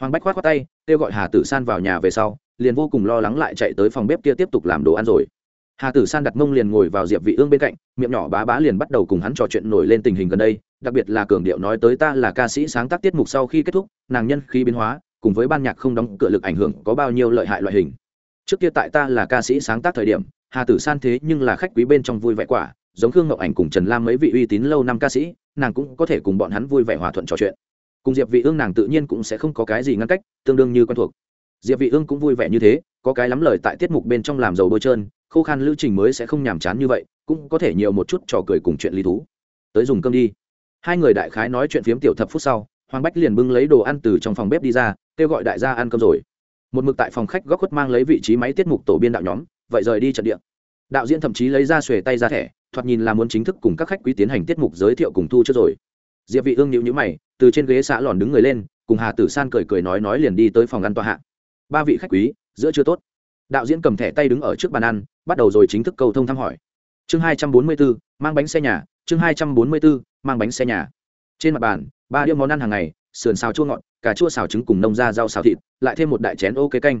Hoàng bách khoát khoát tay, kêu gọi hà tử san vào nhà về sau liền vô cùng lo lắng lại chạy tới phòng bếp kia tiếp tục làm đồ ăn rồi. Hà tử san đặt mông liền ngồi vào diệp vị ương bên cạnh, miệng nhỏ bá bá liền bắt đầu cùng hắn trò chuyện nổi lên tình hình gần đây, đặc biệt là cường điệu nói tới ta là ca sĩ sáng tác tiết mục sau khi kết thúc, nàng nhân khí biến hóa, cùng với ban nhạc không đóng cửa lực ảnh hưởng có bao nhiêu lợi hại loại hình. Trước kia tại ta là ca sĩ sáng tác thời điểm, hà tử san thế nhưng là khách quý bên trong vui vẻ quả, giống khương ngọc ảnh cùng trần lam mấy vị uy tín lâu năm ca sĩ, nàng cũng có thể cùng bọn hắn vui vẻ hòa thuận trò chuyện. Cùng diệp vị ương nàng tự nhiên cũng sẽ không có cái gì ngăn cách, tương đương như quen thuộc diệp vị ương cũng vui vẻ như thế, có cái lắm lời tại tiết mục bên trong làm giàu bôi trơn, khô khan lưu trình mới sẽ không nhàm chán như vậy, cũng có thể nhiều một chút trò cười cùng chuyện lý thú. Tới dùng cơm đi. Hai người đại khái nói chuyện phiếm tiểu thập phút sau, hoàng bách liền bưng lấy đồ ăn từ trong phòng bếp đi ra, kêu gọi đại gia ăn cơm rồi. Một mực tại phòng khách góc khuất mang lấy vị trí máy tiết mục tổ biên đạo nhóm, vậy rời đi trận địa. Đạo diễn thậm chí lấy ra xuề tay ra thẻ, thoạt nhìn là muốn chính thức cùng các khách quý tiến hành tiết mục giới thiệu cùng thu trước rồi. Diệp vị ương nhíu nhíu mày, từ trên ghế xã lòn đứng người lên, cùng hà tử san cười cười nói nói liền đi tới phòng ăn tòa hạ ba vị khách quý giữa chưa tốt. Đạo diễn cầm thẻ tay đứng ở trước bàn ăn bắt đầu rồi chính thức cầu thông thăm hỏi. Chương 244, mang bánh xe nhà. Chương 244, mang bánh xe nhà. Trên mặt bàn ba đĩa món ăn hàng ngày sườn xào chua ngọt cà chua xào trứng cùng nông ra rau xào thịt lại thêm một đại chén ok canh.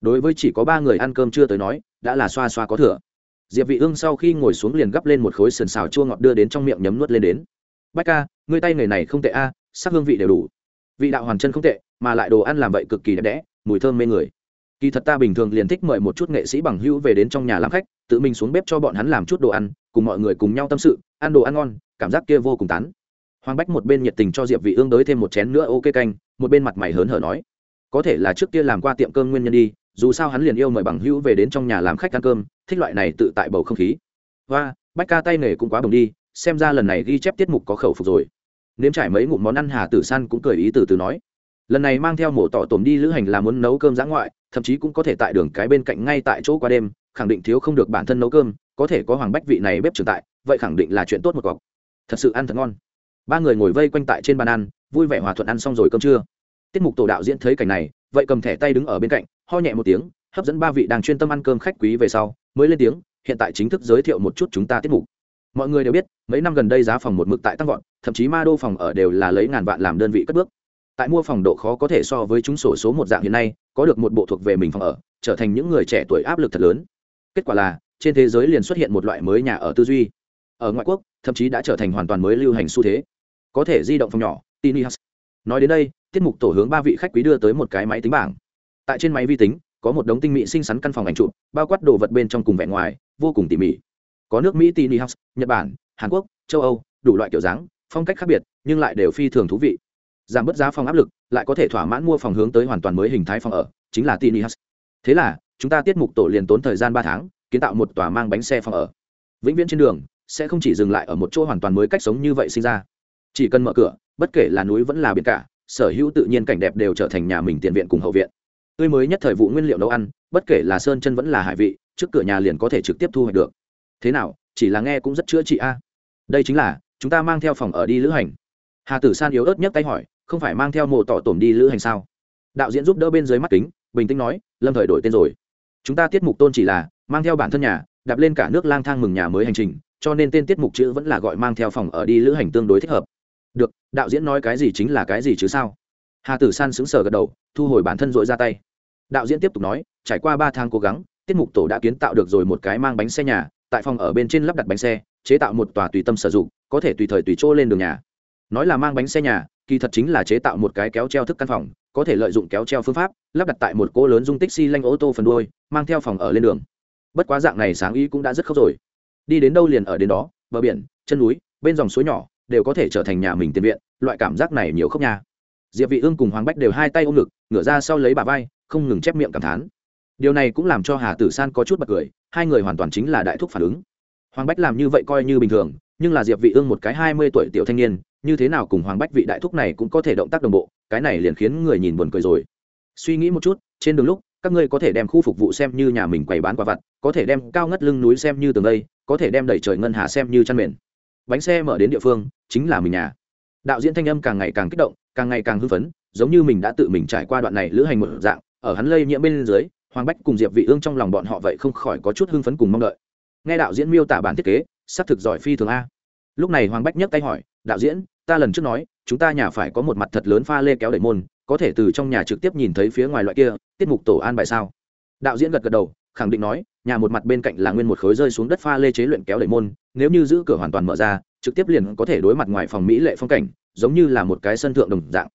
Đối với chỉ có ba người ăn cơm chưa tới nói đã là xoa xoa có thừa. Diệp vị ương sau khi ngồi xuống liền gấp lên một khối sườn xào chua ngọt đưa đến trong miệng nhấm nuốt lên đến. Bách ca ngươi tay người này không tệ a sắc hương vị đều đủ. Vị đạo hoàn chân không tệ mà lại đồ ăn làm vậy cực kỳ đẹp đẽ mùi thơm mê người. Kỳ thật ta bình thường liền thích mời một chút nghệ sĩ bằng hữu về đến trong nhà làm khách, tự mình xuống bếp cho bọn hắn làm chút đồ ăn, cùng mọi người cùng nhau tâm sự, ăn đồ ăn ngon, cảm giác kia vô cùng tán. Hoàng bách một bên nhiệt tình cho diệp vị ương đới thêm một chén nữa ok canh, một bên mặt mày hớn hở nói, có thể là trước kia làm qua tiệm cơm nguyên nhân đi, dù sao hắn liền yêu mời bằng hữu về đến trong nhà làm khách ăn cơm, thích loại này tự tại bầu không khí. Và bách ca tay nghề cũng quá bồng đi, xem ra lần này ghi chép tiết mục có khẩu phục rồi. Nếm trải mấy ngụm món ăn hà tử san cũng cười ý từ từ nói lần này mang theo mổ tỏ tổm đi lữ hành là muốn nấu cơm giã ngoại, thậm chí cũng có thể tại đường cái bên cạnh ngay tại chỗ qua đêm, khẳng định thiếu không được bản thân nấu cơm, có thể có hoàng bách vị này bếp trưởng tại, vậy khẳng định là chuyện tốt một cọc. Thật sự ăn thật ngon. Ba người ngồi vây quanh tại trên bàn ăn, vui vẻ hòa thuận ăn xong rồi cơm trưa. Tiết mục tổ đạo diễn thấy cảnh này, vậy cầm thẻ tay đứng ở bên cạnh, ho nhẹ một tiếng, hấp dẫn ba vị đang chuyên tâm ăn cơm khách quý về sau, mới lên tiếng, hiện tại chính thức giới thiệu một chút chúng ta tiết mục. Mọi người đều biết, mấy năm gần đây giá phòng một mực tại tăng vọt, thậm chí ma đô phòng ở đều là lấy ngàn vạn làm đơn vị cất bước tại mua phòng độ khó có thể so với chúng sổ số một dạng hiện nay, có được một bộ thuộc về mình phòng ở, trở thành những người trẻ tuổi áp lực thật lớn. Kết quả là, trên thế giới liền xuất hiện một loại mới nhà ở tư duy. Ở ngoại quốc, thậm chí đã trở thành hoàn toàn mới lưu hành xu thế. Có thể di động phòng nhỏ, tiny house. Nói đến đây, tiết mục tổ hướng ba vị khách quý đưa tới một cái máy tính bảng. Tại trên máy vi tính, có một đống tinh mỹ xinh xắn căn phòng ảnh chụp, bao quát đồ vật bên trong cùng vẻ ngoài, vô cùng tỉ mỉ. Có nước mỹ tiny house, nhật bản, hàn quốc, châu âu, đủ loại kiểu dáng, phong cách khác biệt, nhưng lại đều phi thường thú vị giảm bớt giá phòng áp lực, lại có thể thỏa mãn mua phòng hướng tới hoàn toàn mới hình thái phòng ở, chính là tiny house. Thế là, chúng ta tiết mục tổ liền tốn thời gian ba tháng, kiến tạo một tòa mang bánh xe phòng ở. Vĩnh viễn trên đường, sẽ không chỉ dừng lại ở một chỗ hoàn toàn mới cách sống như vậy sinh ra. Chỉ cần mở cửa, bất kể là núi vẫn là biển cả, sở hữu tự nhiên cảnh đẹp đều trở thành nhà mình tiền viện cùng hậu viện. Tươi mới nhất thời vụ nguyên liệu nấu ăn, bất kể là sơn chân vẫn là hải vị, trước cửa nhà liền có thể trực tiếp thu hoạch được. Thế nào, chỉ là nghe cũng rất chữa trị a. Đây chính là, chúng ta mang theo phòng ở đi lữ hành. Hà tử san yếu ớt nhấc tay hỏi không phải mang theo mộ tỏ tổm đi lữ hành sao? Đạo diễn giúp đỡ bên dưới mắt kính, bình tĩnh nói, lâm thời đổi tên rồi. Chúng ta tiết mục tôn chỉ là mang theo bản thân nhà, đạp lên cả nước lang thang mừng nhà mới hành trình, cho nên tên tiết mục chữ vẫn là gọi mang theo phòng ở đi lữ hành tương đối thích hợp. Được, đạo diễn nói cái gì chính là cái gì chứ sao? Hà tử san xứng sở gật đầu, thu hồi bản thân dội ra tay. Đạo diễn tiếp tục nói, trải qua ba tháng cố gắng, tiết mục tổ đã kiến tạo được rồi một cái mang bánh xe nhà, tại phòng ở bên trên lắp đặt bánh xe, chế tạo một tòa tùy tâm sử dụng, có thể tùy thời tùy chỗ lên đường nhà. Nói là mang bánh xe nhà kỳ thật chính là chế tạo một cái kéo treo thức căn phòng, có thể lợi dụng kéo treo phương pháp, lắp đặt tại một cỗ lớn dung tích xi lanh ô tô phần đuôi, mang theo phòng ở lên đường. Bất quá dạng này sáng ý cũng đã rất khóc rồi. Đi đến đâu liền ở đến đó, bờ biển, chân núi, bên dòng suối nhỏ, đều có thể trở thành nhà mình tiền viện, loại cảm giác này nhiều khóc nha. Diệp vị ương cùng hoàng bách đều hai tay ôm ngực, ngửa ra sau lấy bà vai, không ngừng chép miệng cảm thán. Điều này cũng làm cho hà tử san có chút bật cười, hai người hoàn toàn chính là đại thúc phản ứng. Hoàng bách làm như vậy coi như bình thường nhưng là diệp vị ương một cái hai mươi tuổi tiểu thanh niên, như thế nào cùng hoàng bách vị đại thúc này cũng có thể động tác đồng bộ, cái này liền khiến người nhìn buồn cười rồi. Suy nghĩ một chút, trên đường lúc, các ngươi có thể đem khu phục vụ xem như nhà mình quầy bán quả vặt, có thể đem cao ngất lưng núi xem như tường đây, có thể đem đẩy trời ngân hà xem như chăn mền. Bánh xe mở đến địa phương, chính là mình nhà. Đạo diễn thanh âm càng ngày càng kích động, càng ngày càng hưng phấn, giống như mình đã tự mình trải qua đoạn này lữ hành một dạng, ở hắn lây nhiễm bên dưới, hoàng bách cùng diệp vị ương trong lòng bọn họ vậy không khỏi có chút hưng phấn cùng mong đợi. Nghe đạo diễn miêu tả bản thiết kế sắp thực giỏi phi thường a. Lúc này hoàng bách nhấc tay hỏi, đạo diễn, ta lần trước nói, chúng ta nhà phải có một mặt thật lớn pha lê kéo đẩy môn, có thể từ trong nhà trực tiếp nhìn thấy phía ngoài loại kia, tiết mục tổ an bài sao? Đạo diễn gật gật đầu, khẳng định nói, nhà một mặt bên cạnh là nguyên một khối rơi xuống đất pha lê chế luyện kéo đẩy môn, nếu như giữ cửa hoàn toàn mở ra, trực tiếp liền có thể đối mặt ngoài phòng mỹ lệ phong cảnh, giống như là một cái sân thượng đồng dạng.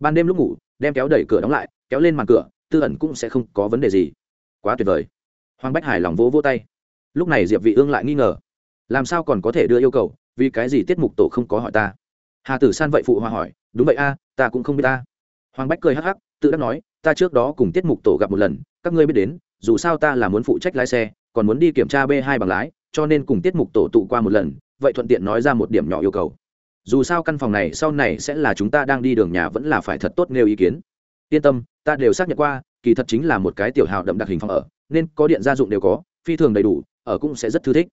Ban đêm lúc ngủ, đem kéo đẩy cửa đóng lại, kéo lên màn cửa, tư ẩn cũng sẽ không có vấn đề gì. Quá tuyệt vời. Hoàng bách hải lòng vỗ vỗ tay. Lúc này diệp vị ương lại nghi ngờ làm sao còn có thể đưa yêu cầu, vì cái gì tiết mục tổ không có hỏi ta? Hà tử san vậy phụ hòa hỏi, đúng vậy a, ta cũng không biết ta. Hoàng bách cười hắc hắc, tự đắc nói, ta trước đó cùng tiết mục tổ gặp một lần, các ngươi biết đến, dù sao ta là muốn phụ trách lái xe, còn muốn đi kiểm tra b 2 bằng lái, cho nên cùng tiết mục tổ tụ qua một lần, vậy thuận tiện nói ra một điểm nhỏ yêu cầu. Dù sao căn phòng này sau này sẽ là chúng ta đang đi đường nhà vẫn là phải thật tốt nêu ý kiến. Yên tâm, ta đều xác nhận qua, kỳ thật chính là một cái tiểu hào đậm đặc hình phòng ở, nên có điện gia dụng đều có, phi thường đầy đủ, ở cũng sẽ rất thư thích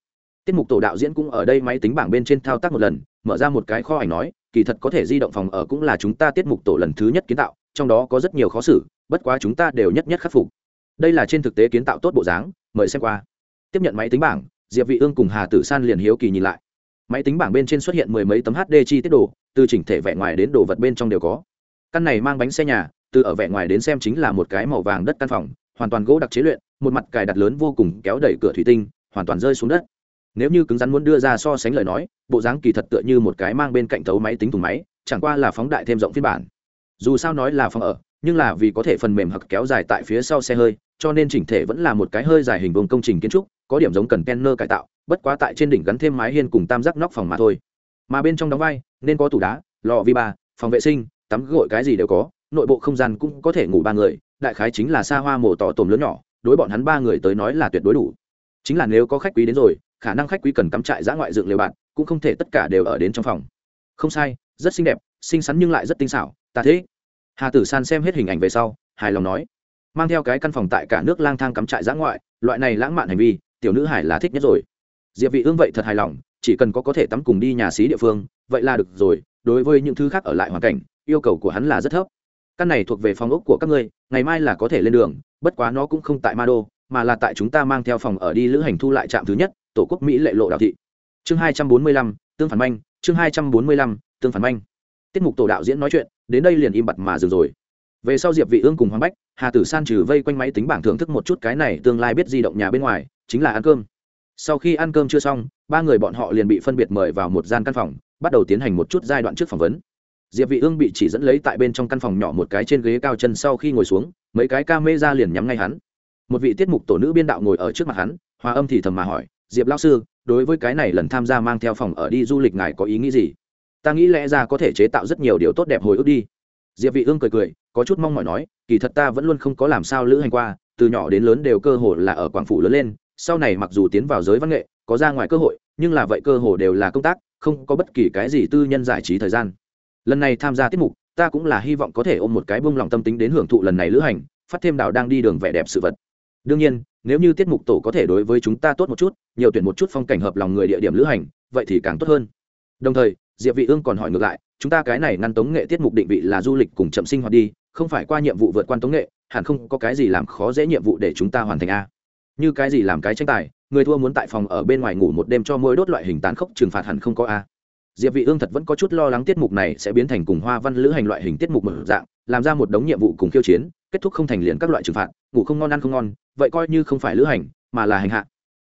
tiết mục tổ đạo diễn cũng ở đây máy tính bảng bên trên thao tác một lần, mở ra một cái kho ảnh nói, kỳ thật có thể di động phòng ở cũng là chúng ta tiết mục tổ lần thứ nhất kiến tạo, trong đó có rất nhiều khó xử, bất quá chúng ta đều nhất nhất khắc phục. Đây là trên thực tế kiến tạo tốt bộ dáng, mời xem qua. Tiếp nhận máy tính bảng, diệp vị ương cùng hà tử san liền hiếu kỳ nhìn lại. Máy tính bảng bên trên xuất hiện mười mấy tấm hd chi tiết đồ, từ chỉnh thể vẻ ngoài đến đồ vật bên trong đều có. Căn này mang bánh xe nhà, từ ở vẻ ngoài đến xem chính là một cái màu vàng đất căn phòng, hoàn toàn gỗ đặc chế luyện, một mặt cài đặt lớn vô cùng kéo đẩy cửa thủy tinh, hoàn toàn rơi xuống đất nếu như cứng rắn muốn đưa ra so sánh lời nói, bộ dáng kỳ thật tựa như một cái mang bên cạnh thấu máy tính thùng máy, chẳng qua là phóng đại thêm rộng phiên bản. Dù sao nói là phòng ở, nhưng là vì có thể phần mềm hặc kéo dài tại phía sau xe hơi, cho nên chỉnh thể vẫn là một cái hơi dài hình vùng công trình kiến trúc, có điểm giống cần kenner cải tạo, bất quá tại trên đỉnh gắn thêm mái hiên cùng tam giác nóc phòng mà thôi. Mà bên trong đóng vai, nên có tủ đá lò vi ba, phòng vệ sinh, tắm gội cái gì đều có, nội bộ không gian cũng có thể ngủ ba người, đại khái chính là xa hoa mổ tỏ tồm lớn nhỏ, đối bọn hắn ba người tới nói là tuyệt đối đủ. Chính là nếu có khách quý đến rồi khả năng khách quý cần cắm trại giã ngoại dựng liều bạn cũng không thể tất cả đều ở đến trong phòng. Không sai, rất xinh đẹp, xinh xắn nhưng lại rất tinh xảo, ta thế hà tử san xem hết hình ảnh về sau, hài lòng nói. Mang theo cái căn phòng tại cả nước lang thang cắm trại giã ngoại, loại này lãng mạn hành vi, tiểu nữ hải là thích nhất rồi. Diệp vị ương vậy thật hài lòng, chỉ cần có có thể tắm cùng đi nhà xí địa phương, vậy là được rồi, đối với những thứ khác ở lại hoàn cảnh, yêu cầu của hắn là rất thấp. Căn này thuộc về phòng ốc của các ngươi, ngày mai là có thể lên đường, bất quá nó cũng không tại ma đô, mà là tại chúng ta mang theo phòng ở đi lữ hành thu lại trạm thứ nhất tổ quốc mỹ lệ lộ đạo thị. Chương hai trăm bốn mươi lăm, tương phản manh, chương hai trăm bốn mươi lăm, tương phản manh. Tiết mục tổ đạo diễn nói chuyện, đến đây liền im bặt mà dừng rồi. Về sau diệp vị ương cùng hoàng bách, hà tử san trừ vây quanh máy tính bảng thưởng thức một chút cái này tương lai biết di động nhà bên ngoài, chính là ăn cơm. Sau khi ăn cơm chưa xong, ba người bọn họ liền bị phân biệt mời vào một gian căn phòng, bắt đầu tiến hành một chút giai đoạn trước phỏng vấn. Diệp vị ương bị chỉ dẫn lấy tại bên trong căn phòng nhỏ một cái trên ghế cao chân sau khi ngồi xuống, mấy cái ca mê ra liền nhắm ngay hắn. Một vị tiết mục tổ nữ biên đạo ngồi ở trước mặt hắn, hòa âm thì thầm mà hỏi diệp lão sư, đối với cái này lần tham gia mang theo phòng ở đi du lịch ngài có ý nghĩ gì? Ta nghĩ lẽ ra có thể chế tạo rất nhiều điều tốt đẹp hồi ức đi. Diệp vị ương cười cười, có chút mong mỏi nói, kỳ thật ta vẫn luôn không có làm sao lữ hành qua, từ nhỏ đến lớn đều cơ hồ là ở quảng phủ lớn lên, sau này mặc dù tiến vào giới văn nghệ, có ra ngoài cơ hội, nhưng là vậy cơ hồ đều là công tác, không có bất kỳ cái gì tư nhân giải trí thời gian. Lần này tham gia tiết mục, ta cũng là hy vọng có thể ôm một cái bông lòng tâm tính đến hưởng thụ lần này lữ hành, phát thêm đảo đang đi đường vẻ đẹp sự vật. Đương nhiên nếu như tiết mục tổ có thể đối với chúng ta tốt một chút, nhiều tuyển một chút phong cảnh hợp lòng người địa điểm lữ hành, vậy thì càng tốt hơn. Đồng thời, diệp vị ương còn hỏi ngược lại, chúng ta cái này ngăn tống nghệ tiết mục định vị là du lịch cùng chậm sinh hoạt đi, không phải qua nhiệm vụ vượt qua tống nghệ, hẳn không có cái gì làm khó dễ nhiệm vụ để chúng ta hoàn thành a. Như cái gì làm cái tranh tài, người thua muốn tại phòng ở bên ngoài ngủ một đêm cho mỗi đốt loại hình tán khốc trừng phạt hẳn không có a. Diệp vị ương thật vẫn có chút lo lắng tiết mục này sẽ biến thành cùng hoa văn lữ hành loại hình tiết mục mở dạng, làm ra một đống nhiệm vụ cùng khiêu chiến kết thúc không thành liền các loại trừng phạt, ngủ không ngon, ăn không ngon, vậy coi như không phải lữ hành, mà là hành hạ.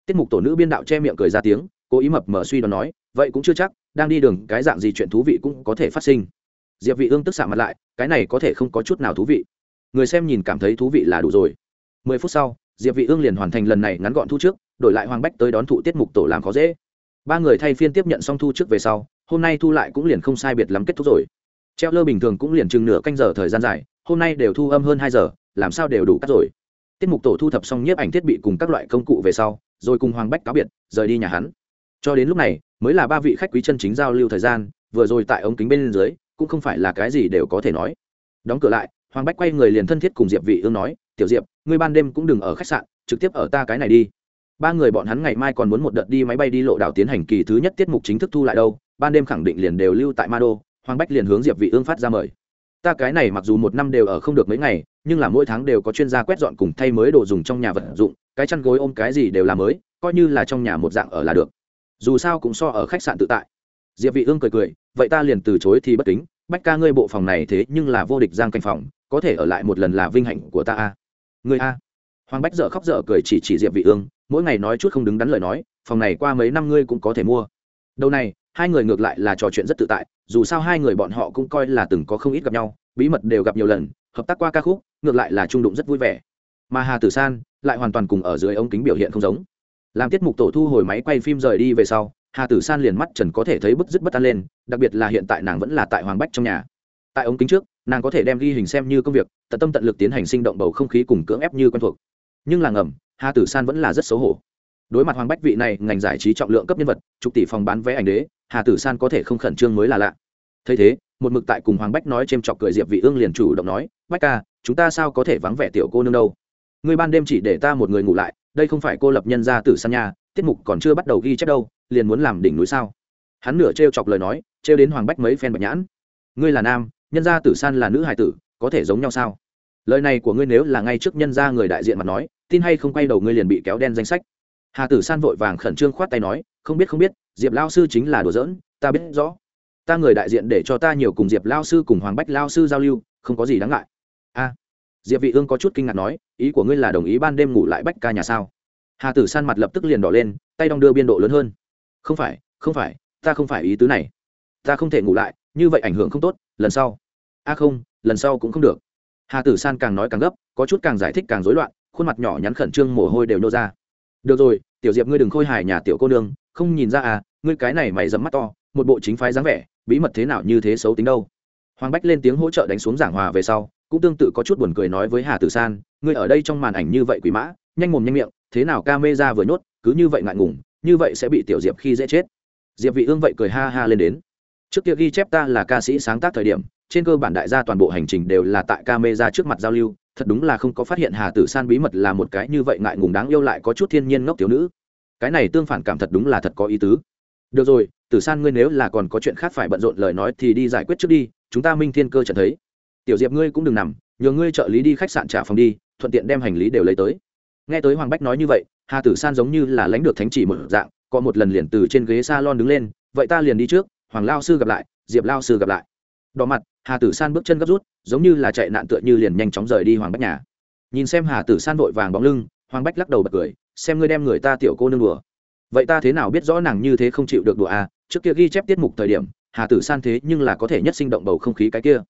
Tiết mục tổ nữ biên đạo che miệng cười ra tiếng, cố ý mập mờ suy đoán nói, vậy cũng chưa chắc, đang đi đường, cái dạng gì chuyện thú vị cũng có thể phát sinh. Diệp vị ương tức xạ mặt lại, cái này có thể không có chút nào thú vị. Người xem nhìn cảm thấy thú vị là đủ rồi. Mười phút sau, diệp vị ương liền hoàn thành lần này ngắn gọn thu trước, đổi lại hoàng bách tới đón thụ tiết mục tổ làm khó dễ. Ba người thay phiên tiếp nhận xong thu trước về sau, hôm nay thu lại cũng liền không sai biệt lắm kết thúc rồi. Treo lơ bình thường cũng liền chừng nửa canh giờ thời gian dài hôm nay đều thu âm hơn hai giờ, làm sao đều đủ cắt rồi? Tiết mục tổ thu thập xong nhiếp ảnh thiết bị cùng các loại công cụ về sau, rồi cùng hoàng bách cáo biệt, rời đi nhà hắn. Cho đến lúc này, mới là ba vị khách quý chân chính giao lưu thời gian, vừa rồi tại ống kính bên dưới, cũng không phải là cái gì đều có thể nói. Đóng cửa lại, hoàng bách quay người liền thân thiết cùng diệp vị ương nói, tiểu diệp, ngươi ban đêm cũng đừng ở khách sạn, trực tiếp ở ta cái này đi. Ba người bọn hắn ngày mai còn muốn một đợt đi máy bay đi lộ đảo tiến hành kỳ thứ nhất tiết mục chính thức thu lại đâu, ban đêm khẳng định liền đều lưu tại ma đô hoàng bách liền hướng diệp vị ương phát ra mời ta cái này mặc dù một năm đều ở không được mấy ngày, nhưng là mỗi tháng đều có chuyên gia quét dọn cùng thay mới đồ dùng trong nhà vật dụng, cái chăn gối ôm cái gì đều là mới, coi như là trong nhà một dạng ở là được. Dù sao cũng so ở khách sạn tự tại. Diệp vị ương cười cười, vậy ta liền từ chối thì bất kính, bách ca ngươi bộ phòng này thế nhưng là vô địch giang canh phòng, có thể ở lại một lần là vinh hạnh của ta a. Ngươi a. Hoàng bách dở khóc dở cười chỉ chỉ diệp vị ương, mỗi ngày nói chút không đứng đắn lời nói, phòng này qua mấy năm ngươi cũng có thể mua. Đầu này hai người ngược lại là trò chuyện rất tự tại, dù sao hai người bọn họ cũng coi là từng có không ít gặp nhau, bí mật đều gặp nhiều lần, hợp tác qua ca khúc, ngược lại là trung đụng rất vui vẻ. Mà hà tử san lại hoàn toàn cùng ở dưới ống kính biểu hiện không giống. Làm tiết mục tổ thu hồi máy quay phim rời đi về sau, hà tử san liền mắt trần có thể thấy bức dứt bất an lên, đặc biệt là hiện tại nàng vẫn là tại hoàng bách trong nhà. Tại ống kính trước, nàng có thể đem ghi hình xem như công việc, tận tâm tận lực tiến hành sinh động bầu không khí cùng cưỡng ép như quen thuộc. Nhưng là ngầm hà tử san vẫn là rất xấu hổ đối mặt hoàng bách vị này ngành giải trí trọng lượng cấp nhân vật chục tỷ phòng bán vé ảnh đế hà tử san có thể không khẩn trương mới là lạ. Thấy thế một mực tại cùng hoàng bách nói c h ê m chọc cười diệp vị ương liền chủ động nói bách ca chúng ta sao có thể vắng vẻ tiểu cô nương đâu? Ngươi ban đêm chỉ để ta một người ngủ lại đây không phải cô lập nhân gia tử san nhà, tiết mục còn chưa bắt đầu ghi chép đâu liền muốn làm đỉnh núi sao? Hắn nửa t chọc lời nói t đến hoàng bách mấy phen bạch nhãn. Ngươi là nam nhân gia tử san là nữ hài tử có thể giống nhau sao? Lời này của ngươi nếu là ngay trước nhân gia người đại diện mà nói tin hay không quay đầu ngươi liền bị kéo đen danh sách hà tử san vội vàng khẩn trương khoát tay nói, không biết không biết, diệp lao sư chính là đùa giỡn, ta biết rõ. Ta người đại diện để cho ta nhiều cùng diệp lao sư cùng hoàng bách lao sư giao lưu, không có gì đáng ngại. A. Diệp vị ương có chút kinh ngạc nói, ý của ngươi là đồng ý ban đêm ngủ lại bách ca nhà sao? Hà tử san mặt lập tức liền đỏ lên, tay đong đưa biên độ lớn hơn. Không phải không phải, ta không phải ý tứ này. Ta không thể ngủ lại, như vậy ảnh hưởng không tốt, lần sau. A không, lần sau cũng không được. Hà tử san càng nói càng gấp, có chút càng giải thích càng rối loạn, khuôn mặt nhỏ nhắn khẩn trương mồ hôi đều nô ra được rồi, tiểu diệp ngươi đừng khôi hài nhà tiểu cô nương, không nhìn ra à ngươi cái này mày dẫm mắt to, một bộ chính phái dáng vẻ, bí mật thế nào như thế xấu tính đâu. Hoàng bách lên tiếng hỗ trợ đánh xuống giảng hòa về sau, cũng tương tự có chút buồn cười nói với hà tử san, ngươi ở đây trong màn ảnh như vậy quỷ mã, nhanh mồm nhanh miệng, thế nào ca mê ra vừa nhốt, cứ như vậy ngại ngùng, như vậy sẽ bị tiểu diệp khi dễ chết. Diệp vị ương vậy cười ha ha lên đến. Trước kia ghi chép ta là ca sĩ sáng tác thời điểm, trên cơ bản đại gia toàn bộ hành trình đều là tại ca mê ra trước mặt giao lưu thật đúng là không có phát hiện hà tử san bí mật là một cái như vậy ngại ngùng đáng yêu lại có chút thiên nhiên ngốc thiếu nữ. Cái này tương phản cảm thật đúng là thật có ý tứ. Được rồi, tử san ngươi nếu là còn có chuyện khác phải bận rộn lời nói thì đi giải quyết trước đi, chúng ta minh thiên cơ chẳng thấy. Tiểu diệp ngươi cũng đừng nằm, nhờ ngươi trợ lý đi khách sạn trả phòng đi, thuận tiện đem hành lý đều lấy tới. Nghe tới hoàng bách nói như vậy, hà tử san giống như là lãnh được thánh chỉ một dạng, có một lần liền từ trên ghế s a lon đứng lên, vậy ta liền đi trước, hoàng lao sư gặp lại, diệp lao sư gặp lại. Đỏ mặt hà tử san bước chân gấp rút, giống như là chạy nạn tựa như liền nhanh chóng rời đi hoàng bách nhà. Nhìn xem hà tử san vội vàng bóng lưng, hoàng bách lắc đầu bật cười, xem ngươi đem người ta tiểu cô nương đùa. Vậy ta thế nào biết rõ nàng như thế không chịu được đùa à? Trước kia ghi chép tiết mục thời điểm, hà tử san thế nhưng là có thể nhất sinh động bầu không khí cái kia.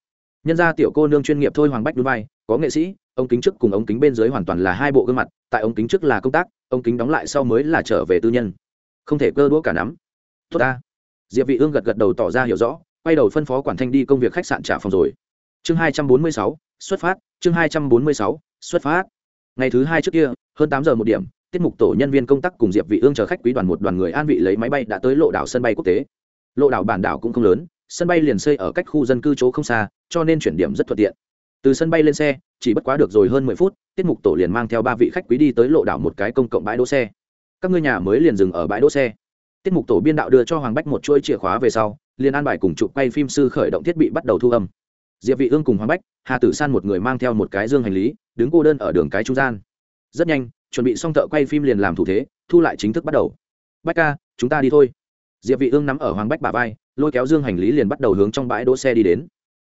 Nhân ra tiểu cô nương chuyên nghiệp thôi hoàng bách núi vai, có nghệ sĩ ông kính trước cùng ống kính bên dưới hoàn toàn là hai bộ gương mặt, tại ống kính trước là công tác ông kính đóng lại sau mới là trở về tư nhân. Không thể cơ đũa cả nắm. Tốt ta. Diệp vị ương gật gật đầu tỏ ra hiểu rõ quay đầu phân phó quản thanh đi công việc khách sạn trả phòng rồi. Chương 246, xuất phát. Chương 246, xuất phát. Ngày thứ hai trước kia hơn 8 giờ một điểm tiết mục tổ nhân viên công tác cùng diệp vị ương chờ khách quý đoàn một đoàn người an vị lấy máy bay đã tới lộ đảo sân bay quốc tế. Lộ đảo bản đảo cũng không lớn sân bay liền xây ở cách khu dân cư chỗ không xa cho nên chuyển điểm rất thuận tiện. Từ sân bay lên xe chỉ bất quá được rồi hơn mười phút tiết mục tổ liền mang theo ba vị khách quý đi tới lộ đảo một cái công cộng bãi đỗ xe. Các ngôi nhà mới liền dừng ở bãi đỗ xe. Tiết mục tổ biên đạo đưa cho hoàng bách một chuỗi chìa khóa về sau liền an bài cùng chụp quay phim sư khởi động thiết bị bắt đầu thu âm. Diệp vị ương cùng hoàng bách, hà tử san một người mang theo một cái dương hành lý, đứng cô đơn ở đường cái trung gian. Rất nhanh, chuẩn bị xong thợ quay phim liền làm thủ thế, thu lại chính thức bắt đầu. Bách ca, chúng ta đi thôi. Diệp vị ương nắm ở hoàng bách bả vai, lôi kéo dương hành lý liền bắt đầu hướng trong bãi đỗ xe đi đến.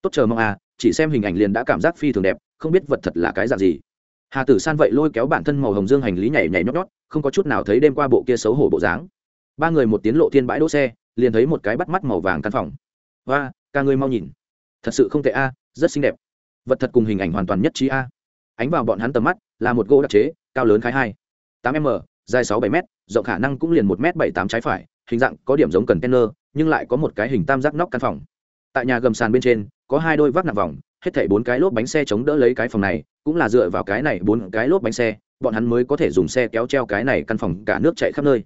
Tốt chờ mong à chỉ xem hình ảnh liền đã cảm giác phi thường đẹp, không biết vật thật là cái dạng gì. Hà tử san vậy lôi kéo bản thân màu hồng dương hành lý nhảy nhảy nhót nhót, không có chút nào thấy đêm qua bộ kia xấu hổ bộ dáng. Ba người một tiến lộ thiên bãi đỗ xe liền thấy một cái bắt mắt màu vàng căn phòng. Và ca ngươi mau nhìn. Thật sự không tệ a, rất xinh đẹp. Vật thật cùng hình ảnh hoàn toàn nhất trí a. Ánh vào bọn hắn tầm mắt là một gỗ đặc chế, cao lớn khái hai, tám m, dài sáu bảy m rộng khả năng cũng liền một m bảy tám trái phải, hình dạng có điểm giống cần kenner nhưng lại có một cái hình tam giác nóc căn phòng. Tại nhà gầm sàn bên trên, có hai đôi vác nặng vòng, hết thảy bốn cái lốp bánh xe chống đỡ lấy cái phòng này, cũng là dựa vào cái này bốn cái lốp bánh xe, bọn hắn mới có thể dùng xe kéo treo cái này căn phòng cả nước chạy khắp nơi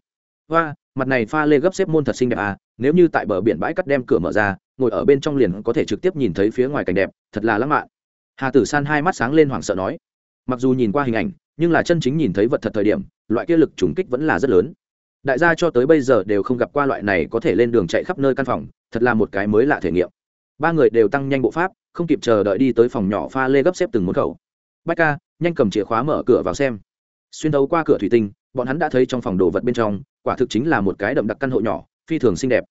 hoa, mặt này pha lê gấp xếp môn thật xinh đẹp à nếu như tại bờ biển bãi cắt đem cửa mở ra, ngồi ở bên trong liền có thể trực tiếp nhìn thấy phía ngoài cảnh đẹp, thật là lãng mạn. Hà tử san hai mắt sáng lên hoảng sợ nói. Mặc dù nhìn qua hình ảnh, nhưng là chân chính nhìn thấy vật thật thời điểm, loại kia lực trùng kích vẫn là rất lớn. Đại gia cho tới bây giờ đều không gặp qua loại này có thể lên đường chạy khắp nơi căn phòng, thật là một cái mới lạ thể nghiệm. Ba người đều tăng nhanh bộ pháp, không kịp chờ đợi đi tới phòng nhỏ pha lê gấp xếp từng một khẩu. Bách ca, nhanh cầm chìa khóa mở cửa vào xem. Xuyên đấu qua cửa thủy tinh, bọn hắn đã thấy trong phòng đồ vật bên trong quả thực chính là một cái đậm đặc căn hộ nhỏ, phi thường xinh đẹp.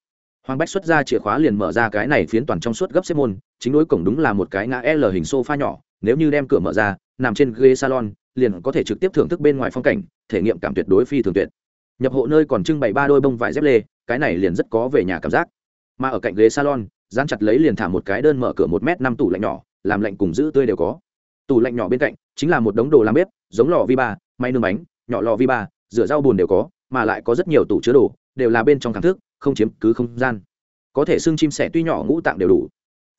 Hoàng bách xuất ra chìa khóa liền mở ra cái này phiến toàn trong suốt gấp xếp môn, chính đối cổng đúng là một cái ngã l hình sofa nhỏ, nếu như đem cửa mở ra, nằm trên ghế salon, liền có thể trực tiếp thưởng thức bên ngoài phong cảnh, thể nghiệm cảm tuyệt đối phi thường tuyệt. Nhập hộ nơi còn trưng bày ba đôi bông vải dép lê, cái này liền rất có về nhà cảm giác. Mà ở cạnh ghế salon, dán chặt lấy liền thả một cái đơn mở cửa một m năm tủ lạnh nhỏ, làm lạnh cùng giữ tươi đều có. Tủ lạnh nhỏ bên cạnh chính là một đống đồ làm bếp, giống lò vi ba, may nương bánh, nhỏ lò vi ba, rửa rau bùn đều có mà lại có rất nhiều tủ chứa đồ, đều là bên trong thẳng thức, không chiếm cứ không gian. Có thể xương chim sẻ tuy nhỏ ngũ tạng đều đủ.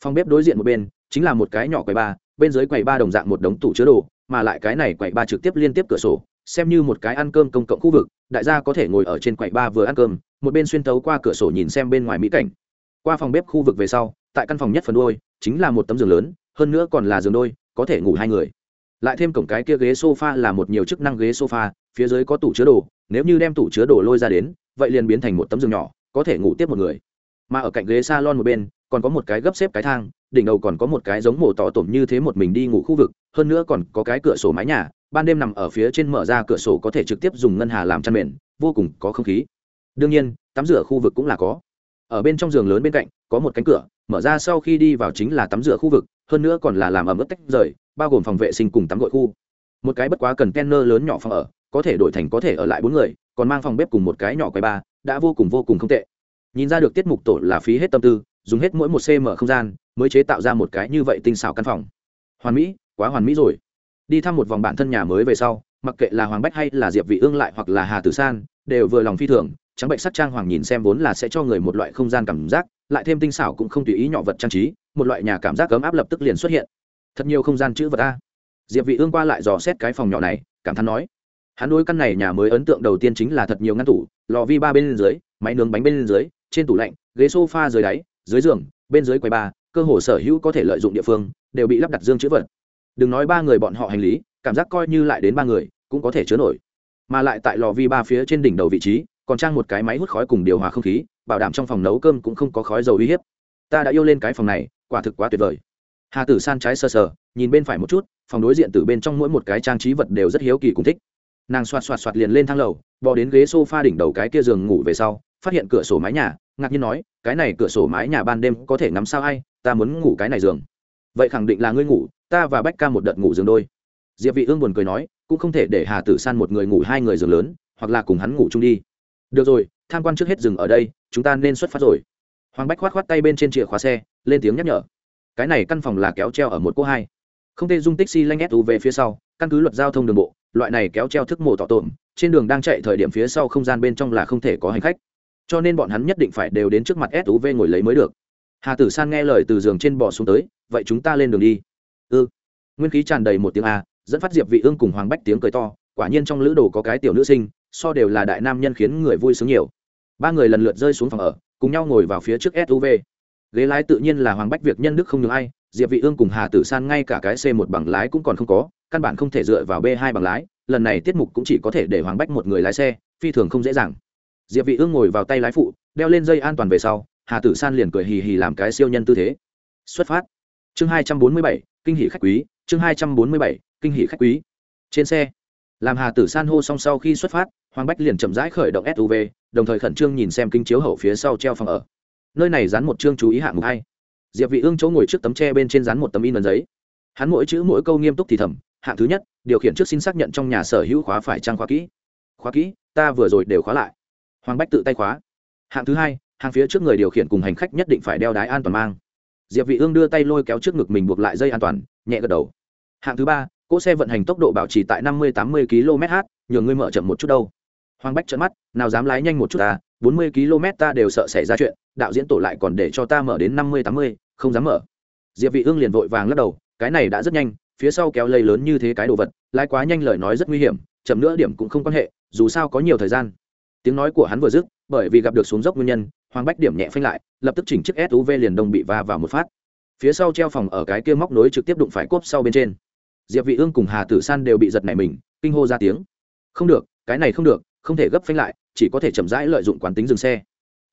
Phòng bếp đối diện một bên, chính là một cái nhỏ quầy ba, bên dưới quầy ba đồng dạng một đống tủ chứa đồ, mà lại cái này quầy ba trực tiếp liên tiếp cửa sổ, xem như một cái ăn cơm công cộng khu vực, đại gia có thể ngồi ở trên quầy ba vừa ăn cơm, một bên xuyên tấu qua cửa sổ nhìn xem bên ngoài mỹ cảnh. Qua phòng bếp khu vực về sau, tại căn phòng nhất phần đôi chính là một tấm giường lớn, hơn nữa còn là giường đôi, có thể ngủ hai người. Lại thêm cổng cái kia ghế sofa là một nhiều chức năng ghế sofa phía dưới có tủ chứa đồ, nếu như đem tủ chứa đồ lôi ra đến, vậy liền biến thành một tấm giường nhỏ, có thể ngủ tiếp một người. Mà ở cạnh ghế salon một bên, còn có một cái gấp xếp cái thang, đỉnh đầu còn có một cái giống mổ tỏ tổm như thế một mình đi ngủ khu vực, hơn nữa còn có cái cửa sổ mái nhà, ban đêm nằm ở phía trên mở ra cửa sổ có thể trực tiếp dùng ngân hà làm chăn mền, vô cùng có không khí. Đương nhiên, tắm rửa khu vực cũng là có. Ở bên trong giường lớn bên cạnh, có một cánh cửa, mở ra sau khi đi vào chính là tắm rửa khu vực, hơn nữa còn là làm ẩm ướt tách rời, bao gồm phòng vệ sinh cùng tắm gội khu. Một cái bất quá cần kenner lớn nhỏ phòng ở có thể đổi thành có thể ở lại bốn người, còn mang phòng bếp cùng một cái nhỏ quầy ba, đã vô cùng vô cùng không tệ. Nhìn ra được tiết mục tổ là phí hết tâm tư, dùng hết mỗi một cm không gian, mới chế tạo ra một cái như vậy tinh xảo căn phòng. Hoàn mỹ, quá hoàn mỹ rồi. Đi thăm một vòng bản thân nhà mới về sau, mặc kệ là hoàng bách hay là diệp vị ương lại hoặc là hà tử san, đều vừa lòng phi thường, trắng bệnh sắc trang hoàng nhìn xem vốn là sẽ cho người một loại không gian cảm giác, lại thêm tinh xảo cũng không tùy ý nhỏ vật trang trí, một loại nhà cảm giác cấm áp lập tức liền xuất hiện. Thật nhiều không gian chữ vật a. Diệp vị ương qua lại dò xét cái phòng nhỏ này, cảm thán nói hắn đối căn này nhà mới ấn tượng đầu tiên chính là thật nhiều ngăn tủ, lò vi ba bên dưới, máy nướng bánh bên dưới, trên tủ lạnh, ghế sofa dưới đáy, dưới giường, bên dưới quầy ba, cơ hồ sở hữu có thể lợi dụng địa phương, đều bị lắp đặt dương chữ vật. Đừng nói ba người bọn họ hành lý, cảm giác coi như lại đến ba người, cũng có thể chứa nổi. Mà lại tại lò vi ba phía trên đỉnh đầu vị trí, còn trang một cái máy hút khói cùng điều hòa không khí, bảo đảm trong phòng nấu cơm cũng không có khói dầu uy hiếp. Ta đã yêu lên cái phòng này, quả thực quá tuyệt vời. Hà tử san trái sờ sờ, nhìn bên phải một chút, phòng đối diện từ bên trong mỗi một cái trang trí vật đều rất hiếu kỳ cùng thích nàng xoạt xoạt xoạt liền lên thang lầu, bò đến ghế s o f a đỉnh đầu cái kia giường ngủ về sau, phát hiện cửa sổ mái nhà, ngạc nhiên nói, cái này cửa sổ mái nhà ban đêm có thể ngắm sao ai, ta muốn ngủ cái này giường. Vậy khẳng định là ngươi ngủ, ta và bách ca một đợt ngủ giường đôi. Diệp vị ương buồn cười nói, cũng không thể để hà tử san một người ngủ hai người giường lớn, hoặc là cùng hắn ngủ chung đi. Được rồi, tham quan trước hết dừng ở đây, chúng ta nên xuất phát rồi. Hoàng bách khoát khoát tay bên trên chìa khóa xe, lên tiếng nhắc nhở. Cái này căn phòng là kéo treo ở một cô hai. Không thể dung tích xi lanh ép về phía sau căn cứ luật giao thông đường bộ, loại này kéo treo thức mổ tỏ tổn, trên đường đang chạy thời điểm phía sau không gian bên trong là không thể có hành khách. Cho nên bọn hắn nhất định phải đều đến trước mặt suv ngồi lấy mới được. Hà tử san nghe lời từ giường trên bò xuống tới, vậy chúng ta lên đường đi. Ư ừ. nguyên khí tràn đầy một tiếng a, dẫn phát diệp vị ương cùng hoàng bách tiếng cười to, quả nhiên trong lữ đồ có cái tiểu nữ sinh, so đều là đại nam nhân khiến người vui sướng nhiều. Ba người lần lượt rơi xuống phòng ở, cùng nhau ngồi vào phía trước suv ghế lái tự nhiên là hoàng bách, việc nhân đức không nhường ai, diệp vị ương cùng hà tử san ngay cả cái c một bằng lái cũng còn không có căn bản không thể dựa vào b hai bằng lái lần này tiết mục cũng chỉ có thể để hoàng bách một người lái xe phi thường không dễ dàng. Diệp vị ương ngồi vào tay lái phụ đeo lên dây an toàn về sau hà tử san liền cười hì hì làm cái siêu nhân tư thế. Xuất phát. Chương 247, kinh hỉ khách quý chương 247, kinh hỉ khách quý. Trên xe làm hà tử san hô xong sau khi xuất phát hoàng bách liền chậm rãi khởi động suv đồng thời khẩn trương nhìn xem kinh chiếu hậu phía sau treo phòng ở. Nơi này dán một chương chú ý hạng mục hay diệp vị ương chỗ ngồi trước tấm tre bên trên dán một tấm in ấn giấy. Hắn mỗi chữ mỗi câu nghiêm túc thì thầm hạng thứ nhất điều khiển trước xin xác nhận trong nhà sở hữu khóa phải trang khóa kỹ. Khóa kỹ ta vừa rồi đều khóa lại. Hoàng bách tự tay khóa. Hạng thứ hai hàng phía trước người điều khiển cùng hành khách nhất định phải đeo đái an toàn mang. Diệp vị ương đưa tay lôi kéo trước ngực mình buộc lại dây an toàn nhẹ gật đầu. Hạng thứ ba cỗ xe vận hành tốc độ bảo trì tại 50-80 km/h nhường ngươi mở chậm một chút đâu. Hoàng bách trợn mắt nào dám lái nhanh một chút ta 40 km ta đều sợ xảy ra chuyện đạo diễn tổ lại còn để cho ta mở đến 50-80, không dám mở. Diệp vị ương liền vội vàng lắc đầu cái này đã rất nhanh phía sau kéo lây lớn như thế cái đồ vật, lái quá nhanh lời nói rất nguy hiểm, chậm nữa điểm cũng không quan hệ, dù sao có nhiều thời gian. Tiếng nói của hắn vừa dứt, bởi vì gặp được xuống dốc nguyên nhân, hoàng bách điểm nhẹ phanh lại, lập tức chỉnh chiếc suv liền đông bị va vào một phát. Phía sau treo phòng ở cái kia móc nối trực tiếp đụng phải cốp sau bên trên. Diệp vị ương cùng hà tử san đều bị giật nảy mình, kinh hô ra tiếng. Không được, cái này không được, không thể gấp phanh lại, chỉ có thể chậm rãi lợi dụng quán tính dừng xe.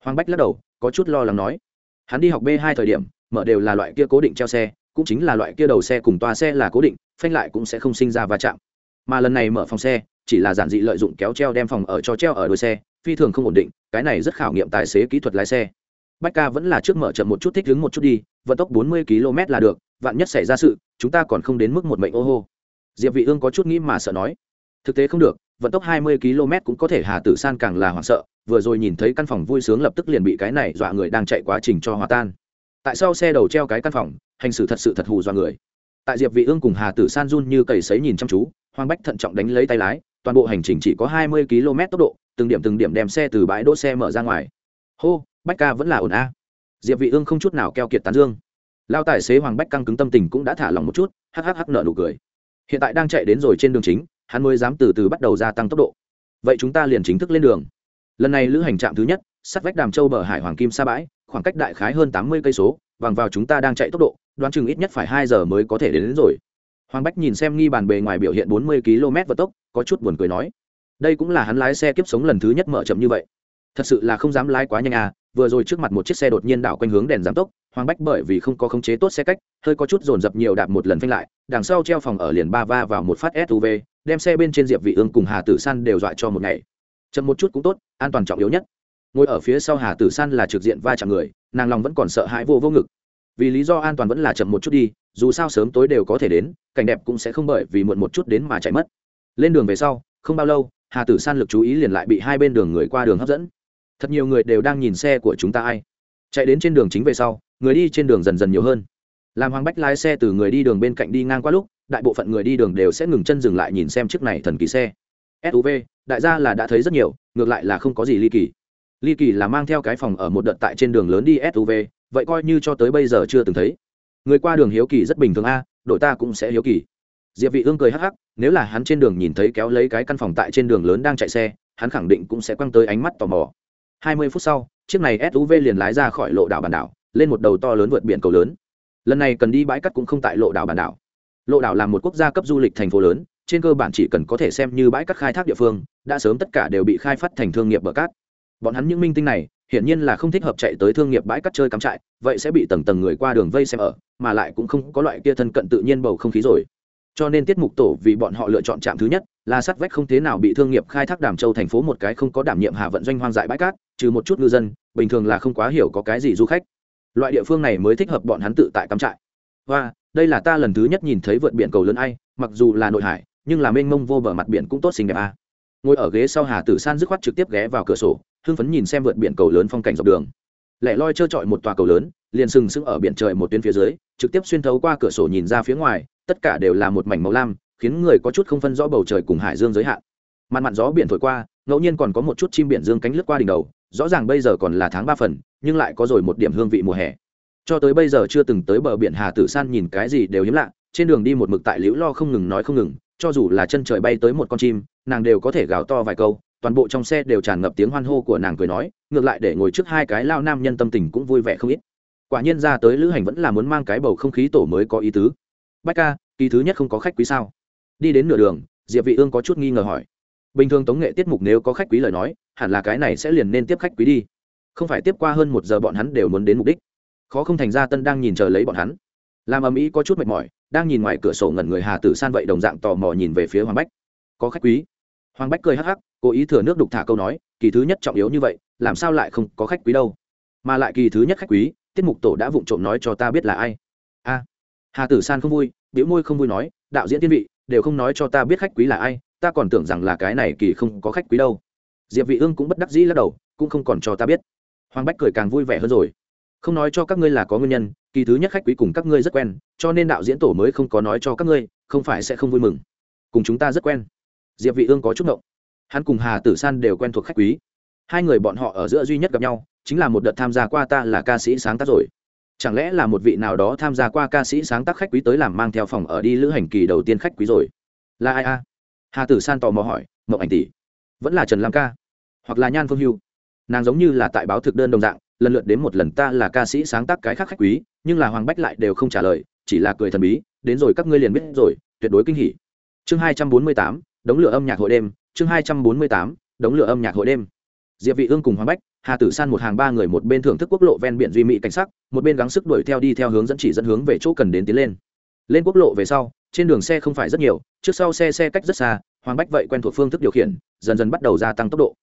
Hoàng bách lắc đầu, có chút lo lắng nói. Hắn đi học b hai thời điểm, mở đều là loại kia cố định treo xe cũng chính là loại kia đầu xe cùng toa xe là cố định, phanh lại cũng sẽ không sinh ra va chạm. Mà lần này mở phòng xe, chỉ là giản dị lợi dụng kéo treo đem phòng ở cho treo ở đuôi xe, phi thường không ổn định, cái này rất khảo nghiệm tài xế kỹ thuật lái xe. Bách ca vẫn là trước mở chậm một chút thích đứng một chút đi, vận tốc bốn mươi km là được, vạn nhất xảy ra sự, chúng ta còn không đến mức một mệnh ô hô. Diệp vị ương có chút nghĩ mà sợ nói. Thực tế không được, vận tốc hai mươi km cũng có thể hà tử san càng là hoảng sợ, vừa rồi nhìn thấy căn phòng vui sướng lập tức liền bị cái này dọa người đang chạy quá trình cho hòa tan. Tại sao xe đầu treo cái căn phòng hành xử thật sự thật hù dọa người. Tại diệp vị ương cùng hà tử san run như cầy sấy nhìn chăm chú, hoàng bách thận trọng đánh lấy tay lái, toàn bộ hành trình chỉ có hai mươi km tốc độ, từng điểm từng điểm đem xe từ bãi đỗ xe mở ra ngoài. Hô, bách ca vẫn là ổn a. Diệp vị ương không chút nào keo kiệt tán dương. Lao tài xế hoàng bách căng cứng tâm tình cũng đã thả lòng một chút, hắc hắc hắc nở nụ cười. Hiện tại đang chạy đến rồi trên đường chính, hắn mới dám từ từ bắt đầu gia tăng tốc độ. Vậy chúng ta liền chính thức lên đường. Lần này lữ hành trạm thứ nhất, sắt vách đàm châu bờ hải hoàng kim sa bãi, khoảng cách đại khái hơn tám mươi cây số, bằng vào chúng ta đang chạy tốc độ đoán chừng ít nhất phải hai giờ mới có thể đến, đến rồi. Hoàng bách nhìn xem nghi bàn bề ngoài biểu hiện bốn mươi km vận tốc có chút buồn cười nói đây cũng là hắn lái xe kiếp sống lần thứ nhất mở chậm như vậy. Thật sự là không dám lái quá nhanh à vừa rồi trước mặt một chiếc xe đột nhiên đảo quanh hướng đèn giảm tốc hoàng bách bởi vì không có khống chế tốt xe cách hơi có chút dồn dập nhiều đạp một lần phanh lại đằng sau treo phòng ở liền ba va vào một phát suv đem xe bên trên diệp vị ương cùng hà tử san đều dọa cho một ngày. Chậm một chút cũng tốt an toàn trọng yếu nhất. Ngồi ở phía sau hà tử san là trực diện va chạm người nàng lòng vẫn còn sợ hãi vô vô ngực vì lý do an toàn vẫn là chậm một chút đi, dù sao sớm tối đều có thể đến, cảnh đẹp cũng sẽ không bởi vì muộn một chút đến mà chạy mất. Lên đường về sau, không bao lâu, hà tử san lực chú ý liền lại bị hai bên đường người qua đường hấp dẫn. Thật nhiều người đều đang nhìn xe của chúng ta ai. Chạy đến trên đường chính về sau, người đi trên đường dần dần nhiều hơn. Làm hoàng bách lái xe từ người đi đường bên cạnh đi ngang qua lúc, đại bộ phận người đi đường đều sẽ ngừng chân dừng lại nhìn xem chiếc này thần kỳ xe. Suv đại gia là đã thấy rất nhiều, ngược lại là không có gì ly kỳ. Ly kỳ là mang theo cái phòng ở một đợt tại trên đường lớn đi suv vậy coi như cho tới bây giờ chưa từng thấy. Người qua đường hiếu kỳ rất bình thường a, đội ta cũng sẽ hiếu kỳ. Diệp vị ương cười hắc hắc, nếu là hắn trên đường nhìn thấy kéo lấy cái căn phòng tại trên đường lớn đang chạy xe, hắn khẳng định cũng sẽ quăng tới ánh mắt tò mò. 20 phút sau, chiếc này suv liền lái ra khỏi lộ đảo bản đảo, lên một đầu to lớn vượt biển cầu lớn. Lần này cần đi bãi cát cũng không tại lộ đảo bản đảo. Lộ đảo là một quốc gia cấp du lịch thành phố lớn, trên cơ bản chỉ cần có thể xem như bãi cát khai thác địa phương, đã sớm tất cả đều bị khai phát thành thương nghiệp bờ cát. Bọn hắn những minh tinh này hiển nhiên là không thích hợp chạy tới thương nghiệp bãi cát chơi cắm trại, vậy sẽ bị tầng tầng người qua đường vây xem ở, mà lại cũng không có loại kia thân cận tự nhiên bầu không khí rồi. Cho nên tiết mục tổ vì bọn họ lựa chọn trạm thứ nhất, là sắt vách không thế nào bị thương nghiệp khai thác đàm châu thành phố một cái không có đảm nhiệm hạ vận doanh hoang dại bãi cát, trừ một chút ngư dân, bình thường là không quá hiểu có cái gì du khách. Loại địa phương này mới thích hợp bọn hắn tự tại cắm trại. Và, đây là ta lần thứ nhất nhìn thấy vượt biển cầu lớn ai, mặc dù là nội hải, nhưng là mênh mông vô bờ mặt biển cũng tốt xinh đẹp a ngồi ở ghế sau hà tử san dứt khoát trực tiếp ghé vào cửa sổ, hưng phấn nhìn xem vượt biển cầu lớn phong cảnh dọc đường. Lẻ loi trơ trọi một tòa cầu lớn, liền sừng sững ở biển trời một tuyến phía dưới, trực tiếp xuyên thấu qua cửa sổ nhìn ra phía ngoài, tất cả đều là một mảnh màu lam, khiến người có chút không phân rõ bầu trời cùng hải dương giới hạn. Mặn mặn gió biển thổi qua, ngẫu nhiên còn có một chút chim biển dương cánh lướt qua đỉnh đầu, rõ ràng bây giờ còn là tháng ba phần, nhưng lại có rồi một điểm hương vị mùa hè. Cho tới bây giờ chưa từng tới bờ biển hà tử san nhìn cái gì đều hiếm lạ, trên đường đi một mực tại liễu lo không ngừng nói không ngừng cho dù là chân trời bay tới một con chim, nàng đều có thể gào to vài câu, toàn bộ trong xe đều tràn ngập tiếng hoan hô của nàng cười nói, ngược lại để ngồi trước hai cái lao nam nhân tâm tình cũng vui vẻ không ít. Quả nhiên ra tới lữ hành vẫn là muốn mang cái bầu không khí tổ mới có ý tứ. Bách ca, kỳ thứ nhất không có khách quý sao? Đi đến nửa đường, diệp vị ương có chút nghi ngờ hỏi. Bình thường tống nghệ tiết mục nếu có khách quý lời nói, hẳn là cái này sẽ liền nên tiếp khách quý đi. Không phải tiếp qua hơn một giờ bọn hắn đều muốn đến mục đích. Khó không thành ra tân đang nhìn chờ lấy bọn hắn. Làm ầm ĩ có chút mệt mỏi đang nhìn ngoài cửa sổ ngẩn người hà tử san vậy đồng dạng tò mò nhìn về phía hoàng bách. Có khách quý. Hoàng bách cười hắc hắc, cố ý thừa nước đục thả câu nói, kỳ thứ nhất trọng yếu như vậy, làm sao lại không có khách quý đâu? Mà lại kỳ thứ nhất khách quý, tiết mục tổ đã vụng trộm nói cho ta biết là ai. A. Hà tử san không vui biểu môi không vui nói, đạo diễn tiên vị, đều không nói cho ta biết khách quý là ai, ta còn tưởng rằng là cái này kỳ không có khách quý đâu. Diệp vị ương cũng bất đắc dĩ lắc đầu, cũng không còn cho ta biết. Hoàng bách cười càng vui vẻ hơn rồi, không nói cho các ngươi là có nguyên nhân kỳ thứ nhất khách quý cùng các ngươi rất quen, cho nên đạo diễn tổ mới không có nói cho các ngươi, không phải sẽ không vui mừng. Cùng chúng ta rất quen. Diệp vị ương có chút ngộng. Hắn cùng hà tử san đều quen thuộc khách quý. Hai người bọn họ ở giữa duy nhất gặp nhau, chính là một đợt tham gia qua ta là ca sĩ sáng tác rồi. Chẳng lẽ là một vị nào đó tham gia qua ca sĩ sáng tác khách quý tới làm mang theo phòng ở đi lữ hành kỳ đầu tiên khách quý rồi? Là ai a? Hà tử san tò mò hỏi mộng ảnh tỷ, vẫn là trần lam ca, hoặc là nhan phương hưu? Nàng giống như là tại báo thực đơn đồng dạng lần lượt đến một lần ta là ca sĩ sáng tác cái khác khách quý, nhưng là hoàng bách lại đều không trả lời, chỉ là cười thần bí, đến rồi các ngươi liền biết rồi, tuyệt đối kinh hỉ. Chương hai trăm bốn mươi tám, đống lửa âm nhạc hội đêm, chương hai trăm bốn mươi tám, đống lửa âm nhạc hội đêm. Diệp vị ương cùng hoàng bách, hà tử san một hàng ba người một bên thưởng thức quốc lộ ven biển duy mỹ cảnh sắc, một bên gắng sức đuổi theo đi theo hướng dẫn chỉ dẫn hướng về chỗ cần đến tiến lên. Lên quốc lộ về sau, trên đường xe không phải rất nhiều, trước sau xe xe cách rất xa, hoàng bách vậy quen thuộc phương thức điều khiển, dần dần bắt đầu gia tăng tốc độ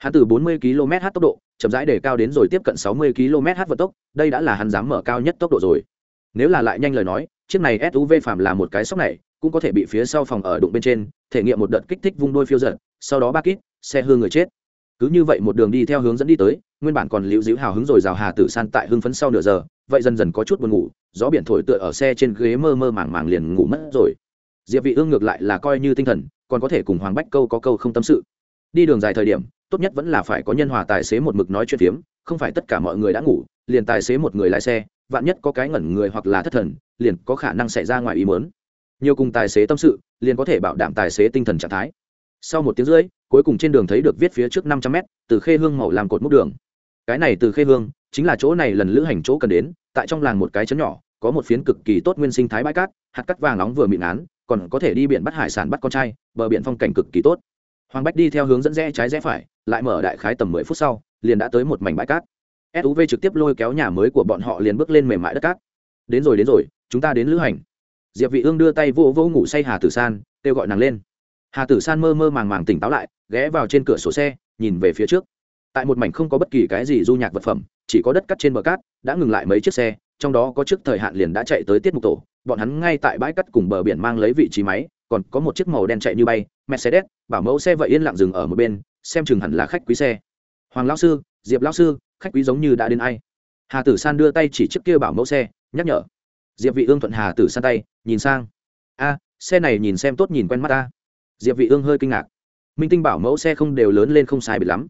hắn từ 40 km/h tốc độ, chậm rãi để cao đến rồi tiếp cận 60 km/h vận tốc, đây đã là hắn dám mở cao nhất tốc độ rồi. Nếu là lại nhanh lời nói, chiếc này suv phạm là một cái sóc này, cũng có thể bị phía sau phòng ở đụng bên trên, thể nghiệm một đợt kích thích vung đôi phiêu giật, sau đó ba kít, xe hư người chết. Cứ như vậy một đường đi theo hướng dẫn đi tới, nguyên bản còn liễu dĩu hào hứng rồi rào hà tử san tại hưng phấn sau nửa giờ, vậy dần dần có chút buồn ngủ, gió biển thổi tựa ở xe trên ghế mơ mơ màng màng liền ngủ mất rồi. Diệp vị ương ngược lại là coi như tinh thần, còn có thể cùng hoàng bách câu có câu không tâm sự. Đi đường dài thời điểm tốt nhất vẫn là phải có nhân hòa tài xế một mực nói chuyện phiếm, không phải tất cả mọi người đã ngủ, liền tài xế một người lái xe, vạn nhất có cái ngẩn người hoặc là thất thần, liền có khả năng xảy ra ngoài ý muốn. Nhiều cùng tài xế tâm sự, liền có thể bảo đảm tài xế tinh thần trạng thái. Sau một tiếng rưỡi, cuối cùng trên đường thấy được viết phía trước năm trăm mét, từ khê hương màu làm cột múc đường. Cái này từ khê hương, chính là chỗ này lần lữ hành chỗ cần đến, tại trong làng một cái chấn nhỏ, có một phiến cực kỳ tốt nguyên sinh thái bãi cát, hạt cắt vàng nóng vừa mịn án, còn có thể đi biển bắt hải sản bắt con trai, bờ biển phong cảnh cực kỳ tốt. Hoàng bách đi theo hướng dẫn rẽ trái rẽ phải lại mở đại khái tầm mười phút sau, liền đã tới một mảnh bãi cát. Suv trực tiếp lôi kéo nhà mới của bọn họ liền bước lên mềm mại đất cát. Đến rồi đến rồi, chúng ta đến lữ hành. Diệp vị ương đưa tay vô vô ngủ say hà tử san, kêu gọi nàng lên. Hà tử san mơ mơ màng màng tỉnh táo lại, ghé vào trên cửa sổ xe, nhìn về phía trước. Tại một mảnh không có bất kỳ cái gì du nhạc vật phẩm, chỉ có đất cắt trên bờ cát, đã ngừng lại mấy chiếc xe, trong đó có trước thời hạn liền đã chạy tới tiết mục tổ. Bọn hắn ngay tại bãi cắt cùng bờ biển mang lấy vị trí máy, còn có một chiếc màu đen chạy như bay, mercedes, bảo mẫu xe vậy yên lặng dừng ở một bên xem chừng hẳn là khách quý xe. Hoàng lão sư, diệp lão sư, khách quý giống như đã đến ai? Hà tử san đưa tay chỉ chiếc kia bảo mẫu xe, nhắc nhở. Diệp vị ương thuận hà tử san tay, nhìn sang. A, xe này nhìn xem tốt nhìn quen mắt ta. Diệp vị ương hơi kinh ngạc. Minh tinh bảo mẫu xe không đều lớn lên không sai biệt lắm.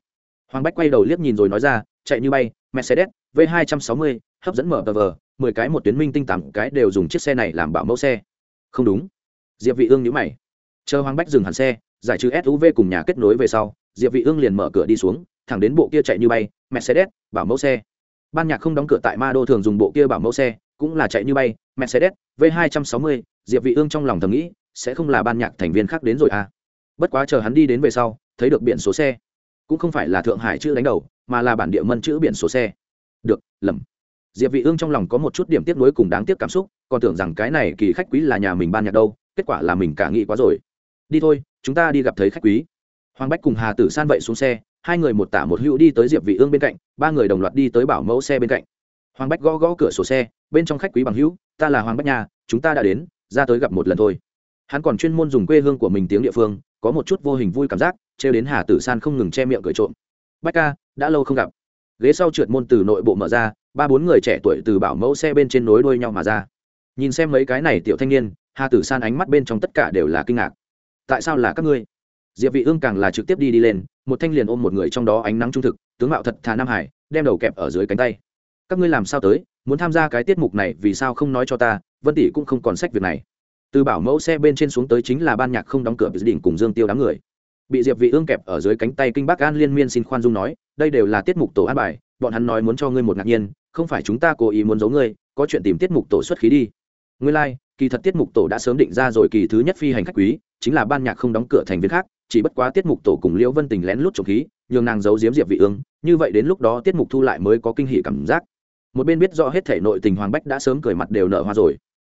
Hoàng bách quay đầu liếc nhìn rồi nói ra, chạy như bay, mercedes, v 260 hấp dẫn mở tờ vờ, mười cái một tuyến minh tinh tám cái đều dùng chiếc xe này làm bảo mẫu xe. Không đúng. Diệp vị ương nhíu mày. Chờ hoàng bách dừng hẳn xe, giải trừ suv cùng nhà kết nối về sau diệp vị ương liền mở cửa đi xuống, thẳng đến bộ kia chạy như bay, mercedes, bảo mẫu xe. Ban nhạc không đóng cửa tại ma đô thường dùng bộ kia bảo mẫu xe, cũng là chạy như bay, mercedes, v 260 diệp vị ương trong lòng thầm nghĩ, sẽ không là ban nhạc thành viên khác đến rồi à. Bất quá chờ hắn đi đến về sau, thấy được biển số xe. Cũng không phải là thượng hải chữ đánh đầu, mà là bản địa mân chữ biển số xe. Được, lầm. Diệp vị ương trong lòng có một chút điểm tiếc nuối cùng đáng tiếc cảm xúc, còn tưởng rằng cái này kỳ khách quý là nhà mình ban nhạc đâu, kết quả là mình cả nghĩ quá rồi. Đi thôi, chúng ta đi gặp thấy khách quý hoàng bách cùng hà tử san vậy xuống xe, hai người một tả một hữu đi tới diệp vị ương bên cạnh, ba người đồng loạt đi tới bảo mẫu xe bên cạnh. Hoàng bách gõ gõ cửa sổ xe, bên trong khách quý bằng hữu, ta là hoàng bách nhà, chúng ta đã đến, ra tới gặp một lần thôi. Hắn còn chuyên môn dùng quê hương của mình tiếng địa phương, có một chút vô hình vui cảm giác treo đến hà tử san không ngừng che miệng cười trộm. Bách ca, đã lâu không gặp. Ghế sau trượt môn từ nội bộ mở ra, ba bốn người trẻ tuổi từ bảo mẫu xe bên trên nối đuôi nhau mà ra. Nhìn xem mấy cái này tiểu thanh niên, hà tử san ánh mắt bên trong tất cả đều là kinh ngạc. Tại sao là các ngươi? Diệp vị ương càng là trực tiếp đi đi lên một thanh liền ôm một người trong đó ánh nắng trung thực tướng mạo thật thà nam hải đem đầu kẹp ở dưới cánh tay. Các ngươi làm sao tới muốn tham gia cái tiết mục này vì sao không nói cho ta vân tỷ cũng không còn sách việc này. Từ bảo mẫu xe bên trên xuống tới chính là ban nhạc không đóng cửa đỉnh cùng dương tiêu đám người. Bị diệp vị ương kẹp ở dưới cánh tay kinh bắc an liên miên xin khoan dung nói đây đều là tiết mục tổ an bài bọn hắn nói muốn cho ngươi một ngạc nhiên không phải chúng ta cố ý muốn giấu ngươi có chuyện tìm tiết mục tổ xuất khí đi. Ngươi lai like, kỳ thật tiết mục tổ đã sớm định ra rồi kỳ thứ nhất phi hành khách quý chính là ban nhạc không đóng cửa thành viên khác chỉ bất quá tiết mục tổ cùng liễu vân tình lén lút trộm khí, nhường nàng giấu giếm diệp vị ương, như vậy đến lúc đó tiết mục thu lại mới có kinh hỉ cảm giác. Một bên biết rõ hết thể nội tình hoàng bách đã sớm cười mặt đều nở hoa rồi.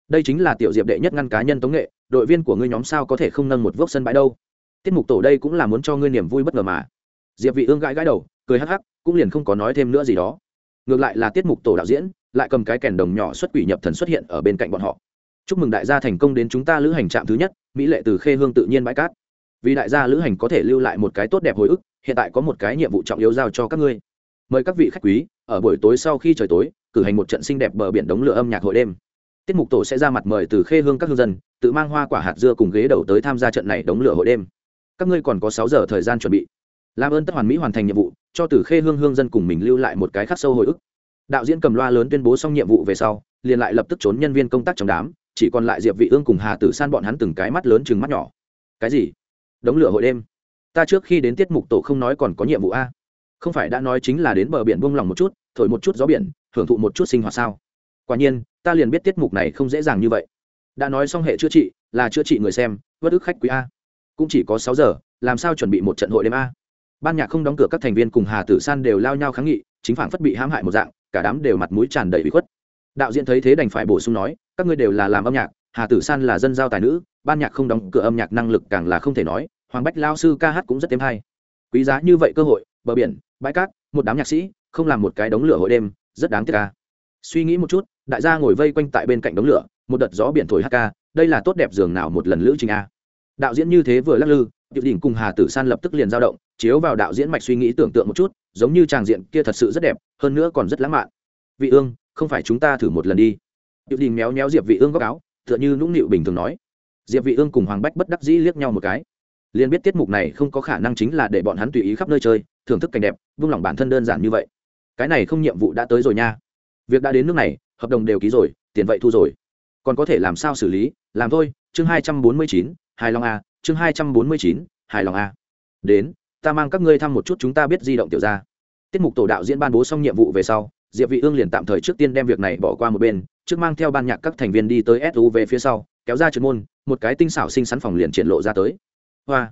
Đây chính là tiểu diệp đệ nhất ngăn cá nhân tống nghệ, đội viên của ngươi nhóm sao có thể không nâng một vốc sân bãi đâu? Tiết mục tổ đây cũng là muốn cho ngươi niềm vui bất ngờ mà. Diệp vị ương gãi gãi đầu, cười hắc hắc, cũng liền không có nói thêm nữa gì đó. Ngược lại là tiết mục tổ đạo diễn, lại cầm cái kèn đồng nhỏ xuất quỷ nhập thần xuất hiện ở bên cạnh bọn họ. Chúc mừng đại gia thành công đến chúng ta lữ hành trạm thứ nhất, mỹ lệ từ khê hương tự nhiên bãi cát vì đại gia lữ hành có thể lưu lại một cái tốt đẹp hồi ức, hiện tại có một cái nhiệm vụ trọng yếu giao cho các ngươi. Mời các vị khách quý, ở buổi tối sau khi trời tối, cử hành một trận xinh đẹp bờ biển đống lửa âm nhạc hội đêm. Tiết mục tổ sẽ ra mặt mời từ khê hương các hương dân, tự mang hoa quả hạt dưa cùng ghế đầu tới tham gia trận này đống lửa hội đêm. Các ngươi còn có sáu giờ thời gian chuẩn bị. Làm ơn tất hoàn mỹ hoàn thành nhiệm vụ, cho từ khê hương hương dân cùng mình lưu lại một cái khắc sâu hồi ức. Đạo diễn cầm loa lớn tuyên bố xong nhiệm vụ về sau, liền lại lập tức trốn nhân viên công tác trong đám, chỉ còn lại diệp vị ương cùng hà tử san bọn hắn từng cái mắt lớn chừng mắt nhỏ. Cái gì? Đống lửa hội đêm. Ta trước khi đến tiết mục tổ không nói còn có nhiệm vụ a. Không phải đã nói chính là đến bờ biển buông lòng một chút, thổi một chút gió biển hưởng thụ một chút sinh hoạt sao? Quả nhiên, ta liền biết tiết mục này không dễ dàng như vậy. Đã nói xong hệ chữa trị, là chữa trị người xem vất ức khách quý a. Cũng chỉ có sáu giờ, làm sao chuẩn bị một trận hội đêm a? Ban nhạc không đóng cửa các thành viên cùng hà tử san đều lao nhau kháng nghị, chính phản phất bị hãm hại một dạng, cả đám đều mặt mũi tràn đầy bị khuất. Đạo diễn thấy thế đành phải bổ sung nói, các ngươi đều là làm âm nhạc, hà tử san là dân giao tài nữ ban nhạc không đóng cửa âm nhạc năng lực càng là không thể nói, hoàng bách lao sư ca hát cũng rất tiêm hay. Quý giá như vậy cơ hội, bờ biển, bãi cát, một đám nhạc sĩ, không làm một cái đống lửa hội đêm, rất đáng tiếc ca. Suy nghĩ một chút, đại gia ngồi vây quanh tại bên cạnh đống lửa, một đợt gió biển thổi hát ca, đây là tốt đẹp giường nào một lần lữ trình a. Đạo diễn như thế vừa lắc lư điệu đỉnh cùng hà tử san lập tức liền dao động, chiếu vào đạo diễn mạch suy nghĩ tưởng tượng một chút, giống như tràng diện kia thật sự rất đẹp, hơn nữa còn rất lãng mạn. Vị ương, không phải chúng ta thử một lần đi. Điệu đỉnh méo méo diệp vị ương góc áo, tựa như nũng nịu bình thường nói diệp vị ương cùng hoàng bách bất đắc dĩ liếc nhau một cái. Liền biết tiết mục này không có khả năng chính là để bọn hắn tùy ý khắp nơi chơi, thưởng thức cảnh đẹp, vung lòng bản thân đơn giản như vậy. Cái này không nhiệm vụ đã tới rồi nha. Việc đã đến nước này, hợp đồng đều ký rồi, tiền vậy thu rồi. Còn có thể làm sao xử lý? Làm thôi, chương hai trăm bốn mươi chín, hài lòng a chương hai trăm bốn mươi chín, hài lòng a đến, ta mang các ngươi thăm một chút chúng ta biết di động tiểu ra tiết mục tổ đạo diễn ban bố xong nhiệm vụ về sau, diệp vị ương liền tạm thời trước tiên đem việc này bỏ qua một bên, trước mang theo ban nhạc các thành viên đi tới suv phía sau, kéo ra trượt môn một cái tinh xảo xinh xắn phòng liền triển lộ ra tới. Hoa,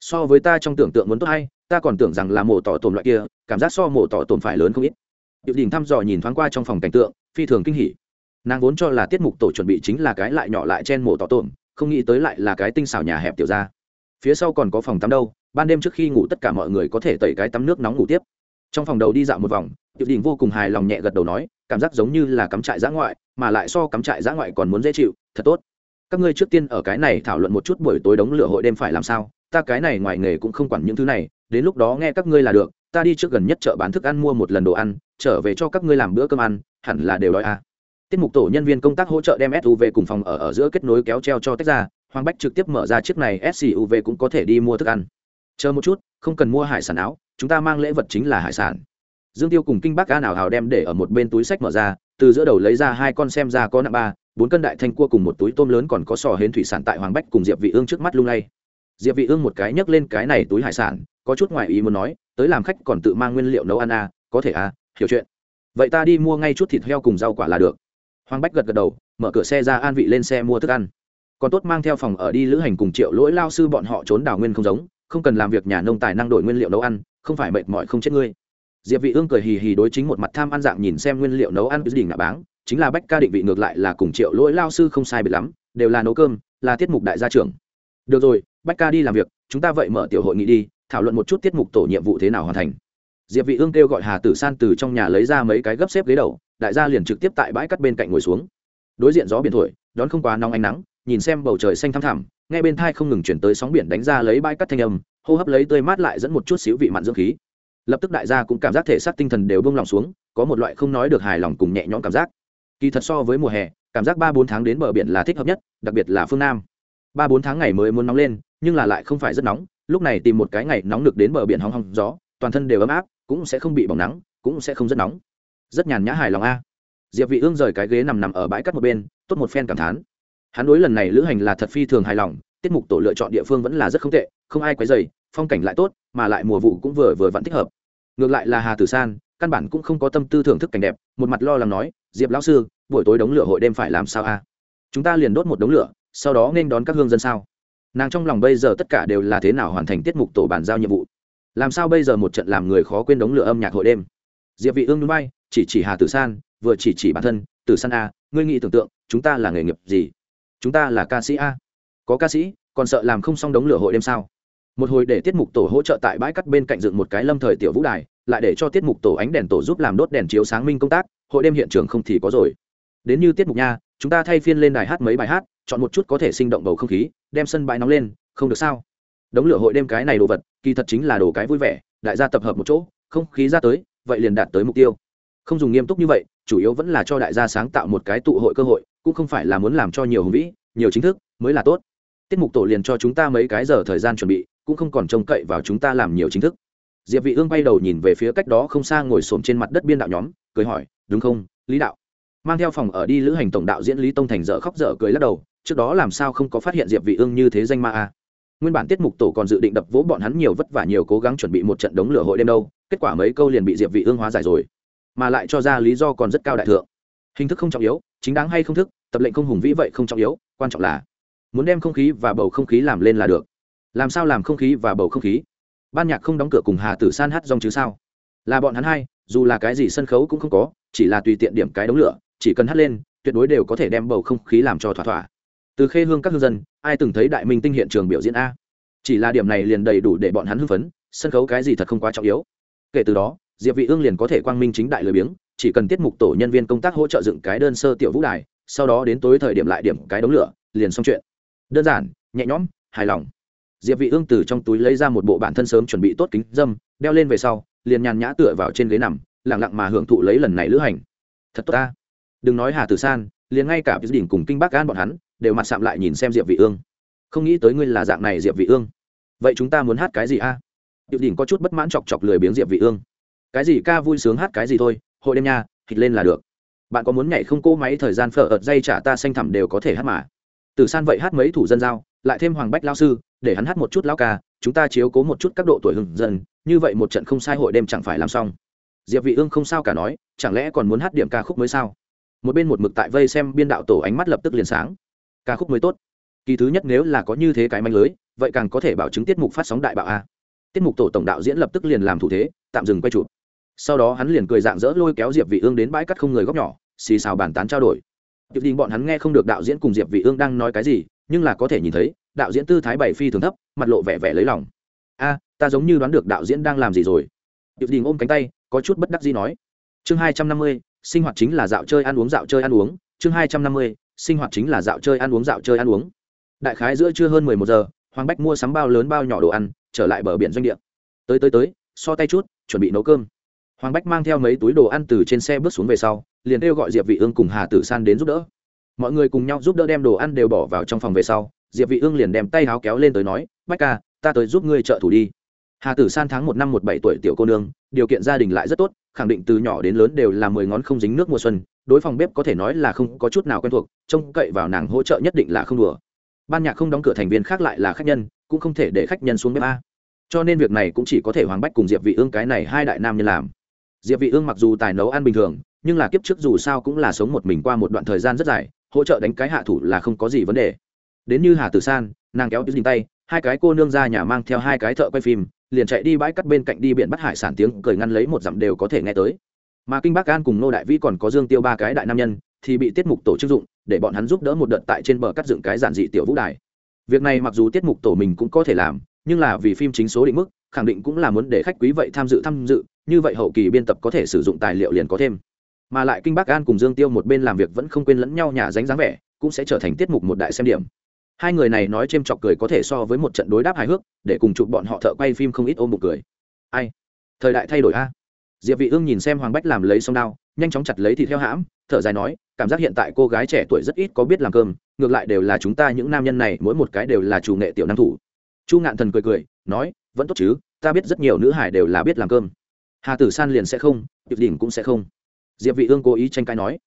so với ta trong tưởng tượng muốn tốt hay, ta còn tưởng rằng là mổ tỏ tồn loại kia, cảm giác so mổ tỏ tồn phải lớn không ít. Điệu đình thăm dò nhìn thoáng qua trong phòng cảnh tượng, phi thường kinh hỉ. Nàng vốn cho là tiết mục tổ chuẩn bị chính là cái lại nhỏ lại chen mổ tỏ tồn không nghĩ tới lại là cái tinh xảo nhà hẹp tiểu ra phía sau còn có phòng tắm đâu, ban đêm trước khi ngủ tất cả mọi người có thể tẩy cái tắm nước nóng ngủ tiếp. Trong phòng đầu đi dạo một vòng điệu đình vô cùng hài lòng nhẹ gật đầu nói, cảm giác giống như là cắm trại giã ngoại, mà lại so cắm trại giã ngoại còn muốn dễ chịu, thật tốt các ngươi trước tiên ở cái này thảo luận một chút buổi tối đống lửa hội đêm phải làm sao, ta cái này ngoài nghề cũng không quản những thứ này, đến lúc đó nghe các ngươi là được, ta đi trước gần nhất chợ bán thức ăn mua một lần đồ ăn, trở về cho các ngươi làm bữa cơm ăn, hẳn là đều đói à. tiết mục tổ nhân viên công tác hỗ trợ đem suv cùng phòng ở ở giữa kết nối kéo treo cho tách ra, hoàng bách trực tiếp mở ra chiếc này suv cũng có thể đi mua thức ăn chờ một chút, không cần mua hải sản áo, chúng ta mang lễ vật chính là hải sản dương tiêu cùng kinh bác ca nào hào đem để ở một bên túi sách mở ra, từ giữa đầu lấy ra hai con xem ra có nặng ba bốn cân đại thanh cua cùng một túi tôm lớn còn có sò hến thủy sản tại hoàng bách cùng diệp vị ương trước mắt lung lay. Diệp vị ương một cái nhấc lên cái này túi hải sản, có chút ngoài ý muốn nói, tới làm khách còn tự mang nguyên liệu nấu ăn à có thể à hiểu chuyện. Vậy ta đi mua ngay chút thịt heo cùng rau quả là được. Hoàng bách gật gật đầu, mở cửa xe ra an vị lên xe mua thức ăn. Còn tốt mang theo phòng ở đi lữ hành cùng triệu lỗi lao sư bọn họ trốn đào nguyên không giống, không cần làm việc nhà nông tài năng đổi nguyên liệu nấu ăn, không phải mệt mỏi không chết ngươi. Diệp vị ương cười hì hì đối chính một mặt tham ăn dạng nhìn xem nguyên liệu nấu ăn cái đỉnh ngạ báng chính là bách ca định vị ngược lại là cùng triệu lỗi lao sư không sai biệt lắm, đều là nấu cơm, là tiết mục đại gia trưởng. Được rồi, bách ca đi làm việc, chúng ta vậy mở tiểu hội nghị đi, thảo luận một chút tiết mục tổ nhiệm vụ thế nào hoàn thành. Diệp vị ương kêu gọi hà tử san từ trong nhà lấy ra mấy cái gấp xếp ghế đầu, đại gia liền trực tiếp tại bãi cắt bên cạnh ngồi xuống. Đối diện gió biển thổi, đón không quá nóng ánh nắng, nhìn xem bầu trời xanh thăm thẳm, nghe bên thai không ngừng chuyển tới sóng biển đánh ra lấy bãi cắt thanh âm, hô hấp lấy tươi mát lại dẫn một chút xíu vị mặn dưỡng khí. Lập tức đại gia cũng cảm giác thể xác tinh thần đều buông lòng xuống, có một loại không nói được hài lòng cùng nhẹ nhõm cảm giác kỳ thật so với mùa hè, cảm giác ba bốn tháng đến bờ biển là thích hợp nhất, đặc biệt là phương nam. Ba bốn tháng ngày mới muốn nóng lên, nhưng là lại không phải rất nóng, lúc này tìm một cái ngày nóng được đến bờ biển hóng hóng gió, toàn thân đều ấm áp, cũng sẽ không bị bỏng nắng, cũng sẽ không rất nóng. Rất nhàn nhã hài lòng a. Diệp vị ương rời cái ghế nằm nằm ở bãi cát một bên, tốt một phen cảm thán. Hắn đối lần này lữ hành là thật phi thường hài lòng, tiết mục tổ lựa chọn địa phương vẫn là rất không tệ, không ai quấy rầy, phong cảnh lại tốt, mà lại mùa vụ cũng vừa vừa vẫn thích hợp. Ngược lại là hà tử san, căn bản cũng không có tâm tư thưởng thức cảnh đẹp, một mặt lo lắng nói diệp lão sư, buổi tối đống lửa hội đêm phải làm sao a? Chúng ta liền đốt một đống lửa, sau đó nên đón các hương dân sao? Nàng trong lòng bây giờ tất cả đều là thế nào hoàn thành tiết mục tổ bàn giao nhiệm vụ? Làm sao bây giờ một trận làm người khó quên đống lửa âm nhạc hội đêm? Diệp vị ương núi bay, chỉ chỉ hà tử san, vừa chỉ chỉ bản thân, tử san a, ngươi nghĩ tưởng tượng, chúng ta là nghề nghiệp gì? Chúng ta là ca sĩ a? Có ca sĩ, còn sợ làm không xong đống lửa hội đêm sao? Một hồi để tiết mục tổ hỗ trợ tại bãi cắt bên cạnh dựng một cái lâm thời tiểu vũ đài lại để cho tiết mục tổ ánh đèn tổ giúp làm đốt đèn chiếu sáng minh công tác, hội đêm hiện trường không thì có rồi. Đến như tiết mục nha, chúng ta thay phiên lên đài hát mấy bài hát, chọn một chút có thể sinh động bầu không khí, đem sân bãi nóng lên, không được sao? Đống lửa hội đêm cái này đồ vật, kỳ thật chính là đồ cái vui vẻ, đại gia tập hợp một chỗ, không khí ra tới, vậy liền đạt tới mục tiêu. Không dùng nghiêm túc như vậy, chủ yếu vẫn là cho đại gia sáng tạo một cái tụ hội cơ hội, cũng không phải là muốn làm cho nhiều hùng vĩ, nhiều chính thức mới là tốt. Tiết mục tổ liền cho chúng ta mấy cái giờ thời gian chuẩn bị, cũng không còn trông cậy vào chúng ta làm nhiều chính thức diệp vị ương bay đầu nhìn về phía cách đó không xa ngồi xổm trên mặt đất biên đạo nhóm, cười hỏi, đúng không, lý đạo? Mang theo phòng ở đi lữ hành tổng đạo diễn lý tông thành dở khóc dở cười lắc đầu, trước đó làm sao không có phát hiện diệp vị ương như thế danh ma a? À? Nguyên bản tiết mục tổ còn dự định đập vỗ bọn hắn nhiều vất vả nhiều cố gắng chuẩn bị một trận đống lửa hội đêm đâu, kết quả mấy câu liền bị diệp vị ương hóa giải rồi, mà lại cho ra lý do còn rất cao đại thượng. Hình thức không trọng yếu, chính đáng hay không thức, tập lệnh không hùng vĩ vậy không trọng yếu, quan trọng là muốn đem không khí và bầu không khí làm lên là được. Làm sao làm không khí và bầu không khí? Ban nhạc không đóng cửa cùng hà tử san hát rong chứ sao? Là bọn hắn hai, dù là cái gì sân khấu cũng không có, chỉ là tùy tiện điểm cái đống lửa, chỉ cần hát lên, tuyệt đối đều có thể đem bầu không khí làm cho thỏa thỏa. Từ khê hương các hương dân, ai từng thấy đại minh tinh hiện trường biểu diễn a? Chỉ là điểm này liền đầy đủ để bọn hắn hưng phấn, sân khấu cái gì thật không quá trọng yếu. Kể từ đó, diệp vị ương liền có thể quang minh chính đại lười biếng, chỉ cần tiết mục tổ nhân viên công tác hỗ trợ dựng cái đơn sơ tiểu vũ đài, sau đó đến tối thời điểm lại điểm cái đống lửa, liền xong chuyện. Đơn giản, nhẹ nhõm, hài lòng diệp vị ương từ trong túi lấy ra một bộ bản thân sớm chuẩn bị tốt kính dâm, đeo lên về sau, liền nhàn nhã tựa vào trên ghế nằm, lặng lặng mà hưởng thụ lấy lần này lữ hành. Thật tốt ta. Đừng nói hà tử san, liền ngay cả đỉnh cùng kinh bắc gan bọn hắn, đều mặt sạm lại nhìn xem diệp vị ương. Không nghĩ tới ngươi là dạng này diệp vị ương. Vậy chúng ta muốn hát cái gì a? À? đỉnh có chút bất mãn chọc chọc lười biếng diệp vị ương. Cái gì ca vui sướng hát cái gì thôi, hội đêm nha thịt lên là được. Bạn có muốn nhảy không cô máy thời gian phở ợt dây trả ta xanh thẳm đều có thể hát mà. Tử san vậy hát mấy thủ dân giao, lại thêm hoàng bách lao sư để hắn hát một chút lão ca chúng ta chiếu cố một chút các độ tuổi hưng dân như vậy một trận không sai hội đêm chẳng phải làm xong. Diệp vị ương không sao cả nói chẳng lẽ còn muốn hát điểm ca khúc mới sao? Một bên một mực tại vây xem biên đạo tổ ánh mắt lập tức liền sáng. Ca khúc mới tốt. Kỳ thứ nhất nếu là có như thế cái manh lưới vậy càng có thể bảo chứng tiết mục phát sóng đại bạo a. Tiết mục tổ tổng đạo diễn lập tức liền làm thủ thế tạm dừng quay chụp. Sau đó hắn liền cười dạng dỡ lôi kéo diệp vị ương đến bãi cắt không người góc nhỏ xì xào bàn tán trao đổi. Diệp Đình bọn hắn nghe không được đạo diễn cùng Diệp Vị Ương đang nói cái gì, nhưng là có thể nhìn thấy, đạo diễn tư thái bảy phi thường thấp, mặt lộ vẻ vẻ lấy lòng. "A, ta giống như đoán được đạo diễn đang làm gì rồi." Diệp Đình ôm cánh tay, có chút bất đắc dĩ nói. Chương hai trăm năm mươi, sinh hoạt chính là dạo chơi ăn uống dạo chơi ăn uống, chương hai trăm năm mươi, sinh hoạt chính là dạo chơi ăn uống dạo chơi ăn uống. Đại khái giữa trưa hơn mười một giờ, Hoàng Bách mua sắm bao lớn bao nhỏ đồ ăn, trở lại bờ biển doanh địa. Tới tới tới, so tay chút, chuẩn bị nấu cơm. Hoàng Bách mang theo mấy túi đồ ăn từ trên xe bước xuống về sau, liền kêu gọi diệp vị ương cùng hà tử san đến giúp đỡ mọi người cùng nhau giúp đỡ đem đồ ăn đều bỏ vào trong phòng về sau, diệp vị ương liền đem tay áo kéo lên tới nói, bách ca, ta tới giúp ngươi trợ thủ đi. Hà tử san tháng một năm một bảy tuổi tiểu cô nương, điều kiện gia đình lại rất tốt, khẳng định từ nhỏ đến lớn đều là mười ngón không dính nước mùa xuân, đối phòng bếp có thể nói là không có chút nào quen thuộc, trông cậy vào nàng hỗ trợ nhất định là không đùa. Ban nhạc không đóng cửa thành viên khác lại là khách nhân, cũng không thể để khách nhân xuống bếp a. Cho nên việc này cũng chỉ có thể hoàng bách cùng diệp vị ương cái này hai đại nam nhân làm. Diệp vị ương mặc dù tài nấu ăn bình thường, nhưng là kiếp trước dù sao cũng là sống một mình qua một đoạn thời gian rất dài hỗ trợ đánh cái hạ thủ là không có gì vấn đề. Đến như hà tử san, nàng kéo dình tay, hai cái cô nương ra nhà mang theo hai cái thợ quay phim, liền chạy đi bãi cắt bên cạnh đi biển bắt hải sản tiếng cười ngăn lấy một dặm đều có thể nghe tới. Mà kinh bắc an cùng nô đại vĩ còn có dương tiêu ba cái đại nam nhân, thì bị tiết mục tổ chức dụng, để bọn hắn giúp đỡ một đợt tại trên bờ cắt dựng cái giản dị tiểu vũ đài. Việc này mặc dù tiết mục tổ mình cũng có thể làm, nhưng là vì phim chính số định mức, khẳng định cũng là muốn để khách quý vậy tham dự tham dự, như vậy hậu kỳ biên tập có thể sử dụng tài liệu liền có thêm mà lại kinh bắc an cùng dương tiêu một bên làm việc vẫn không quên lẫn nhau nhà ránh dáng vẻ, cũng sẽ trở thành tiết mục một đại xem điểm. Hai người này nói c h ê m chọc cười có thể so với một trận đối đáp hài hước, để cùng chụp bọn họ thợ quay phim không ít ôm một cười. Ai? Thời đại thay đổi a. Diệp vị ương nhìn xem hoàng bách làm lấy sông đao, nhanh chóng chặt lấy thì theo hãm, thở dài nói, cảm giác hiện tại cô gái trẻ tuổi rất ít có biết làm cơm, ngược lại đều là chúng ta những nam nhân này, mỗi một cái đều là chủ nghệ tiểu năng thủ. Chu ngạn thần cười cười, nói, vẫn tốt chứ, ta biết rất nhiều nữ hải đều là biết làm cơm. Hà tử san liền sẽ không điệp đỉnh cũng sẽ không diệp vị ương cố ý tranh cãi nói.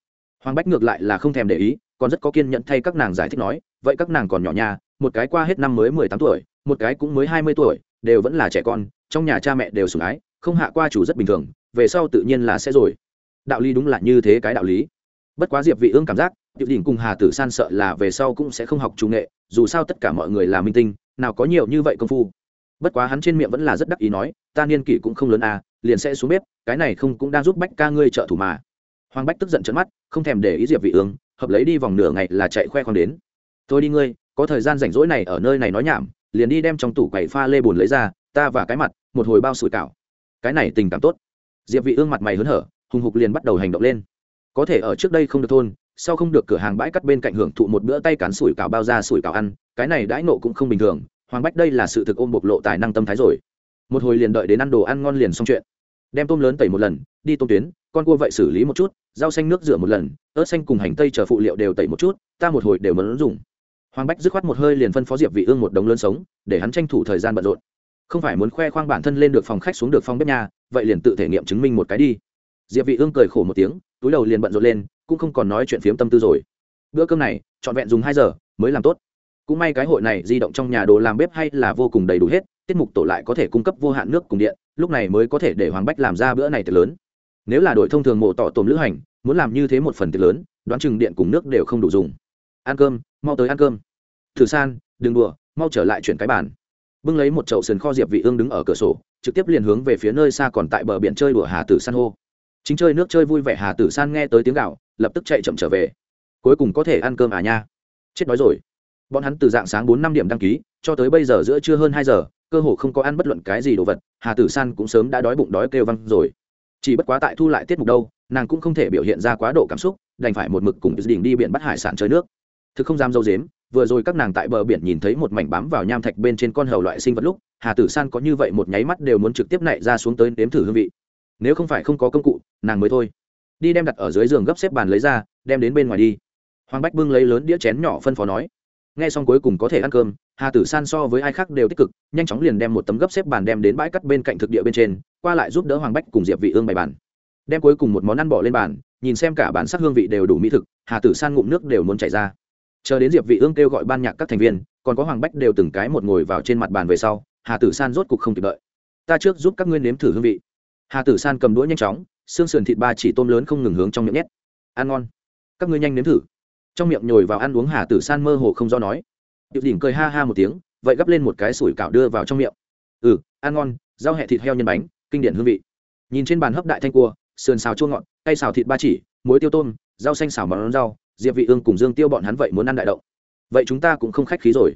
Hoàng bách ngược lại là không thèm để ý, còn rất có kiên nhẫn thay các nàng giải thích nói, vậy các nàng còn nhỏ nha một cái qua hết năm mới mười tám tuổi, một cái cũng mới hai mươi tuổi, đều vẫn là trẻ con, trong nhà cha mẹ đều sủng ái, không hạ qua chủ rất bình thường, về sau tự nhiên là sẽ rồi. Đạo lý đúng là như thế cái đạo lý. Bất quá diệp vị ương cảm giác Diệu đỉnh cùng hà tử san sợ là về sau cũng sẽ không học trung nghệ, dù sao tất cả mọi người là minh tinh, nào có nhiều như vậy công phu. Bất quá hắn trên miệng vẫn là rất đắc ý nói, ta niên kỷ cũng không lớn à liền sẽ xuống bếp, cái này không cũng đang giúp bách ca ngươi trợ thủ mà. Hoàng bách tức giận trợn mắt, không thèm để ý diệp vị ương, hợp lấy đi vòng nửa ngày là chạy khoe khoang đến. Thôi đi ngươi, có thời gian rảnh rỗi này ở nơi này nói nhảm, liền đi đem trong tủ quầy pha lê bùn lấy ra, ta và cái mặt, một hồi bao sủi cảo. Cái này tình cảm tốt. Diệp vị ương mặt mày hớn hở, hùng hục liền bắt đầu hành động lên. Có thể ở trước đây không được thôn, sau không được cửa hàng bãi cắt bên cạnh hưởng thụ một bữa tay cán sủi cảo bao ra sủi cảo ăn, cái này đãi nộ cũng không bình thường, hoàng bách đây là sự thực ôm bộc lộ tài năng tâm thái rồi. Một hồi liền đợi đến ăn đồ ăn ngon liền xong chuyện đem tôm lớn tẩy một lần, đi tôm tuyến, con cua vậy xử lý một chút, rau xanh nước rửa một lần, ớt xanh cùng hành tây chờ phụ liệu đều tẩy một chút, ta một hồi đều mớn dùng. Hoàng bách dứt khoát một hơi liền phân phó diệp vị ương một đống lớn sống, để hắn tranh thủ thời gian bận rộn. Không phải muốn khoe khoang bản thân lên được phòng khách xuống được phòng bếp nhà, vậy liền tự thể nghiệm chứng minh một cái đi. Diệp vị ương cười khổ một tiếng, túi đầu liền bận rộn lên, cũng không còn nói chuyện phiếm tâm tư rồi. Bữa cơm này, trọn vẹn dùng hai giờ, mới làm tốt. Cũng may cái hội này di động trong nhà đồ làm bếp hay là vô cùng đầy đủ hết tiết mục tổ lại có thể cung cấp vô hạn nước cùng điện, lúc này mới có thể để hoàng bách làm ra bữa này thật lớn. Nếu là đội thông thường mộ tỏ tồm lữ hành, muốn làm như thế một phần tiệc lớn, đoán chừng điện cùng nước đều không đủ dùng. Ăn cơm, mau tới ăn cơm. Thử san, đừng đùa, mau trở lại chuyển cái bàn. Bưng lấy một chậu sườn kho diệp vị ương đứng ở cửa sổ, trực tiếp liền hướng về phía nơi xa còn tại bờ biển chơi đùa hà tử san hô. Chính chơi nước chơi vui vẻ hà tử san nghe tới tiếng gạo lập tức chạy chậm trở về. Cuối cùng có thể ăn cơm à nha. Chết đói rồi. Bọn hắn từ dạng sáng bốn năm điểm đăng ký, cho tới bây giờ giữa trưa hơn hai giờ cơ hồ không có ăn bất luận cái gì đồ vật, hà tử san cũng sớm đã đói bụng đói kêu văng rồi. Chỉ bất quá tại thu lại tiết mục đâu, nàng cũng không thể biểu hiện ra quá độ cảm xúc, đành phải một mực cùng đình đi biển bắt hải sản chơi nước. Thực không dám dâu dếm, vừa rồi các nàng tại bờ biển nhìn thấy một mảnh bám vào nham thạch bên trên con hầu loại sinh vật lúc, hà tử san có như vậy một nháy mắt đều muốn trực tiếp nảy ra xuống tới nếm thử hương vị. Nếu không phải không có công cụ, nàng mới thôi. Đi đem đặt ở dưới giường gấp xếp bàn lấy ra, đem đến bên ngoài đi. Hoàng bách bưng lấy lớn đĩa chén nhỏ phân phó nói nghe xong cuối cùng có thể ăn cơm, hà tử san so với ai khác đều tích cực, nhanh chóng liền đem một tấm gấp xếp bàn đem đến bãi cắt bên cạnh thực địa bên trên, qua lại giúp đỡ hoàng bách cùng diệp vị ương bày bàn. Đem cuối cùng một món ăn bỏ lên bàn, nhìn xem cả bản sắc hương vị đều đủ mỹ thực, hà tử san ngụm nước đều muốn chảy ra. Chờ đến diệp vị ương kêu gọi ban nhạc các thành viên, còn có hoàng bách đều từng cái một ngồi vào trên mặt bàn về sau, hà tử san rốt cục không kịp đợi. Ta trước giúp các ngươi nếm thử hương vị. Hà tử san cầm đũa nhanh chóng, xương sườn thịt ba chỉ tôm lớn không ngừng hướng trong miệng nhét. Ăn ngon. Các ngươi nhanh nếm thử trong miệng nhồi vào ăn uống hà tử san mơ hồ không do nói. Điệu đỉnh cười ha ha một tiếng, vậy gấp lên một cái sủi cảo đưa vào trong miệng. Ừ ăn ngon, rau hẹ thịt heo nhân bánh, kinh điển hương vị. Nhìn trên bàn hấp đại thanh cua, sườn xào chua ngọt cây xào thịt ba chỉ, muối tiêu tôm, rau xanh xào món rau, diệp vị ương cùng dương tiêu bọn hắn vậy muốn ăn đại động. Vậy chúng ta cũng không khách khí rồi.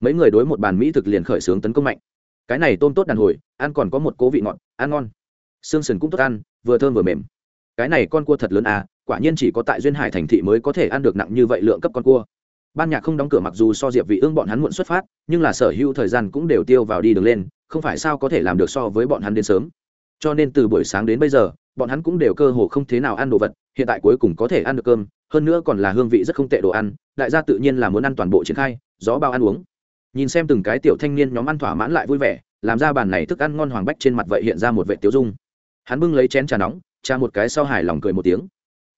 Mấy người đối một bàn mỹ thực liền khởi sướng tấn công mạnh. Cái này tôm tốt đàn hồi, ăn còn có một cố vị ngọt, ăn ngon. Xương sườn cũng tốt ăn, vừa thơm vừa mềm. Cái này con cua thật lớn à quả nhiên chỉ có tại duyên hải thành thị mới có thể ăn được nặng như vậy lượng cấp con cua. Ban nhạc không đóng cửa mặc dù so diệp vị ương bọn hắn muộn xuất phát, nhưng là sở hữu thời gian cũng đều tiêu vào đi đường lên, không phải sao có thể làm được so với bọn hắn đến sớm. Cho nên từ buổi sáng đến bây giờ, bọn hắn cũng đều cơ hồ không thế nào ăn đồ vật, hiện tại cuối cùng có thể ăn được cơm, hơn nữa còn là hương vị rất không tệ đồ ăn, đại gia tự nhiên là muốn ăn toàn bộ triển khai, gió bao ăn uống. Nhìn xem từng cái tiểu thanh niên nhóm ăn thỏa mãn lại vui vẻ, làm ra bàn này thức ăn ngon hoàng bách trên mặt vậy hiện ra một vệ tiêu dung. Hắn bưng lấy chén trà nóng trà một cái sau hài lòng cười một tiếng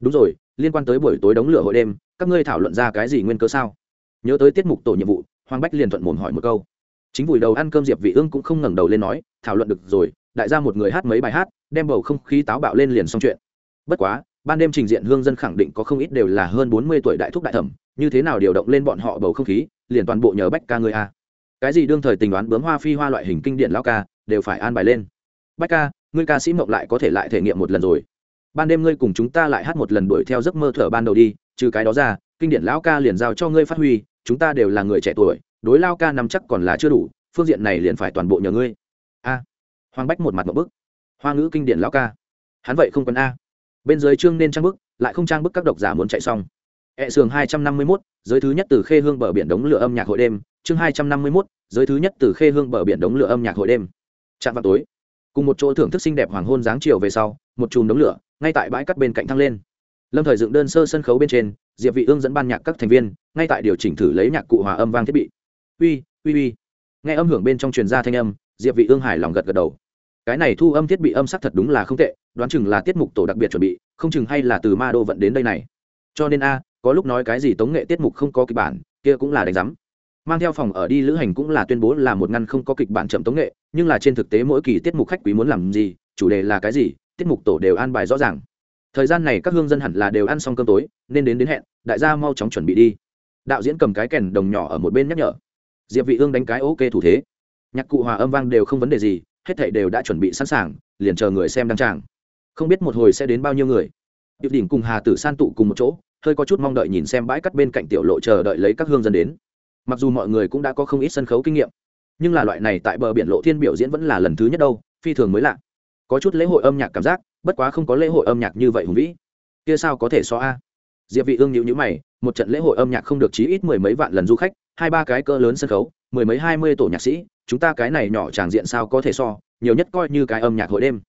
đúng rồi, liên quan tới buổi tối đóng lửa hội đêm, các ngươi thảo luận ra cái gì nguyên cớ sao? Nhớ tới tiết mục tổ nhiệm vụ, hoàng bách liền thuận mồm hỏi một câu. Chính vùi đầu ăn cơm diệp vị ương cũng không ngẩng đầu lên nói, thảo luận được rồi, đại gia một người hát mấy bài hát, đem bầu không khí táo bạo lên liền xong chuyện. Bất quá, ban đêm trình diện hương dân khẳng định có không ít đều là hơn 40 tuổi đại thúc đại thẩm, như thế nào điều động lên bọn họ bầu không khí, liền toàn bộ nhờ bách ca người a. Cái gì đương thời tình đoán bướm hoa phi hoa loại hình kinh điển lão ca, đều phải an bài lên. Bách ca, ngươi ca sĩ mộng lại có thể lại thể nghiệm một lần rồi ban đêm ngươi cùng chúng ta lại hát một lần đuổi theo giấc mơ thở ban đầu đi, trừ cái đó ra, kinh điển lão ca liền giao cho ngươi phát huy, chúng ta đều là người trẻ tuổi, đối lao ca nằm chắc còn là chưa đủ, phương diện này liền phải toàn bộ nhờ ngươi. A. Hoàng bách một mặt một bức. Hoa ngữ kinh điển lão ca. Hắn vậy không cần a. Bên dưới chương nên trang bức, lại không trang bức các độc giả muốn chạy xong. E Hệ sường hai trăm năm mươi mốt, giới thứ nhất từ khê hương bờ biển đống lửa âm nhạc hội đêm. Chương hai trăm năm mươi mốt, giới thứ nhất từ khê hương bờ biển đống lửa âm nhạc hội đêm. Chạm vào tối. Cùng một chỗ thưởng thức xinh đẹp hoàng hôn dáng chiều về sau, một chùm đống lửa ngay tại bãi cắt bên cạnh thăng lên. Lâm thời dựng đơn sơ sân khấu bên trên, diệp vị ương dẫn ban nhạc các thành viên, ngay tại điều chỉnh thử lấy nhạc cụ hòa âm vang thiết bị. Uy uy uy. Nghe âm hưởng bên trong truyền ra thanh âm, diệp vị ương hài lòng gật gật đầu. Cái này thu âm thiết bị âm sắc thật đúng là không tệ, đoán chừng là tiết mục tổ đặc biệt chuẩn bị, không chừng hay là từ ma đô vận đến đây này. Cho nên a, có lúc nói cái gì tống nghệ tiết mục không có kịch bản, kia cũng là đánh giám. Mang theo phòng ở đi lữ hành cũng là tuyên bố là một ngăn không có kịch bản chậm tống nghệ, nhưng là trên thực tế mỗi kỳ tiết mục khách quý muốn làm gì, chủ đề là cái gì tiết mục tổ đều an bài rõ ràng. Thời gian này các hương dân hẳn là đều ăn xong cơm tối, nên đến đến hẹn, đại gia mau chóng chuẩn bị đi. Đạo diễn cầm cái kèn đồng nhỏ ở một bên nhắc nhở. Diệp vị ương đánh cái ok thủ thế. Nhạc cụ hòa âm vang đều không vấn đề gì, hết thảy đều đã chuẩn bị sẵn sàng, liền chờ người xem đăng tràng. Không biết một hồi sẽ đến bao nhiêu người. Điệp đỉnh cùng hà tử san tụ cùng một chỗ, hơi có chút mong đợi nhìn xem bãi cắt bên cạnh tiểu lộ chờ đợi lấy các hương dân đến. Mặc dù mọi người cũng đã có không ít sân khấu kinh nghiệm, nhưng là loại này tại bờ biển lộ thiên biểu diễn vẫn là lần thứ nhất đâu, phi thường mới lạ có chút lễ hội âm nhạc cảm giác, bất quá không có lễ hội âm nhạc như vậy hùng vĩ. Kia sao có thể so a? Diệp vị ương nhíu nhíu mày, một trận lễ hội âm nhạc không được chí ít mười mấy vạn lần du khách, hai ba cái cỡ lớn sân khấu, mười mấy hai mươi tổ nhạc sĩ, chúng ta cái này nhỏ tràng diện sao có thể so, nhiều nhất coi như cái âm nhạc hội đêm.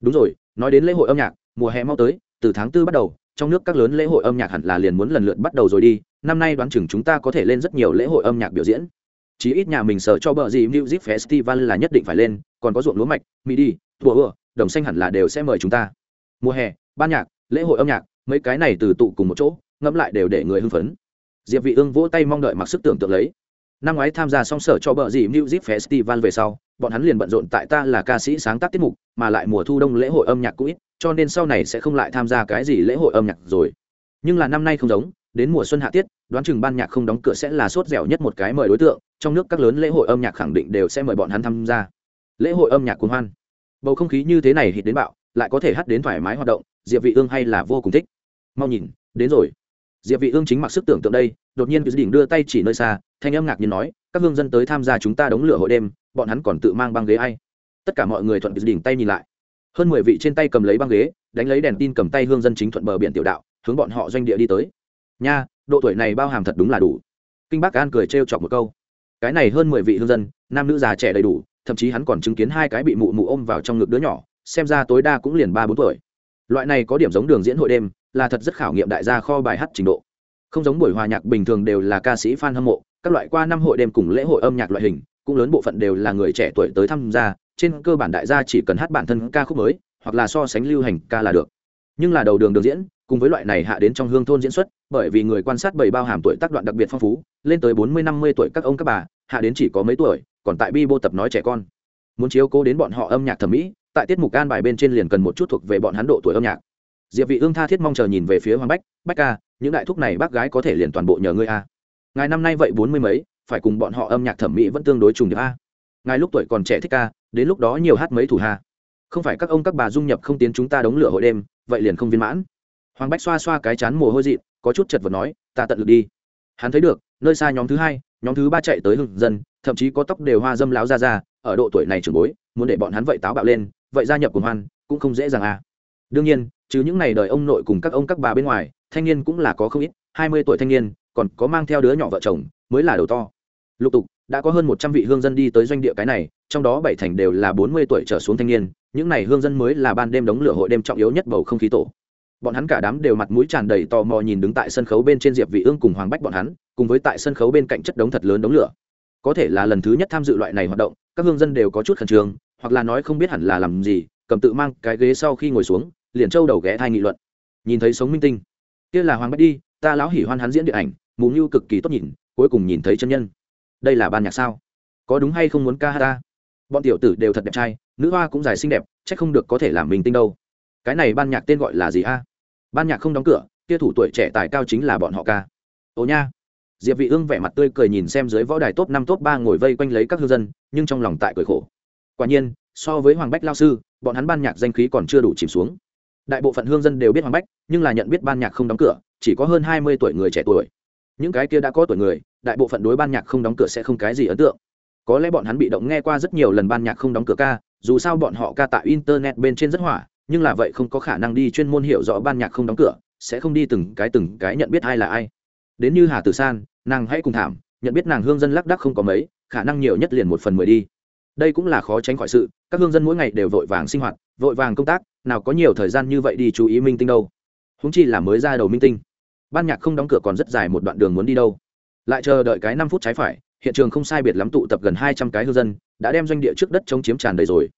Đúng rồi, nói đến lễ hội âm nhạc, mùa hè mau tới, từ tháng tư bắt đầu, trong nước các lớn lễ hội âm nhạc hẳn là liền muốn lần lượt bắt đầu rồi đi, năm nay đoán chừng chúng ta có thể lên rất nhiều lễ hội âm nhạc biểu diễn. Chí ít nhà mình sở cho bờ gì music festival là nhất định phải lên, còn có ruộng lúa mạch midi thua ưa đồng xanh hẳn là đều sẽ mời chúng ta. Mùa hè, ban nhạc, lễ hội âm nhạc, mấy cái này từ tụ cùng một chỗ, ngẫm lại đều để người hưng phấn. Diệp vị ương vỗ tay mong đợi mặc sức tưởng tượng lấy. Năm ngoái tham gia song sở cho bờ gì Zip festival về sau, bọn hắn liền bận rộn tại ta là ca sĩ sáng tác tiết mục, mà lại mùa thu đông lễ hội âm nhạc cũng ít, cho nên sau này sẽ không lại tham gia cái gì lễ hội âm nhạc rồi. Nhưng là năm nay không giống, đến mùa xuân hạ tiết, đoán chừng ban nhạc không đóng cửa sẽ là sốt dẻo nhất một cái mời đối tượng, trong nước các lớn lễ hội âm nhạc khẳng định đều sẽ mời bọn hắn tham gia. Lễ hội âm nhạc cuồng hoan bầu không khí như thế này hít đến bạo, lại có thể hát đến thoải mái hoạt động, diệp vị ương hay là vô cùng thích. Mau nhìn, đến rồi. Diệp vị ương chính mặc sức tưởng tượng đây, đột nhiên vị đỉnh đưa tay chỉ nơi xa, thanh âm ngạc nhiên nói, các hương dân tới tham gia chúng ta đóng lửa hội đêm, bọn hắn còn tự mang băng ghế ai? Tất cả mọi người thuận đỉnh tay nhìn lại. Hơn mười vị trên tay cầm lấy băng ghế, đánh lấy đèn tin cầm tay hương dân chính thuận bờ biển tiểu đạo, hướng bọn họ doanh địa đi tới. Nha, độ tuổi này bao hàm thật đúng là đủ. Kinh bác an cười trêu chọc một câu. Cái này hơn mười vị hương dân, nam nữ già trẻ đầy đủ thậm chí hắn còn chứng kiến hai cái bị mụ mụ ôm vào trong ngực đứa nhỏ, xem ra tối đa cũng liền ba bốn tuổi. Loại này có điểm giống đường diễn hội đêm, là thật rất khảo nghiệm đại gia kho bài hát trình độ. Không giống buổi hòa nhạc bình thường đều là ca sĩ fan hâm mộ, các loại qua năm hội đêm cùng lễ hội âm nhạc loại hình, cũng lớn bộ phận đều là người trẻ tuổi tới tham gia, trên cơ bản đại gia chỉ cần hát bản thân ca khúc mới, hoặc là so sánh lưu hành ca là được. Nhưng là đầu đường đường diễn, cùng với loại này hạ đến trong hương thôn diễn xuất, bởi vì người quan sát bảy bao hàm tuổi tác đoạn đặc biệt phong phú, lên tới bốn mươi năm mươi tuổi các ông các bà, hạ đến chỉ có mấy tuổi còn tại bi bô tập nói trẻ con. Muốn chiếu cố đến bọn họ âm nhạc thẩm mỹ, tại tiết mục can bài bên trên liền cần một chút thuộc về bọn hắn độ tuổi âm nhạc. Diệp vị ương tha thiết mong chờ nhìn về phía hoàng bách bách ca, những đại thúc này bác gái có thể liền toàn bộ nhờ ngươi a. Ngài năm nay vậy bốn mươi mấy, phải cùng bọn họ âm nhạc thẩm mỹ vẫn tương đối trùng được a. Ngài lúc tuổi còn trẻ thích ca, đến lúc đó nhiều hát mấy thủ hà không phải các ông các bà dung nhập không tiến chúng ta đóng lửa hội đêm, vậy liền không viên mãn. Hoàng bách xoa xoa cái chán mồ hôi dị có chút chật vật nói, ta tận lực đi. Hắn thấy được, nơi xa nhóm thứ hai nhóm thứ ba chạy tới hưng dân, thậm chí có tóc đều hoa dâm láo ra ra, ở độ tuổi này trưởng bối, muốn để bọn hắn vậy táo bạo lên, vậy gia nhập cùng hoan, cũng không dễ dàng à. Đương nhiên chứ những ngày đời ông nội cùng các ông các bà bên ngoài, thanh niên cũng là có không ít, hai mươi tuổi thanh niên, còn có mang theo đứa nhỏ vợ chồng, mới là đầu to. Lục tục, đã có hơn một trăm vị hương dân đi tới doanh địa cái này, trong đó bảy thành đều là bốn mươi tuổi trở xuống thanh niên, những này hương dân mới là ban đêm đóng lửa hội đêm trọng yếu nhất bầu không khí tổ bọn hắn cả đám đều mặt mũi tràn đầy tò mò nhìn đứng tại sân khấu bên trên diệp vị ương cùng hoàng bách bọn hắn, cùng với tại sân khấu bên cạnh chất đống thật lớn đống lửa. Có thể là lần thứ nhất tham dự loại này hoạt động, các hương dân đều có chút khẩn trương, hoặc là nói không biết hẳn là làm gì, cầm tự mang cái ghế sau khi ngồi xuống, liền trâu đầu ghé thai nghị luận. Nhìn thấy sống minh tinh, kia là hoàng bách đi, ta lão hỉ hoan hắn diễn điện ảnh mù như cực kỳ tốt nhìn, cuối cùng nhìn thấy chân nhân. Đây là ban nhạc sao? Có đúng hay không muốn ca hát ta? Bọn tiểu tử đều thật đẹp trai, nữ hoa cũng dài xinh đẹp, chắc không được có thể làm minh tinh đâu. Cái này ban nhạc tên gọi là gì a? Ban nhạc không đóng cửa, kia thủ tuổi trẻ tài cao chính là bọn họ ca. Ồ nha. Diệp vị ương vẻ mặt tươi cười nhìn xem dưới võ đài top năm, top ba ngồi vây quanh lấy các hương dân, nhưng trong lòng tại cười khổ. Quả nhiên, so với hoàng bách lao sư, bọn hắn ban nhạc danh khí còn chưa đủ chìm xuống. Đại bộ phận hương dân đều biết hoàng bách, nhưng là nhận biết ban nhạc không đóng cửa, chỉ có hơn hai mươi tuổi người trẻ tuổi. Những cái kia đã có tuổi người, đại bộ phận đối ban nhạc không đóng cửa sẽ không cái gì ấn tượng. Có lẽ bọn hắn bị động nghe qua rất nhiều lần ban nhạc không đóng cửa ca, dù sao bọn họ ca tại internet bên trên rất hỏa nhưng là vậy không có khả năng đi chuyên môn hiểu rõ ban nhạc không đóng cửa, sẽ không đi từng cái từng cái nhận biết ai là ai. Đến như hà tử san, nàng hãy cùng thảm, nhận biết nàng hương dân lác đắc không có mấy, khả năng nhiều nhất liền một phần mười đi. Đây cũng là khó tránh khỏi sự, các hương dân mỗi ngày đều vội vàng sinh hoạt, vội vàng công tác, nào có nhiều thời gian như vậy đi chú ý minh tinh đâu. Húng chi là mới ra đầu minh tinh. Ban nhạc không đóng cửa còn rất dài một đoạn đường muốn đi đâu. Lại chờ đợi cái năm phút trái phải, hiện trường không sai biệt lắm tụ tập gần hai trăm cái hương dân, đã đem doanh địa trước đất chống chiếm tràn đầy rồi.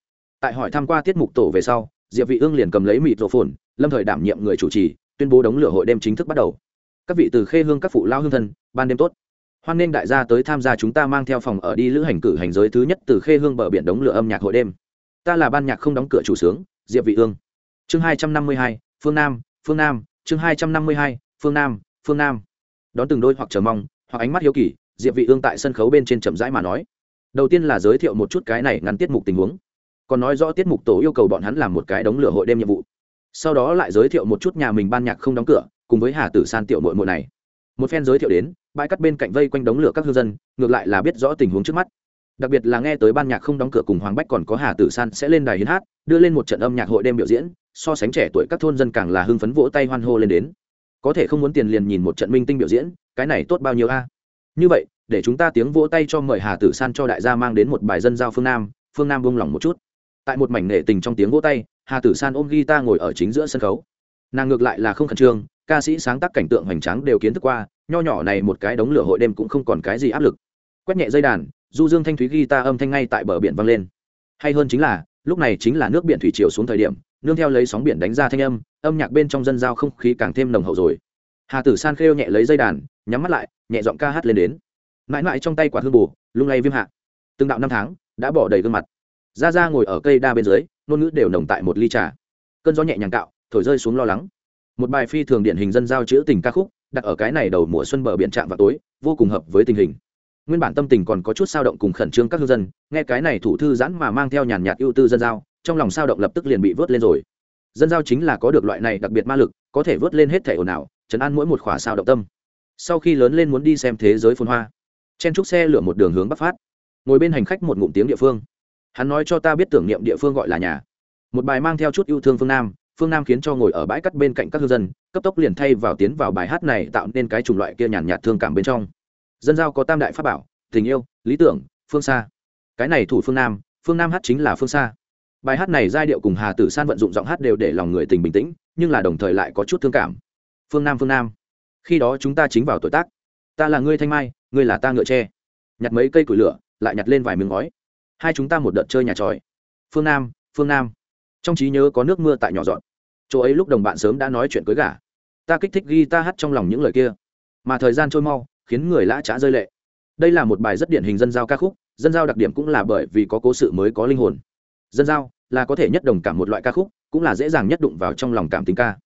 Tại hỏi tham q u a tiết mục tổ về sau diệp vị ương liền cầm lấy mịt rổ phồn, lâm thời đảm nhiệm người chủ trì, tuyên bố đống lửa hội đêm chính thức bắt đầu. các vị từ khê hương các phụ lao hương thân, ban đêm tốt. hoan nghênh đại gia tới tham gia chúng ta mang theo phòng ở đi lữ hành cử hành giới thứ nhất từ khê hương bờ biển đống lửa âm nhạc hội đêm. ta là ban nhạc không đóng cửa chủ sướng, diệp vị ương. chương hai trăm năm mươi hai, phương nam phương nam, chương hai trăm năm mươi hai, phương nam phương nam. đón từng đôi hoặc chờ mong, hoặc ánh mắt hiếu kỳ, diệp vị ương tại sân khấu bên trên chậm rãi mà nói. đầu tiên là giới thiệu một chút cái này ngắn tiết mục tình huống còn nói rõ tiết mục tổ yêu cầu bọn hắn làm một cái đống lửa hội đêm nhiệm vụ. Sau đó lại giới thiệu một chút nhà mình ban nhạc không đóng cửa, cùng với hà tử san tiểu muội muội này. Một phen giới thiệu đến, bãi cắt bên cạnh vây quanh đống lửa các hương dân, ngược lại là biết rõ tình huống trước mắt. Đặc biệt là nghe tới ban nhạc không đóng cửa cùng hoàng bách còn có hà tử san sẽ lên đài hiến hát, đưa lên một trận âm nhạc hội đêm biểu diễn, so sánh trẻ tuổi các thôn dân càng là hưng phấn vỗ tay hoan hô lên đến. Có thể không muốn tiền liền nhìn một trận minh tinh biểu diễn, cái này tốt bao nhiêu a? Như vậy, để chúng ta tiếng vỗ tay cho mời hà tử san cho đại gia mang đến một bài dân giao phương nam phương nam buông lòng một chút tại một mảnh nệ tình trong tiếng vỗ tay, hà tử san ôm guitar ngồi ở chính giữa sân khấu. Nàng ngược lại là không khẩn trương, ca sĩ sáng tác cảnh tượng hoành tráng đều kiến thức qua, nho nhỏ này một cái đống lửa hội đêm cũng không còn cái gì áp lực. Quét nhẹ dây đàn, du dương thanh thúy guitar âm thanh ngay tại bờ biển vang lên. Hay hơn chính là, lúc này chính là nước biển thủy chiều xuống thời điểm, nương theo lấy sóng biển đánh ra thanh âm âm nhạc bên trong dân giao không khí càng thêm nồng hậu rồi. Hà tử san khêu nhẹ lấy dây đàn, nhắm mắt lại, nhẹ giọng ca hát lên đến. Mãi mãi trong tay quả hương bù, lung lay viêm hạ. Từng đạo năm tháng, đã bỏ đầy gương mặt ra ra ngồi ở cây đa bên dưới, ngôn ngữ đều nồng tại một ly trà. Cơn gió nhẹ nhàng cạo, thổi rơi xuống lo lắng. Một bài phi thường điển hình dân giao chữ tình ca khúc, đặt ở cái này đầu mùa xuân bờ biển trạm vào tối, vô cùng hợp với tình hình. Nguyên bản tâm tình còn có chút sao động cùng khẩn trương các hương dân, nghe cái này thủ thư giãn mà mang theo nhàn nhạt ưu tư dân giao, trong lòng sao động lập tức liền bị vớt lên rồi. Dân giao chính là có được loại này đặc biệt ma lực, có thể vớt lên hết thể ồn ào chấn an mỗi một khỏa sao động tâm. Sau khi lớn lên muốn đi xem thế giới phun hoa, chen trúc xe lửa một đường hướng bắc phát. Ngồi bên hành khách một ngụm tiếng địa phương hắn nói cho ta biết tưởng niệm địa phương gọi là nhà. Một bài mang theo chút yêu thương phương nam phương nam khiến cho ngồi ở bãi cắt bên cạnh các hương dân, cấp tốc liền thay vào tiến vào bài hát này tạo nên cái chủng loại kia nhàn nhạt thương cảm bên trong. Dân giao có tam đại pháp bảo, tình yêu, lý tưởng, phương xa. Cái này thủ phương nam phương nam hát chính là phương xa. Bài hát này giai điệu cùng hà tử san vận dụng giọng hát đều để lòng người tình bình tĩnh, nhưng là đồng thời lại có chút thương cảm. Phương nam phương nam. Khi đó chúng ta chính vào tuổi tác. Ta là ngươi thanh mai, ngươi là ta ngựa tre. Nhặt mấy cây củi lửa, lại nhặt lên vài miếng ngói hai chúng ta một đợt chơi nhà tròi. Phương nam phương nam. Trong trí nhớ có nước mưa tại nhỏ dọn. Chỗ ấy lúc đồng bạn sớm đã nói chuyện cưới gả. Ta kích thích ghi ta hát trong lòng những lời kia. Mà thời gian trôi mau, khiến người lã trá rơi lệ. Đây là một bài rất điển hình dân giao ca khúc, dân giao đặc điểm cũng là bởi vì có cố sự mới có linh hồn. Dân giao là có thể nhất đồng cảm một loại ca khúc, cũng là dễ dàng nhất đụng vào trong lòng cảm tình ca.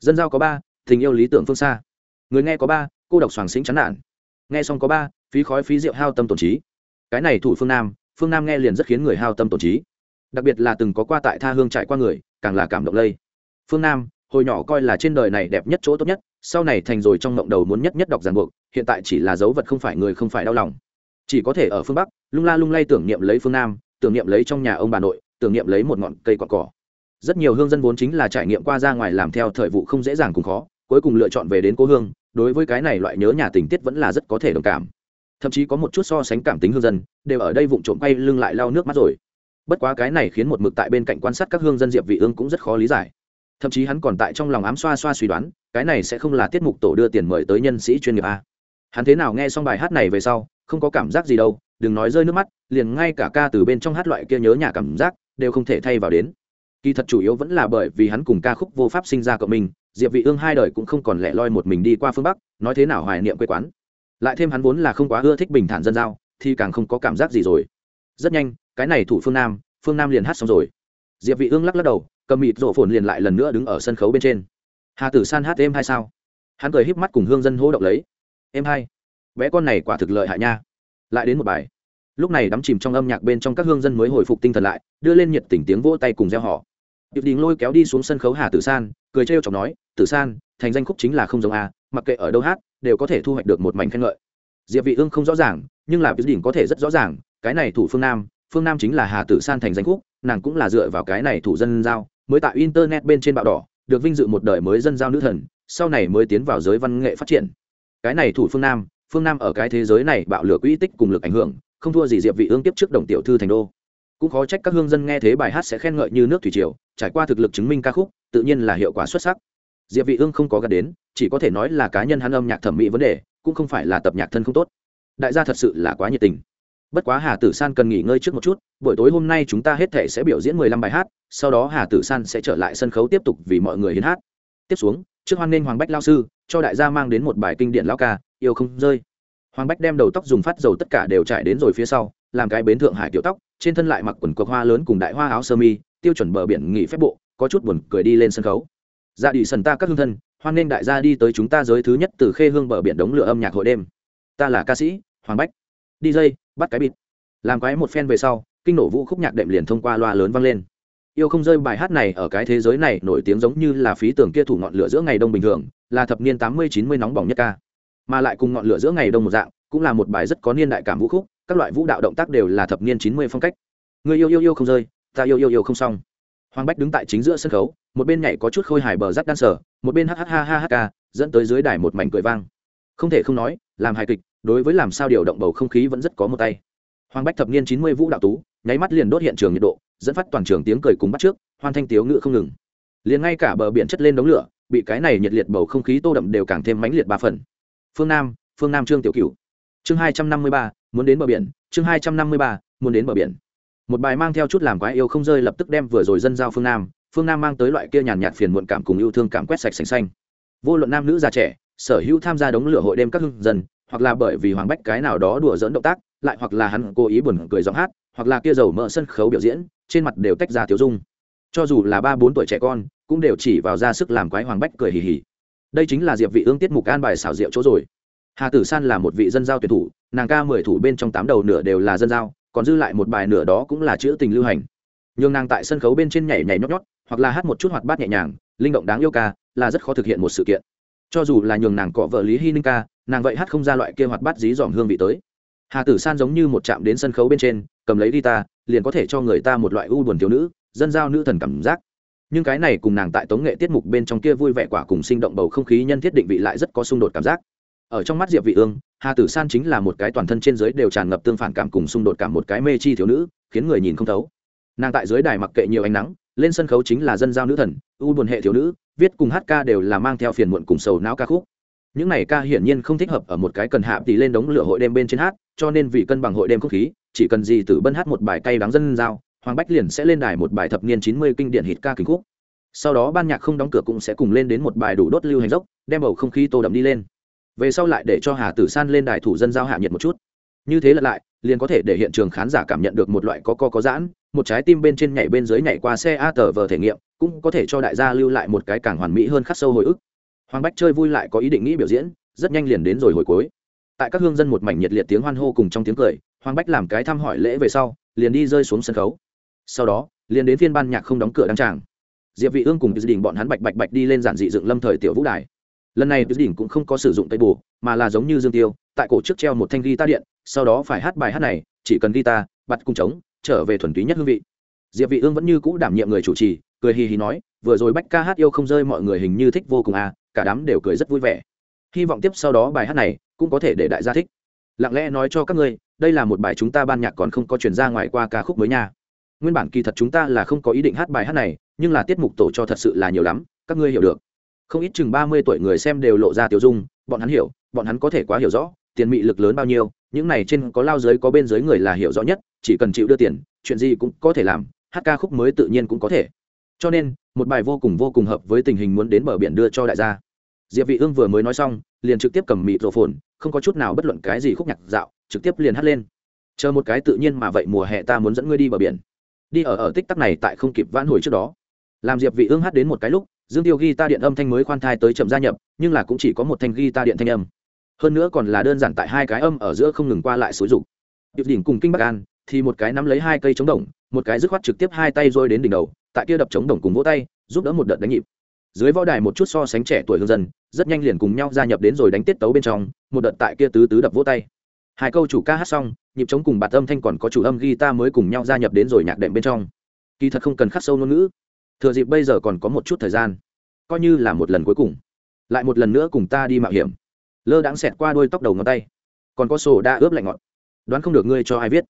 Dân giao có ba, tình yêu lý tưởng phương xa. Người nghe có ba, cô độc soàng xính chán nản. Nghe xong có ba, phí khói phí rượu hao tâm tổn trí. Cái này thủ phương nam phương nam nghe liền rất khiến người hao tâm tổn trí. Đặc biệt là từng có qua tại tha hương trải qua người, càng là cảm động lây. Phương nam, hồi nhỏ coi là trên đời này đẹp nhất chỗ tốt nhất, sau này thành rồi trong mộng đầu muốn nhất nhất đọc ràng buộc, hiện tại chỉ là dấu vật không phải người không phải đau lòng. Chỉ có thể ở phương bắc, lung la lung lay tưởng niệm lấy phương nam, tưởng niệm lấy trong nhà ông bà nội, tưởng niệm lấy một ngọn cây cọn cỏ. Rất nhiều hương dân vốn chính là trải nghiệm qua ra ngoài làm theo thời vụ không dễ dàng cùng khó, cuối cùng lựa chọn về đến cố hương, đối với cái này loại nhớ nhà tình tiết vẫn là rất có thể đồng cảm thậm chí có một chút so sánh cảm tính hương dân, đều ở đây vụng trộm quay lưng lại lau nước mắt rồi. Bất quá cái này khiến một mực tại bên cạnh quan sát các hương dân diệp vị ương cũng rất khó lý giải. Thậm chí hắn còn tại trong lòng ám xoa xoa suy đoán, cái này sẽ không là tiết mục tổ đưa tiền mời tới nhân sĩ chuyên nghiệp a hắn thế nào nghe xong bài hát này về sau, không có cảm giác gì đâu, đừng nói rơi nước mắt, liền ngay cả ca từ bên trong hát loại kia nhớ nhà cảm giác, đều không thể thay vào đến. Kỳ thật chủ yếu vẫn là bởi vì hắn cùng ca khúc vô pháp sinh ra cộng mình diệp vị ương hai đời cũng không còn lẻ loi một mình đi qua phương bắc, nói thế nào hoài niệm quê quán lại thêm hắn vốn là không quá ưa thích bình thản dân giao, thì càng không có cảm giác gì rồi. Rất nhanh, cái này thủ phương nam phương nam liền hát xong rồi. Diệp vị ương lắc lắc đầu, cầm mịt rộ phồn liền lại lần nữa đứng ở sân khấu bên trên. Hà tử san hát êm hay sao? Hắn cười híp mắt cùng hương dân hô động lấy. Êm hay bé con này quả thực lợi hại nha. Lại đến một bài. Lúc này đắm chìm trong âm nhạc bên trong các hương dân mới hồi phục tinh thần lại, đưa lên nhiệt tình tiếng vỗ tay cùng reo hò điệp đình lôi kéo đi xuống sân khấu hà tử san, cười trêu chọc nói, tử san, thành danh khúc chính là không giống a, mặc kệ ở đâu hát, đều có thể thu hoạch được một mảnh khen ngợi. Diệp vị ương không rõ ràng, nhưng là điệp đình có thể rất rõ ràng, cái này thủ phương nam phương nam chính là hà tử san thành danh khúc, nàng cũng là dựa vào cái này thủ dân giao, mới tại internet bên trên bạo đỏ, được vinh dự một đời mới dân giao nữ thần, sau này mới tiến vào giới văn nghệ phát triển. Cái này thủ phương nam phương nam ở cái thế giới này bạo lửa quỹ tích cùng lực ảnh hưởng, không thua gì diệp vị ương tiếp trước đồng tiểu thư thành đô cũng khó trách các hương dân nghe thế bài hát sẽ khen ngợi như nước thủy triều, trải qua thực lực chứng minh ca khúc, tự nhiên là hiệu quả xuất sắc. Diệp vị ương không có gạt đến, chỉ có thể nói là cá nhân hắn âm nhạc thẩm mỹ vấn đề, cũng không phải là tập nhạc thân không tốt. Đại gia thật sự là quá nhiệt tình. Bất quá hà tử san cần nghỉ ngơi trước một chút, buổi tối hôm nay chúng ta hết thể sẽ biểu diễn 15 bài hát, sau đó hà tử san sẽ trở lại sân khấu tiếp tục vì mọi người hiến hát. Tiếp xuống, trước hoan nghênh hoàng bách lao sư, cho đại gia mang đến một bài kinh điển lão ca, yêu không rơi. Hoàng bách đem đầu tóc dùng phát dầu tất cả đều trải đến rồi phía sau làm cái bến thượng hải tiểu tóc, trên thân lại mặc quần cộc hoa lớn cùng đại hoa áo sơ mi, tiêu chuẩn bờ biển nghỉ phép bộ, có chút buồn cười đi lên sân khấu. Dạ đi sần ta các hương thân, hoan nghênh đại gia đi tới chúng ta giới thứ nhất từ khê hương bờ biển đống lửa âm nhạc hội đêm. Ta là ca sĩ, hoàng bách. Đi dây bắt cái bịt. Làm quái một phen về sau, kinh nổ vũ khúc nhạc đệm liền thông qua loa lớn vang lên. Yêu không rơi bài hát này ở cái thế giới này nổi tiếng giống như là phí tưởng kia thủ ngọn lửa giữa ngày đông bình thường, là thập niên tám mươi chín mươi nóng bỏng nhất ca. Mà lại cùng ngọn lửa giữa ngày đông một dạng, cũng là một bài rất có niên đại cảm vũ khúc các loại vũ đạo động tác đều là thập niên chín mươi phong cách. Người yêu yêu yêu không rơi, ta yêu yêu yêu không xong. Hoàng bách đứng tại chính giữa sân khấu, một bên nhảy có chút khôi hài bờ rắt đan sở, một bên hh ha ha ha dẫn tới dưới đài một mảnh cười vang. Không thể không nói, làm hài kịch, đối với làm sao điều động bầu không khí vẫn rất có một tay. Hoàng bách thập niên chín mươi vũ đạo tú, nháy mắt liền đốt hiện trường nhiệt độ, dẫn phát toàn trường tiếng cười cùng bắt trước hoan thanh tiếu ngự không ngừng. Liền ngay cả bờ biển chất lên đống lửa, bị cái này nhiệt liệt bầu không khí tô đậm đều càng thêm mãnh liệt ba phần. Phương nam phương nam trương tiểu cửu. Chương hai trăm năm mươi ba muốn đến bờ biển, chương hai trăm năm mươi ba, muốn đến bờ biển. Một bài mang theo chút làm quái yêu không rơi lập tức đem vừa rồi dân giao phương nam phương nam mang tới loại kia nhàn nhạt phiền muộn cảm cùng yêu thương cảm quét sạch sành xanh. Vô luận nam nữ già trẻ, sở hữu tham gia đống lửa hội đêm các hưng dân, hoặc là bởi vì hoàng bách cái nào đó đùa dỡn động tác, lại hoặc là hắn cố ý buồn cười giọng hát, hoặc là kia dầu mỡ sân khấu biểu diễn, trên mặt đều tách ra tiểu dung. Cho dù là ba bốn tuổi trẻ con, cũng đều chỉ vào ra sức làm quái hoàng bách cười hì hì. Đây chính là diệp vị ương tiết mục an bài xảo diệu chỗ rồi hà tử san là một vị dân giao tuyển thủ, nàng ca mười thủ bên trong tám đầu nửa đều là dân giao, còn dư lại một bài nửa đó cũng là chữ tình lưu hành. Nhưng nàng tại sân khấu bên trên nhảy nhảy nhót nhót, hoặc là hát một chút hoạt bát nhẹ nhàng, linh động đáng yêu ca, là rất khó thực hiện một sự kiện. Cho dù là nhường nàng cọ vợ lý hy ninh ca, nàng vậy hát không ra loại kia hoạt bát dí dỏm hương vị tới. Hà tử san giống như một chạm đến sân khấu bên trên, cầm lấy guitar, liền có thể cho người ta một loại u buồn thiếu nữ, dân giao nữ thần cảm giác. Nhưng cái này cùng nàng tại tống nghệ tiết mục bên trong kia vui vẻ quả cùng sinh động bầu không khí nhân thiết định vị lại rất có xung đột cảm giác ở trong mắt diệp vị ương, hà tử san chính là một cái toàn thân trên dưới đều tràn ngập tương phản cảm cùng xung đột cảm một cái mê chi thiếu nữ, khiến người nhìn không thấu. Nàng tại dưới đài mặc kệ nhiều ánh nắng, lên sân khấu chính là dân giao nữ thần, u buồn hệ thiếu nữ, viết cùng hát ca đều là mang theo phiền muộn cùng sầu não ca khúc. Những này ca hiển nhiên không thích hợp ở một cái cần hạ tỷ lên đống lửa hội đêm bên trên hát, cho nên vì cân bằng hội đêm không khí, chỉ cần gì tử bân hát một bài cay đắng dân giao, hoàng bách liền sẽ lên đài một bài thập niên chín mươi kinh điển hit ca kính khúc. Sau đó ban nhạc không đóng cửa cũng sẽ cùng lên đến một bài đủ đốt lưu hành dốc, đem bầu không khí tô đậm đi lên về sau lại để cho hà tử san lên đài thủ dân giao hạ nhiệt một chút. Như thế lật lại, liền có thể để hiện trường khán giả cảm nhận được một loại có co có giãn, một trái tim bên trên nhảy bên dưới nhảy qua xe a tờ vờ thể nghiệm, cũng có thể cho đại gia lưu lại một cái càng hoàn mỹ hơn khắc sâu hồi ức. Hoàng bách chơi vui lại có ý định nghĩ biểu diễn, rất nhanh liền đến rồi hồi cuối. Tại các hương dân một mảnh nhiệt liệt tiếng hoan hô cùng trong tiếng cười, hoàng bách làm cái thăm hỏi lễ về sau, liền đi rơi xuống sân khấu. Sau đó, liền đến phiên ban nhạc không đóng cửa đăng tràng. Diệp vị ương cùng dự định bọn hắn bạch bạch bạch đi lên giản dị dựng lâm thời tiểu vũ đài lần này tuyết đỉnh cũng không có sử dụng tay bù mà là giống như dương tiêu, tại cổ trước treo một thanh guitar điện, sau đó phải hát bài hát này, chỉ cần guitar, bật cung trống, trở về thuần túy nhất hương vị. Diệp vị ương vẫn như cũ đảm nhiệm người chủ trì, cười hì hì nói, vừa rồi bách ca hát yêu không rơi mọi người hình như thích vô cùng à cả đám đều cười rất vui vẻ. Hy vọng tiếp sau đó bài hát này cũng có thể để đại gia thích. Lặng lẽ nói cho các ngươi, đây là một bài chúng ta ban nhạc còn không có truyền ra ngoài qua ca khúc mới nha. Nguyên bản kỳ thật chúng ta là không có ý định hát bài hát này, nhưng là tiết mục tổ cho thật sự là nhiều lắm, các ngươi hiểu được không ít chừng ba mươi tuổi người xem đều lộ ra tiêu dung, bọn hắn hiểu, bọn hắn có thể quá hiểu rõ, tiền mị lực lớn bao nhiêu, những này trên có lao dưới có bên dưới người là hiểu rõ nhất, chỉ cần chịu đưa tiền, chuyện gì cũng có thể làm, hát ca khúc mới tự nhiên cũng có thể. Cho nên, một bài vô cùng vô cùng hợp với tình hình muốn đến bờ biển đưa cho đại gia. Diệp vị ương vừa mới nói xong, liền trực tiếp cầm mịt rổ phồn không có chút nào bất luận cái gì khúc nhạc dạo, trực tiếp liền hát lên. Chờ một cái tự nhiên mà vậy mùa hè ta muốn dẫn ngươi đi bờ biển. Đi ở ở tích tắc này tại không kịp vãn hồi trước đó. Làm diệp vị ương hát đến một cái lúc dương tiêu ghi ta điện âm thanh mới khoan thai tới chậm gia nhập, nhưng là cũng chỉ có một thanh ghi ta điện thanh âm. Hơn nữa còn là đơn giản tại hai cái âm ở giữa không ngừng qua lại xối rục điệp đỉnh cùng kinh bắc an thì một cái nắm lấy hai cây chống đồng, một cái dứt khoát trực tiếp hai tay rôi đến đỉnh đầu, tại kia đập chống đồng cùng vỗ tay, giúp đỡ một đợt đánh nhịp. Dưới võ đài một chút so sánh trẻ tuổi hương dân, rất nhanh liền cùng nhau gia nhập đến rồi đánh tiết tấu bên trong, một đợt tại kia tứ tứ đập vỗ tay. Hai câu chủ ca hát xong, nhịp chống cùng bạt âm thanh còn có chủ âm guitar mới cùng nhau gia nhập đến rồi nhạc đệm bên trong. Kỳ thật không cần khắc sâu ngôn ngữ thừa dịp bây giờ còn có một chút thời gian, coi như là một lần cuối cùng, lại một lần nữa cùng ta đi mạo hiểm. Lơ đãng xẹt qua đôi tóc đầu ngón tay. Còn có sổ đã ướp lạnh ngọt đoán không được ngươi cho ai viết.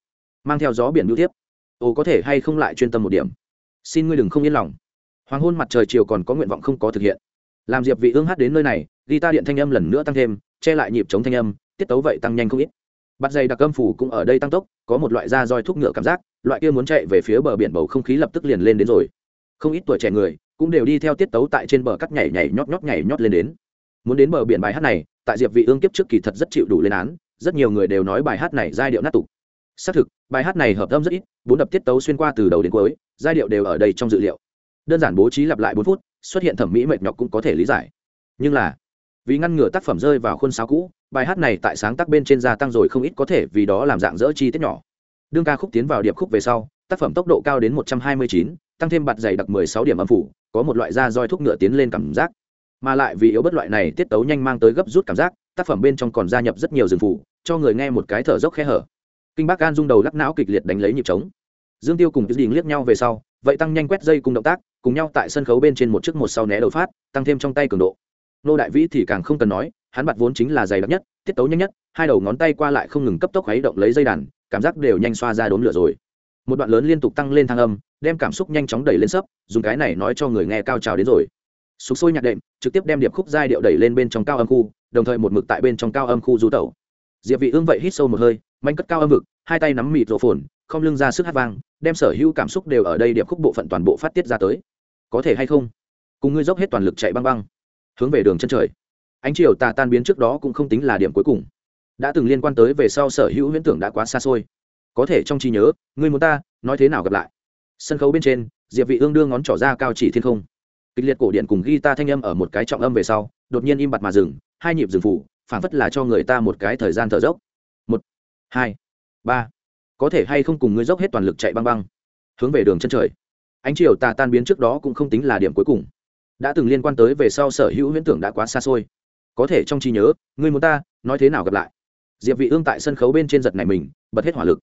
Mang theo gió biển lưu tiếp. Ồ, có thể hay không lại chuyên tâm một điểm. Xin ngươi đừng không yên lòng. Hoàng hôn mặt trời chiều còn có nguyện vọng không có thực hiện. Làm diệp vị ương hát đến nơi này ghi ta điện thanh âm lần nữa tăng thêm, che lại nhịp chống thanh âm, tiết tấu vậy tăng nhanh không ít. Bắt dây đặc âm phủ cũng ở đây tăng tốc, có một loại da roi thúc ngựa cảm giác, loại kia muốn chạy về phía bờ biển bầu không khí lập tức liền lên đến rồi không ít tuổi trẻ người cũng đều đi theo tiết tấu tại trên bờ cắt nhảy nhảy nhót nhót nhảy nhót lên đến. Muốn đến bờ biển bài hát này tại diệp vị ương kiếp trước kỳ thật rất chịu đủ lên án rất nhiều người đều nói bài hát này giai điệu nát tục. Xác thực bài hát này hợp âm rất ít bốn đập tiết tấu xuyên qua từ đầu đến cuối giai điệu đều ở đây trong dự liệu. Đơn giản bố trí lặp lại 4 phút xuất hiện thẩm mỹ mệt nhọc cũng có thể lý giải. Nhưng là vì ngăn ngừa tác phẩm rơi vào khuôn sáo cũ bài hát này tại sáng tác bên trên gia tăng rồi không ít có thể vì đó làm dạng dỡ chi tiết nhỏ. Đương ca khúc tiến vào điệp khúc về sau tác phẩm tốc độ cao đến 129, tăng thêm bạt dày đặc mười sáu điểm âm phủ, có một loại da roi thúc ngựa tiến lên cảm giác. Mà lại vì yếu bất loại này, tiết tấu nhanh mang tới gấp rút cảm giác, tác phẩm bên trong còn gia nhập rất nhiều rừng phủ, cho người nghe một cái thở dốc khe hở. Kinh bác gan rung đầu lắc não kịch liệt đánh lấy nhịp trống. Dương tiêu cùng cái đình liếc nhau về sau, vậy tăng nhanh quét dây cùng động tác, cùng nhau tại sân khấu bên trên một chiếc một sau né đầu phát, tăng thêm trong tay cường độ. Nô đại vĩ thì càng không cần nói, hắn bật vốn chính là dày đặc nhất, tiết tấu nhanh nhất, hai đầu ngón tay qua lại không ngừng cấp tốc khuấy động lấy dây đàn, cảm giác đều nhanh xoa ra đốn lửa rồi một đoạn lớn liên tục tăng lên thang âm, đem cảm xúc nhanh chóng đẩy lên sấp, dùng cái này nói cho người nghe cao trào đến rồi. Sục sôi nhạc đệm, trực tiếp đem điệp khúc giai điệu đẩy lên bên trong cao âm khu, đồng thời một mực tại bên trong cao âm khu du tẩu. Diệp vị ương vậy hít sâu một hơi, manh cất cao âm vực, hai tay nắm mịt rộ phồn, không lưng ra sức hát vang, đem sở hữu cảm xúc đều ở đây điệp khúc bộ phận toàn bộ phát tiết ra tới. Có thể hay không? Cùng ngươi dốc hết toàn lực chạy băng băng. Hướng về đường chân trời. Ánh chiều tà tan biến trước đó cũng không tính là điểm cuối cùng. Đã từng liên quan tới về sau sở hữu huyễn tưởng đã quá xa xôi có thể trong trí nhớ, ngươi muốn ta, nói thế nào gặp lại? Sân khấu bên trên, diệp vị ương đưa ngón trỏ ra cao chỉ thiên không. Kịch liệt cổ điện cùng guitar thanh âm ở một cái trọng âm về sau, đột nhiên im bặt mà dừng, hai nhịp dừng phủ phản phất là cho người ta một cái thời gian thở dốc. Một, hai, ba. Có thể hay không cùng ngươi dốc hết toàn lực chạy băng băng? Hướng về đường chân trời. Ánh chiều tà tan biến trước đó cũng không tính là điểm cuối cùng. Đã từng liên quan tới về sau sở hữu huyễn tưởng đã quá xa xôi. Có thể trong trí nhớ, ngươi muốn ta, nói thế nào gặp lại? Diệp vị ương tại sân khấu bên trên giật này mình, bật hết hỏa lực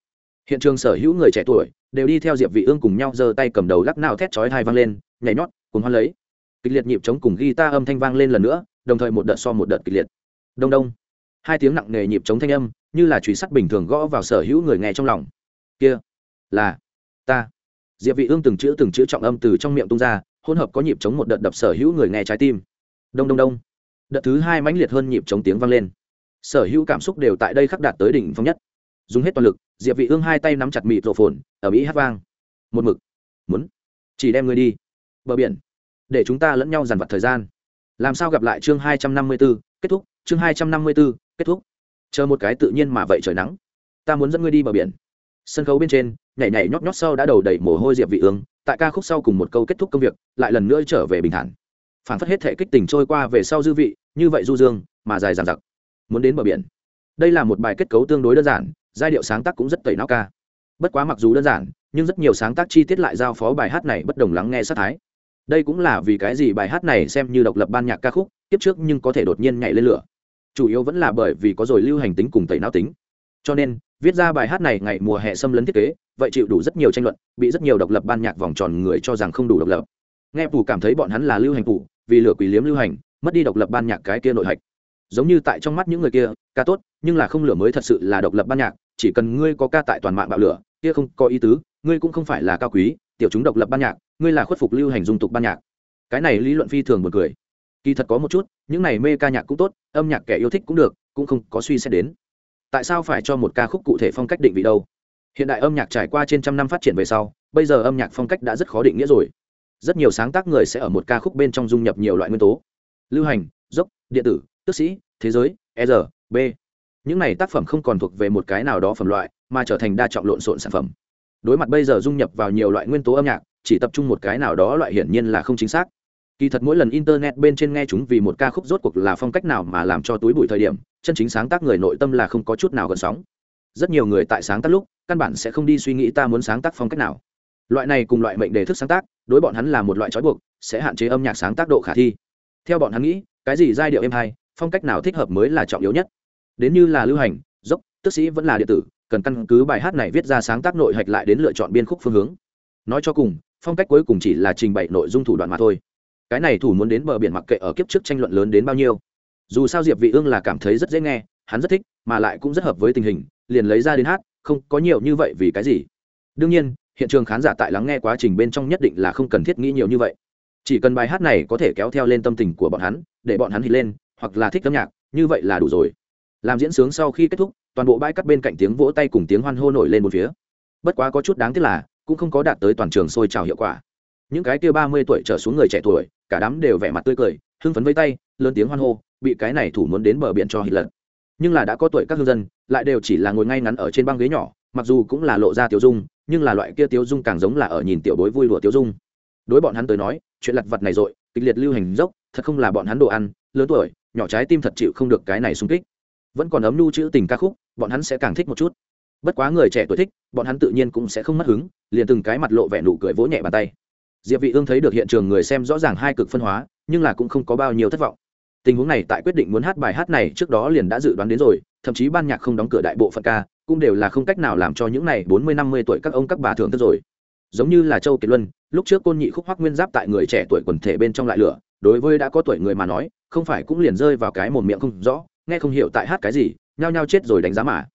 hiện trường sở hữu người trẻ tuổi đều đi theo diệp vị ương cùng nhau giơ tay cầm đầu lắc nào thét chói tai vang lên, nhảy nhót cùng hoan lấy. Kịch liệt nhịp chống cùng guitar âm thanh vang lên lần nữa, đồng thời một đợt so một đợt kịch liệt. Đông đông. Hai tiếng nặng nề nhịp chống thanh âm, như là chùy sắt bình thường gõ vào sở hữu người nghe trong lòng. Kia là ta. Diệp vị ương từng chữ từng chữ trọng âm từ trong miệng tung ra, hỗn hợp có nhịp chống một đợt đập sở hữu người nghe trái tim. Đông đông đông. Đợt thứ hai mãnh liệt hơn nhịp chống tiếng vang lên. Sở hữu cảm xúc đều tại đây khắc đạt tới đỉnh phong nhất dùng hết toàn lực diệp vị ương hai tay nắm chặt mịt rộ phồn ở mỹ hát vang. Một mực. Muốn. Chỉ đem người đi. Bờ biển. Để chúng ta lẫn nhau dàn vặt thời gian. Làm sao gặp lại chương hai trăm năm mươi 254, kết thúc. Chương hai trăm năm mươi 254, kết thúc. Chờ một cái tự nhiên mà vậy trời nắng. Ta muốn dẫn ngươi đi bờ biển. Sân khấu bên trên nhảy nhảy nhót nhót sau đã đầu đầy mồ hôi diệp vị ương. Tại ca khúc sau cùng một câu kết thúc công việc lại lần nữa trở về bình thản. Phản phất hết thể kích tình trôi qua về sau dư vị như vậy du dương mà dài dằng dặc. Muốn đến bờ biển. Đây là một bài kết cấu tương đối đơn giản giai điệu sáng tác cũng rất tẩy não ca. Bất quá mặc dù đơn giản, nhưng rất nhiều sáng tác chi tiết lại giao phó bài hát này bất đồng lắng nghe sát thái. Đây cũng là vì cái gì bài hát này xem như độc lập ban nhạc ca khúc tiếp trước nhưng có thể đột nhiên nhảy lên lửa. Chủ yếu vẫn là bởi vì có rồi lưu hành tính cùng tẩy não tính. Cho nên, viết ra bài hát này ngày mùa hè xâm lấn thiết kế, vậy chịu đủ rất nhiều tranh luận, bị rất nhiều độc lập ban nhạc vòng tròn người cho rằng không đủ độc lập. Nghe phủ cảm thấy bọn hắn là lưu hành phủ vì lửa quỷ liếm lưu hành, mất đi độc lập ban nhạc cái kia nội hạch giống như tại trong mắt những người kia, ca tốt, nhưng là không lửa mới thật sự là độc lập ban nhạc, chỉ cần ngươi có ca tại toàn mạng bạo lửa, kia không có ý tứ, ngươi cũng không phải là cao quý, tiểu chúng độc lập ban nhạc, ngươi là khuất phục lưu hành dung tục ban nhạc. Cái này lý luận phi thường một cười. Kỳ thật có một chút, những này mê ca nhạc cũng tốt, âm nhạc kẻ yêu thích cũng được, cũng không có suy xét đến. Tại sao phải cho một ca khúc cụ thể phong cách định vị đâu? Hiện đại âm nhạc trải qua trên trăm năm phát triển về sau, bây giờ âm nhạc phong cách đã rất khó định nghĩa rồi. Rất nhiều sáng tác người sẽ ở một ca khúc bên trong dung nhập nhiều loại nguyên tố. Lưu hành, dốc, điện tử tức sĩ, thế giới e r b. Những này tác phẩm không còn thuộc về một cái nào đó phẩm loại, mà trở thành đa trọng lộn xộn sản phẩm. Đối mặt bây giờ dung nhập vào nhiều loại nguyên tố âm nhạc, chỉ tập trung một cái nào đó loại hiển nhiên là không chính xác. Kỳ thật mỗi lần internet bên trên nghe chúng vì một ca khúc rốt cuộc là phong cách nào mà làm cho túi bụi thời điểm, chân chính sáng tác người nội tâm là không có chút nào gần sóng. Rất nhiều người tại sáng tác lúc, căn bản sẽ không đi suy nghĩ ta muốn sáng tác phong cách nào. Loại này cùng loại mệnh đề thức sáng tác, đối bọn hắn là một loại trói buộc, sẽ hạn chế âm nhạc sáng tác độ khả thi. Theo bọn hắn nghĩ, cái gì giai điệu êm hay phong cách nào thích hợp mới là trọng yếu nhất. Đến như là lưu hành, dốc, tức sĩ vẫn là điện tử, cần căn cứ bài hát này viết ra sáng tác nội hạch lại đến lựa chọn biên khúc phương hướng. Nói cho cùng, phong cách cuối cùng chỉ là trình bày nội dung thủ đoạn mà thôi. Cái này thủ muốn đến bờ biển mặc kệ ở kiếp trước tranh luận lớn đến bao nhiêu. Dù sao diệp vị ương là cảm thấy rất dễ nghe, hắn rất thích, mà lại cũng rất hợp với tình hình, liền lấy ra đến hát, không có nhiều như vậy vì cái gì. Đương nhiên, hiện trường khán giả tại lắng nghe quá trình bên trong nhất định là không cần thiết nghĩ nhiều như vậy. Chỉ cần bài hát này có thể kéo theo lên tâm tình của bọn hắn, để bọn hắn hít lên hoặc là thích âm nhạc, như vậy là đủ rồi. Làm diễn sướng sau khi kết thúc, toàn bộ bãi cắt bên cạnh tiếng vỗ tay cùng tiếng hoan hô nổi lên một phía. Bất quá có chút đáng tiếc là, cũng không có đạt tới toàn trường sôi trào hiệu quả. Những cái kia ba mươi tuổi trở xuống người trẻ tuổi, cả đám đều vẻ mặt tươi cười, hưng phấn với tay, lớn tiếng hoan hô, bị cái này thủ muốn đến bờ biển cho hít lật. Nhưng là đã có tuổi các hương dân, lại đều chỉ là ngồi ngay ngắn ở trên băng ghế nhỏ, mặc dù cũng là lộ ra tiêu dung, nhưng là loại kia tiêu dung càng giống là ở nhìn tiểu bối vui đùa tiêu dung. Đối bọn hắn tới nói, chuyện lặt vặt này rồi kịch liệt lưu hành dốc, thật không là bọn hắn đồ ăn, lớn tuổi nhỏ trái tim thật chịu không được cái này sung kích. Vẫn còn ấm nhu chữ tình ca khúc, bọn hắn sẽ càng thích một chút. Bất quá người trẻ tuổi thích, bọn hắn tự nhiên cũng sẽ không mất hứng, liền từng cái mặt lộ vẻ nụ cười vỗ nhẹ bàn tay. Diệp vị ương thấy được hiện trường người xem rõ ràng hai cực phân hóa, nhưng là cũng không có bao nhiêu thất vọng. Tình huống này tại quyết định muốn hát bài hát này trước đó liền đã dự đoán đến rồi, thậm chí ban nhạc không đóng cửa đại bộ phận ca, cũng đều là không cách nào làm cho những này bốn mươi năm mươi tuổi các ông các bà thưởng thức rồi. Giống như là châu kiệt luân, lúc trước côn nhị khúc hoắc nguyên giáp tại người trẻ tuổi quần thể bên trong lại lửa đối với đã có tuổi người mà nói, không phải cũng liền rơi vào cái mồm miệng không rõ, nghe không hiểu tại hát cái gì, nhao nhao chết rồi đánh giá mà.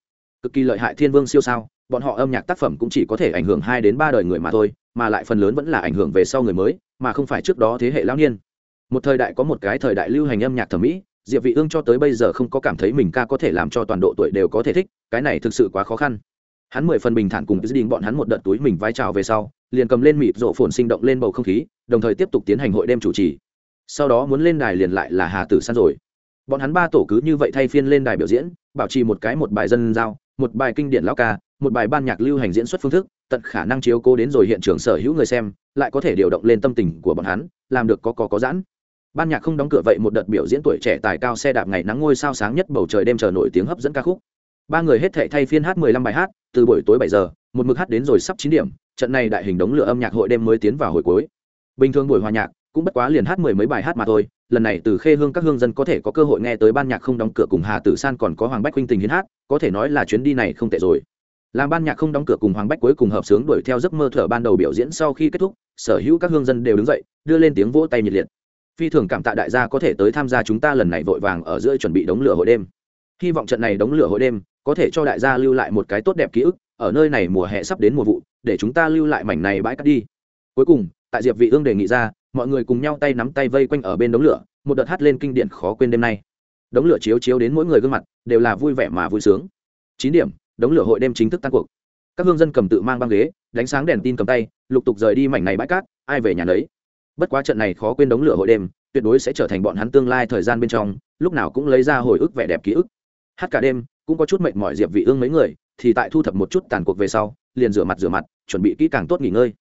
Cực kỳ lợi hại thiên vương siêu sao, bọn họ âm nhạc tác phẩm cũng chỉ có thể ảnh hưởng hai đến ba đời người mà thôi, mà lại phần lớn vẫn là ảnh hưởng về sau người mới, mà không phải trước đó thế hệ lão niên. Một thời đại có một cái thời đại lưu hành âm nhạc thẩm mỹ, diệp vị ương cho tới bây giờ không có cảm thấy mình ca có thể làm cho toàn độ tuổi đều có thể thích, cái này thực sự quá khó khăn. Hắn mười phần bình thản cùng gia đình bọn hắn một đợt túi mình vai trào về sau, liền cầm lên mịt rộ phồn sinh động lên bầu không khí, đồng thời tiếp tục tiến hành hội đêm chủ trì sau đó muốn lên đài liền lại là hà tử san rồi. Bọn hắn ba tổ cứ như vậy thay phiên lên đài biểu diễn, bảo trì một cái một bài dân giao, một bài kinh điển lão ca, một bài ban nhạc lưu hành diễn xuất phương thức, tận khả năng chiếu cố đến rồi hiện trường sở hữu người xem, lại có thể điều động lên tâm tình của bọn hắn, làm được có có có giãn. Ban nhạc không đóng cửa vậy một đợt biểu diễn tuổi trẻ tài cao xe đạp ngày nắng ngôi sao sáng nhất bầu trời đêm chờ nổi tiếng hấp dẫn ca khúc. Ba người hết thệ thay phiên hát mười lăm bài hát, từ buổi tối bảy giờ, một mực hát đến rồi sắp chín điểm, trận này đại hình đống lửa âm nhạc hội đêm mới tiến vào hồi cuối. Bình thường buổi hòa nhạc cũng bất quá liền hát mười mấy bài hát mà thôi, lần này từ khê hương các hương dân có thể có cơ hội nghe tới ban nhạc không đóng cửa cùng hà tử san còn có hoàng bách huynh tình hiến hát, có thể nói là chuyến đi này không tệ rồi. Làm ban nhạc không đóng cửa cùng hoàng bách cuối cùng hợp sướng đuổi theo giấc mơ thở ban đầu biểu diễn sau khi kết thúc, sở hữu các hương dân đều đứng dậy, đưa lên tiếng vỗ tay nhiệt liệt. Phi thường cảm tạ đại gia có thể tới tham gia chúng ta lần này vội vàng ở giữa chuẩn bị đống lửa hội đêm. Hy vọng trận này đống lửa hội đêm có thể cho đại gia lưu lại một cái tốt đẹp ký ức, ở nơi này mùa hè sắp đến mùa vụ, để chúng ta lưu lại mảnh này bãi cắt đi. Cuối cùng, tại diệp vị ương đề nghị ra mọi người cùng nhau tay nắm tay vây quanh ở bên đống lửa, một đợt hát lên kinh điển khó quên đêm nay. Đống lửa chiếu chiếu đến mỗi người gương mặt, đều là vui vẻ mà vui sướng. Chín điểm, đống lửa hội đêm chính thức tan cuộc. Các hương dân cầm tự mang băng ghế, đánh sáng đèn tin cầm tay, lục tục rời đi mảnh này bãi cát, ai về nhà đấy bất quá trận này khó quên đống lửa hội đêm, tuyệt đối sẽ trở thành bọn hắn tương lai thời gian bên trong, lúc nào cũng lấy ra hồi ức vẻ đẹp ký ức. Hát cả đêm, cũng có chút mệt mỏi diệp vị ương mấy người, thì tại thu thập một chút tàn cuộc về sau, liền rửa mặt rửa mặt, chuẩn bị kỹ càng tốt nghỉ ngơi.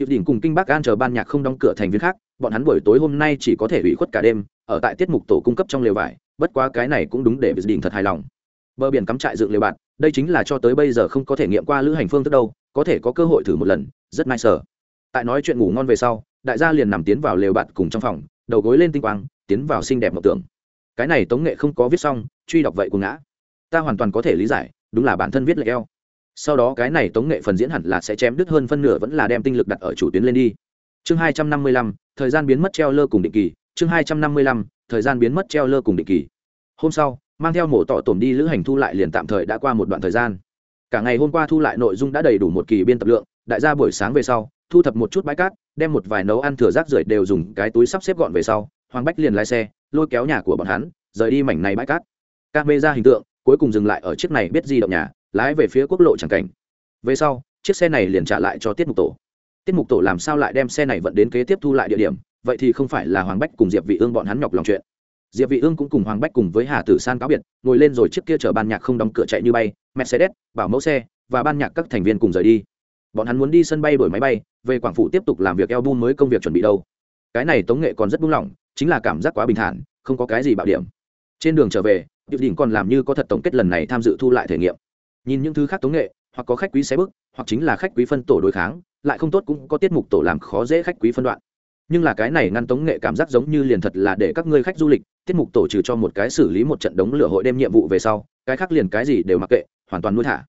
Diệp Đỉnh cùng Kinh Bắc An chờ ban nhạc không đóng cửa thành viên khác, bọn hắn buổi tối hôm nay chỉ có thể ủy khuất cả đêm, ở tại tiết mục tổ cung cấp trong lều vải, bất quá cái này cũng đúng để Diệp Đỉnh thật hài lòng. Bờ biển cắm trại dựng lều bạt, đây chính là cho tới bây giờ không có thể nghiệm qua lữ hành phương thức đâu, có thể có cơ hội thử một lần, rất nice sở. Tại nói chuyện ngủ ngon về sau, đại gia liền nằm tiến vào lều bạt cùng trong phòng, đầu gối lên tinh quang, tiến vào xinh đẹp mộng tưởng. Cái này Tống Nghệ không có viết xong, truy đọc vậy cũng ngã. Ta hoàn toàn có thể lý giải, đúng là bản thân viết lại eo sau đó cái này tống nghệ phần diễn hẳn là sẽ chém đứt hơn phân nửa vẫn là đem tinh lực đặt ở chủ tuyến lên đi. Chương hai trăm năm mươi lăm, thời gian biến mất treo lơ cùng định kỳ. Chương hai trăm năm mươi lăm, thời gian biến mất treo lơ cùng định kỳ. Hôm sau, mang theo mổ tỏ tổm đi lữ hành thu lại liền tạm thời đã qua một đoạn thời gian. Cả ngày hôm qua thu lại nội dung đã đầy đủ một kỳ biên tập lượng, đại gia buổi sáng về sau, thu thập một chút bãi cát, đem một vài nấu ăn thừa rác rưởi đều dùng cái túi sắp xếp gọn về sau, hoàng bách liền lái xe, lôi kéo nhà của bọn hắn, rời đi mảnh này bãi cát. Ca mê ra hình tượng, cuối cùng dừng lại ở chiếc này biết di động nhà lái về phía quốc lộ chẳng cảnh. Về sau, chiếc xe này liền trả lại cho tiết mục tổ. Tiết mục tổ làm sao lại đem xe này vận đến kế tiếp thu lại địa điểm? Vậy thì không phải là hoàng bách cùng diệp vị ương bọn hắn nhọc lòng chuyện. Diệp vị ương cũng cùng hoàng bách cùng với hà tử san cáo biệt, ngồi lên rồi chiếc kia chở ban nhạc không đóng cửa chạy như bay, mercedes, bảo mẫu xe, và ban nhạc các thành viên cùng rời đi. Bọn hắn muốn đi sân bay đổi máy bay, về quảng phủ tiếp tục làm việc album mới công việc chuẩn bị đâu. Cái này tống nghệ còn rất buông lỏng, chính là cảm giác quá bình thản, không có cái gì bạo điểm. Trên đường trở về điệp đỉnh còn làm như có thật tổng kết lần này tham dự thu lại thể nghiệm nhìn những thứ khác tống nghệ hoặc có khách quý xé bức hoặc chính là khách quý phân tổ đối kháng lại không tốt cũng có tiết mục tổ làm khó dễ khách quý phân đoạn. Nhưng là cái này ngăn tống nghệ cảm giác giống như liền thật là để các ngươi khách du lịch tiết mục tổ trừ cho một cái xử lý một trận đống lửa hội đem nhiệm vụ về sau cái khác liền cái gì đều mặc kệ hoàn toàn nuôi thả.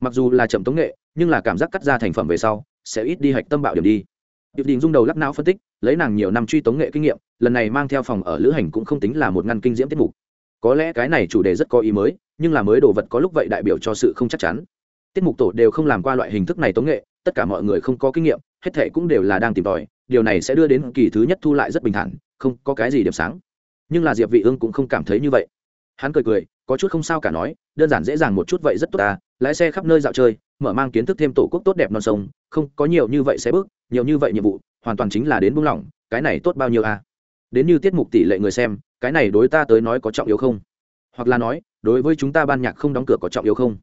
Mặc dù là chậm tống nghệ nhưng là cảm giác cắt ra thành phẩm về sau sẽ ít đi hạch tâm bạo điểm đi. Điệp Đình rung đầu lắc não phân tích, lấy nàng nhiều năm truy tống nghệ kinh nghiệm, lần này mang theo phòng ở lữ hành cũng không tính là một ngăn kinh diễm tiết mục có lẽ cái này chủ đề rất có ý mới, nhưng là mới đồ vật có lúc vậy đại biểu cho sự không chắc chắn. Tiết mục tổ đều không làm qua loại hình thức này tống nghệ, tất cả mọi người không có kinh nghiệm, hết thệ cũng đều là đang tìm tòi, điều này sẽ đưa đến kỳ thứ nhất thu lại rất bình thản, không có cái gì điểm sáng. Nhưng là diệp vị ương cũng không cảm thấy như vậy. Hắn cười cười, có chút không sao cả nói, đơn giản dễ dàng một chút vậy rất tốt ta, lái xe khắp nơi dạo chơi, mở mang kiến thức thêm tổ quốc tốt đẹp non sông, không có nhiều như vậy sẽ bước, nhiều như vậy nhiệm vụ, hoàn toàn chính là đến buông lỏng, cái này tốt bao nhiêu à? Đến như tiết mục tỷ lệ người xem, cái này đối ta tới nói có trọng yếu không? Hoặc là nói, đối với chúng ta ban nhạc không đóng cửa có trọng yếu không?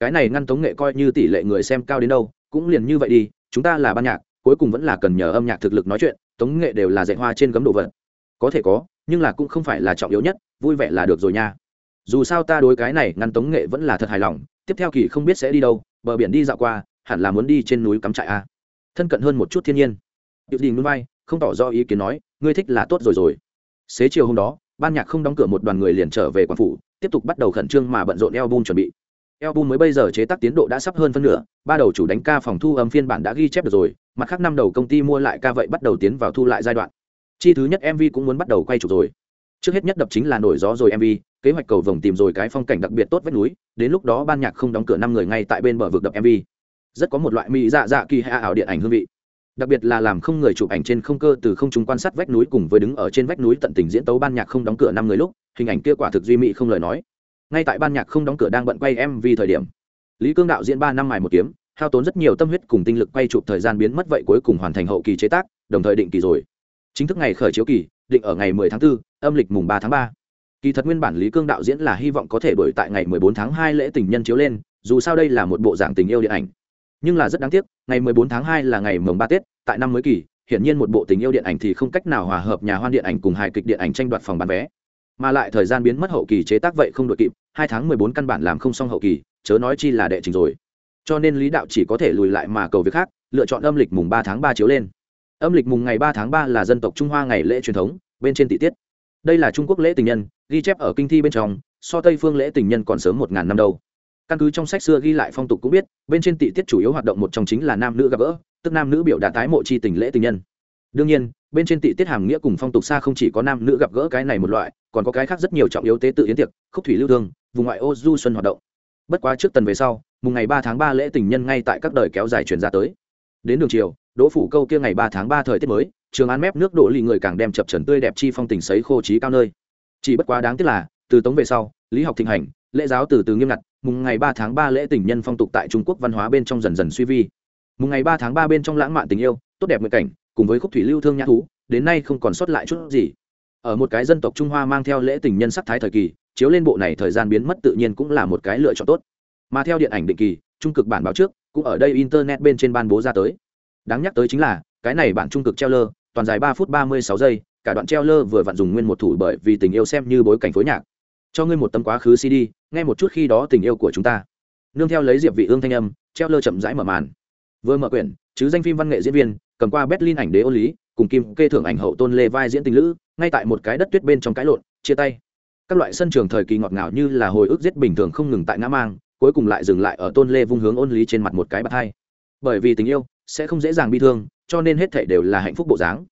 Cái này ngăn tống nghệ coi như tỷ lệ người xem cao đến đâu, cũng liền như vậy đi, chúng ta là ban nhạc, cuối cùng vẫn là cần nhờ âm nhạc thực lực nói chuyện, tống nghệ đều là dạy hoa trên gấm đồ vật. Có thể có, nhưng là cũng không phải là trọng yếu nhất, vui vẻ là được rồi nha. Dù sao ta đối cái này ngăn tống nghệ vẫn là thật hài lòng, tiếp theo kỳ không biết sẽ đi đâu, bờ biển đi dạo qua, hẳn là muốn đi trên núi cắm trại a thân cận hơn một chút thiên nhiên. Điệu đình núi vai không tỏ rõ ý kiến nói, ngươi thích là tốt rồi rồi. Xế chiều hôm đó, ban nhạc không đóng cửa một đoàn người liền trở về quảng phủ, tiếp tục bắt đầu khẩn trương mà bận rộn album chuẩn bị. Album mới bây giờ chế tác tiến độ đã sắp hơn phân nửa, ba đầu chủ đánh ca phòng thu âm phiên bản đã ghi chép được rồi, mặt khác năm đầu công ty mua lại ca vậy bắt đầu tiến vào thu lại giai đoạn. Chi thứ nhất mv cũng muốn bắt đầu quay chụp rồi. Trước hết nhất đập chính là nổi gió rồi mv kế hoạch cầu vồng tìm rồi cái phong cảnh đặc biệt tốt vách núi, đến lúc đó ban nhạc không đóng cửa năm người ngay tại bên bờ vực đập mv rất có một loại mỹ dạ dạ kỳ hạ ảo điện ảnh hương vị đặc biệt là làm không người chụp ảnh trên không cơ từ không chúng quan sát vách núi cùng với đứng ở trên vách núi tận tình diễn tấu ban nhạc không đóng cửa năm người lúc hình ảnh kia quả thực duy mỹ không lời nói ngay tại ban nhạc không đóng cửa đang bận quay mv thời điểm lý cương đạo diễn ba năm mài một kiếm hao tốn rất nhiều tâm huyết cùng tinh lực quay chụp thời gian biến mất vậy cuối cùng hoàn thành hậu kỳ chế tác đồng thời định kỳ rồi chính thức ngày khởi chiếu kỳ định ở ngày 10 tháng 4, âm lịch mùng 3 tháng 3. Kỳ thật nguyên bản Lý Cương đạo diễn là hy vọng có thể đổi tại ngày 14 tháng 2 lễ tình nhân chiếu lên, dù sao đây là một bộ dạng tình yêu điện ảnh. Nhưng là rất đáng tiếc, ngày 14 tháng 2 là ngày mùng 3 Tết, tại năm mới kỳ, hiển nhiên một bộ tình yêu điện ảnh thì không cách nào hòa hợp nhà hoan điện ảnh cùng hài kịch điện ảnh tranh đoạt phòng bán vé. Mà lại thời gian biến mất hậu kỳ chế tác vậy không đội kịp, hai tháng 14 căn bản làm không xong hậu kỳ, chớ nói chi là đệ trình rồi. Cho nên Lý đạo chỉ có thể lùi lại mà cầu việc khác, lựa chọn âm lịch mùng 3 tháng 3 chiếu lên. Âm lịch mùng ngày 3 tháng 3 là dân tộc Trung Hoa ngày lễ truyền thống, bên trên tỷ tiết đây là trung quốc lễ tình nhân ghi chép ở kinh thi bên trong so tây phương lễ tình nhân còn sớm một ngàn năm đâu căn cứ trong sách xưa ghi lại phong tục cũng biết, bên trên tị tiết chủ yếu hoạt động một trong chính là nam nữ gặp gỡ, tức nam nữ biểu đạt tái mộ chi tình lễ tình nhân. Đương nhiên, bên trên tị tiết hàm nghĩa cùng phong tục xa không chỉ có nam nữ gặp gỡ cái này một loại, còn có cái khác rất nhiều trọng yếu tế tự yến tiệc, khúc thủy lưu thương, vùng ngoại ô du xuân hoạt động. Bất quá trước tần về sau, mùng ngày ba tháng ba lễ tình nhân ngay tại các đời kéo dài truyền ra tới. Đến đường chiều, đỗ phủ câu kia ngày ba tháng ba thời tiết mới, trường án mép nước đổ lì người càng đem chập trần tươi đẹp chi phong tình sấy khô trí cao nơi. Chỉ bất quá đáng tiếc là, từ tống về sau, lý học thịnh hành, lễ giáo từ từ nghiêm ngặt mùng ngày ba tháng ba lễ tình nhân phong tục tại trung quốc văn hóa bên trong dần dần suy vi. Mùng ngày ba tháng ba bên trong lãng mạn tình yêu, tốt đẹp nguyện cảnh, cùng với khúc thủy lưu thương nhã thú, đến nay không còn sót lại chút gì. Ở một cái dân tộc trung hoa mang theo lễ tình nhân sắc thái thời kỳ, chiếu lên bộ này thời gian biến mất tự nhiên cũng là một cái lựa chọn tốt. Mà theo điện ảnh định kỳ, trung cực bản báo trước, cũng ở đây internet bên trên ban bố ra tới. Đáng nhắc tới chính là, cái này bản trung cực treo lơ, toàn dài ba phút ba mươi sáu giây, cả đoạn treo lơ vừa vặn dùng nguyên một thủ bởi vì tình yêu xem như bối cảnh phối nhạc cho ngươi một tấm quá khứ cd nghe một chút khi đó tình yêu của chúng ta. Nương theo lấy diệp vị ương thanh âm, treo lơ chậm rãi mở màn. Vừa mở quyển, chứ danh phim văn nghệ diễn viên, cầm qua berlin ảnh đế ô lý, cùng kim kê thưởng ảnh hậu tôn lê vai diễn tình lữ, ngay tại một cái đất tuyết bên trong cái lộn, chia tay. Các loại sân trường thời kỳ ngọt ngào như là hồi ức giết bình thường không ngừng tại ngã mang, cuối cùng lại dừng lại ở tôn lê vung hướng ôn lý trên mặt một cái bạt hai. Bởi vì tình yêu sẽ không dễ dàng bi thương, cho nên hết thảy đều là hạnh phúc bộ dáng.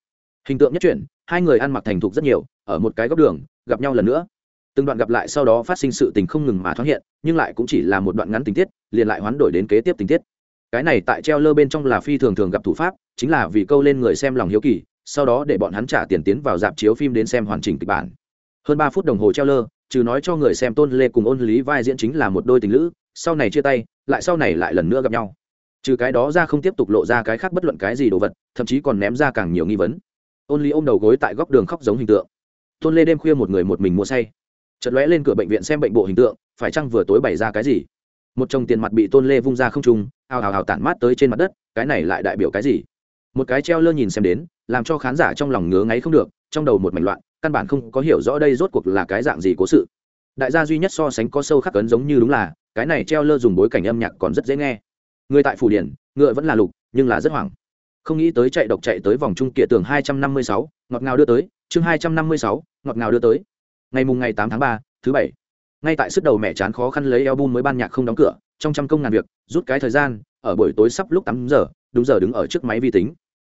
Hình tượng nhất chuyển, hai người ăn mặc thành thục rất nhiều, ở một cái góc đường, gặp nhau lần nữa từng đoạn gặp lại sau đó phát sinh sự tình không ngừng mà thoáng hiện, nhưng lại cũng chỉ là một đoạn ngắn tình tiết, liền lại hoán đổi đến kế tiếp tình tiết. Cái này tại treo lơ bên trong là phi thường thường gặp thủ pháp, chính là vì câu lên người xem lòng hiếu kỳ, sau đó để bọn hắn trả tiền tiến vào dạp chiếu phim đến xem hoàn chỉnh kịch bản. Hơn ba phút đồng hồ treo lơ, trừ nói cho người xem tôn lê cùng ôn lý vai diễn chính là một đôi tình lữ, sau này chia tay, lại sau này lại lần nữa gặp nhau. Trừ cái đó ra không tiếp tục lộ ra cái khác bất luận cái gì đồ vật, thậm chí còn ném ra càng nhiều nghi vấn. Ôn lý ôm đầu gối tại góc đường khóc giống hình tượng. Tôn lê đêm khuya một người một mình mua say chật lóe lên cửa bệnh viện xem bệnh bộ hình tượng, phải chăng vừa tối bày ra cái gì? Một chồng tiền mặt bị tôn lê vung ra không trung, ào ào ào tản mát tới trên mặt đất, cái này lại đại biểu cái gì? Một cái treo lơ nhìn xem đến, làm cho khán giả trong lòng ngứa ngáy không được, trong đầu một mảnh loạn, căn bản không có hiểu rõ đây rốt cuộc là cái dạng gì cố sự. Đại gia duy nhất so sánh có sâu khắc ấn giống như đúng là, cái này treo lơ dùng bối cảnh âm nhạc còn rất dễ nghe. Người tại phủ điển, ngựa vẫn là lục, nhưng là rất hoảng. Không nghĩ tới chạy độc chạy tới vòng trung kia tường hai trăm năm mươi sáu, ngọt ngào đưa tới, chương hai trăm năm mươi sáu, ngọt ngào đưa tới ngày mùng ngày tám tháng ba, thứ bảy. Ngay tại sức đầu mẹ chán khó khăn lấy album mới ban nhạc không đóng cửa, trong trăm công ngàn việc, rút cái thời gian, ở buổi tối sắp lúc tám giờ, đúng giờ đứng ở trước máy vi tính.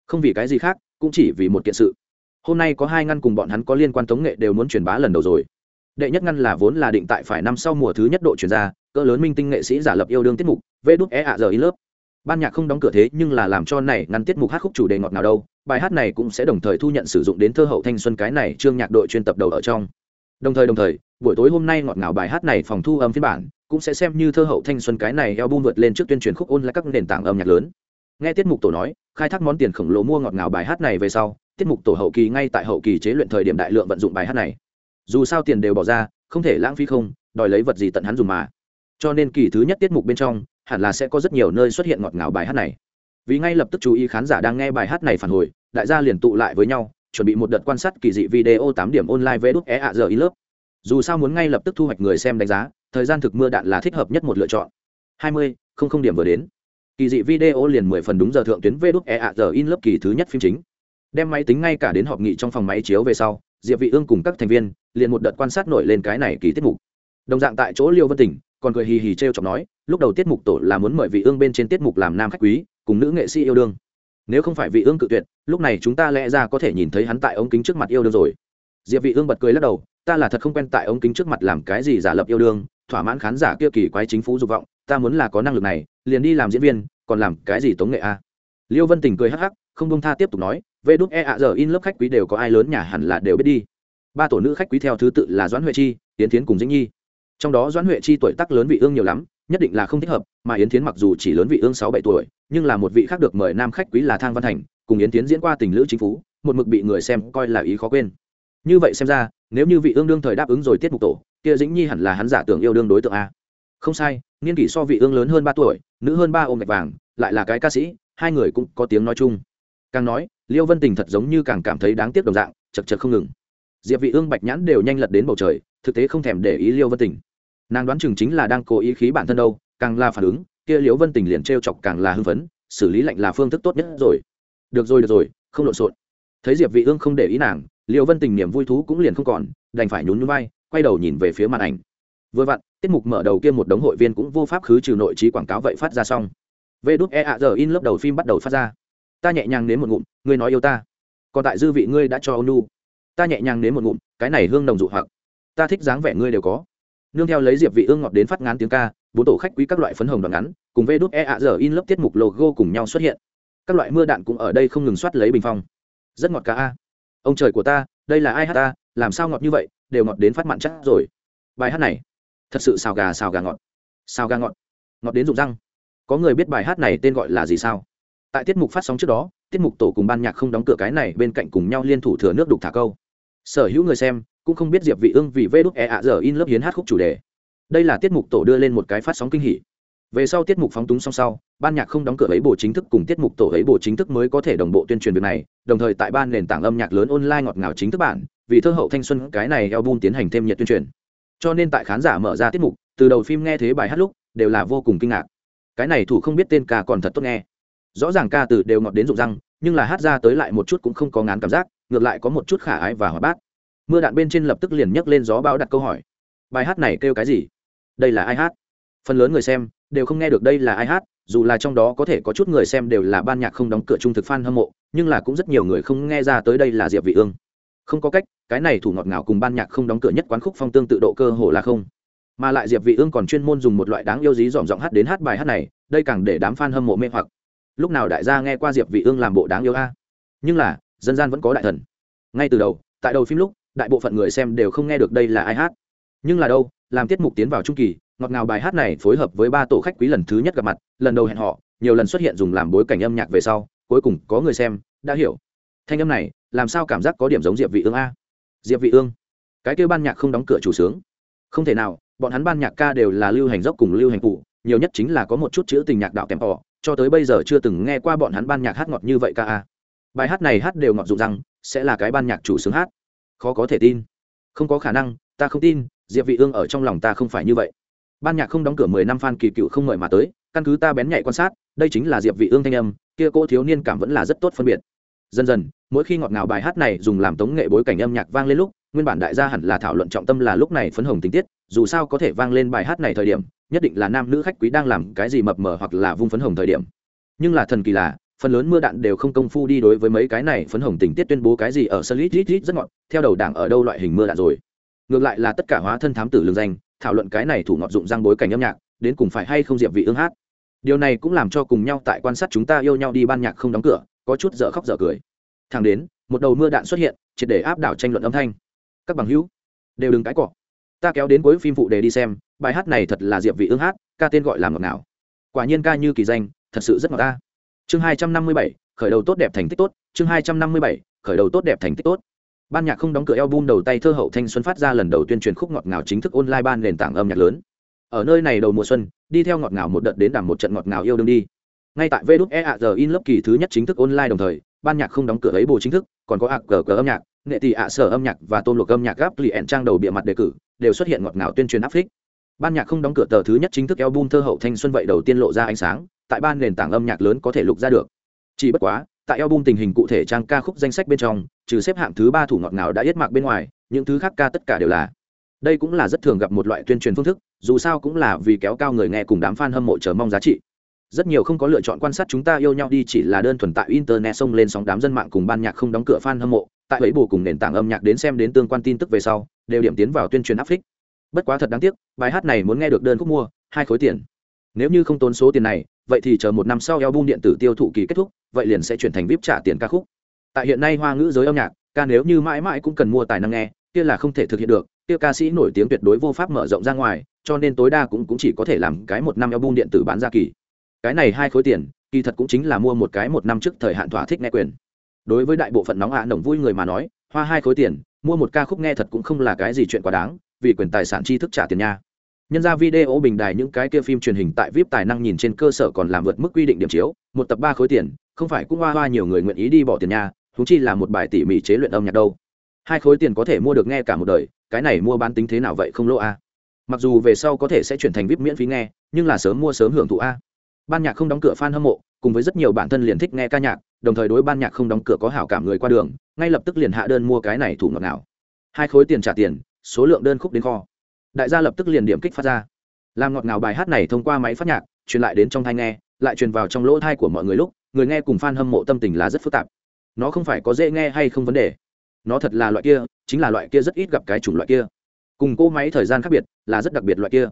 Không vì cái gì khác, cũng chỉ vì một kiện sự. Hôm nay có hai ngăn cùng bọn hắn có liên quan tống nghệ đều muốn truyền bá lần đầu rồi. Đệ nhất ngăn là vốn là định tại phải năm sau mùa thứ nhất độ chuyển ra, cỡ lớn minh tinh nghệ sĩ giả lập yêu đương tiết mục, vê đúc e ạ giờ in lớp ban nhạc không đóng cửa thế nhưng là làm cho này ngăn tiết mục hát khúc chủ đề ngọt nào đâu. Bài hát này cũng sẽ đồng thời thu nhận sử dụng đến thơ hậu thanh xuân cái này trương nhạc đội chuyên tập đầu ở trong đồng thời đồng thời, buổi tối hôm nay ngọt ngào bài hát này phòng thu âm phiên bản cũng sẽ xem như thơ hậu thanh xuân cái này eo bung vượt lên trước tuyên truyền khúc ôn lại các nền tảng âm nhạc lớn. Nghe tiết mục tổ nói, khai thác món tiền khổng lồ mua ngọt ngào bài hát này về sau, tiết mục tổ hậu kỳ ngay tại hậu kỳ chế luyện thời điểm đại lượng vận dụng bài hát này. Dù sao tiền đều bỏ ra, không thể lãng phí không, đòi lấy vật gì tận hắn dùng mà. Cho nên kỳ thứ nhất tiết mục bên trong, hẳn là sẽ có rất nhiều nơi xuất hiện ngọt ngào bài hát này. Vì ngay lập tức chú ý khán giả đang nghe bài hát này phản hồi, đại gia liền tụ lại với nhau chuẩn bị một đợt quan sát kỳ dị video tám điểm online vé đúc é ạ giờ y lớp. Dù sao muốn ngay lập tức thu hoạch người xem đánh giá, thời gian thực mưa đạn là thích hợp nhất một lựa chọn. Hai mươi, không không điểm vừa đến. Kỳ dị video liền mười phần đúng giờ thượng tuyến vê đúc e ạ giờ in lớp kỳ thứ nhất phim chính. Đem máy tính ngay cả đến họp nghị trong phòng máy chiếu về sau, diệp vị ương cùng các thành viên liền một đợt quan sát nổi lên cái này kỳ tiết mục. Đồng dạng tại chỗ liêu vân tỉnh còn cười hì hì trêu chọc nói, lúc đầu tiết mục tổ là muốn mời vị ương bên trên tiết mục làm nam khách quý, cùng nữ nghệ sĩ yêu đương nếu không phải vị ương cự tuyệt, lúc này chúng ta lẽ ra có thể nhìn thấy hắn tại ống kính trước mặt yêu đương rồi. Diệp vị ương bật cười lắc đầu, ta là thật không quen tại ống kính trước mặt làm cái gì giả lập yêu đương, thỏa mãn khán giả kia kỳ quái chính phủ dục vọng, ta muốn là có năng lực này, liền đi làm diễn viên, còn làm cái gì tống nghệ a? Liêu vân tình cười hắc hắc, không bông tha tiếp tục nói, vê đúc e ạ giờ in lớp khách quý đều có ai lớn nhà hẳn là đều biết đi. Ba tổ nữ khách quý theo thứ tự là doãn huệ chi tiến tiến cùng dĩnh nhi. Trong đó doãn huệ chi tuổi tác lớn vị ương nhiều lắm nhất định là không thích hợp, mà yến tiến mặc dù chỉ lớn vị ương sáu bảy tuổi, nhưng là một vị khác được mời nam khách quý là thang văn thành, cùng yến tiến diễn qua tình lữ chính phú, một mực bị người xem coi là ý khó quên. Như vậy xem ra, nếu như vị ương đương thời đáp ứng rồi tiết mục tổ, kia dĩnh nhi hẳn là hắn giả tưởng yêu đương đối tượng a. Không sai, niên kỷ so vị ương lớn hơn ba tuổi, nữ hơn ba ôm gạch vàng, lại là cái ca sĩ, hai người cũng có tiếng nói chung. Càng nói, liêu vân tình thật giống như càng cảm thấy đáng tiếc đồng dạng chật chật không ngừng. Diệp vị ương bạch nhãn đều nhanh lật đến bầu trời, thực tế không thèm để ý liêu vân tình nàng đoán chừng chính là đang cố ý khí bản thân đâu, càng là phản ứng, kia liêu vân tình liền treo chọc càng là hưng phấn, xử lý lạnh là phương thức tốt nhất rồi. Được rồi được rồi, không lộn xộn. Thấy diệp vị ương không để ý nàng liêu vân tình niềm vui thú cũng liền không còn, đành phải nhún nhún vai, quay đầu nhìn về phía màn ảnh. Vừa vặn, tiết mục mở đầu kia một đống hội viên cũng vô pháp khứ trừ nội trí quảng cáo vậy phát ra xong. Vê đút e ạ giờ in lớp đầu phim bắt đầu phát ra. Ta nhẹ nhàng nếm một ngụm, ngươi nói yêu ta. Còn tại dư vị ngươi đã cho ônu ta nhẹ nhàng nếm một ngụm, cái này hương đồng dụ hoặc. Ta thích dáng vẻ ngươi đều có nương theo lấy diệp vị ương ngọt đến phát ngán tiếng ca, bốn tổ khách quý các loại phấn hồng đoạn ngắn, cùng vê đút e ạ giờ in lớp tiết mục logo cùng nhau xuất hiện. Các loại mưa đạn cũng ở đây không ngừng soát lấy bình phong. Rất ngọt ca a. Ông trời của ta, đây là ai hát ta, làm sao ngọt như vậy, đều ngọt đến phát mặn chắc rồi. Bài hát này, thật sự xào gà xào gà ngọt. Xào gà ngọt. Ngọt đến rụng răng. Có người biết bài hát này tên gọi là gì sao? Tại tiết mục phát sóng trước đó, tiết mục tổ cùng ban nhạc không đóng cửa cái này bên cạnh cùng nhau liên thủ thừa nước đục thả câu. Sở hữu người xem cũng không biết diệp vị ương vì vê đúc e ạ giờ in lớp hiến hát khúc chủ đề. Đây là tiết mục tổ đưa lên một cái phát sóng kinh hỉ. Về sau tiết mục phóng túng song sau, ban nhạc không đóng cửa ấy bộ chính thức cùng tiết mục tổ ấy bộ chính thức mới có thể đồng bộ tuyên truyền việc này, đồng thời tại ban nền tảng âm nhạc lớn online ngọt ngào chính thức bản, vì thơ hậu thanh xuân cái này album tiến hành thêm nhiệt tuyên truyền. Cho nên tại khán giả mở ra tiết mục, từ đầu phim nghe thế bài hát lúc, đều là vô cùng kinh ngạc. Cái này thủ không biết tên ca còn thật tốt nghe. Rõ ràng ca từ đều ngọt đến rụng răng, nhưng là hát ra tới lại một chút cũng không có ngán cảm giác, ngược lại có một chút khả ái và hòa bát mưa đạn bên trên lập tức liền nhấc lên gió bão đặt câu hỏi. Bài hát này kêu cái gì? Đây là ai hát? Phần lớn người xem đều không nghe được đây là ai hát, dù là trong đó có thể có chút người xem đều là ban nhạc không đóng cửa trung thực fan hâm mộ, nhưng là cũng rất nhiều người không nghe ra tới đây là diệp vị ương. Không có cách, cái này thủ ngọt ngào cùng ban nhạc không đóng cửa nhất quán khúc phong tương tự độ cơ hồ là không. Mà lại diệp vị ương còn chuyên môn dùng một loại đáng yêu dí dỏm giọng hát đến hát bài hát này, đây càng để đám fan hâm mộ mê hoặc. Lúc nào đại gia nghe qua diệp vị ương làm bộ đáng yêu a? Nhưng là, dân gian vẫn có đại thần. Ngay từ đầu, tại đầu phim lúc đại bộ phận người xem đều không nghe được đây là ai hát. Nhưng là đâu, làm tiết mục tiến vào trung kỳ, ngọt ngào bài hát này phối hợp với ba tổ khách quý lần thứ nhất gặp mặt, lần đầu hẹn họ nhiều lần xuất hiện dùng làm bối cảnh âm nhạc về sau, cuối cùng có người xem đã hiểu. Thanh âm này, làm sao cảm giác có điểm giống diệp vị ương a? Diệp vị ương, cái kêu ban nhạc không đóng cửa chủ sướng. Không thể nào, bọn hắn ban nhạc ca đều là lưu hành dốc cùng lưu hành cụ nhiều nhất chính là có một chút chữ tình nhạc đạo kèm họ cho tới bây giờ chưa từng nghe qua bọn hắn ban nhạc hát ngọt như vậy ca a. Bài hát này hát đều ngọt dụng rằng sẽ là cái ban nhạc chủ sướng hát khó có thể tin. Không có khả năng, ta không tin, diệp vị ương ở trong lòng ta không phải như vậy. Ban nhạc không đóng cửa mười năm fan kỳ cựu không mời mà tới, căn cứ ta bén nhạy quan sát, đây chính là diệp vị ương thanh âm, kia cô thiếu niên cảm vẫn là rất tốt phân biệt. Dần dần, mỗi khi ngọt ngào bài hát này dùng làm tống nghệ bối cảnh âm nhạc vang lên lúc, nguyên bản đại gia hẳn là thảo luận trọng tâm là lúc này phấn hồng tình tiết, dù sao có thể vang lên bài hát này thời điểm, nhất định là nam nữ khách quý đang làm cái gì mập mờ hoặc là vung phấn hồng thời điểm. Nhưng là thần kỳ là phần lớn mưa đạn đều không công phu đi đối với mấy cái này phấn hồng tình tiết tuyên bố cái gì ở sân lít lít lít rất ngọt, theo đầu đảng ở đâu loại hình mưa đạn rồi. Ngược lại là tất cả hóa thân thám tử lương danh, thảo luận cái này thủ ngọt dụng răng bối cảnh âm nhạc, đến cùng phải hay không diệp vị ương hát. Điều này cũng làm cho cùng nhau tại quan sát chúng ta yêu nhau đi ban nhạc không đóng cửa, có chút dở khóc dở cười. Thẳng đến, một đầu mưa đạn xuất hiện, triệt để áp đảo tranh luận âm thanh. Các bằng hữu, đều đừng cãi cọ. Ta kéo đến cuối phim phụ đề đi xem, bài hát này thật là diệp vị ương hát, ca tên gọi là ngọt nào quả nhiên ca như kỳ danh, thật sự rất ngọt ta chương 257, khởi đầu tốt đẹp thành tích tốt. Chương 257, khởi đầu tốt đẹp thành tích tốt. Ban nhạc không đóng cửa album đầu tay thơ hậu thanh xuân phát ra lần đầu tuyên truyền khúc ngọt ngào chính thức online ban nền tảng âm nhạc lớn. Ở nơi này đầu mùa xuân đi theo ngọt ngào một đợt đến đảm một trận ngọt ngào yêu đương đi. Ngay tại vê đúc e ạ giờ in lớp kỳ thứ nhất chính thức online đồng thời ban nhạc không đóng cửa ấy bồ chính thức còn có ạc cờ cờ âm nhạc nghệ tỷ ạ sở âm nhạc và tôn luộc âm nhạc gáp lì ẹn trang đầu bịa mặt đề cử đều xuất hiện ngọt ngào tuyên truyền áp phích ban nhạc không đóng cửa tờ thứ nhất chính thức album thơ hậu thanh xuân vậy đầu tiên lộ ra ánh sáng, tại ban nền tảng âm nhạc lớn có thể lục ra được. Chỉ bất quá, tại album tình hình cụ thể trang ca khúc danh sách bên trong, trừ xếp hạng thứ ba thủ ngọt ngào đã yết mạc bên ngoài, những thứ khác ca tất cả đều là. Đây cũng là rất thường gặp một loại tuyên truyền phương thức, dù sao cũng là vì kéo cao người nghe cùng đám fan hâm mộ chờ mong giá trị. Rất nhiều không có lựa chọn quan sát chúng ta yêu nhau đi chỉ là đơn thuần tại internet xông lên sóng đám dân mạng cùng ban nhạc không đóng cửa fan hâm mộ, tại ấy bù cùng nền tảng âm nhạc đến xem đến tương quan tin tức về sau, đều điểm tiến vào tuyên truyền áp phích bất quá thật đáng tiếc bài hát này muốn nghe được đơn khúc mua hai khối tiền. Nếu như không tốn số tiền này vậy thì chờ một năm sau album điện tử tiêu thụ kỳ kết thúc vậy liền sẽ chuyển thành vip trả tiền ca khúc. Tại hiện nay hoa ngữ giới âm nhạc ca nếu như mãi mãi cũng cần mua tài năng nghe kia là không thể thực hiện được kia ca sĩ nổi tiếng tuyệt đối vô pháp mở rộng ra ngoài cho nên tối đa cũng, cũng chỉ có thể làm cái một năm album điện tử bán ra kỳ. Cái này hai khối tiền kỳ thật cũng chính là mua một cái một năm trước thời hạn thỏa thích nghe quyền. Đối với đại bộ phận nóng hạ nồng vui người mà nói hoa hai khối tiền mua một ca khúc nghe thật cũng không là cái gì chuyện quá đáng vì quyền tài sản tri thức trả tiền nha. Nhân ra video bình đài những cái kia phim truyền hình tại vip tài năng nhìn trên cơ sở còn làm vượt mức quy định điểm chiếu, một tập ba khối tiền, không phải cũng hoa hoa nhiều người nguyện ý đi bỏ tiền nha thú chi là một bài tỉ mỉ chế luyện âm nhạc đâu. Hai khối tiền có thể mua được nghe cả một đời, cái này mua bán tính thế nào vậy không lỗ a. Mặc dù về sau có thể sẽ chuyển thành vip miễn phí nghe, nhưng là sớm mua sớm hưởng thụ a. Ban nhạc không đóng cửa fan hâm mộ, cùng với rất nhiều bản thân liền thích nghe ca nhạc, đồng thời đối ban nhạc không đóng cửa có hảo cảm người qua đường, ngay lập tức liền hạ đơn mua cái này thủ ngọt nào hai khối tiền trả tiền số lượng đơn khúc đến kho. Đại gia lập tức liền điểm kích phát ra. Làm ngọt ngào bài hát này thông qua máy phát nhạc, truyền lại đến trong thai nghe, lại truyền vào trong lỗ thai của mọi người lúc, người nghe cùng fan hâm mộ tâm tình là rất phức tạp. Nó không phải có dễ nghe hay không vấn đề. Nó thật là loại kia, chính là loại kia rất ít gặp cái chủng loại kia. Cùng cỗ máy thời gian khác biệt là rất đặc biệt loại kia.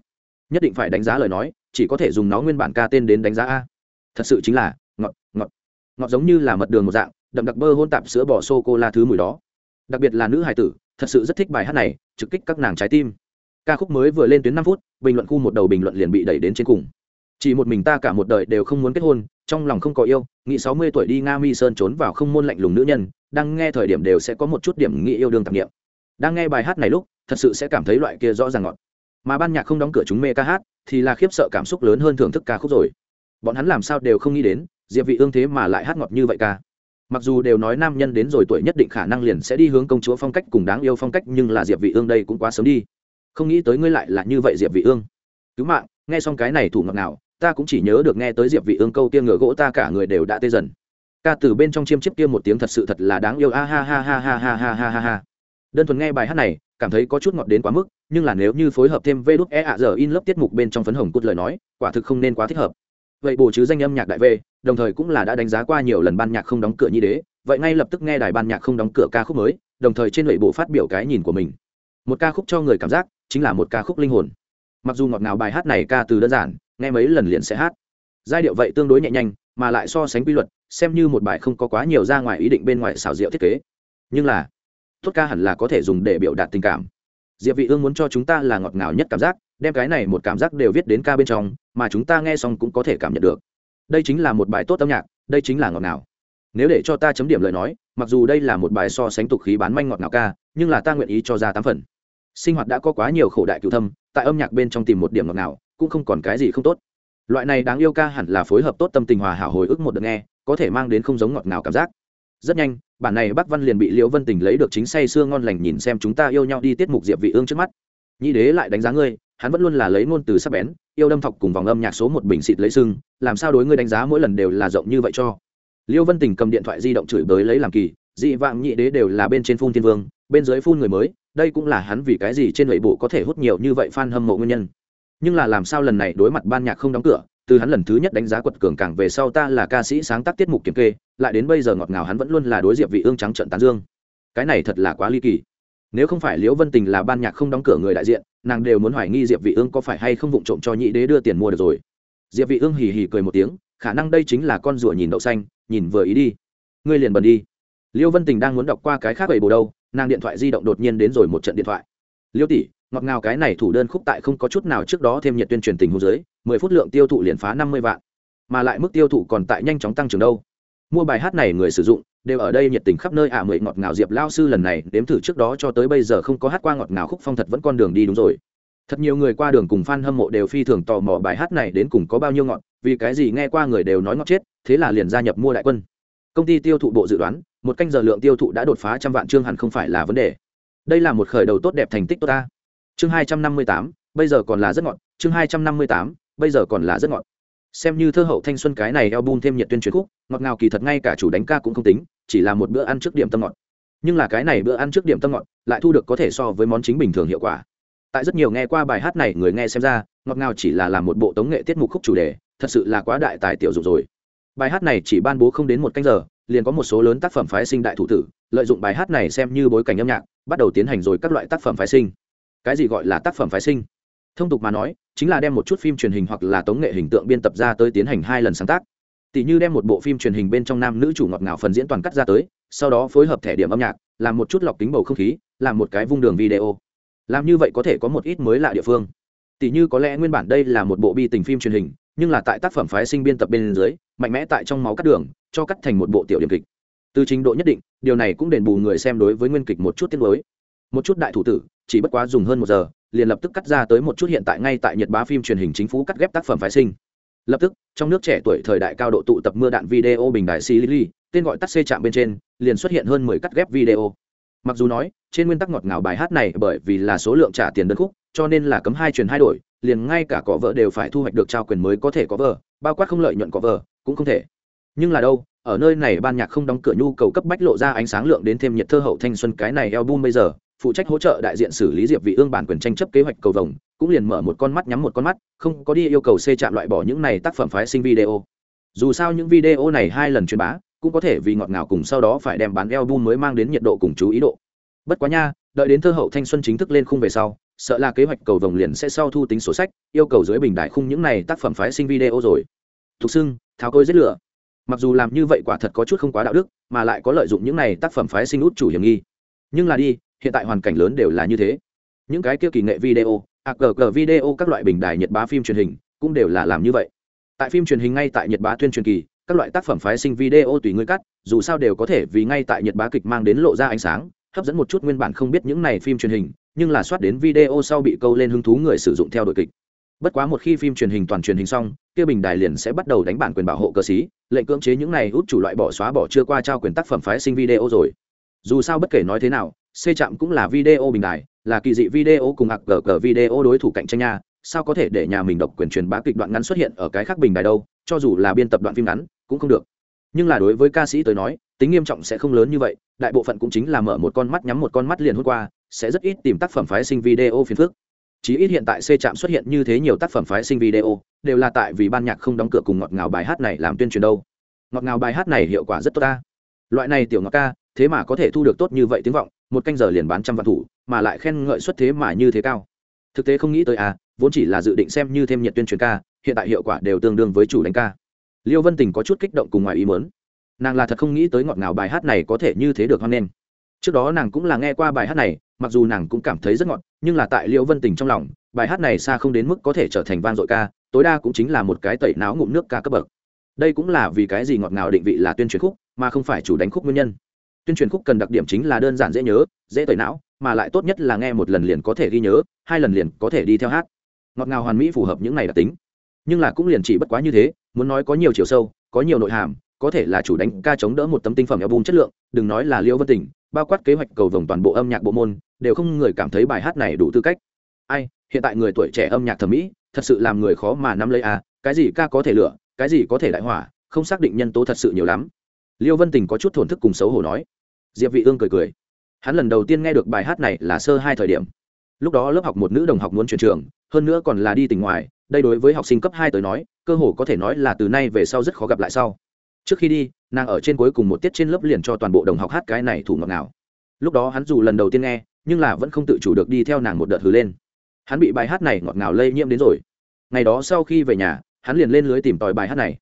Nhất định phải đánh giá lời nói, chỉ có thể dùng nó nguyên bản ca tên đến đánh giá a. Thật sự chính là ngọt ngọt. Ngọt giống như là mật đường một dạng, đậm đặc bơ hôn tạp sữa bỏ sô cô la thứ mùi đó. Đặc biệt là nữ hài tử thật sự rất thích bài hát này, trực kích các nàng trái tim. Ca khúc mới vừa lên tuyến năm phút, bình luận khu một đầu bình luận liền bị đẩy đến trên cùng. Chỉ một mình ta cả một đời đều không muốn kết hôn, trong lòng không có yêu nghị sáu mươi tuổi đi nga mi sơn trốn vào không môn lạnh lùng nữ nhân, đang nghe thời điểm đều sẽ có một chút điểm nghị yêu đương tạp nghiệm đang nghe bài hát này lúc, thật sự sẽ cảm thấy loại kia rõ ràng ngọt. Mà ban nhạc không đóng cửa chúng mê ca hát, thì là khiếp sợ cảm xúc lớn hơn thưởng thức ca khúc rồi. Bọn hắn làm sao đều không nghĩ đến, diệp vị ương thế mà lại hát ngọt như vậy ca mặc dù đều nói nam nhân đến rồi tuổi nhất định khả năng liền sẽ đi hướng công chúa phong cách cùng đáng yêu phong cách, nhưng là diệp vị ương đây cũng quá sớm đi. Không nghĩ tới ngươi lại là như vậy diệp vị ương. Cứu mạng, nghe xong cái này thủ ngọc nào ta cũng chỉ nhớ được nghe tới diệp vị ương câu kia ngựa gỗ ta cả người đều đã tê dần. Ca từ bên trong chiêm chiếp kia một tiếng thật sự thật là đáng yêu, a ha ha ha ha ha ha ha ha ha. Đơn thuần nghe bài hát này, cảm thấy có chút ngọt đến quá mức, nhưng là nếu như phối hợp thêm vê đút e ạ giờ in lớp tiết mục bên trong phấn hồng cút lời nói, quả thực không nên quá thích hợp vậy bổ chứ danh âm nhạc đại v đồng thời cũng là đã đánh giá qua nhiều lần ban nhạc không đóng cửa như đế, vậy ngay lập tức nghe đài ban nhạc không đóng cửa ca khúc mới, đồng thời trên lệ bộ phát biểu cái nhìn của mình. Một ca khúc cho người cảm giác, chính là một ca khúc linh hồn. Mặc dù ngọt ngào bài hát này ca từ đơn giản, nghe mấy lần liền sẽ hát. Giai điệu vậy tương đối nhẹ nhanh mà lại so sánh quy luật, xem như một bài không có quá nhiều ra ngoài ý định bên ngoài xảo diệu thiết kế. Nhưng là, tốt ca hẳn là có thể dùng để biểu đạt tình cảm. Diệp vị ương muốn cho chúng ta là ngọt ngào nhất cảm giác đem cái này một cảm giác đều viết đến ca bên trong, mà chúng ta nghe xong cũng có thể cảm nhận được. Đây chính là một bài tốt âm nhạc, đây chính là ngọt ngào. Nếu để cho ta chấm điểm lời nói, mặc dù đây là một bài so sánh tục khí bán manh ngọt ngào ca, nhưng là ta nguyện ý cho ra tám phần. Sinh hoạt đã có quá nhiều khổ đại cựu thâm, tại âm nhạc bên trong tìm một điểm ngọt ngào, cũng không còn cái gì không tốt. Loại này đáng yêu ca hẳn là phối hợp tốt tâm tình hòa hảo hồi ức một đợt nghe, có thể mang đến không giống ngọt ngào cảm giác. Rất nhanh, bản này Bác văn liền bị liễu vân tình lấy được chính say sưa ngon lành nhìn xem chúng ta yêu nhau đi tiết mục diệp vị ương trước mắt. Nhị đế lại đánh giá ngươi hắn vẫn luôn là lấy ngôn từ sắc bén, yêu đâm thọc cùng vòng âm nhạc số một bình xịt lấy sưng, làm sao đối ngươi đánh giá mỗi lần đều là rộng như vậy cho? Liêu vân tình cầm điện thoại di động chửi bới lấy làm kỳ, dị vạng nhị đế đều là bên trên phun thiên vương, bên dưới phun người mới, đây cũng là hắn vì cái gì trên lưỡi bộ có thể hút nhiều như vậy fan hâm mộ nguyên nhân. Nhưng là làm sao lần này đối mặt ban nhạc không đóng cửa, từ hắn lần thứ nhất đánh giá quật cường càng về sau ta là ca sĩ sáng tác tiết mục kiểm kê, lại đến bây giờ ngọt ngào hắn vẫn luôn là đối diệp vị ương trắng trận tán dương. Cái này thật là quá ly kỳ nếu không phải liễu vân tình là ban nhạc không đóng cửa người đại diện, nàng đều muốn hoài nghi diệp vị ương có phải hay không vụng trộm cho nhị đế đưa tiền mua được rồi. Diệp vị ương hì hì cười một tiếng, khả năng đây chính là con rùa nhìn đậu xanh, nhìn vừa ý đi. Ngươi liền bần đi. Liễu vân tình đang muốn đọc qua cái khác vậy bồ đâu, nàng điện thoại di động đột nhiên đến rồi một trận điện thoại. Liễu tỷ, ngọt ngào cái này thủ đơn khúc tại không có chút nào trước đó thêm nhiệt tuyên truyền tình huống dưới, mười phút lượng tiêu thụ liền phá năm mươi vạn. Mà lại mức tiêu thụ còn tại nhanh chóng tăng trưởng đâu mua bài hát này người sử dụng, đều ở đây nhiệt tình khắp nơi. Ả à mười ngọt ngào diệp lao sư lần này đếm thử trước đó cho tới bây giờ không có hát qua ngọt ngào khúc phong thật vẫn con đường đi đúng rồi. Thật nhiều người qua đường cùng f a n hâm mộ đều phi thường tò mò bài hát này đến cùng có bao nhiêu ngọt, vì cái gì nghe qua người đều nói ngọt chết, thế là liền gia nhập mua đại quân. Công ty tiêu thụ bộ dự đoán, một canh giờ lượng tiêu thụ đã đột phá trăm vạn chương hẳn không phải là vấn đề. Đây là một khởi đầu tốt đẹp thành tích tốt ta. Chương hai trăm năm mươi tám, bây giờ còn là rất ngọt. Chương hai trăm năm mươi tám, bây giờ còn là rất ngọt xem như thơ hậu thanh xuân cái này album thêm nhiệt tuyên truyền khúc, ngọt ngào kỳ thật ngay cả chủ đánh ca cũng không tính, chỉ là một bữa ăn trước điểm tâm ngọt. Nhưng là cái này bữa ăn trước điểm tâm ngọt, lại thu được có thể so với món chính bình thường hiệu quả. Tại rất nhiều nghe qua bài hát này người nghe xem ra, ngọt ngào chỉ là làm một bộ tống nghệ tiết mục khúc chủ đề, thật sự là quá đại tài tiểu dụng rồi. Bài hát này chỉ ban bố không đến một canh giờ, liền có một số lớn tác phẩm phái sinh đại thủ tử, lợi dụng bài hát này xem như bối cảnh âm nhạc, bắt đầu tiến hành rồi các loại tác phẩm phái sinh. Cái gì gọi là tác phẩm phái sinh? Thông tục mà nói, chính là đem một chút phim truyền hình hoặc là tống nghệ hình tượng biên tập ra tới tiến hành hai lần sáng tác. Tỷ như đem một bộ phim truyền hình bên trong nam nữ chủ ngọt ngào phần diễn toàn cắt ra tới, sau đó phối hợp thẻ điểm âm nhạc, làm một chút lọc kính bầu không khí, làm một cái vung đường video. Làm như vậy có thể có một ít mới lạ địa phương. Tỷ như có lẽ nguyên bản đây là một bộ bi tình phim truyền hình, nhưng là tại tác phẩm phái sinh biên tập bên dưới, mạnh mẽ tại trong máu cắt đường, cho cắt thành một bộ tiểu điểm kịch. Từ trình độ nhất định, điều này cũng đền bù người xem đối với nguyên kịch một chút tiết mới một chút đại thủ tử, chỉ bất quá dùng hơn một giờ liền lập tức cắt ra tới một chút hiện tại ngay tại nhật bá phim truyền hình chính phủ cắt ghép tác phẩm phái sinh. Lập tức trong nước trẻ tuổi thời đại cao độ tụ tập mưa đạn video bình đại Silili, tên gọi tắt xê chạm bên trên liền xuất hiện hơn mười cắt ghép video. Mặc dù nói trên nguyên tắc ngọt ngào bài hát này bởi vì là số lượng trả tiền đơn khúc cho nên là cấm hai truyền hai đổi liền ngay cả cọ vợ đều phải thu hoạch được trao quyền mới có thể có vợ bao quát không lợi nhuận có vợ cũng không thể. Nhưng là đâu ở nơi này ban nhạc không đóng cửa nhu cầu cấp bách lộ ra ánh sáng lượng đến thêm nhiệt thơ hậu thanh xuân cái này album bây giờ phụ trách hỗ trợ đại diện xử lý diệp vị ương bản quyền tranh chấp kế hoạch cầu vồng, cũng liền mở một con mắt nhắm một con mắt, không có đi yêu cầu xê chạm loại bỏ những này tác phẩm phái sinh video. Dù sao những video này hai lần truyền bá, cũng có thể vì ngọt ngào cùng sau đó phải đem bán album mới mang đến nhiệt độ cùng chú ý độ. Bất quá nha, đợi đến thơ hậu thanh xuân chính thức lên khung về sau, sợ là kế hoạch cầu vồng liền sẽ sau thu tính sổ sách, yêu cầu dưới bình đại khung những này tác phẩm phái sinh video rồi. Thục xưng tháo côi giết lửa. Mặc dù làm như vậy quả thật có chút không quá đạo đức, mà lại có lợi dụng những này tác phẩm phái sinh út chủ hiểm nghi. Nhưng là đi hiện tại hoàn cảnh lớn đều là như thế. Những cái kia kỳ nghệ video à, akg video các loại bình đài nhật bá phim truyền hình cũng đều là làm như vậy. Tại phim truyền hình ngay tại nhật bá tuyên truyền kỳ, các loại tác phẩm phái sinh video tùy ngươi cắt, dù sao đều có thể vì ngay tại nhật bá kịch mang đến lộ ra ánh sáng, hấp dẫn một chút nguyên bản không biết những này phim truyền hình, nhưng là soát đến video sau bị câu lên hứng thú người sử dụng theo đội kịch. Bất quá một khi phim truyền hình toàn truyền hình xong, kia bình đài liền sẽ bắt đầu đánh bản quyền bảo hộ cơ sĩ, lệnh cưỡng chế những này út chủ loại bỏ xóa bỏ chưa qua trao quyền tác phẩm phái sinh video rồi. Dù sao bất kể nói thế nào c chạm cũng là video bình đài, là kỳ dị video cùng ạc gờ video đối thủ cạnh tranh nha. Sao có thể để nhà mình độc quyền truyền bá kịch đoạn ngắn xuất hiện ở cái khác bình đài đâu? Cho dù là biên tập đoạn phim ngắn, cũng không được. Nhưng là đối với ca sĩ tới nói, tính nghiêm trọng sẽ không lớn như vậy, đại bộ phận cũng chính là mở một con mắt nhắm một con mắt liền hút qua, sẽ rất ít tìm tác phẩm phái sinh video phiền phức. Chỉ ít hiện tại c chạm xuất hiện như thế nhiều tác phẩm phái sinh video, đều là tại vì ban nhạc không đóng cửa cùng ngọt ngào bài hát này làm tuyên truyền đâu. Ngọt ngào bài hát này hiệu quả rất tốt ta. Loại này tiểu ngọt ca, thế mà có thể thu được tốt như vậy tiếng vọng một canh giờ liền bán trăm vạn thủ, mà lại khen ngợi xuất thế mà như thế cao. Thực tế không nghĩ tới à vốn chỉ là dự định xem như thêm nhiệt tuyên truyền ca, hiện tại hiệu quả đều tương đương với chủ đánh ca. Liêu vân tình có chút kích động cùng ngoài ý mớn nàng là thật không nghĩ tới ngọt ngào bài hát này có thể như thế được hoan nghênh. Trước đó nàng cũng là nghe qua bài hát này, mặc dù nàng cũng cảm thấy rất ngọt, nhưng là tại liêu vân tình trong lòng, bài hát này xa không đến mức có thể trở thành vang dội ca, tối đa cũng chính là một cái tẩy náo ngụm nước ca cấp bậc. Đây cũng là vì cái gì ngọt ngào định vị là tuyên truyền khúc, mà không phải chủ đánh khúc nguyên nhân tuyên truyền khúc cần đặc điểm chính là đơn giản dễ nhớ, dễ tẩy não, mà lại tốt nhất là nghe một lần liền có thể ghi nhớ, hai lần liền có thể đi theo hát. Ngọt ngào hoàn mỹ phù hợp những này đặc tính. Nhưng là cũng liền chỉ bất quá như thế, muốn nói có nhiều chiều sâu, có nhiều nội hàm, có thể là chủ đánh ca chống đỡ một tấm tinh phẩm album chất lượng, đừng nói là liễu vân tình, bao quát kế hoạch cầu vồng toàn bộ âm nhạc bộ môn, đều không người cảm thấy bài hát này đủ tư cách. Ai, hiện tại người tuổi trẻ âm nhạc thẩm mỹ, thật sự làm người khó mà nắm lấy à cái gì ca có thể lựa cái gì có thể đại hỏa, không xác định nhân tố thật sự nhiều lắm liêu vân tình có chút thổn thức cùng xấu hổ nói. Diệp vị ương cười cười. Hắn lần đầu tiên nghe được bài hát này là sơ hai thời điểm. Lúc đó lớp học một nữ đồng học muốn chuyển trường, hơn nữa còn là đi tỉnh ngoài, đây đối với học sinh cấp hai tới nói, cơ hồ có thể nói là từ nay về sau rất khó gặp lại sau. Trước khi đi, nàng ở trên cuối cùng một tiết trên lớp liền cho toàn bộ đồng học hát cái này thủ ngọt nào lúc đó hắn dù lần đầu tiên nghe, nhưng là vẫn không tự chủ được đi theo nàng một đợt hứ lên. Hắn bị bài hát này ngọt ngào lây nhiễm đến rồi. Ngày đó sau khi về nhà, hắn liền lên lưới tìm tòi bài hát này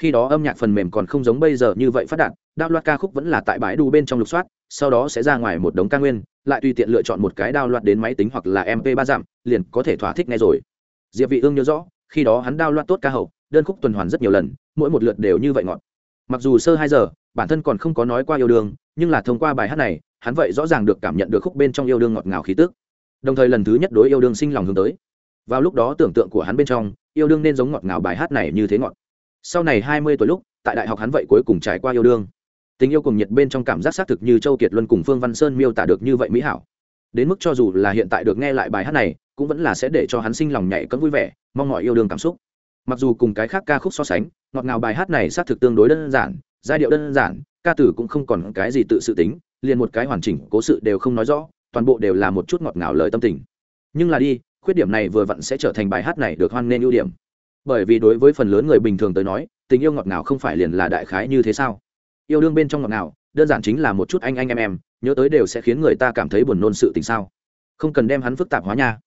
khi đó âm nhạc phần mềm còn không giống bây giờ như vậy phát đạt, đao loạt ca khúc vẫn là tại bãi đu bên trong lục soát, sau đó sẽ ra ngoài một đống ca nguyên, lại tùy tiện lựa chọn một cái đao loạt đến máy tính hoặc là mp ba giảm, liền có thể thỏa thích nghe rồi. Diệp vị ương nhớ rõ, khi đó hắn đao loạt tốt ca hậu, đơn khúc tuần hoàn rất nhiều lần, mỗi một lượt đều như vậy ngọt. Mặc dù sơ hai giờ, bản thân còn không có nói qua yêu đương, nhưng là thông qua bài hát này, hắn vậy rõ ràng được cảm nhận được khúc bên trong yêu đương ngọt ngào khí tức. Đồng thời lần thứ nhất đối yêu đương sinh lòng hướng tới. Vào lúc đó tưởng tượng của hắn bên trong, yêu đương nên giống ngọt ngào bài hát này như thế ngọt sau này hai mươi tuổi lúc, tại đại học hắn vậy cuối cùng trải qua yêu đương. Tình yêu cùng nhiệt bên trong cảm giác xác thực như châu kiệt luân cùng phương văn sơn miêu tả được như vậy mỹ hảo. Đến mức cho dù là hiện tại được nghe lại bài hát này, cũng vẫn là sẽ để cho hắn sinh lòng nhảy cấm vui vẻ, mong mọi yêu đương cảm xúc. Mặc dù cùng cái khác ca khúc so sánh, ngọt ngào bài hát này xác thực tương đối đơn giản, giai điệu đơn giản, ca tử cũng không còn cái gì tự sự tính, liền một cái hoàn chỉnh, cố sự đều không nói rõ, toàn bộ đều là một chút ngọt ngào lời tâm tình. Nhưng là đi, khuyết điểm này vừa vặn sẽ trở thành bài hát này được hoan nghênh ưu điểm bởi vì đối với phần lớn người bình thường tới nói, tình yêu ngọt ngào không phải liền là đại khái như thế sao? Yêu đương bên trong ngọt ngào, đơn giản chính là một chút anh anh em em, nhớ tới đều sẽ khiến người ta cảm thấy buồn nôn sự tình sao? Không cần đem hắn phức tạp hóa nha.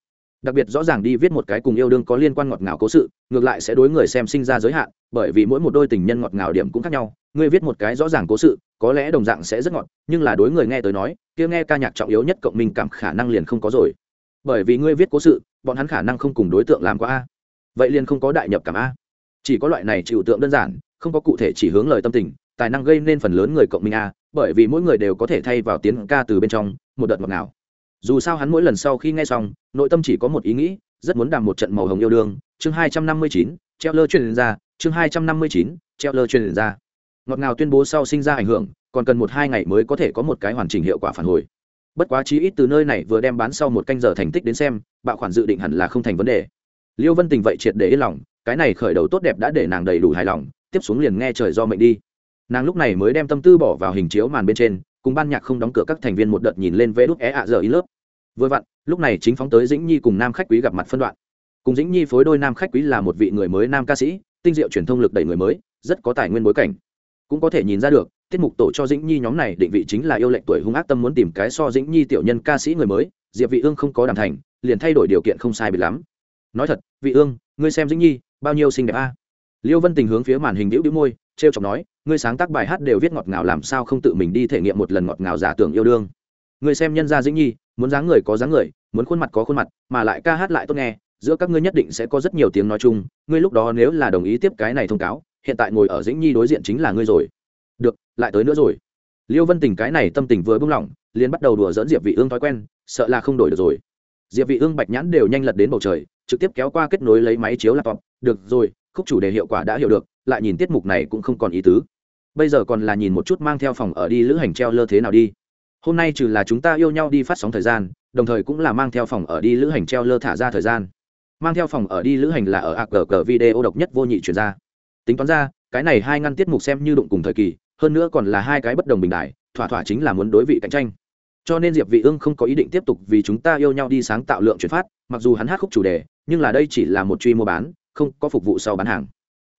Đặc biệt rõ ràng đi viết một cái cùng yêu đương có liên quan ngọt ngào cố sự, ngược lại sẽ đối người xem sinh ra giới hạn, bởi vì mỗi một đôi tình nhân ngọt ngào điểm cũng khác nhau. Ngươi viết một cái rõ ràng cố sự, có lẽ đồng dạng sẽ rất ngọt, nhưng là đối người nghe tới nói, kia nghe ca nhạc trọng yếu nhất cộng minh cảm khả năng liền không có rồi. Bởi vì ngươi viết cố sự, bọn hắn khả năng không cùng đối tượng làm qua a vậy liền không có đại nhập cảm a. Chỉ có loại này chịu tượng đơn giản, không có cụ thể chỉ hướng lời tâm tình, tài năng gây nên phần lớn người cộng minh a, bởi vì mỗi người đều có thể thay vào tiếng ca từ bên trong, một đợt ngọt nào dù sao hắn mỗi lần sau khi nghe xong, nội tâm chỉ có một ý nghĩ, rất muốn đàm một trận màu hồng yêu đương. Chương hai trăm năm mươi chín, treo lơ truyền ra, chương hai trăm năm mươi chín, treo lơ truyền ra. Ngọt ngào tuyên bố sau sinh ra ảnh hưởng, còn cần một hai ngày mới có thể có một cái hoàn chỉnh hiệu quả phản hồi. Bất quá chí ít từ nơi này vừa đem bán sau một canh giờ thành tích đến xem, bạo khoản dự định hẳn là không thành vấn đề liêu vân tình vậy triệt để yên lòng, cái này khởi đầu tốt đẹp đã để nàng đầy đủ hài lòng, tiếp xuống liền nghe trời do mệnh đi. Nàng lúc này mới đem tâm tư bỏ vào hình chiếu màn bên trên, cùng ban nhạc không đóng cửa các thành viên một đợt nhìn lên vê đúc é ạ giờ in lớp. Vừa vặn, lúc này chính phóng tới dĩnh nhi cùng nam khách quý gặp mặt phân đoạn. Cùng dĩnh nhi phối đôi nam khách quý là một vị người mới nam ca sĩ, tinh diệu truyền thông lực đẩy người mới, rất có tài nguyên bối cảnh. Cũng có thể nhìn ra được, tiết mục tổ cho dĩnh nhi nhóm này định vị chính là yêu lệnh tuổi hung ác tâm muốn tìm cái so dĩnh nhi tiểu nhân ca sĩ người mới, diệp vị ương không có đàm thành, liền thay đổi điều kiện không sai biệt lắm nói thật, vị ương, ngươi xem dĩnh nhi, bao nhiêu xinh đẹp a. Liêu vân tình hướng phía màn hình đĩu đĩu môi, trêu chọc nói, ngươi sáng tác bài hát đều viết ngọt ngào, làm sao không tự mình đi thể nghiệm một lần ngọt ngào giả tưởng yêu đương. Ngươi xem nhân gia dĩnh nhi, muốn dáng người có dáng người, muốn khuôn mặt có khuôn mặt, mà lại ca hát lại tốt nghe, giữa các ngươi nhất định sẽ có rất nhiều tiếng nói chung, ngươi lúc đó nếu là đồng ý tiếp cái này thông cáo, hiện tại ngồi ở dĩnh nhi đối diện chính là ngươi rồi. Được, lại tới nữa rồi. Liêu vân tình cái này tâm tình vừa bung lỏng liền bắt đầu đùa dẫn diệp vị ương thói quen, sợ là không đổi được rồi. Diệp vị ương bạch nhãn đều nhanh lật đến bầu trời trực tiếp kéo qua kết nối lấy máy chiếu laptop. Được rồi, khúc chủ đề hiệu quả đã hiểu được, lại nhìn tiết mục này cũng không còn ý tứ. Bây giờ còn là nhìn một chút mang theo phòng ở đi lữ hành treo lơ thế nào đi. Hôm nay trừ là chúng ta yêu nhau đi phát sóng thời gian, đồng thời cũng là mang theo phòng ở đi lữ hành treo lơ thả ra thời gian. Mang theo phòng ở đi lữ hành là ở aqg video độc nhất vô nhị chuyển ra. Tính toán ra, cái này hai ngăn tiết mục xem như đụng cùng thời kỳ, hơn nữa còn là hai cái bất đồng bình đại thỏa thỏa chính là muốn đối vị cạnh tranh. Cho nên diệp vị ương không có ý định tiếp tục vì chúng ta yêu nhau đi sáng tạo lượng chuyển phát, mặc dù hắn hát khúc chủ đề nhưng là đây chỉ là một truy mua bán, không có phục vụ sau bán hàng.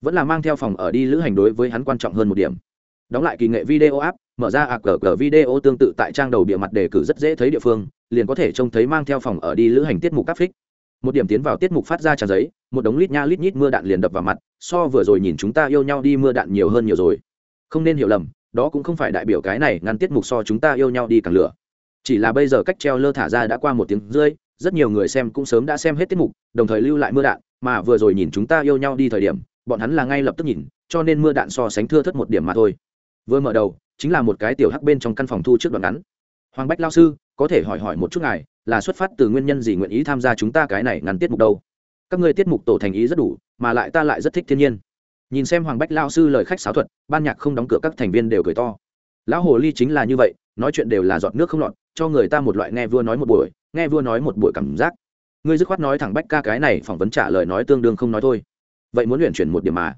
Vẫn là mang theo phòng ở đi lữ hành đối với hắn quan trọng hơn một điểm. Đóng lại kỳ nghệ video app, mở ra ạc cờ video tương tự tại trang đầu bìa mặt đề cử rất dễ thấy địa phương, liền có thể trông thấy mang theo phòng ở đi lữ hành tiết mục cáp phích. Một điểm tiến vào tiết mục phát ra tràn giấy, một đống lít nha lít nhít mưa đạn liền đập vào mặt, so vừa rồi nhìn chúng ta yêu nhau đi mưa đạn nhiều hơn nhiều rồi. Không nên hiểu lầm, đó cũng không phải đại biểu cái này ngăn tiết mục so chúng ta yêu nhau đi càng lửa. Chỉ là bây giờ cách treo lơ thả ra đã qua một tiếng rưỡi rất nhiều người xem cũng sớm đã xem hết tiết mục, đồng thời lưu lại mưa đạn, mà vừa rồi nhìn chúng ta yêu nhau đi thời điểm, bọn hắn là ngay lập tức nhìn, cho nên mưa đạn so sánh thưa thất một điểm mà thôi. Vừa mở đầu, chính là một cái tiểu hắc bên trong căn phòng thu trước đoạn ngắn. Hoàng bách lao sư, có thể hỏi hỏi một chút ngài, là xuất phát từ nguyên nhân gì nguyện ý tham gia chúng ta cái này ngắn tiết mục đâu? Các ngươi tiết mục tổ thành ý rất đủ, mà lại ta lại rất thích thiên nhiên. Nhìn xem hoàng bách lao sư lời khách sáo thuật, ban nhạc không đóng cửa các thành viên đều cười to. Lão hồ ly chính là như vậy, nói chuyện đều là giọt nước không lọt, cho người ta một loại nghe vua nói một buổi nghe vua nói một buổi cảm giác. Ngươi dứt khoát nói thẳng bách ca cái này phỏng vấn trả lời nói tương đương không nói thôi. Vậy muốn luyện chuyển một điểm mà.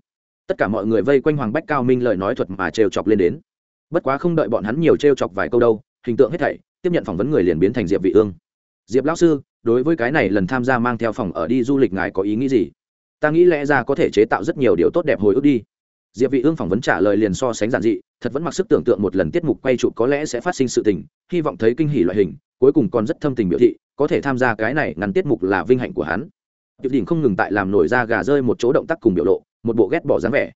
Tất cả mọi người vây quanh hoàng bách cao minh lời nói thuật mà trêu chọc lên đến. Bất quá không đợi bọn hắn nhiều trêu chọc vài câu đâu, hình tượng hết thảy, tiếp nhận phỏng vấn người liền biến thành diệp vị ương. Diệp lão sư, đối với cái này lần tham gia mang theo phòng ở đi du lịch ngài có ý nghĩ gì? Ta nghĩ lẽ ra có thể chế tạo rất nhiều điều tốt đẹp hồi ức đi diệp vị ương phỏng vấn trả lời liền so sánh giản dị, thật vẫn mặc sức tưởng tượng một lần tiết mục quay trụ có lẽ sẽ phát sinh sự tình, hy vọng thấy kinh hỉ loại hình, cuối cùng còn rất thâm tình biểu thị, có thể tham gia cái này ngắn tiết mục là vinh hạnh của hắn. Diệp đình không ngừng tại làm nổi ra gà rơi một chỗ động tác cùng biểu lộ, một bộ ghét bỏ dáng vẻ.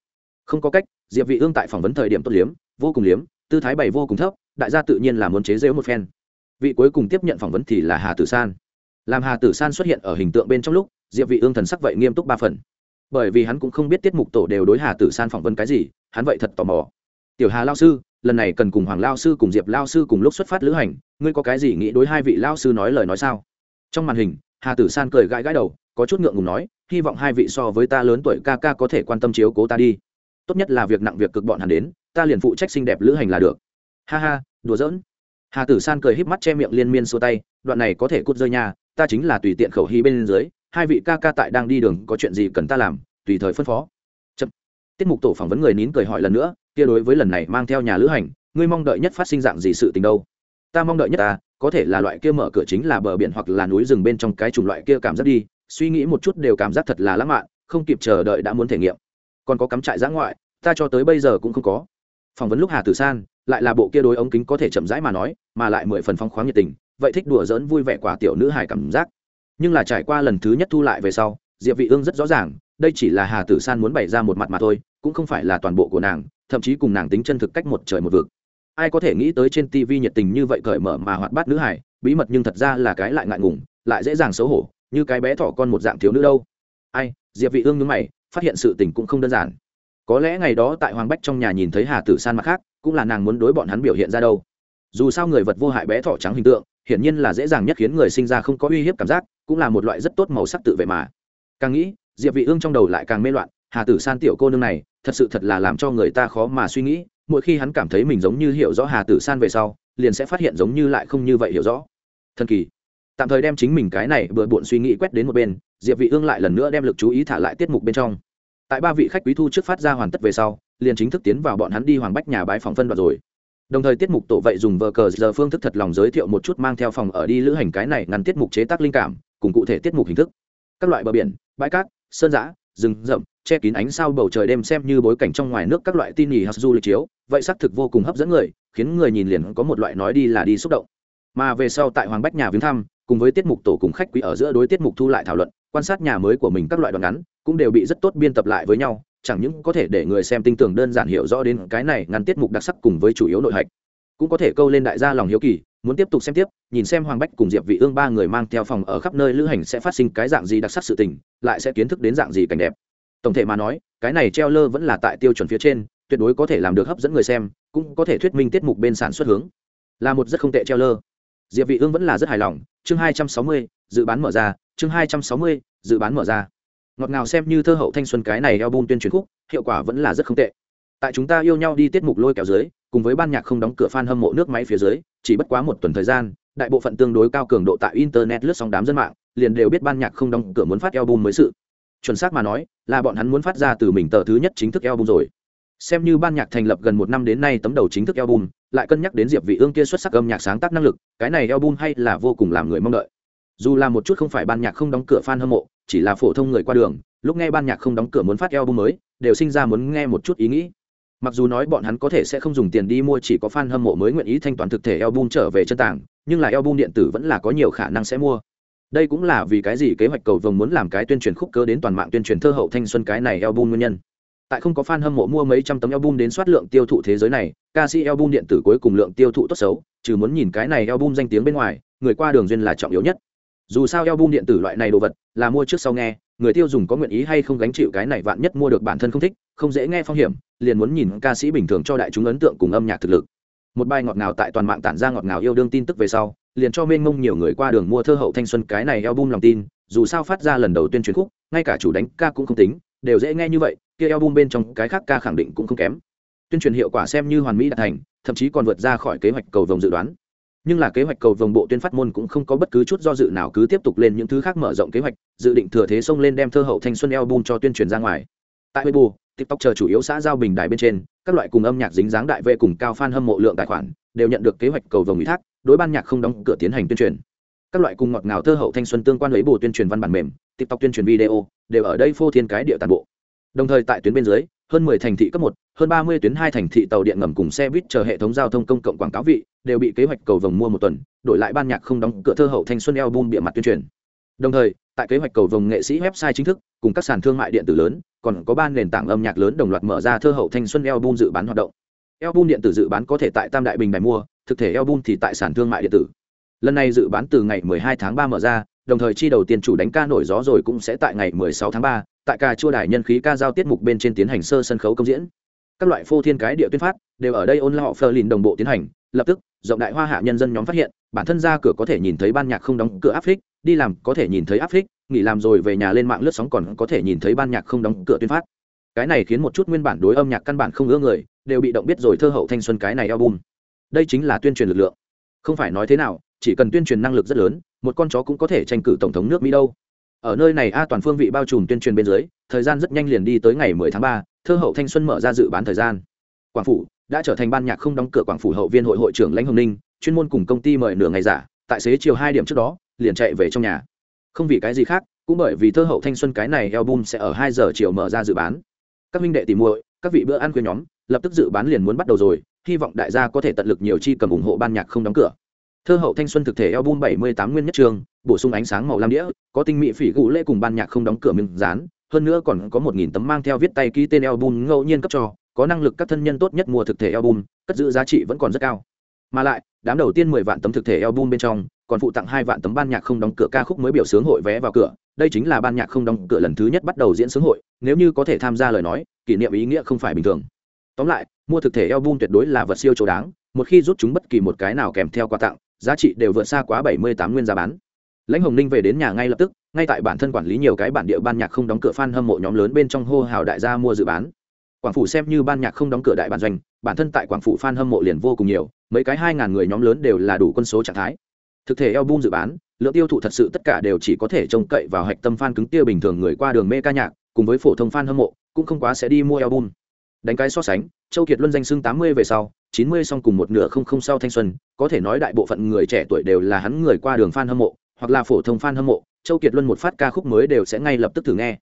Không có cách, diệp vị ương tại phỏng vấn thời điểm tốt liếm, vô cùng liếm, tư thái bày vô cùng thấp, đại gia tự nhiên là muốn chế giễu một phen. Vị cuối cùng tiếp nhận phỏng vấn thì là hà tử san. Làm hà tử san xuất hiện ở hình tượng bên trong lúc, diệp vị ương thần sắc vậy nghiêm túc ba phần bởi vì hắn cũng không biết tiết mục tổ đều đối hà tử san phỏng vấn cái gì hắn vậy thật tò mò. Tiểu hà lao sư lần này cần cùng hoàng lao sư cùng diệp lao sư cùng lúc xuất phát lữ hành ngươi có cái gì nghĩ đối hai vị lao sư nói lời nói sao? Trong màn hình hà tử san cười gãi gãi đầu có chút ngượng ngùng nói hy vọng hai vị so với ta lớn tuổi ca ca có thể quan tâm chiếu cố ta đi. Tốt nhất là việc nặng việc cực bọn hắn đến ta liền phụ trách xinh đẹp lữ hành là được. Ha ha đùa giỡn. Hà tử san cười híp mắt che miệng liên miên xua tay đoạn này có thể cút rơi nhà, ta chính là tùy tiện khẩu hy bên dưới hai vị ca ca tại đang đi đường, có chuyện gì cần ta làm, tùy thời phân phó. Chậm. tiết mục tổ phỏng vấn người nín cười hỏi lần nữa, kia đối với lần này mang theo nhà lữ hành, ngươi mong đợi nhất phát sinh dạng gì sự tình đâu? Ta mong đợi nhất ta, có thể là loại kia mở cửa chính là bờ biển hoặc là núi rừng bên trong cái chủng loại kia cảm giác đi, suy nghĩ một chút đều cảm giác thật là lãng mạn, không kịp chờ đợi đã muốn thể nghiệm. Còn có cắm trại giã ngoại, ta cho tới bây giờ cũng không có. Phỏng vấn lúc hà tử san, lại là bộ kia đối ống kính có thể chậm rãi mà nói, mà lại mười phần phong khoáng nhiệt tình, vậy thích đùa giỡn vui vẻ quả tiểu nữ hài cảm giác nhưng là trải qua lần thứ nhất thu lại về sau, diệp vị ương rất rõ ràng, đây chỉ là hà tử san muốn bày ra một mặt mà thôi, cũng không phải là toàn bộ của nàng, thậm chí cùng nàng tính chân thực cách một trời một vực. Ai có thể nghĩ tới trên tv nhiệt tình như vậy cởi mở mà hoạt bát nữ hài, bí mật nhưng thật ra là cái lại ngại ngùng, lại dễ dàng xấu hổ, như cái bé thỏ con một dạng thiếu nữ đâu. Ai, diệp vị ương nhướng mày, phát hiện sự tình cũng không đơn giản. Có lẽ ngày đó tại hoàng bách trong nhà nhìn thấy hà tử san mặt khác, cũng là nàng muốn đối bọn hắn biểu hiện ra đâu. Dù sao người vật vô hại bé thỏ trắng hình tượng hiển nhiên là dễ dàng nhất khiến người sinh ra không có uy hiếp cảm giác, cũng là một loại rất tốt màu sắc tự vệ mà. Càng nghĩ, diệp vị ương trong đầu lại càng mê loạn, hà tử san tiểu cô nương này, thật sự thật là làm cho người ta khó mà suy nghĩ, mỗi khi hắn cảm thấy mình giống như hiểu rõ hà tử san về sau, liền sẽ phát hiện giống như lại không như vậy hiểu rõ. Thần kỳ. Tạm thời đem chính mình cái này bừa bộn suy nghĩ quét đến một bên, diệp vị ương lại lần nữa đem lực chú ý thả lại tiết mục bên trong. Tại ba vị khách quý thu trước phát ra hoàn tất về sau, liền chính thức tiến vào bọn hắn đi hoàng bách nhà bái phòng phân đoạn rồi đồng thời tiết mục tổ vậy dùng vờ cờ giờ phương thức thật lòng giới thiệu một chút mang theo phòng ở đi lữ hành cái này ngăn tiết mục chế tác linh cảm, cùng cụ thể tiết mục hình thức. Các loại bờ biển, bãi cát, sơn giã rừng rậm, che kín ánh sao bầu trời đêm xem như bối cảnh trong ngoài nước các loại tin nhì hoặc du lịch chiếu, vậy xác thực vô cùng hấp dẫn người, khiến người nhìn liền có một loại nói đi là đi xúc động. Mà về sau tại hoàng bách nhà viếng thăm, cùng với tiết mục tổ cùng khách quý ở giữa đối tiết mục thu lại thảo luận, quan sát nhà mới của mình các loại đoạn ngắn, cũng đều bị rất tốt biên tập lại với nhau chẳng những có thể để người xem tinh tưởng đơn giản hiểu rõ đến cái này ngăn tiết mục đặc sắc cùng với chủ yếu nội hạch cũng có thể câu lên đại gia lòng hiếu kỳ muốn tiếp tục xem tiếp nhìn xem hoàng bách cùng diệp vị ương ba người mang theo phòng ở khắp nơi lữ hành sẽ phát sinh cái dạng gì đặc sắc sự tình lại sẽ kiến thức đến dạng gì cảnh đẹp. Tổng thể mà nói cái này treo lơ vẫn là tại tiêu chuẩn phía trên tuyệt đối có thể làm được hấp dẫn người xem cũng có thể thuyết minh tiết mục bên sản xuất hướng. Là một rất không tệ treo lơ. Diệp vị ương vẫn là rất hài lòng. Chương 260, dự bán mở ra. Chương 260, dự bán mở ra ngọt ngào xem như thơ hậu thanh xuân cái này album tuyên truyền khúc, hiệu quả vẫn là rất không tệ. Tại chúng ta yêu nhau đi tiết mục lôi kéo dưới, cùng với ban nhạc không đóng cửa fan hâm mộ nước máy phía dưới, chỉ bất quá một tuần thời gian, đại bộ phận tương đối cao cường độ tại internet lướt sóng đám dân mạng, liền đều biết ban nhạc không đóng cửa muốn phát album mới sự. Chuẩn xác mà nói, là bọn hắn muốn phát ra từ mình tờ thứ nhất chính thức album rồi. Xem như ban nhạc thành lập gần một năm đến nay tấm đầu chính thức album, lại cân nhắc đến diệp vị ương kia xuất sắc âm nhạc sáng tác năng lực, cái này album hay là vô cùng làm người mong đợi. Dù là một chút không phải ban nhạc không đóng cửa fan hâm mộ chỉ là phổ thông người qua đường, lúc nghe ban nhạc không đóng cửa muốn phát album mới, đều sinh ra muốn nghe một chút ý nghĩ. Mặc dù nói bọn hắn có thể sẽ không dùng tiền đi mua chỉ có fan hâm mộ mới nguyện ý thanh toán thực thể album trở về chân tảng, nhưng là album điện tử vẫn là có nhiều khả năng sẽ mua. Đây cũng là vì cái gì kế hoạch cầu vồng muốn làm cái tuyên truyền khúc cơ đến toàn mạng tuyên truyền thơ hậu thanh xuân cái này album nguyên nhân. Tại không có fan hâm mộ mua mấy trăm tấm album đến soát lượng tiêu thụ thế giới này, ca sĩ album điện tử cuối cùng lượng tiêu thụ tốt xấu, trừ muốn nhìn cái này album danh tiếng bên ngoài, người qua đường duyên là trọng yếu nhất dù sao album điện tử loại này đồ vật là mua trước sau nghe, người tiêu dùng có nguyện ý hay không gánh chịu cái này vạn nhất mua được bản thân không thích, không dễ nghe phong hiểm, liền muốn nhìn ca sĩ bình thường cho đại chúng ấn tượng cùng âm nhạc thực lực. Một bài ngọt ngào tại toàn mạng tản ra ngọt ngào yêu đương tin tức về sau, liền cho mênh mông nhiều người qua đường mua thơ hậu thanh xuân cái này album lòng tin, dù sao phát ra lần đầu tuyên truyền khúc, ngay cả chủ đánh ca cũng không tính, đều dễ nghe như vậy, kia album bên trong cái khác ca khẳng định cũng không kém. Tuyên truyền hiệu quả xem như hoàn mỹ đã thành, thậm chí còn vượt ra khỏi kế hoạch cầu vồng dự đoán nhưng là kế hoạch cầu vồng bộ tuyên phát môn cũng không có bất cứ chút do dự nào cứ tiếp tục lên những thứ khác mở rộng kế hoạch, dự định thừa thế xông lên đem thơ hậu thanh xuân album cho tuyên truyền ra ngoài. Tại weibo, tiktok chờ chủ yếu xã giao bình đài bên trên, các loại cùng âm nhạc dính dáng đại vệ cùng cao fan hâm mộ lượng tài khoản đều nhận được kế hoạch cầu vồng ủy thác, đối ban nhạc không đóng cửa tiến hành tuyên truyền. Các loại cùng ngọt ngào thơ hậu thanh xuân tương quan lấy bù tuyên truyền văn bản mềm, tiktok tuyên truyền video đều ở đây phô thiên cái địa toàn bộ. Đồng thời tại tuyến bên dưới, hơn 10 thành thị cấp một, hơn 30 tuyến hai thành thị tàu điện ngầm cùng xe buýt chờ hệ thống giao thông công cộng quảng cáo vị đều bị kế hoạch cầu vồng mua một tuần đổi lại ban nhạc không đóng cửa thơ hậu thanh xuân album bịa mặt tuyên truyền. Đồng thời tại kế hoạch cầu vồng nghệ sĩ website chính thức cùng các sàn thương mại điện tử lớn còn có ban nền tảng âm nhạc lớn đồng loạt mở ra thơ hậu thanh xuân album dự bán hoạt động. Album điện tử dự bán có thể tại tam đại bình đài mua thực thể album thì tại sàn thương mại điện tử. Lần này dự bán từ ngày 12 tháng 3 mở ra đồng thời chi đầu tiên chủ đánh ca nổi gió rồi cũng sẽ tại ngày 16 tháng 3, tại ca chua đài nhân khí ca giao tiết mục bên trên tiến hành sơ sân khấu công diễn. Các loại phô thiên cái địa tuyên phát đều ở đây ôn họ phơ lìn đồng bộ tiến hành lập tức rộng đại hoa hạ nhân dân nhóm phát hiện bản thân ra cửa có thể nhìn thấy ban nhạc không đóng cửa áp phích đi làm có thể nhìn thấy áp phích nghỉ làm rồi về nhà lên mạng lướt sóng còn có thể nhìn thấy ban nhạc không đóng cửa tuyên phát. Cái này khiến một chút nguyên bản đối âm nhạc căn bản không ưa người đều bị động biết rồi thơ hậu thanh xuân cái này album. Đây chính là tuyên truyền lực lượng. Không phải nói thế nào chỉ cần tuyên truyền năng lực rất lớn một con chó cũng có thể tranh cử tổng thống nước mỹ đâu. Ở nơi này a toàn phương vị bao trùm tuyên truyền bên dưới thời gian rất nhanh liền đi tới ngày 10 tháng 3, thơ hậu thanh xuân mở ra dự bán thời gian. Quảng phủ đã trở thành ban nhạc không đóng cửa quảng phủ hậu viên hội hội trưởng lãnh hồng ninh, chuyên môn cùng công ty mời nửa ngày giả, tại xế chiều hai điểm trước đó, liền chạy về trong nhà. Không vì cái gì khác, cũng bởi vì thơ hậu thanh xuân cái này album sẽ ở hai giờ chiều mở ra dự bán. Các minh đệ tìm muội, các vị bữa ăn khuya nhóm, lập tức dự bán liền muốn bắt đầu rồi, hy vọng đại gia có thể tận lực nhiều chi cầm ủng hộ ban nhạc không đóng cửa. Thơ hậu thanh xuân thực thể album 78 nguyên nhất trường, bổ sung ánh sáng màu lam đĩa, có tinh mỹ phỉ gũ lễ cùng ban nhạc không đóng cửa miếng dán, hơn nữa còn có một nghìn tấm mang theo viết tay ký tên album ngẫu nhiên cấp cho có năng lực các thân nhân tốt nhất mua thực thể album, cất giữ giá trị vẫn còn rất cao. Mà lại, đám đầu tiên mười vạn tấm thực thể album bên trong, còn phụ tặng hai vạn tấm ban nhạc không đóng cửa ca khúc mới biểu sướng hội vé vào cửa. Đây chính là ban nhạc không đóng cửa lần thứ nhất bắt đầu diễn sướng hội, nếu như có thể tham gia lời nói, kỷ niệm ý nghĩa không phải bình thường. Tóm lại, mua thực thể album tuyệt đối là vật siêu chỗ đáng, một khi rút chúng bất kỳ một cái nào kèm theo quà tặng, giá trị đều vượt xa quá bảy mươi tám nguyên giá bán. Lãnh hồng ninh về đến nhà ngay lập tức, ngay tại bản thân quản lý nhiều cái bản địa ban nhạc không đóng cửa fan hâm mộ nhóm lớn bên trong hô hào đại gia mua dự bán quảng phủ xem như ban nhạc không đóng cửa đại bản doanh, bản thân tại quảng phủ fan hâm mộ liền vô cùng nhiều, mấy cái hai ngàn người nhóm lớn đều là đủ quân số trạng thái. Thực thể album dự bán, lượng tiêu thụ thật sự tất cả đều chỉ có thể trông cậy vào hạch tâm fan cứng tiêu bình thường người qua đường mê ca nhạc, cùng với phổ thông fan hâm mộ, cũng không quá sẽ đi mua album. Đánh cái so sánh, châu kiệt luân danh xưng tám mươi về sau, chín mươi xong cùng một nửa không không sau thanh xuân, có thể nói đại bộ phận người trẻ tuổi đều là hắn người qua đường fan hâm mộ, hoặc là phổ thông fan hâm mộ, châu kiệt luân một phát ca khúc mới đều sẽ ngay lập tức thử nghe.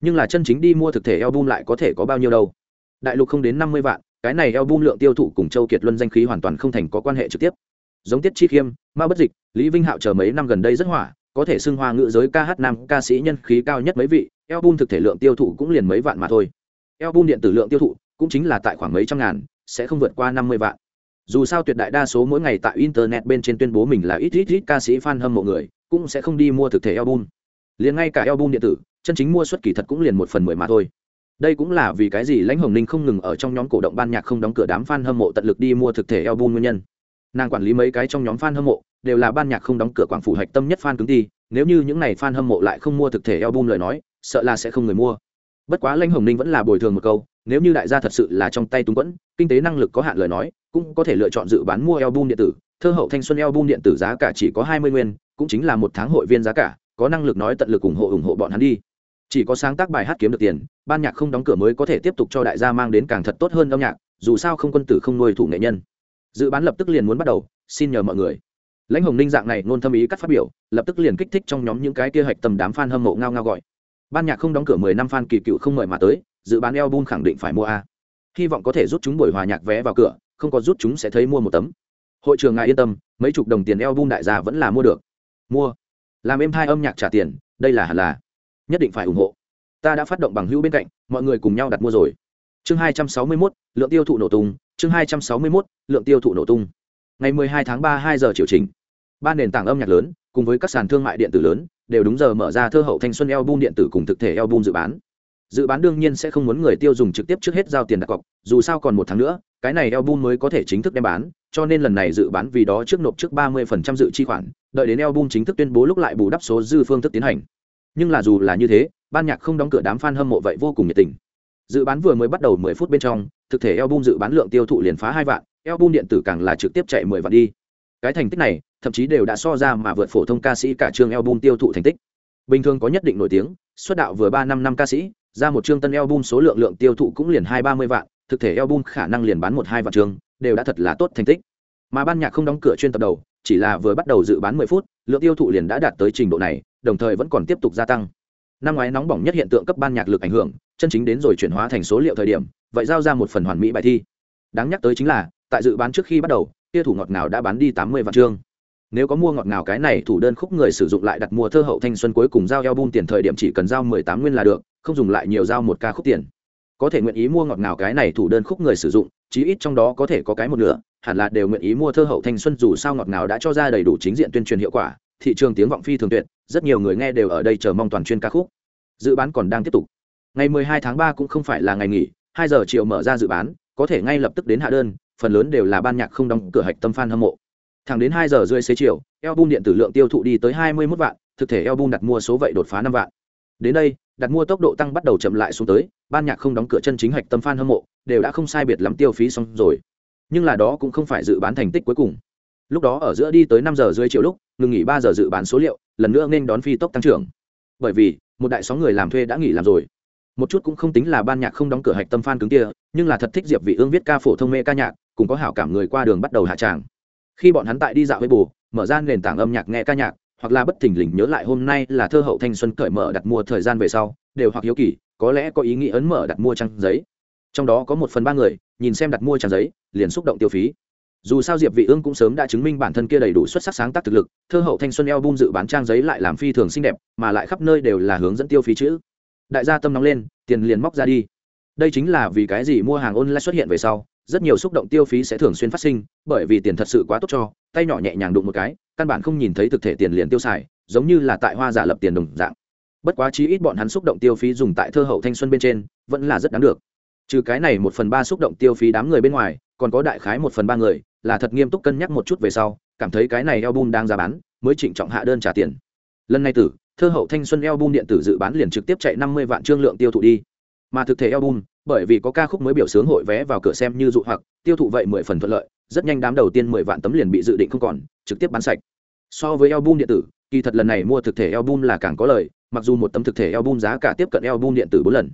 Nhưng là chân chính đi mua thực thể album lại có thể có bao nhiêu đâu? Đại lục không đến năm mươi vạn, cái này album lượng tiêu thụ cùng châu kiệt luân danh khí hoàn toàn không thành có quan hệ trực tiếp. Giống tiết chi khiêm ma bất dịch, lý vinh hạo chờ mấy năm gần đây rất hỏa, có thể xưng hoa ngữ giới ca hát nam ca sĩ nhân khí cao nhất mấy vị, album thực thể lượng tiêu thụ cũng liền mấy vạn mà thôi. Album điện tử lượng tiêu thụ cũng chính là tại khoảng mấy trăm ngàn, sẽ không vượt qua năm mươi vạn. Dù sao tuyệt đại đa số mỗi ngày tại internet bên trên tuyên bố mình là ít ít ít ca sĩ fan hâm mộ người, cũng sẽ không đi mua thực thể album. Liền ngay cả album điện tử, chân chính mua xuất kỳ thật cũng liền một phần mười mà thôi đây cũng là vì cái gì lãnh hồng ninh không ngừng ở trong nhóm cổ động ban nhạc không đóng cửa đám fan hâm mộ tận lực đi mua thực thể album nguyên nhân. Nàng quản lý mấy cái trong nhóm fan hâm mộ, đều là ban nhạc không đóng cửa quảng phủ hạch tâm nhất fan cứng ti nếu như những này fan hâm mộ lại không mua thực thể album lời nói, sợ là sẽ không người mua. Bất quá lãnh hồng ninh vẫn là bồi thường một câu, nếu như đại gia thật sự là trong tay túng quẫn, kinh tế năng lực có hạn lời nói, cũng có thể lựa chọn dự bán mua album điện tử. Thơ hậu thanh xuân album điện tử giá cả chỉ có hai mươi nguyên, cũng chính là một tháng hội viên giá cả, có năng lực nói tận lực ủng hộ ủng hộ bọn hắn đi chỉ có sáng tác bài hát kiếm được tiền, ban nhạc không đóng cửa mới có thể tiếp tục cho đại gia mang đến càng thật tốt hơn âm nhạc, dù sao không quân tử không nuôi thủ nghệ nhân. Dự bán lập tức liền muốn bắt đầu, xin nhờ mọi người. Lãnh hồng ninh dạng này nôn thâm ý cắt phát biểu, lập tức liền kích thích trong nhóm những cái kia hạch tầm đám f a n hâm mộ ngao ngao gọi. Ban nhạc không đóng cửa mười năm f a n kỳ cựu không mời mà tới, dự bán eo bun khẳng định phải mua a. Hy vọng có thể rút chúng buổi hòa nhạc vé vào cửa, không có rút chúng sẽ thấy mua một tấm. Hội trường ngài yên tâm, mấy chục đồng tiền eo bun đại gia vẫn là mua được. Mua. Làm êm hai âm nhạc trả tiền, đây là hẳn là nhất định phải ủng hộ. Ta đã phát động bằng hữu bên cạnh, mọi người cùng nhau đặt mua rồi. Chương hai trăm sáu mươi mốt, lượng tiêu thụ nổ tung. Chương hai trăm sáu mươi mốt, lượng tiêu thụ nổ tung. Ngày mười hai tháng ba, hai giờ chiều chỉnh ba nền tảng âm nhạc lớn, cùng với các sàn thương mại điện tử lớn, đều đúng giờ mở ra thơ hậu thanh xuân album điện tử cùng thực thể album dự bán. Dự bán đương nhiên sẽ không muốn người tiêu dùng trực tiếp trước hết giao tiền đặt cọc, dù sao còn một tháng nữa, cái này album mới có thể chính thức đem bán, cho nên lần này dự bán vì đó trước nộp trước ba mươi phần trăm dự chi khoản, đợi đến album chính thức tuyên bố lúc lại bù đắp số dư phương thức tiến hành nhưng là dù là như thế, ban nhạc không đóng cửa đám fan hâm mộ vậy vô cùng nhiệt tình. Dự bán vừa mới bắt đầu mười phút bên trong, thực thể album dự bán lượng tiêu thụ liền phá hai vạn, album điện tử càng là trực tiếp chạy mười vạn đi. Cái thành tích này, thậm chí đều đã so ra mà vượt phổ thông ca sĩ cả chương album tiêu thụ thành tích. Bình thường có nhất định nổi tiếng, xuất đạo vừa ba năm năm ca sĩ, ra một chương tân album số lượng lượng tiêu thụ cũng liền hai ba mươi vạn, thực thể album khả năng liền bán một hai vạn chương, đều đã thật là tốt thành tích. Mà ban nhạc không đóng cửa chuyên tập đầu, chỉ là vừa bắt đầu dự bán mười phút, lượng tiêu thụ liền đã đạt tới trình độ này đồng thời vẫn còn tiếp tục gia tăng. Năm ngoái nóng bỏng nhất hiện tượng cấp ban nhạc lực ảnh hưởng, chân chính đến rồi chuyển hóa thành số liệu thời điểm, vậy giao ra một phần hoàn mỹ bài thi. Đáng nhắc tới chính là, tại dự bán trước khi bắt đầu, kia thủ ngọt nào đã bán đi tám mươi vạn chương. Nếu có mua ngọt ngào cái này thủ đơn khúc người sử dụng lại đặt mua thơ hậu thanh xuân cuối cùng giao album tiền thời điểm chỉ cần giao mười tám nguyên là được, không dùng lại nhiều giao một ca khúc tiền. Có thể nguyện ý mua ngọt ngào cái này thủ đơn khúc người sử dụng, chí ít trong đó có thể có cái một nửa, hẳn là đều nguyện ý mua thơ hậu thanh xuân dù sao ngọt ngào đã cho ra đầy đủ chính diện tuyên truyền hiệu quả, thị trường tiếng vọng phi thường tuyệt rất nhiều người nghe đều ở đây chờ mong toàn chuyên ca khúc. Dự bán còn đang tiếp tục. Ngày 12 tháng 3 cũng không phải là ngày nghỉ 2 giờ chiều mở ra dự bán, có thể ngay lập tức đến hạ đơn, phần lớn đều là ban nhạc không đóng cửa hạch tâm fan hâm mộ. Thẳng đến 2 giờ rưỡi xế chiều, album điện tử lượng tiêu thụ đi tới 21 vạn, thực thể album đặt mua số vậy đột phá 5 vạn. Đến đây, đặt mua tốc độ tăng bắt đầu chậm lại xuống tới, ban nhạc không đóng cửa chân chính hạch tâm fan hâm mộ, đều đã không sai biệt lắm tiêu phí xong rồi. Nhưng là đó cũng không phải dự bán thành tích cuối cùng. Lúc đó ở giữa đi tới năm giờ dưới chiều lúc ngừng nghỉ ba giờ dự bán số liệu, lần nữa nên đón phi tốc tăng trưởng. Bởi vì, một đại sóng người làm thuê đã nghỉ làm rồi. Một chút cũng không tính là ban nhạc không đóng cửa hạch tâm fan cứng kia, nhưng là thật thích diệp vị ương viết ca phổ thông mê ca nhạc, cùng có hảo cảm người qua đường bắt đầu hạ tràng. Khi bọn hắn tại đi dạo với bù mở ra nền tảng âm nhạc nghe ca nhạc, hoặc là bất thình lình nhớ lại hôm nay là thơ hậu thanh xuân cởi mở đặt mua thời gian về sau, đều hoặc hiếu kỳ, có lẽ có ý nghĩ ấn mở đặt mua trang giấy. Trong đó có một phần ba người, nhìn xem đặt mua trang giấy, liền xúc động tiêu phí dù sao diệp vị ương cũng sớm đã chứng minh bản thân kia đầy đủ xuất sắc sáng tác thực lực, thơ hậu thanh xuân album dự bán trang giấy lại làm phi thường xinh đẹp, mà lại khắp nơi đều là hướng dẫn tiêu phí chữ. Đại gia tâm nóng lên, tiền liền móc ra đi. Đây chính là vì cái gì mua hàng online xuất hiện về sau, rất nhiều xúc động tiêu phí sẽ thường xuyên phát sinh, bởi vì tiền thật sự quá tốt cho, tay nhỏ nhẹ nhàng đụng một cái, căn bản không nhìn thấy thực thể tiền liền tiêu xài, giống như là tại hoa giả lập tiền đồng dạng. Bất quá chí ít bọn hắn xúc động tiêu phí dùng tại thơ hậu thanh xuân bên trên, vẫn là rất đáng được. Trừ cái này một phần ba xúc động tiêu phí đám người bên ngoài, còn có đại khái một phần ba người là thật nghiêm túc cân nhắc một chút về sau, cảm thấy cái này album đang ra bán, mới trịnh trọng hạ đơn trả tiền. Lần này tử, thơ hậu thanh xuân album điện tử dự bán liền trực tiếp chạy năm mươi vạn trương lượng tiêu thụ đi. Mà thực thể album, bởi vì có ca khúc mới biểu sướng hội vé vào cửa xem như dụ hoặc, tiêu thụ vậy mười phần thuận lợi, rất nhanh đám đầu tiên mười vạn tấm liền bị dự định không còn, trực tiếp bán sạch. So với album điện tử, kỳ thật lần này mua thực thể album là càng có lời, mặc dù một tấm thực thể album giá cả tiếp cận album điện tử bốn lần.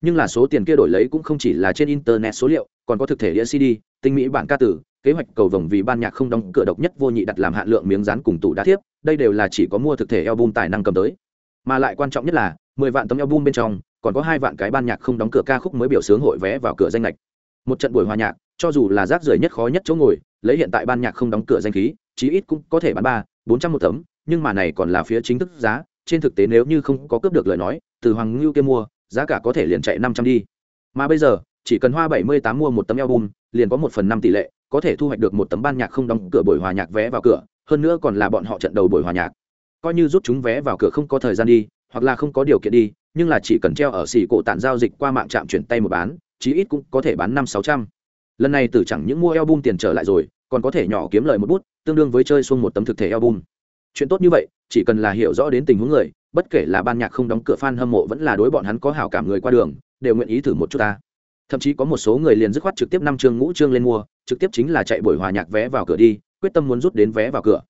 Nhưng là số tiền kia đổi lấy cũng không chỉ là trên internet số liệu, còn có thực thể đĩa cd, tinh mỹ bản ca tử kế hoạch cầu vồng vì ban nhạc không đóng cửa độc nhất vô nhị đặt làm hạn lượng miếng rán cùng tủ đá thiếp, đây đều là chỉ có mua thực thể album tài năng cầm tới. Mà lại quan trọng nhất là, mười vạn tấm album bên trong, còn có hai vạn cái ban nhạc không đóng cửa ca khúc mới biểu sướng hội vé vào cửa danh lệch một trận buổi hòa nhạc, cho dù là rác rưởi nhất khó nhất chỗ ngồi, lấy hiện tại ban nhạc không đóng cửa danh khí, chí ít cũng có thể bán ba, bốn trăm một tấm, nhưng mà này còn là phía chính thức giá, trên thực tế nếu như không có cướp được lời nói, từ hoàng ngưu kia mua, giá cả có thể liền chạy năm trăm đi. Mà bây giờ, chỉ cần hoa bảy mươi tám mua một tấm album, liền có một phần năm tỷ lệ có thể thu hoạch được một tấm ban nhạc không đóng cửa buổi hòa nhạc vé vào cửa, hơn nữa còn là bọn họ trận đầu buổi hòa nhạc. Coi như rút chúng vé vào cửa không có thời gian đi, hoặc là không có điều kiện đi, nhưng là chỉ cần treo ở xỉ cổ tản giao dịch qua mạng trạm chuyển tay một bán, chí ít cũng có thể bán năm sáu trăm. Lần này từ chẳng những mua album tiền trở lại rồi, còn có thể nhỏ kiếm lời một bút, tương đương với chơi xuông một tấm thực thể album. Chuyện tốt như vậy, chỉ cần là hiểu rõ đến tình huống người, bất kể là ban nhạc không đóng cửa fan hâm mộ vẫn là đối bọn hắn có hảo cảm người qua đường, đều nguyện ý thử một chút ta thậm chí có một số người liền dứt khoát trực tiếp năm chương ngũ chương lên mua, trực tiếp chính là chạy buổi hòa nhạc vé vào cửa đi, quyết tâm muốn rút đến vé vào cửa.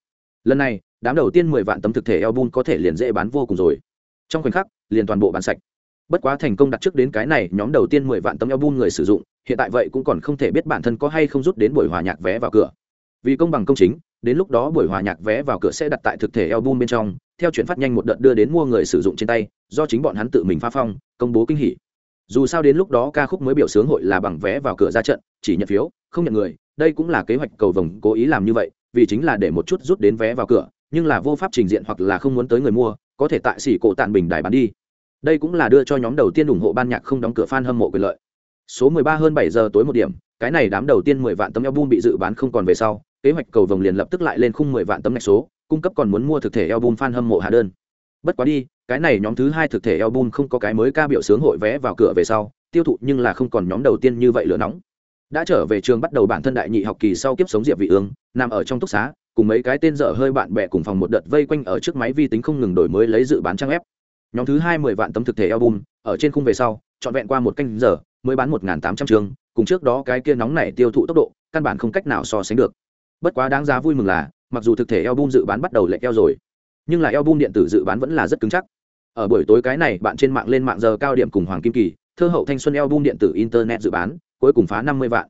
Lần này, đám đầu tiên mười vạn tấm thực thể album có thể liền dễ bán vô cùng rồi. Trong khoảnh khắc, liền toàn bộ bán sạch. Bất quá thành công đặt trước đến cái này, nhóm đầu tiên mười vạn tấm album người sử dụng, hiện tại vậy cũng còn không thể biết bản thân có hay không rút đến buổi hòa nhạc vé vào cửa. Vì công bằng công chính, đến lúc đó buổi hòa nhạc vé vào cửa sẽ đặt tại thực thể album bên trong, theo chuyển phát nhanh một đợt đưa đến mua người sử dụng trên tay, do chính bọn hắn tự mình pha phong, công bố kinh hỉ dù sao đến lúc đó ca khúc mới biểu sướng hội là bằng vé vào cửa ra trận, chỉ nhận phiếu, không nhận người, đây cũng là kế hoạch cầu vồng cố ý làm như vậy, vì chính là để một chút rút đến vé vào cửa, nhưng là vô pháp trình diện hoặc là không muốn tới người mua, có thể tại xỉ cổ tàn bình đài bán đi. Đây cũng là đưa cho nhóm đầu tiên ủng hộ ban nhạc không đóng cửa fan hâm mộ quyền lợi. Số 13 hơn 7 giờ tối một điểm, cái này đám đầu tiên 10 vạn tấm album bị dự bán không còn về sau, kế hoạch cầu vồng liền lập tức lại lên khung 10 vạn tấm ngạch số, cung cấp còn muốn mua thực thể album fan hâm mộ hạ đơn bất quá đi, cái này nhóm thứ hai thực thể album không có cái mới ca biểu sướng hội vé vào cửa về sau, tiêu thụ nhưng là không còn nhóm đầu tiên như vậy lửa nóng. Đã trở về trường bắt đầu bản thân đại nhị học kỳ sau kiếp sống diệp vị ương, nằm ở trong túc xá, cùng mấy cái tên dở hơi bạn bè cùng phòng một đợt vây quanh ở trước máy vi tính không ngừng đổi mới lấy dự bán trang ép nhóm thứ hai mười vạn tấm thực thể album, ở trên khung về sau, trọn vẹn qua một canh giờ, mới bán một tám trăm trường, cùng trước đó cái kia nóng này tiêu thụ tốc độ, căn bản không cách nào so sánh được. Bất quá đáng giá vui mừng là, mặc dù thực thể album dự bán bắt đầu lệch eo rồi nhưng là album điện tử dự bán vẫn là rất cứng chắc. Ở buổi tối cái này, bạn trên mạng lên mạng giờ cao điểm cùng hoàng kim kỳ, thơ hậu thanh xuân album điện tử internet dự bán, cuối cùng phá năm mươi vạn.